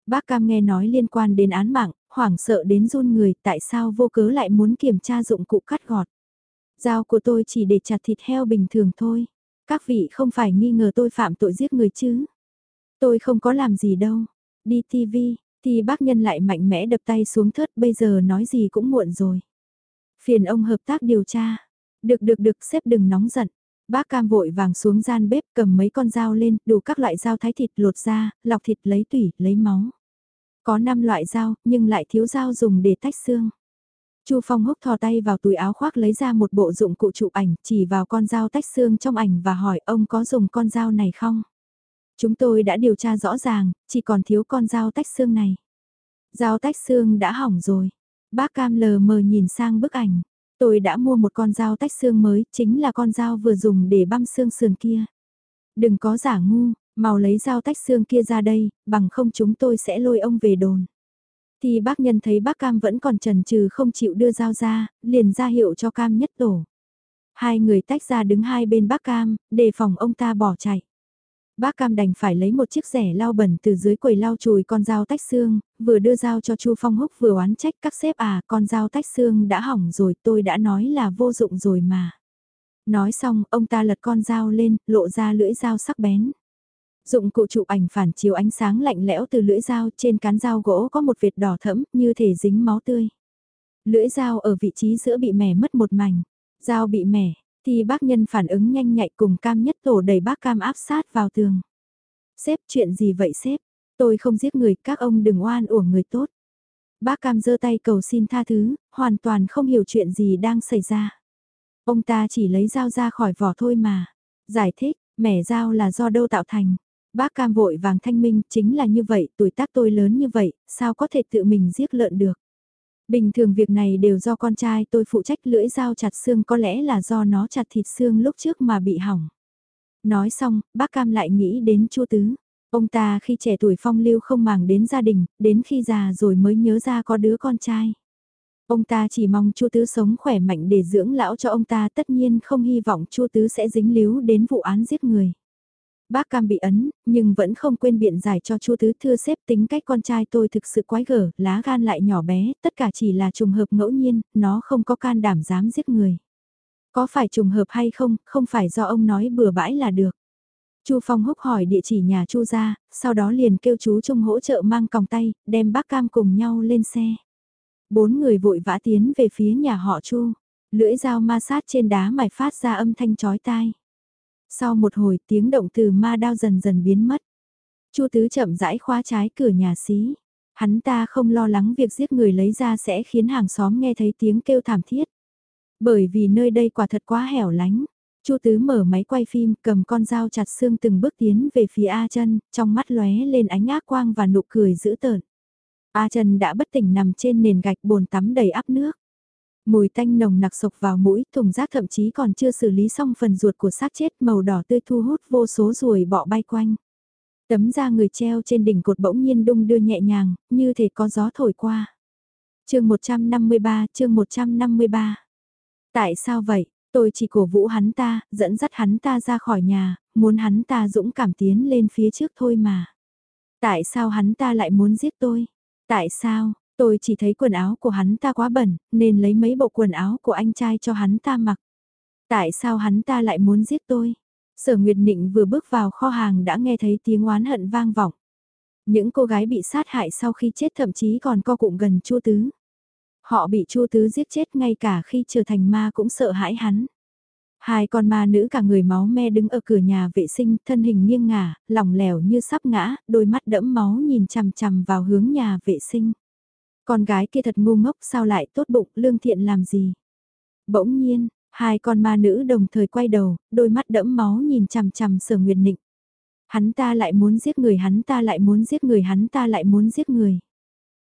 Bác Cam nghe nói liên quan đến án mạng, hoảng sợ đến run người tại sao vô cớ lại muốn kiểm tra dụng cụ cắt gọt. Dao của tôi chỉ để chặt thịt heo bình thường thôi. Các vị không phải nghi ngờ tôi phạm tội giết người chứ. Tôi không có làm gì đâu. Đi TV, thì bác nhân lại mạnh mẽ đập tay xuống thớt bây giờ nói gì cũng muộn rồi. Phiền ông hợp tác điều tra. Được được được xếp đừng nóng giận. Bác cam vội vàng xuống gian bếp cầm mấy con dao lên, đủ các loại dao thái thịt lột ra, lọc thịt lấy tủy, lấy máu. Có 5 loại dao, nhưng lại thiếu dao dùng để tách xương. Chu Phong húc thò tay vào túi áo khoác lấy ra một bộ dụng cụ chụp ảnh, chỉ vào con dao tách xương trong ảnh và hỏi ông có dùng con dao này không? Chúng tôi đã điều tra rõ ràng, chỉ còn thiếu con dao tách xương này. Dao tách xương đã hỏng rồi. Bác Cam lờ mờ nhìn sang bức ảnh. Tôi đã mua một con dao tách xương mới, chính là con dao vừa dùng để băm xương sườn kia. Đừng có giả ngu, mau lấy dao tách xương kia ra đây, bằng không chúng tôi sẽ lôi ông về đồn. Thì bác nhân thấy bác Cam vẫn còn trần trừ không chịu đưa dao ra, liền ra hiệu cho Cam nhất tổ. Hai người tách ra đứng hai bên bác Cam, đề phòng ông ta bỏ chạy. Bác Cam đành phải lấy một chiếc rẻ lau bẩn từ dưới quầy lau chùi con dao tách xương, vừa đưa dao cho Chu Phong Húc vừa oán trách các sếp à, con dao tách xương đã hỏng rồi, tôi đã nói là vô dụng rồi mà. Nói xong, ông ta lật con dao lên, lộ ra lưỡi dao sắc bén. Dụng cụ chụp ảnh phản chiếu ánh sáng lạnh lẽo từ lưỡi dao trên cán dao gỗ có một vệt đỏ thẫm như thể dính máu tươi. Lưỡi dao ở vị trí giữa bị mẻ mất một mảnh. Dao bị mẻ, ti bác nhân phản ứng nhanh nhạy cùng cam nhất tổ đẩy bác cam áp sát vào tường. xếp chuyện gì vậy xếp? Tôi không giết người, các ông đừng oan uổng người tốt. Bác cam giơ tay cầu xin tha thứ, hoàn toàn không hiểu chuyện gì đang xảy ra. Ông ta chỉ lấy dao ra khỏi vỏ thôi mà. Giải thích, mẻ dao là do đâu tạo thành. Bác cam vội vàng thanh minh, chính là như vậy, tuổi tác tôi lớn như vậy, sao có thể tự mình giết lợn được. Bình thường việc này đều do con trai tôi phụ trách lưỡi dao chặt xương có lẽ là do nó chặt thịt xương lúc trước mà bị hỏng. Nói xong, bác cam lại nghĩ đến chu tứ. Ông ta khi trẻ tuổi phong lưu không màng đến gia đình, đến khi già rồi mới nhớ ra có đứa con trai. Ông ta chỉ mong chu tứ sống khỏe mạnh để dưỡng lão cho ông ta tất nhiên không hy vọng chu tứ sẽ dính líu đến vụ án giết người. Bác Cam bị ấn, nhưng vẫn không quên biện giải cho Chu Tứ Thưa xếp tính cách con trai tôi thực sự quái gở, lá gan lại nhỏ bé, tất cả chỉ là trùng hợp ngẫu nhiên, nó không có can đảm dám giết người. Có phải trùng hợp hay không, không phải do ông nói bừa bãi là được. Chu Phong húc hỏi địa chỉ nhà Chu ra, sau đó liền kêu chú Trung hỗ trợ mang còng tay, đem bác Cam cùng nhau lên xe. Bốn người vội vã tiến về phía nhà họ Chu, lưỡi dao ma sát trên đá mài phát ra âm thanh chói tai. Sau một hồi tiếng động từ ma đao dần dần biến mất. Chu Tứ chậm rãi khóa trái cửa nhà xí. Hắn ta không lo lắng việc giết người lấy ra sẽ khiến hàng xóm nghe thấy tiếng kêu thảm thiết. Bởi vì nơi đây quả thật quá hẻo lánh. Chu Tứ mở máy quay phim, cầm con dao chặt xương từng bước tiến về phía A chân, trong mắt lóe lên ánh ác quang và nụ cười dữ tợn. A Trần đã bất tỉnh nằm trên nền gạch bồn tắm đầy áp nước. Mùi tanh nồng nặc sộc vào mũi, thùng rác thậm chí còn chưa xử lý xong phần ruột của xác chết màu đỏ tươi thu hút vô số ruồi bọ bay quanh. Tấm da người treo trên đỉnh cột bỗng nhiên đung đưa nhẹ nhàng, như thể có gió thổi qua. chương 153, chương 153. Tại sao vậy? Tôi chỉ cổ vũ hắn ta, dẫn dắt hắn ta ra khỏi nhà, muốn hắn ta dũng cảm tiến lên phía trước thôi mà. Tại sao hắn ta lại muốn giết tôi? Tại sao, tôi chỉ thấy quần áo của hắn ta quá bẩn, nên lấy mấy bộ quần áo của anh trai cho hắn ta mặc. Tại sao hắn ta lại muốn giết tôi? Sở Nguyệt Nịnh vừa bước vào kho hàng đã nghe thấy tiếng oán hận vang vọng. Những cô gái bị sát hại sau khi chết thậm chí còn co cụm gần Chu Tứ. Họ bị Chu Tứ giết chết ngay cả khi trở thành ma cũng sợ hãi hắn. Hai con ma nữ cả người máu me đứng ở cửa nhà vệ sinh, thân hình nghiêng ngả, lỏng lẻo như sắp ngã, đôi mắt đẫm máu nhìn chằm chằm vào hướng nhà vệ sinh. Con gái kia thật ngu ngốc sao lại tốt bụng, lương thiện làm gì? Bỗng nhiên, hai con ma nữ đồng thời quay đầu, đôi mắt đẫm máu nhìn chằm chằm sở nguyệt nịnh. Hắn ta lại muốn giết người, hắn ta lại muốn giết người, hắn ta lại muốn giết người.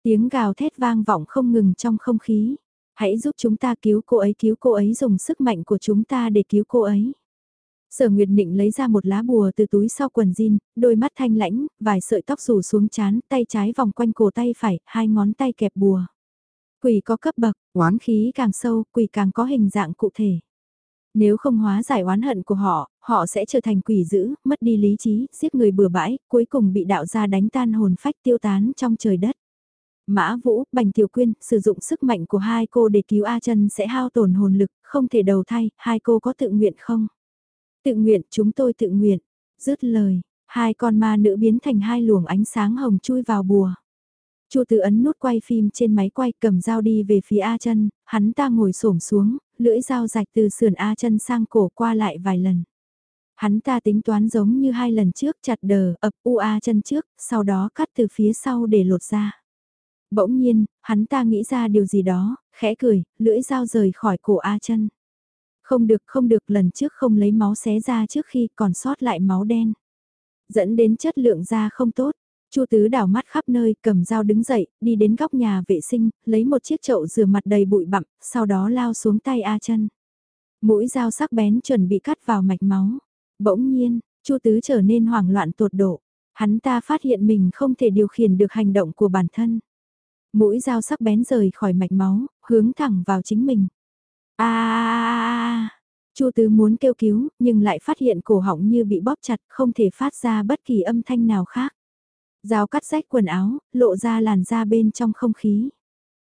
Tiếng gào thét vang vọng không ngừng trong không khí. Hãy giúp chúng ta cứu cô ấy, cứu cô ấy dùng sức mạnh của chúng ta để cứu cô ấy. Sở Nguyệt Nịnh lấy ra một lá bùa từ túi sau quần jean, đôi mắt thanh lãnh, vài sợi tóc rủ xuống chán, tay trái vòng quanh cổ tay phải, hai ngón tay kẹp bùa. Quỷ có cấp bậc, oán khí càng sâu, quỷ càng có hình dạng cụ thể. Nếu không hóa giải oán hận của họ, họ sẽ trở thành quỷ dữ, mất đi lý trí, giết người bừa bãi, cuối cùng bị đạo gia đánh tan hồn phách tiêu tán trong trời đất. Mã Vũ, Bành Tiểu Quyên, sử dụng sức mạnh của hai cô để cứu A chân sẽ hao tổn hồn lực, không thể đầu thay, hai cô có tự nguyện không? Tự nguyện, chúng tôi tự nguyện. Dứt lời, hai con ma nữ biến thành hai luồng ánh sáng hồng chui vào bùa. Chu Tử ấn nút quay phim trên máy quay cầm dao đi về phía A chân, hắn ta ngồi xổm xuống, lưỡi dao rạch từ sườn A chân sang cổ qua lại vài lần. Hắn ta tính toán giống như hai lần trước chặt đờ ập u A chân trước, sau đó cắt từ phía sau để lột ra. Bỗng nhiên, hắn ta nghĩ ra điều gì đó, khẽ cười, lưỡi dao rời khỏi cổ A chân. Không được không được lần trước không lấy máu xé ra trước khi còn sót lại máu đen. Dẫn đến chất lượng da không tốt. Chu Tứ đảo mắt khắp nơi, cầm dao đứng dậy, đi đến góc nhà vệ sinh, lấy một chiếc chậu rửa mặt đầy bụi bặm, sau đó lao xuống tay A chân. Mũi dao sắc bén chuẩn bị cắt vào mạch máu. Bỗng nhiên, Chu Tứ trở nên hoảng loạn tột độ. Hắn ta phát hiện mình không thể điều khiển được hành động của bản thân. Mũi dao sắc bén rời khỏi mạch máu, hướng thẳng vào chính mình. A Chu Tứ muốn kêu cứu, nhưng lại phát hiện cổ họng như bị bóp chặt, không thể phát ra bất kỳ âm thanh nào khác. giáo cắt rách quần áo, lộ ra làn da bên trong không khí.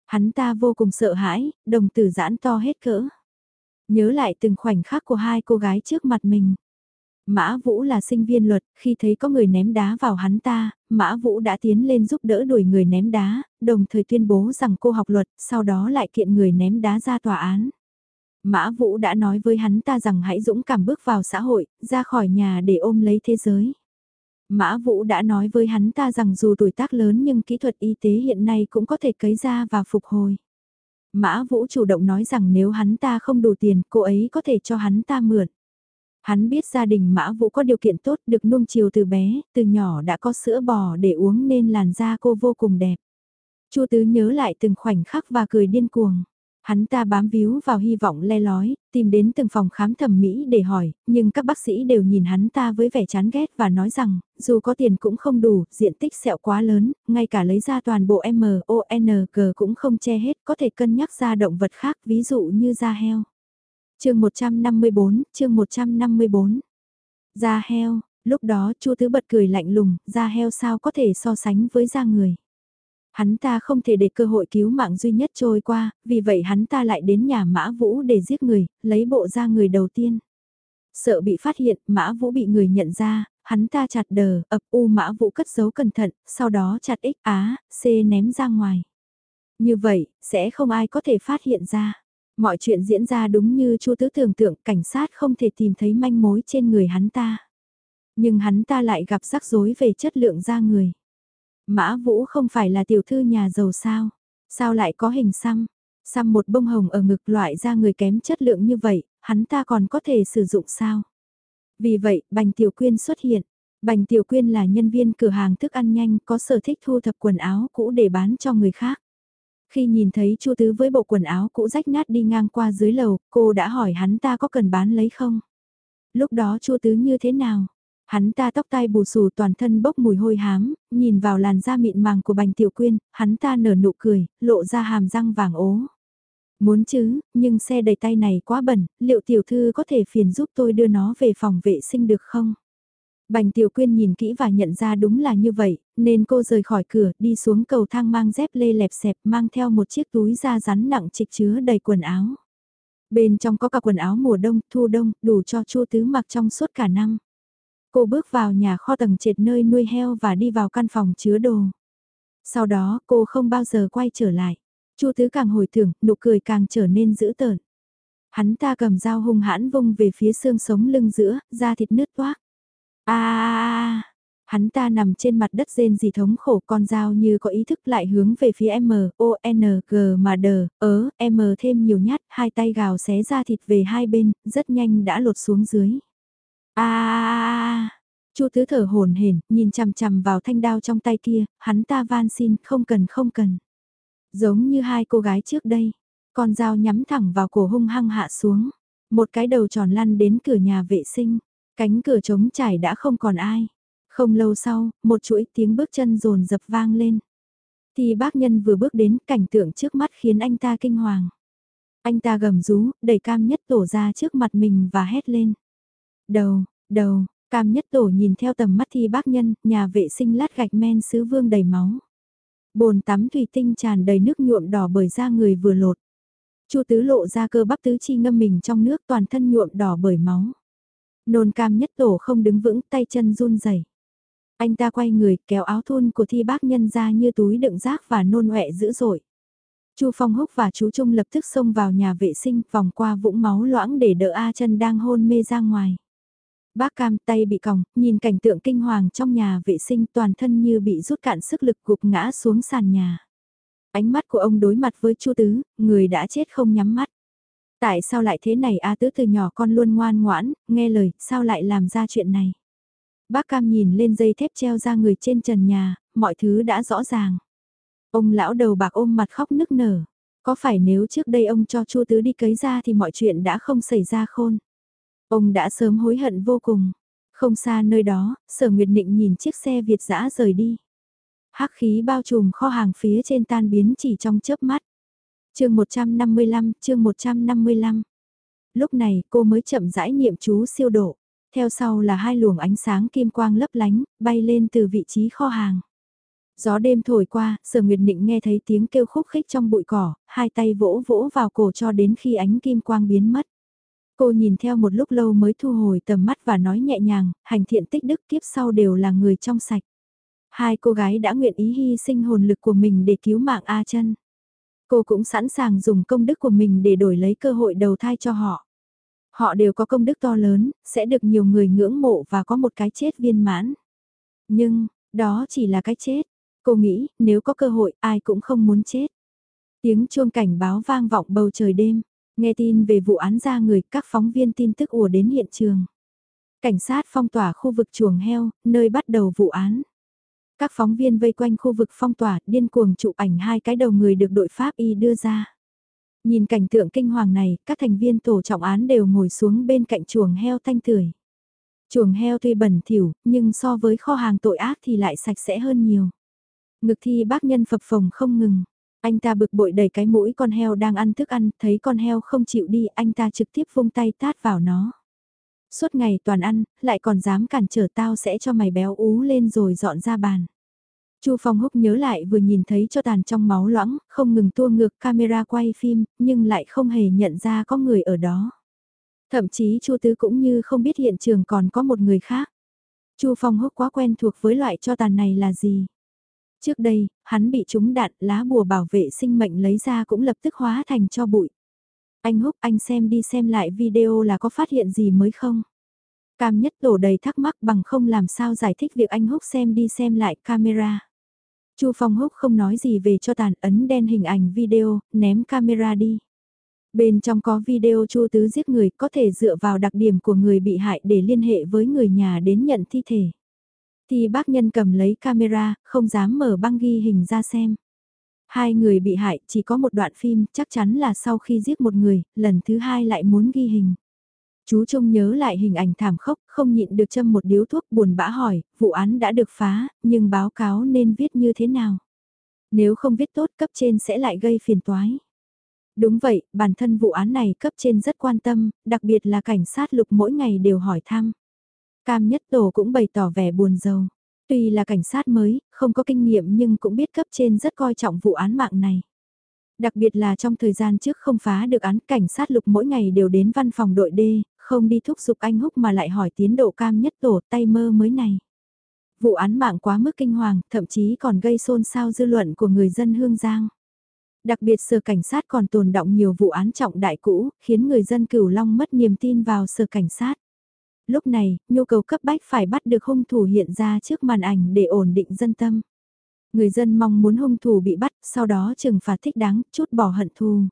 Hắn ta vô cùng sợ hãi, đồng tử giãn to hết cỡ. Nhớ lại từng khoảnh khắc của hai cô gái trước mặt mình. Mã Vũ là sinh viên luật, khi thấy có người ném đá vào hắn ta, Mã Vũ đã tiến lên giúp đỡ đuổi người ném đá, đồng thời tuyên bố rằng cô học luật, sau đó lại kiện người ném đá ra tòa án. Mã Vũ đã nói với hắn ta rằng hãy dũng cảm bước vào xã hội, ra khỏi nhà để ôm lấy thế giới. Mã Vũ đã nói với hắn ta rằng dù tuổi tác lớn nhưng kỹ thuật y tế hiện nay cũng có thể cấy ra và phục hồi. Mã Vũ chủ động nói rằng nếu hắn ta không đủ tiền, cô ấy có thể cho hắn ta mượn. Hắn biết gia đình Mã Vũ có điều kiện tốt được nuông chiều từ bé, từ nhỏ đã có sữa bò để uống nên làn da cô vô cùng đẹp. Chu Tứ nhớ lại từng khoảnh khắc và cười điên cuồng. Hắn ta bám víu vào hy vọng le lói, tìm đến từng phòng khám thẩm mỹ để hỏi, nhưng các bác sĩ đều nhìn hắn ta với vẻ chán ghét và nói rằng, dù có tiền cũng không đủ, diện tích sẹo quá lớn, ngay cả lấy ra toàn bộ MONG cũng không che hết, có thể cân nhắc ra động vật khác, ví dụ như da heo chương 154, chương 154. Da heo, lúc đó Chu Tứ bật cười lạnh lùng, da heo sao có thể so sánh với da người. Hắn ta không thể để cơ hội cứu mạng duy nhất trôi qua, vì vậy hắn ta lại đến nhà Mã Vũ để giết người, lấy bộ ra người đầu tiên. Sợ bị phát hiện, Mã Vũ bị người nhận ra, hắn ta chặt đờ, ập u Mã Vũ cất giấu cẩn thận, sau đó chặt X Á, C ném ra ngoài. Như vậy, sẽ không ai có thể phát hiện ra. Mọi chuyện diễn ra đúng như Chu Tứ tưởng tượng, cảnh sát không thể tìm thấy manh mối trên người hắn ta. Nhưng hắn ta lại gặp rắc rối về chất lượng da người. Mã Vũ không phải là tiểu thư nhà giàu sao? Sao lại có hình xăm? Xăm một bông hồng ở ngực loại ra người kém chất lượng như vậy, hắn ta còn có thể sử dụng sao? Vì vậy, Bành Tiểu Quyên xuất hiện. Bành Tiểu Quyên là nhân viên cửa hàng thức ăn nhanh có sở thích thu thập quần áo cũ để bán cho người khác. Khi nhìn thấy Chu Tứ với bộ quần áo cũ rách nát đi ngang qua dưới lầu, cô đã hỏi hắn ta có cần bán lấy không? Lúc đó Chu Tứ như thế nào? Hắn ta tóc tai bù xù toàn thân bốc mùi hôi hám, nhìn vào làn da mịn màng của Bành Tiểu Quyên, hắn ta nở nụ cười, lộ ra hàm răng vàng ố. Muốn chứ, nhưng xe đầy tay này quá bẩn, liệu tiểu thư có thể phiền giúp tôi đưa nó về phòng vệ sinh được không? Bành Tiểu Quyên nhìn kỹ và nhận ra đúng là như vậy, nên cô rời khỏi cửa, đi xuống cầu thang mang dép lê lẹp xẹp mang theo một chiếc túi da rắn nặng trịch chứa đầy quần áo. Bên trong có cả quần áo mùa đông, thu đông, đủ cho Chu Tứ mặc trong suốt cả năm. Cô bước vào nhà kho tầng trệt nơi nuôi heo và đi vào căn phòng chứa đồ. Sau đó cô không bao giờ quay trở lại. Chu Tứ càng hồi tưởng, nụ cười càng trở nên dữ tợn. Hắn ta cầm dao hung hãn vung về phía xương sống lưng giữa, da thịt nứt toác. A hắn ta nằm trên mặt đất rên gì thống khổ con dao như có ý thức lại hướng về phía M, O, N, G mà đờ, ớ, M thêm nhiều nhát, hai tay gào xé ra thịt về hai bên, rất nhanh đã lột xuống dưới. A Chu thứ thở hổn hển, nhìn chằm chằm vào thanh đao trong tay kia, hắn ta van xin, không cần không cần. Giống như hai cô gái trước đây, con dao nhắm thẳng vào cổ hung hăng hạ xuống, một cái đầu tròn lăn đến cửa nhà vệ sinh. Cánh cửa trống trải đã không còn ai. Không lâu sau, một chuỗi tiếng bước chân rồn dập vang lên. Thì bác nhân vừa bước đến cảnh tượng trước mắt khiến anh ta kinh hoàng. Anh ta gầm rú, đẩy cam nhất tổ ra trước mặt mình và hét lên. Đầu, đầu, cam nhất tổ nhìn theo tầm mắt thi bác nhân, nhà vệ sinh lát gạch men sứ vương đầy máu. Bồn tắm thủy tinh tràn đầy nước nhuộm đỏ bởi da người vừa lột. Chu tứ lộ ra cơ bắp tứ chi ngâm mình trong nước toàn thân nhuộm đỏ bởi máu. Nôn cam nhất tổ không đứng vững tay chân run rẩy. Anh ta quay người kéo áo thun của thi bác nhân ra như túi đựng rác và nôn ọe dữ dội. Chu Phong Húc và chú Trung lập tức xông vào nhà vệ sinh vòng qua vũng máu loãng để đỡ A chân đang hôn mê ra ngoài. Bác cam tay bị còng, nhìn cảnh tượng kinh hoàng trong nhà vệ sinh toàn thân như bị rút cạn sức lực gục ngã xuống sàn nhà. Ánh mắt của ông đối mặt với Chu Tứ, người đã chết không nhắm mắt. Tại sao lại thế này A tứ từ nhỏ con luôn ngoan ngoãn, nghe lời, sao lại làm ra chuyện này? Bác Cam nhìn lên dây thép treo ra người trên trần nhà, mọi thứ đã rõ ràng. Ông lão đầu bạc ôm mặt khóc nức nở. Có phải nếu trước đây ông cho Chu Tứ đi cấy ra thì mọi chuyện đã không xảy ra khôn? Ông đã sớm hối hận vô cùng. Không xa nơi đó, sở Nguyệt Định nhìn chiếc xe Việt dã rời đi. hắc khí bao trùm kho hàng phía trên tan biến chỉ trong chớp mắt chương 155, chương 155. Lúc này cô mới chậm rãi niệm chú siêu độ. Theo sau là hai luồng ánh sáng kim quang lấp lánh, bay lên từ vị trí kho hàng. Gió đêm thổi qua, sở nguyệt định nghe thấy tiếng kêu khúc khích trong bụi cỏ, hai tay vỗ vỗ vào cổ cho đến khi ánh kim quang biến mất. Cô nhìn theo một lúc lâu mới thu hồi tầm mắt và nói nhẹ nhàng, hành thiện tích đức kiếp sau đều là người trong sạch. Hai cô gái đã nguyện ý hy sinh hồn lực của mình để cứu mạng A chân. Cô cũng sẵn sàng dùng công đức của mình để đổi lấy cơ hội đầu thai cho họ. Họ đều có công đức to lớn, sẽ được nhiều người ngưỡng mộ và có một cái chết viên mãn. Nhưng, đó chỉ là cái chết. Cô nghĩ, nếu có cơ hội, ai cũng không muốn chết. Tiếng chuông cảnh báo vang vọng bầu trời đêm. Nghe tin về vụ án ra người, các phóng viên tin tức ùa đến hiện trường. Cảnh sát phong tỏa khu vực chuồng heo, nơi bắt đầu vụ án. Các phóng viên vây quanh khu vực phong tỏa, điên cuồng chụp ảnh hai cái đầu người được đội Pháp y đưa ra. Nhìn cảnh tượng kinh hoàng này, các thành viên tổ trọng án đều ngồi xuống bên cạnh chuồng heo thanh tưởi. Chuồng heo tuy bẩn thỉu, nhưng so với kho hàng tội ác thì lại sạch sẽ hơn nhiều. Ngực thi bác nhân phập phồng không ngừng. Anh ta bực bội đẩy cái mũi con heo đang ăn thức ăn, thấy con heo không chịu đi, anh ta trực tiếp vung tay tát vào nó. Suốt ngày toàn ăn, lại còn dám cản trở tao sẽ cho mày béo ú lên rồi dọn ra bàn. Chu Phong Húc nhớ lại vừa nhìn thấy cho tàn trong máu loãng, không ngừng tua ngược camera quay phim, nhưng lại không hề nhận ra có người ở đó. Thậm chí Chu Tứ cũng như không biết hiện trường còn có một người khác. Chu Phong Húc quá quen thuộc với loại cho tàn này là gì. Trước đây, hắn bị trúng đạn lá bùa bảo vệ sinh mệnh lấy ra cũng lập tức hóa thành cho bụi. Anh Húc anh xem đi xem lại video là có phát hiện gì mới không? Cam nhất đổ đầy thắc mắc bằng không làm sao giải thích việc anh Húc xem đi xem lại camera. Chu Phong Húc không nói gì về cho tàn ấn đen hình ảnh video, ném camera đi. Bên trong có video Chu Tứ giết người có thể dựa vào đặc điểm của người bị hại để liên hệ với người nhà đến nhận thi thể. Thì bác nhân cầm lấy camera, không dám mở băng ghi hình ra xem. Hai người bị hại chỉ có một đoạn phim, chắc chắn là sau khi giết một người, lần thứ hai lại muốn ghi hình. Chú trông nhớ lại hình ảnh thảm khốc, không nhịn được châm một điếu thuốc buồn bã hỏi, vụ án đã được phá, nhưng báo cáo nên viết như thế nào? Nếu không viết tốt cấp trên sẽ lại gây phiền toái. Đúng vậy, bản thân vụ án này cấp trên rất quan tâm, đặc biệt là cảnh sát lục mỗi ngày đều hỏi thăm. Cam Nhất Tổ cũng bày tỏ vẻ buồn rầu. Tuy là cảnh sát mới, không có kinh nghiệm nhưng cũng biết cấp trên rất coi trọng vụ án mạng này. Đặc biệt là trong thời gian trước không phá được án cảnh sát lục mỗi ngày đều đến văn phòng đội D, không đi thúc giục anh Húc mà lại hỏi tiến độ cam nhất tổ tay mơ mới này. Vụ án mạng quá mức kinh hoàng, thậm chí còn gây xôn xao dư luận của người dân Hương Giang. Đặc biệt sở cảnh sát còn tồn động nhiều vụ án trọng đại cũ, khiến người dân cửu long mất niềm tin vào sở cảnh sát. Lúc này, nhu cầu cấp bách phải bắt được hung thủ hiện ra trước màn ảnh để ổn định dân tâm. Người dân mong muốn hung thủ bị bắt, sau đó trừng phạt thích đáng, chút bỏ hận thù.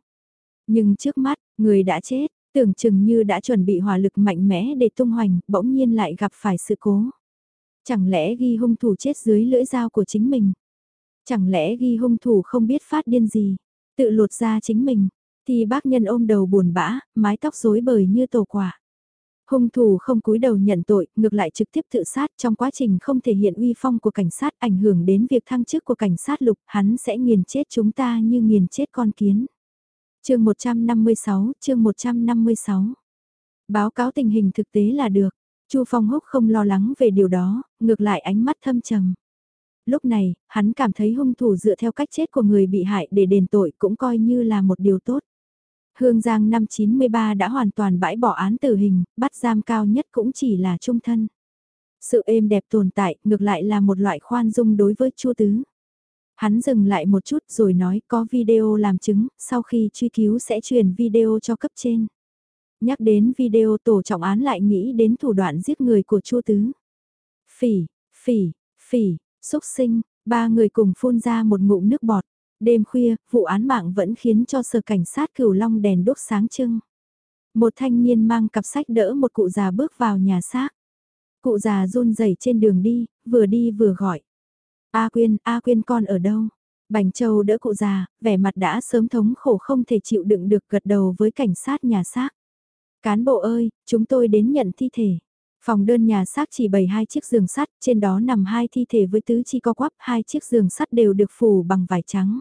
Nhưng trước mắt, người đã chết, tưởng chừng như đã chuẩn bị hỏa lực mạnh mẽ để tung hoành, bỗng nhiên lại gặp phải sự cố. Chẳng lẽ ghi hung thủ chết dưới lưỡi dao của chính mình? Chẳng lẽ ghi hung thủ không biết phát điên gì? Tự lột ra chính mình, thì bác nhân ôm đầu buồn bã, mái tóc rối bời như tổ quả. Hung thủ không cúi đầu nhận tội, ngược lại trực tiếp tự sát trong quá trình không thể hiện uy phong của cảnh sát ảnh hưởng đến việc thăng chức của cảnh sát lục, hắn sẽ nghiền chết chúng ta như nghiền chết con kiến. chương 156, chương 156. Báo cáo tình hình thực tế là được. Chu Phong Húc không lo lắng về điều đó, ngược lại ánh mắt thâm trầm. Lúc này, hắn cảm thấy hung thủ dựa theo cách chết của người bị hại để đền tội cũng coi như là một điều tốt. Hương Giang năm 93 đã hoàn toàn bãi bỏ án tử hình, bắt giam cao nhất cũng chỉ là trung thân. Sự êm đẹp tồn tại, ngược lại là một loại khoan dung đối với Chu Tứ. Hắn dừng lại một chút rồi nói có video làm chứng, sau khi truy cứu sẽ truyền video cho cấp trên. Nhắc đến video tổ trọng án lại nghĩ đến thủ đoạn giết người của Chu Tứ. Phỉ, phỉ, phỉ, xúc sinh, ba người cùng phun ra một ngụm nước bọt. Đêm khuya, vụ án mạng vẫn khiến cho sở cảnh sát cửu long đèn đốt sáng trưng. Một thanh niên mang cặp sách đỡ một cụ già bước vào nhà xác. Cụ già run rẩy trên đường đi, vừa đi vừa gọi. A Quyên, A Quyên con ở đâu? Bành Châu đỡ cụ già, vẻ mặt đã sớm thống khổ không thể chịu đựng được gật đầu với cảnh sát nhà xác. Cán bộ ơi, chúng tôi đến nhận thi thể. Phòng đơn nhà xác chỉ bày hai chiếc giường sắt, trên đó nằm hai thi thể với tứ chi co quắp, hai chiếc giường sắt đều được phủ bằng vải trắng.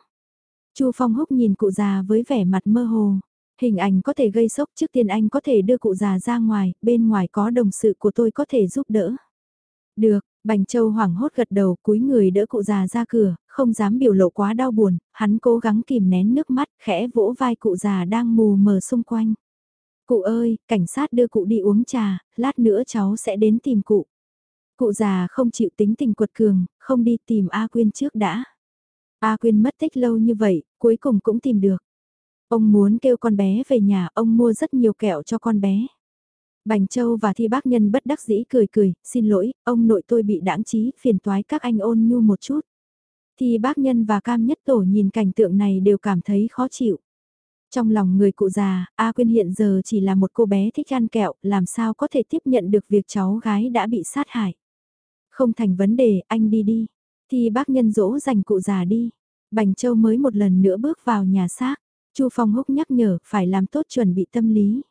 Chu Phong Húc nhìn cụ già với vẻ mặt mơ hồ. Hình ảnh có thể gây sốc trước tiên anh có thể đưa cụ già ra ngoài, bên ngoài có đồng sự của tôi có thể giúp đỡ. Được, Bành Châu hoảng hốt gật đầu cúi người đỡ cụ già ra cửa, không dám biểu lộ quá đau buồn, hắn cố gắng kìm nén nước mắt, khẽ vỗ vai cụ già đang mù mờ xung quanh. Cụ ơi, cảnh sát đưa cụ đi uống trà, lát nữa cháu sẽ đến tìm cụ. Cụ già không chịu tính tình quật cường, không đi tìm A Quyên trước đã. A Quyên mất tích lâu như vậy, cuối cùng cũng tìm được. Ông muốn kêu con bé về nhà, ông mua rất nhiều kẹo cho con bé. Bành Châu và Thi Bác Nhân bất đắc dĩ cười cười, xin lỗi, ông nội tôi bị đãng trí, phiền toái các anh ôn nhu một chút. Thi Bác Nhân và Cam Nhất Tổ nhìn cảnh tượng này đều cảm thấy khó chịu. Trong lòng người cụ già, A Quyên hiện giờ chỉ là một cô bé thích ăn kẹo, làm sao có thể tiếp nhận được việc cháu gái đã bị sát hại. Không thành vấn đề, anh đi đi. Thì bác nhân dỗ dành cụ già đi. Bành Châu mới một lần nữa bước vào nhà xác. Chu Phong Húc nhắc nhở phải làm tốt chuẩn bị tâm lý.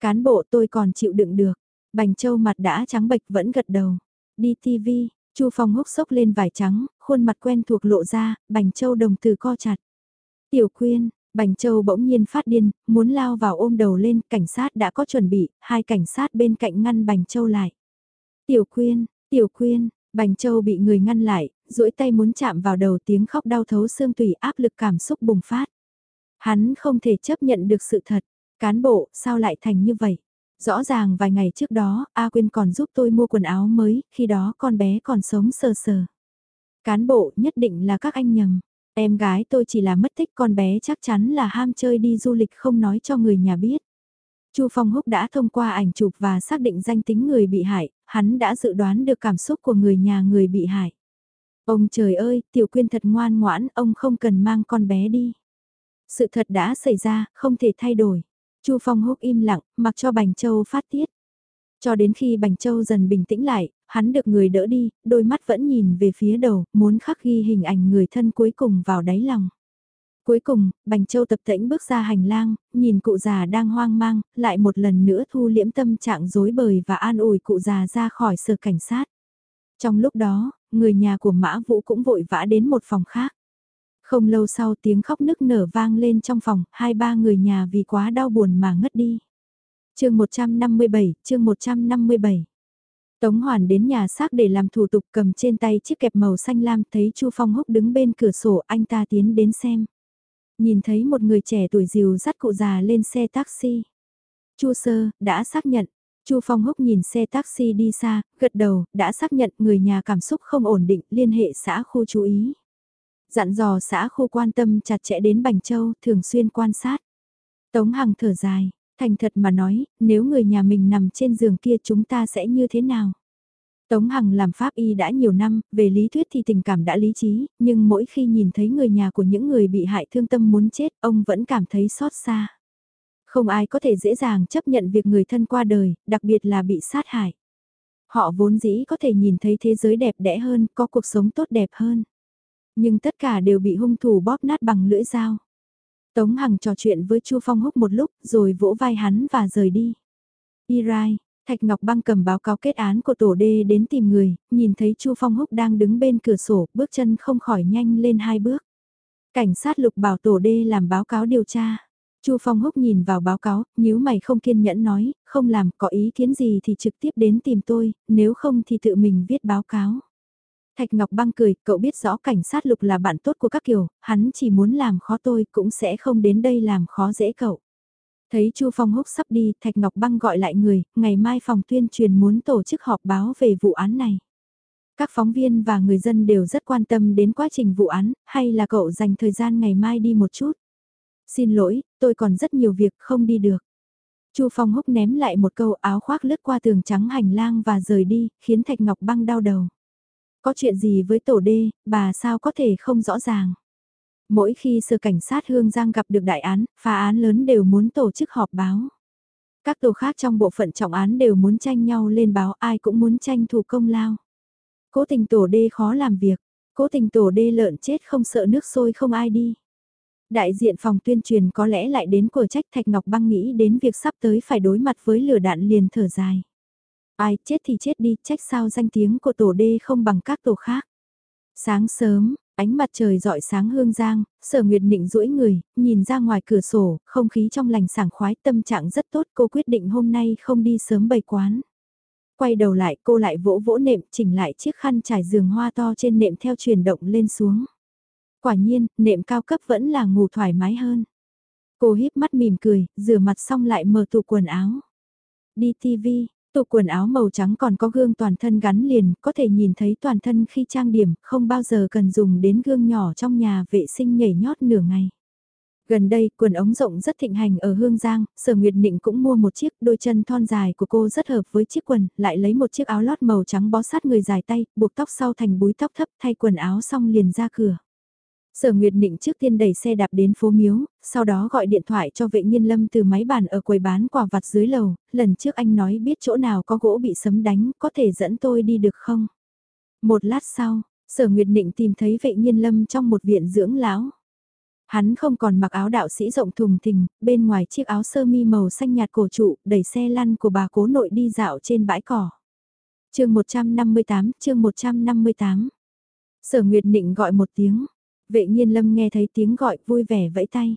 Cán bộ tôi còn chịu đựng được. Bành Châu mặt đã trắng bệch vẫn gật đầu. Đi TV, Chu Phong Húc sốc lên vải trắng, khuôn mặt quen thuộc lộ ra, Bành Châu đồng từ co chặt. Tiểu Quyên, Bành Châu bỗng nhiên phát điên, muốn lao vào ôm đầu lên, cảnh sát đã có chuẩn bị, hai cảnh sát bên cạnh ngăn Bành Châu lại. Tiểu Quyên, Tiểu Quyên, Bành Châu bị người ngăn lại, duỗi tay muốn chạm vào đầu tiếng khóc đau thấu xương tùy áp lực cảm xúc bùng phát. Hắn không thể chấp nhận được sự thật, cán bộ sao lại thành như vậy. Rõ ràng vài ngày trước đó, A Quyên còn giúp tôi mua quần áo mới, khi đó con bé còn sống sờ sờ. Cán bộ nhất định là các anh nhầm. Em gái tôi chỉ là mất tích con bé chắc chắn là ham chơi đi du lịch không nói cho người nhà biết. Chu Phong Húc đã thông qua ảnh chụp và xác định danh tính người bị hại, hắn đã dự đoán được cảm xúc của người nhà người bị hại. Ông trời ơi, Tiểu Quyên thật ngoan ngoãn, ông không cần mang con bé đi. Sự thật đã xảy ra, không thể thay đổi. Chu Phong Húc im lặng, mặc cho Bành Châu phát tiết. Cho đến khi Bành Châu dần bình tĩnh lại, hắn được người đỡ đi, đôi mắt vẫn nhìn về phía đầu, muốn khắc ghi hình ảnh người thân cuối cùng vào đáy lòng. Cuối cùng, Bành Châu tập tĩnh bước ra hành lang, nhìn cụ già đang hoang mang, lại một lần nữa thu liễm tâm trạng dối bời và an ủi cụ già ra khỏi sở cảnh sát. Trong lúc đó, người nhà của Mã Vũ cũng vội vã đến một phòng khác. Không lâu sau tiếng khóc nức nở vang lên trong phòng, hai ba người nhà vì quá đau buồn mà ngất đi chương 157, chương 157. Tống Hoàn đến nhà xác để làm thủ tục cầm trên tay chiếc kẹp màu xanh lam thấy Chu Phong Húc đứng bên cửa sổ anh ta tiến đến xem. Nhìn thấy một người trẻ tuổi dìu dắt cụ già lên xe taxi. Chu Sơ, đã xác nhận. Chu Phong Húc nhìn xe taxi đi xa, gật đầu, đã xác nhận người nhà cảm xúc không ổn định, liên hệ xã khu chú ý. Dặn dò xã khu quan tâm chặt chẽ đến Bành Châu, thường xuyên quan sát. Tống Hằng thở dài, thành thật mà nói, nếu người nhà mình nằm trên giường kia chúng ta sẽ như thế nào? Tống Hằng làm pháp y đã nhiều năm, về lý thuyết thì tình cảm đã lý trí, nhưng mỗi khi nhìn thấy người nhà của những người bị hại thương tâm muốn chết, ông vẫn cảm thấy xót xa. Không ai có thể dễ dàng chấp nhận việc người thân qua đời, đặc biệt là bị sát hại. Họ vốn dĩ có thể nhìn thấy thế giới đẹp đẽ hơn, có cuộc sống tốt đẹp hơn. Nhưng tất cả đều bị hung thủ bóp nát bằng lưỡi dao. Tống Hằng trò chuyện với Chu Phong Húc một lúc rồi vỗ vai hắn và rời đi. Irai, Thạch Ngọc Băng cầm báo cáo kết án của tổ đê đến tìm người, nhìn thấy Chu Phong Húc đang đứng bên cửa sổ, bước chân không khỏi nhanh lên hai bước. Cảnh sát lục bảo tổ đê làm báo cáo điều tra. Chu Phong Húc nhìn vào báo cáo, nếu mày không kiên nhẫn nói, không làm, có ý kiến gì thì trực tiếp đến tìm tôi, nếu không thì tự mình viết báo cáo. Thạch Ngọc Băng cười, cậu biết rõ cảnh sát lục là bạn tốt của các kiểu, hắn chỉ muốn làm khó tôi cũng sẽ không đến đây làm khó dễ cậu. Thấy Chu Phong Húc sắp đi, Thạch Ngọc Băng gọi lại người, ngày mai phòng tuyên truyền muốn tổ chức họp báo về vụ án này. Các phóng viên và người dân đều rất quan tâm đến quá trình vụ án, hay là cậu dành thời gian ngày mai đi một chút. Xin lỗi, tôi còn rất nhiều việc không đi được. Chu Phong Húc ném lại một câu áo khoác lướt qua tường trắng hành lang và rời đi, khiến Thạch Ngọc Băng đau đầu. Có chuyện gì với tổ đê, bà sao có thể không rõ ràng. Mỗi khi sở cảnh sát Hương Giang gặp được đại án, phá án lớn đều muốn tổ chức họp báo. Các tổ khác trong bộ phận trọng án đều muốn tranh nhau lên báo ai cũng muốn tranh thủ công lao. Cố tình tổ đê khó làm việc, cố tình tổ đê lợn chết không sợ nước sôi không ai đi. Đại diện phòng tuyên truyền có lẽ lại đến của trách Thạch Ngọc Băng nghĩ đến việc sắp tới phải đối mặt với lửa đạn liền thở dài. Ai chết thì chết đi, trách sao danh tiếng của tổ đê không bằng các tổ khác. Sáng sớm, ánh mặt trời rọi sáng hương giang, sở nguyệt định duỗi người, nhìn ra ngoài cửa sổ, không khí trong lành sảng khoái tâm trạng rất tốt cô quyết định hôm nay không đi sớm bày quán. Quay đầu lại cô lại vỗ vỗ nệm chỉnh lại chiếc khăn trải giường hoa to trên nệm theo chuyển động lên xuống. Quả nhiên, nệm cao cấp vẫn là ngủ thoải mái hơn. Cô híp mắt mỉm cười, rửa mặt xong lại mở tủ quần áo. Đi TV, Tụ quần áo màu trắng còn có gương toàn thân gắn liền, có thể nhìn thấy toàn thân khi trang điểm, không bao giờ cần dùng đến gương nhỏ trong nhà vệ sinh nhảy nhót nửa ngày. Gần đây, quần ống rộng rất thịnh hành ở Hương Giang, Sở Nguyệt Nịnh cũng mua một chiếc, đôi chân thon dài của cô rất hợp với chiếc quần, lại lấy một chiếc áo lót màu trắng bó sát người dài tay, buộc tóc sau thành búi tóc thấp thay quần áo xong liền ra cửa. Sở Nguyệt Định trước tiên đẩy xe đạp đến phố Miếu, sau đó gọi điện thoại cho vệ nhiên lâm từ máy bàn ở quầy bán quà vặt dưới lầu, lần trước anh nói biết chỗ nào có gỗ bị sấm đánh, có thể dẫn tôi đi được không? Một lát sau, Sở Nguyệt Định tìm thấy vệ nhiên lâm trong một viện dưỡng lão. Hắn không còn mặc áo đạo sĩ rộng thùng thình, bên ngoài chiếc áo sơ mi màu xanh nhạt cổ trụ, đẩy xe lăn của bà cố nội đi dạo trên bãi cỏ. chương 158, chương 158. Sở Nguyệt Định gọi một tiếng, Vệ nhiên lâm nghe thấy tiếng gọi vui vẻ vẫy tay.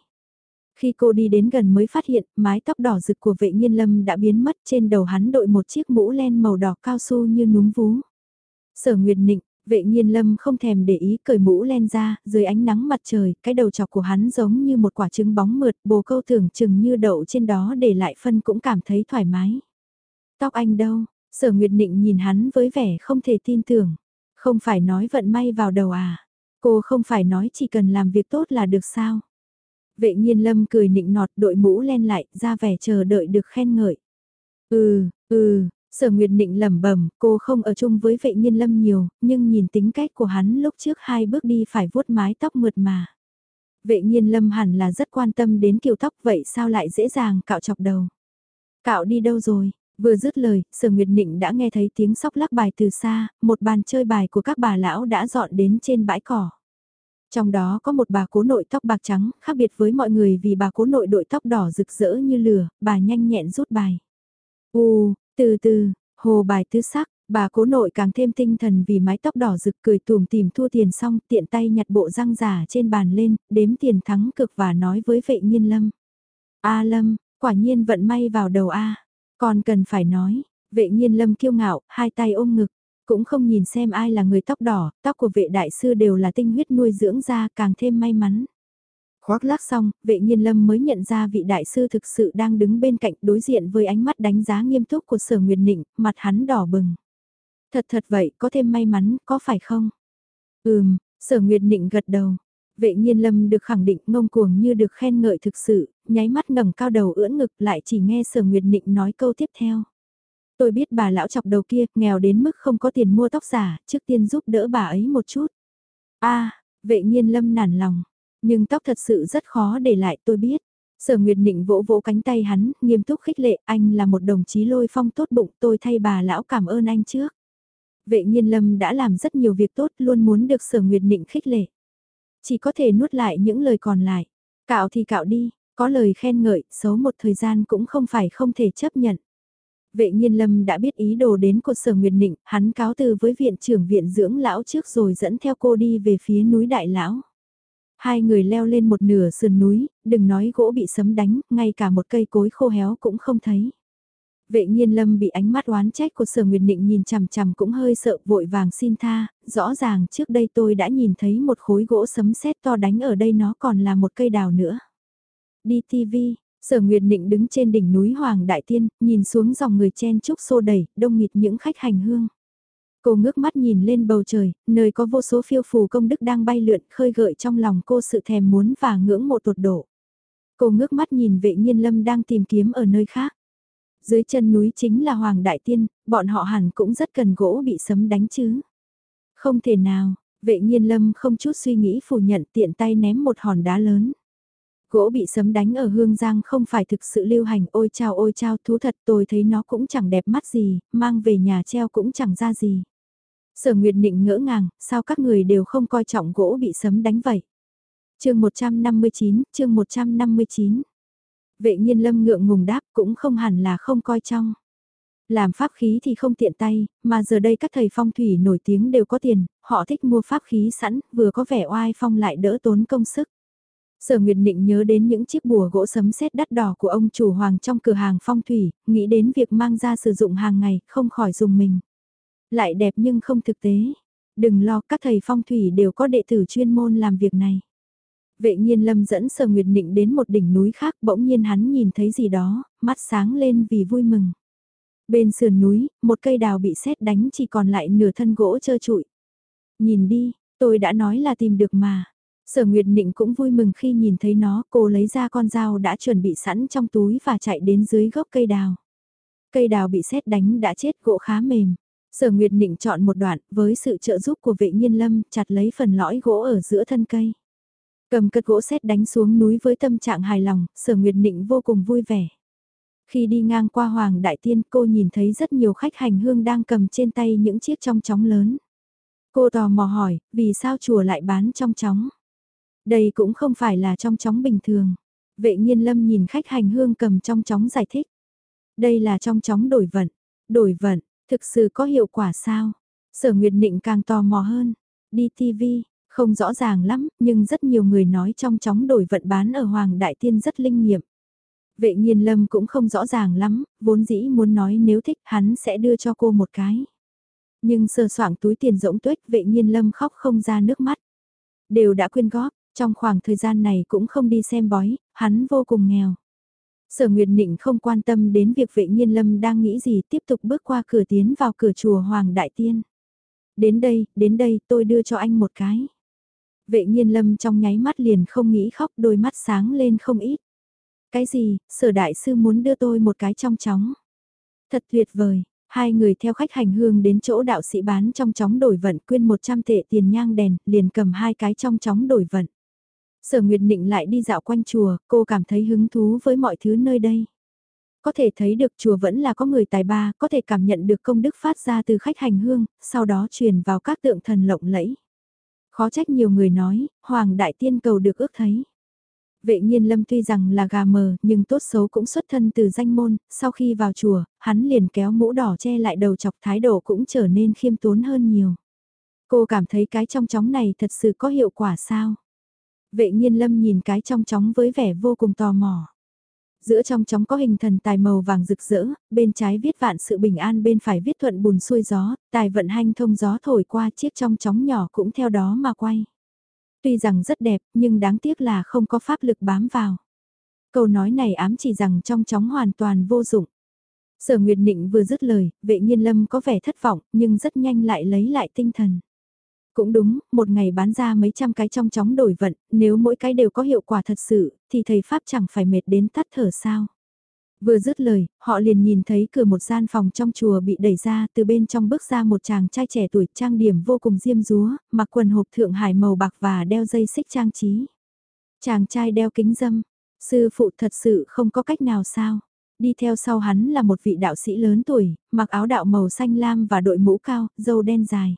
Khi cô đi đến gần mới phát hiện mái tóc đỏ rực của vệ nhiên lâm đã biến mất trên đầu hắn đội một chiếc mũ len màu đỏ cao su như núm vú. Sở Nguyệt Nịnh, vệ nhiên lâm không thèm để ý cởi mũ len ra, dưới ánh nắng mặt trời, cái đầu chọc của hắn giống như một quả trứng bóng mượt, bồ câu tưởng chừng như đậu trên đó để lại phân cũng cảm thấy thoải mái. Tóc anh đâu? Sở Nguyệt Nịnh nhìn hắn với vẻ không thể tin tưởng. Không phải nói vận may vào đầu à? Cô không phải nói chỉ cần làm việc tốt là được sao? Vệ nhiên lâm cười nịnh nọt đội mũ len lại, ra vẻ chờ đợi được khen ngợi. Ừ, ừ, sở nguyệt nịnh lẩm bẩm cô không ở chung với vệ nhiên lâm nhiều, nhưng nhìn tính cách của hắn lúc trước hai bước đi phải vuốt mái tóc mượt mà. Vệ nhiên lâm hẳn là rất quan tâm đến kiểu tóc vậy sao lại dễ dàng cạo chọc đầu. Cạo đi đâu rồi? Vừa dứt lời, Sở Nguyệt Nịnh đã nghe thấy tiếng sóc lắc bài từ xa, một bàn chơi bài của các bà lão đã dọn đến trên bãi cỏ. Trong đó có một bà cố nội tóc bạc trắng, khác biệt với mọi người vì bà cố nội đội tóc đỏ rực rỡ như lửa, bà nhanh nhẹn rút bài. U, từ từ, hồ bài tứ sắc, bà cố nội càng thêm tinh thần vì mái tóc đỏ rực cười tùm tìm thua tiền xong tiện tay nhặt bộ răng giả trên bàn lên, đếm tiền thắng cực và nói với vệ nghiên lâm. A lâm, quả nhiên vận may vào đầu A, còn cần phải nói, vệ nhiên lâm kiêu ngạo, hai tay ôm ngực, cũng không nhìn xem ai là người tóc đỏ, tóc của vệ đại sư đều là tinh huyết nuôi dưỡng ra càng thêm may mắn. Khoác lác xong, vệ nhiên lâm mới nhận ra vị đại sư thực sự đang đứng bên cạnh đối diện với ánh mắt đánh giá nghiêm túc của sở nguyệt nịnh, mặt hắn đỏ bừng. Thật thật vậy, có thêm may mắn, có phải không? Ừm, sở nguyệt nịnh gật đầu. Vệ nhiên lâm được khẳng định ngông cuồng như được khen ngợi thực sự, nháy mắt ngẩng cao đầu ưỡn ngực lại chỉ nghe sở nguyệt nịnh nói câu tiếp theo. Tôi biết bà lão chọc đầu kia, nghèo đến mức không có tiền mua tóc giả, trước tiên giúp đỡ bà ấy một chút. a vệ nhiên lâm nản lòng, nhưng tóc thật sự rất khó để lại tôi biết. Sở Nguyệt Nịnh vỗ vỗ cánh tay hắn, nghiêm túc khích lệ, anh là một đồng chí lôi phong tốt bụng, tôi thay bà lão cảm ơn anh trước. Vệ nhiên lâm đã làm rất nhiều việc tốt, luôn muốn được Sở Nguyệt Nịnh khích lệ. Chỉ có thể nuốt lại những lời còn lại. Cạo thì cạo đi, có lời khen ngợi, xấu một thời gian cũng không phải không thể chấp nhận. Vệ nhiên lâm đã biết ý đồ đến của sở nguyệt nịnh, hắn cáo từ với viện trưởng viện dưỡng lão trước rồi dẫn theo cô đi về phía núi đại lão. Hai người leo lên một nửa sườn núi, đừng nói gỗ bị sấm đánh, ngay cả một cây cối khô héo cũng không thấy. Vệ nhiên lâm bị ánh mắt oán trách của sở nguyệt Định nhìn chằm chằm cũng hơi sợ vội vàng xin tha, rõ ràng trước đây tôi đã nhìn thấy một khối gỗ sấm sét to đánh ở đây nó còn là một cây đào nữa. Đi TV, sở nguyệt Định đứng trên đỉnh núi Hoàng Đại Tiên, nhìn xuống dòng người chen chúc xô đẩy, đông nghịt những khách hành hương. Cô ngước mắt nhìn lên bầu trời, nơi có vô số phiêu phù công đức đang bay lượn khơi gợi trong lòng cô sự thèm muốn và ngưỡng mộ tột độ. Cô ngước mắt nhìn vệ nhiên lâm đang tìm kiếm ở nơi khác. Dưới chân núi chính là Hoàng Đại Tiên, bọn họ hẳn cũng rất cần gỗ bị sấm đánh chứ. Không thể nào, vệ nhiên lâm không chút suy nghĩ phủ nhận tiện tay ném một hòn đá lớn. Gỗ bị sấm đánh ở Hương Giang không phải thực sự lưu hành ôi chao ôi chao thú thật tôi thấy nó cũng chẳng đẹp mắt gì, mang về nhà treo cũng chẳng ra gì. Sở Nguyệt Nịnh ngỡ ngàng, sao các người đều không coi trọng gỗ bị sấm đánh vậy? chương 159, chương 159. Vệ nhiên lâm ngượng ngùng đáp cũng không hẳn là không coi trong. Làm pháp khí thì không tiện tay, mà giờ đây các thầy phong thủy nổi tiếng đều có tiền, họ thích mua pháp khí sẵn, vừa có vẻ oai phong lại đỡ tốn công sức. Sở Nguyệt Nịnh nhớ đến những chiếc bùa gỗ sấm sét đắt đỏ của ông chủ hoàng trong cửa hàng phong thủy, nghĩ đến việc mang ra sử dụng hàng ngày, không khỏi dùng mình. Lại đẹp nhưng không thực tế. Đừng lo, các thầy phong thủy đều có đệ tử chuyên môn làm việc này. Vệ nhiên lâm dẫn sở nguyệt nịnh đến một đỉnh núi khác bỗng nhiên hắn nhìn thấy gì đó, mắt sáng lên vì vui mừng. Bên sườn núi, một cây đào bị sét đánh chỉ còn lại nửa thân gỗ trơ trụi. Nhìn đi, tôi đã nói là tìm được mà. Sở Nguyệt Nịnh cũng vui mừng khi nhìn thấy nó, cô lấy ra con dao đã chuẩn bị sẵn trong túi và chạy đến dưới gốc cây đào. Cây đào bị sét đánh đã chết gỗ khá mềm. Sở Nguyệt Nịnh chọn một đoạn, với sự trợ giúp của vệ nhiên lâm, chặt lấy phần lõi gỗ ở giữa thân cây. Cầm cất gỗ xét đánh xuống núi với tâm trạng hài lòng, sở Nguyệt Nịnh vô cùng vui vẻ. Khi đi ngang qua Hoàng Đại Tiên cô nhìn thấy rất nhiều khách hành hương đang cầm trên tay những chiếc trong chóng lớn. Cô tò mò hỏi, vì sao chùa lại bán trong chóng? Đây cũng không phải là trong chóng bình thường. Vệ nhiên lâm nhìn khách hành hương cầm trong chóng giải thích. Đây là trong chóng đổi vận. Đổi vận, thực sự có hiệu quả sao? Sở Nguyệt Nịnh càng tò mò hơn. Đi TV, không rõ ràng lắm, nhưng rất nhiều người nói trong chóng đổi vận bán ở Hoàng Đại Tiên rất linh nghiệm. Vệ nhiên lâm cũng không rõ ràng lắm, vốn dĩ muốn nói nếu thích hắn sẽ đưa cho cô một cái. Nhưng sờ soạng túi tiền rỗng tuếch vệ nhiên lâm khóc không ra nước mắt. Đều đã quyên góp, trong khoảng thời gian này cũng không đi xem bói, hắn vô cùng nghèo. Sở Nguyệt Nịnh không quan tâm đến việc vệ nhiên lâm đang nghĩ gì tiếp tục bước qua cửa tiến vào cửa chùa Hoàng Đại Tiên. Đến đây, đến đây tôi đưa cho anh một cái. Vệ nhiên lâm trong nháy mắt liền không nghĩ khóc đôi mắt sáng lên không ít. Cái gì, sở đại sư muốn đưa tôi một cái trong chóng. Thật tuyệt vời, hai người theo khách hành hương đến chỗ đạo sĩ bán trong chóng đổi vận quyên 100 tệ tiền nhang đèn, liền cầm hai cái trong chóng đổi vận. Sở Nguyệt Nịnh lại đi dạo quanh chùa, cô cảm thấy hứng thú với mọi thứ nơi đây. Có thể thấy được chùa vẫn là có người tài ba, có thể cảm nhận được công đức phát ra từ khách hành hương, sau đó truyền vào các tượng thần lộng lẫy. Khó trách nhiều người nói, Hoàng Đại Tiên cầu được ước thấy. Vệ nhiên lâm tuy rằng là gà mờ nhưng tốt xấu cũng xuất thân từ danh môn, sau khi vào chùa, hắn liền kéo mũ đỏ che lại đầu chọc thái độ cũng trở nên khiêm tốn hơn nhiều. Cô cảm thấy cái trong chóng này thật sự có hiệu quả sao? Vệ nhiên lâm nhìn cái trong chóng với vẻ vô cùng tò mò. Giữa trong chóng có hình thần tài màu vàng rực rỡ, bên trái viết vạn sự bình an bên phải viết thuận bùn xuôi gió, tài vận hanh thông gió thổi qua chiếc trong chóng nhỏ cũng theo đó mà quay. Tuy rằng rất đẹp nhưng đáng tiếc là không có pháp lực bám vào. Câu nói này ám chỉ rằng trong chóng hoàn toàn vô dụng. Sở Nguyệt Nịnh vừa dứt lời, vệ nhiên lâm có vẻ thất vọng nhưng rất nhanh lại lấy lại tinh thần. Cũng đúng, một ngày bán ra mấy trăm cái trong chóng đổi vận, nếu mỗi cái đều có hiệu quả thật sự, thì thầy Pháp chẳng phải mệt đến tắt thở sao. Vừa dứt lời, họ liền nhìn thấy cửa một gian phòng trong chùa bị đẩy ra, từ bên trong bước ra một chàng trai trẻ tuổi trang điểm vô cùng diêm dúa, mặc quần hộp thượng hải màu bạc và đeo dây xích trang trí. Chàng trai đeo kính dâm, sư phụ thật sự không có cách nào sao. Đi theo sau hắn là một vị đạo sĩ lớn tuổi, mặc áo đạo màu xanh lam và đội mũ cao, dâu đen dài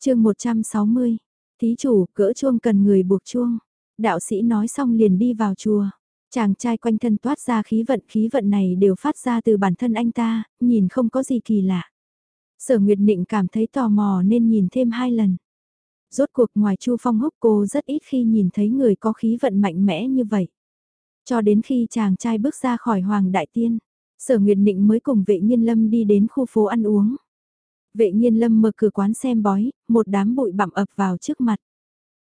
chương 160, thí chủ, cỡ chuông cần người buộc chuông. Đạo sĩ nói xong liền đi vào chùa. Chàng trai quanh thân toát ra khí vận, khí vận này đều phát ra từ bản thân anh ta, nhìn không có gì kỳ lạ. Sở Nguyệt Nịnh cảm thấy tò mò nên nhìn thêm hai lần. Rốt cuộc ngoài Chu Phong húc cô rất ít khi nhìn thấy người có khí vận mạnh mẽ như vậy. Cho đến khi chàng trai bước ra khỏi Hoàng Đại Tiên, Sở Nguyệt Nịnh mới cùng vệ nhiên lâm đi đến khu phố ăn uống. Vệ nhiên lâm mở cửa quán xem bói, một đám bụi bặm ập vào trước mặt.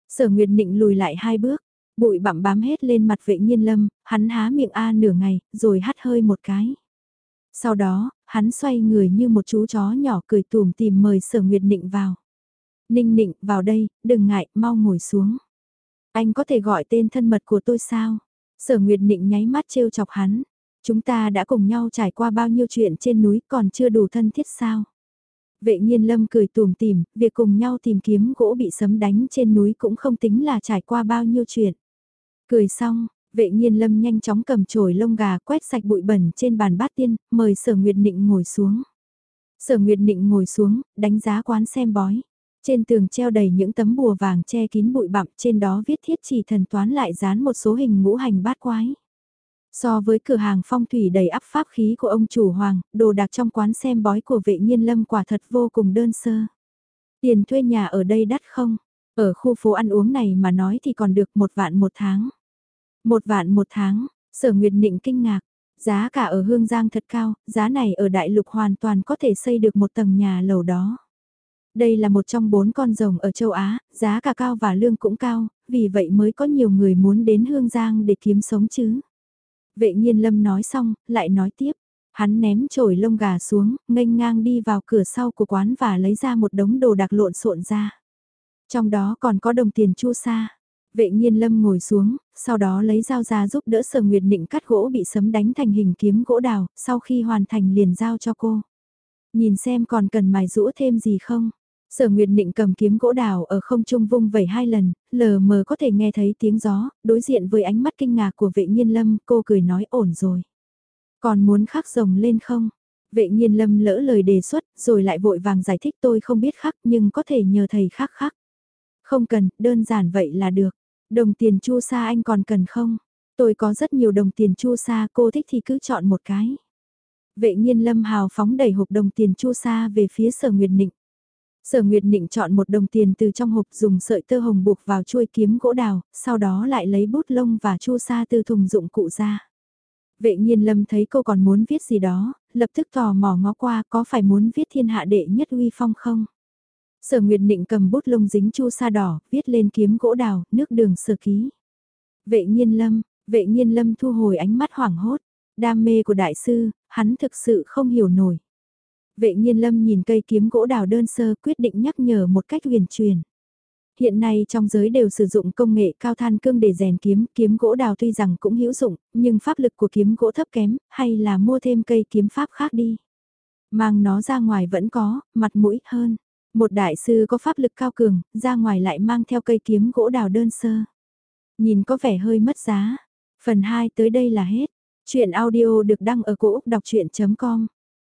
Sở Nguyệt Nịnh lùi lại hai bước, bụi bặm bám hết lên mặt vệ nhiên lâm, hắn há miệng A nửa ngày, rồi hắt hơi một cái. Sau đó, hắn xoay người như một chú chó nhỏ cười tùm tìm mời sở Nguyệt Nịnh vào. Ninh Nịnh, vào đây, đừng ngại, mau ngồi xuống. Anh có thể gọi tên thân mật của tôi sao? Sở Nguyệt Nịnh nháy mắt trêu chọc hắn. Chúng ta đã cùng nhau trải qua bao nhiêu chuyện trên núi còn chưa đủ thân thiết sao? Vệ nhiên lâm cười tùm tìm, việc cùng nhau tìm kiếm gỗ bị sấm đánh trên núi cũng không tính là trải qua bao nhiêu chuyện. Cười xong, vệ nhiên lâm nhanh chóng cầm chổi lông gà quét sạch bụi bẩn trên bàn bát tiên, mời sở nguyệt nịnh ngồi xuống. Sở nguyệt nịnh ngồi xuống, đánh giá quán xem bói. Trên tường treo đầy những tấm bùa vàng che kín bụi bặm trên đó viết thiết chỉ thần toán lại dán một số hình ngũ hành bát quái. So với cửa hàng phong thủy đầy ắp pháp khí của ông chủ hoàng, đồ đạc trong quán xem bói của vệ nhiên lâm quả thật vô cùng đơn sơ. Tiền thuê nhà ở đây đắt không? Ở khu phố ăn uống này mà nói thì còn được một vạn một tháng. Một vạn một tháng, sở nguyệt nịnh kinh ngạc. Giá cả ở Hương Giang thật cao, giá này ở Đại Lục hoàn toàn có thể xây được một tầng nhà lầu đó. Đây là một trong bốn con rồng ở châu Á, giá cả cao và lương cũng cao, vì vậy mới có nhiều người muốn đến Hương Giang để kiếm sống chứ. Vệ nhiên lâm nói xong, lại nói tiếp. Hắn ném chổi lông gà xuống, nghênh ngang đi vào cửa sau của quán và lấy ra một đống đồ đặc lộn xộn ra. Trong đó còn có đồng tiền chu sa. Vệ nhiên lâm ngồi xuống, sau đó lấy dao ra giúp đỡ sở nguyệt định cắt gỗ bị sấm đánh thành hình kiếm gỗ đào, sau khi hoàn thành liền giao cho cô. Nhìn xem còn cần mài rũa thêm gì không? Sở Nguyệt Nịnh cầm kiếm gỗ đào ở không trung vung vẩy hai lần, lờ mờ có thể nghe thấy tiếng gió, đối diện với ánh mắt kinh ngạc của vệ nhiên lâm, cô cười nói ổn rồi. Còn muốn khắc rồng lên không? Vệ nhiên lâm lỡ lời đề xuất, rồi lại vội vàng giải thích tôi không biết khắc nhưng có thể nhờ thầy khắc khắc. Không cần, đơn giản vậy là được. Đồng tiền chu sa anh còn cần không? Tôi có rất nhiều đồng tiền chu sa, cô thích thì cứ chọn một cái. Vệ nhiên lâm hào phóng đẩy hộp đồng tiền chu sa về phía sở Nguyệt Nịnh. Sở Nguyệt Nịnh chọn một đồng tiền từ trong hộp dùng sợi tơ hồng buộc vào chuôi kiếm gỗ đào, sau đó lại lấy bút lông và chu sa từ thùng dụng cụ ra. Vệ nhiên lâm thấy cô còn muốn viết gì đó, lập tức tò mò ngó qua có phải muốn viết thiên hạ đệ nhất uy phong không? Sở Nguyệt Nịnh cầm bút lông dính chu sa đỏ, viết lên kiếm gỗ đào, nước đường sơ ký. Vệ nhiên lâm, vệ nhiên lâm thu hồi ánh mắt hoảng hốt, đam mê của đại sư, hắn thực sự không hiểu nổi. Vệ nhiên lâm nhìn cây kiếm gỗ đào đơn sơ quyết định nhắc nhở một cách huyền truyền. Hiện nay trong giới đều sử dụng công nghệ cao than cương để rèn kiếm, kiếm gỗ đào tuy rằng cũng hữu dụng, nhưng pháp lực của kiếm gỗ thấp kém, hay là mua thêm cây kiếm pháp khác đi. Mang nó ra ngoài vẫn có, mặt mũi hơn. Một đại sư có pháp lực cao cường, ra ngoài lại mang theo cây kiếm gỗ đào đơn sơ. Nhìn có vẻ hơi mất giá. Phần 2 tới đây là hết. Chuyện audio được đăng ở cổ Úc đọc chuyện.com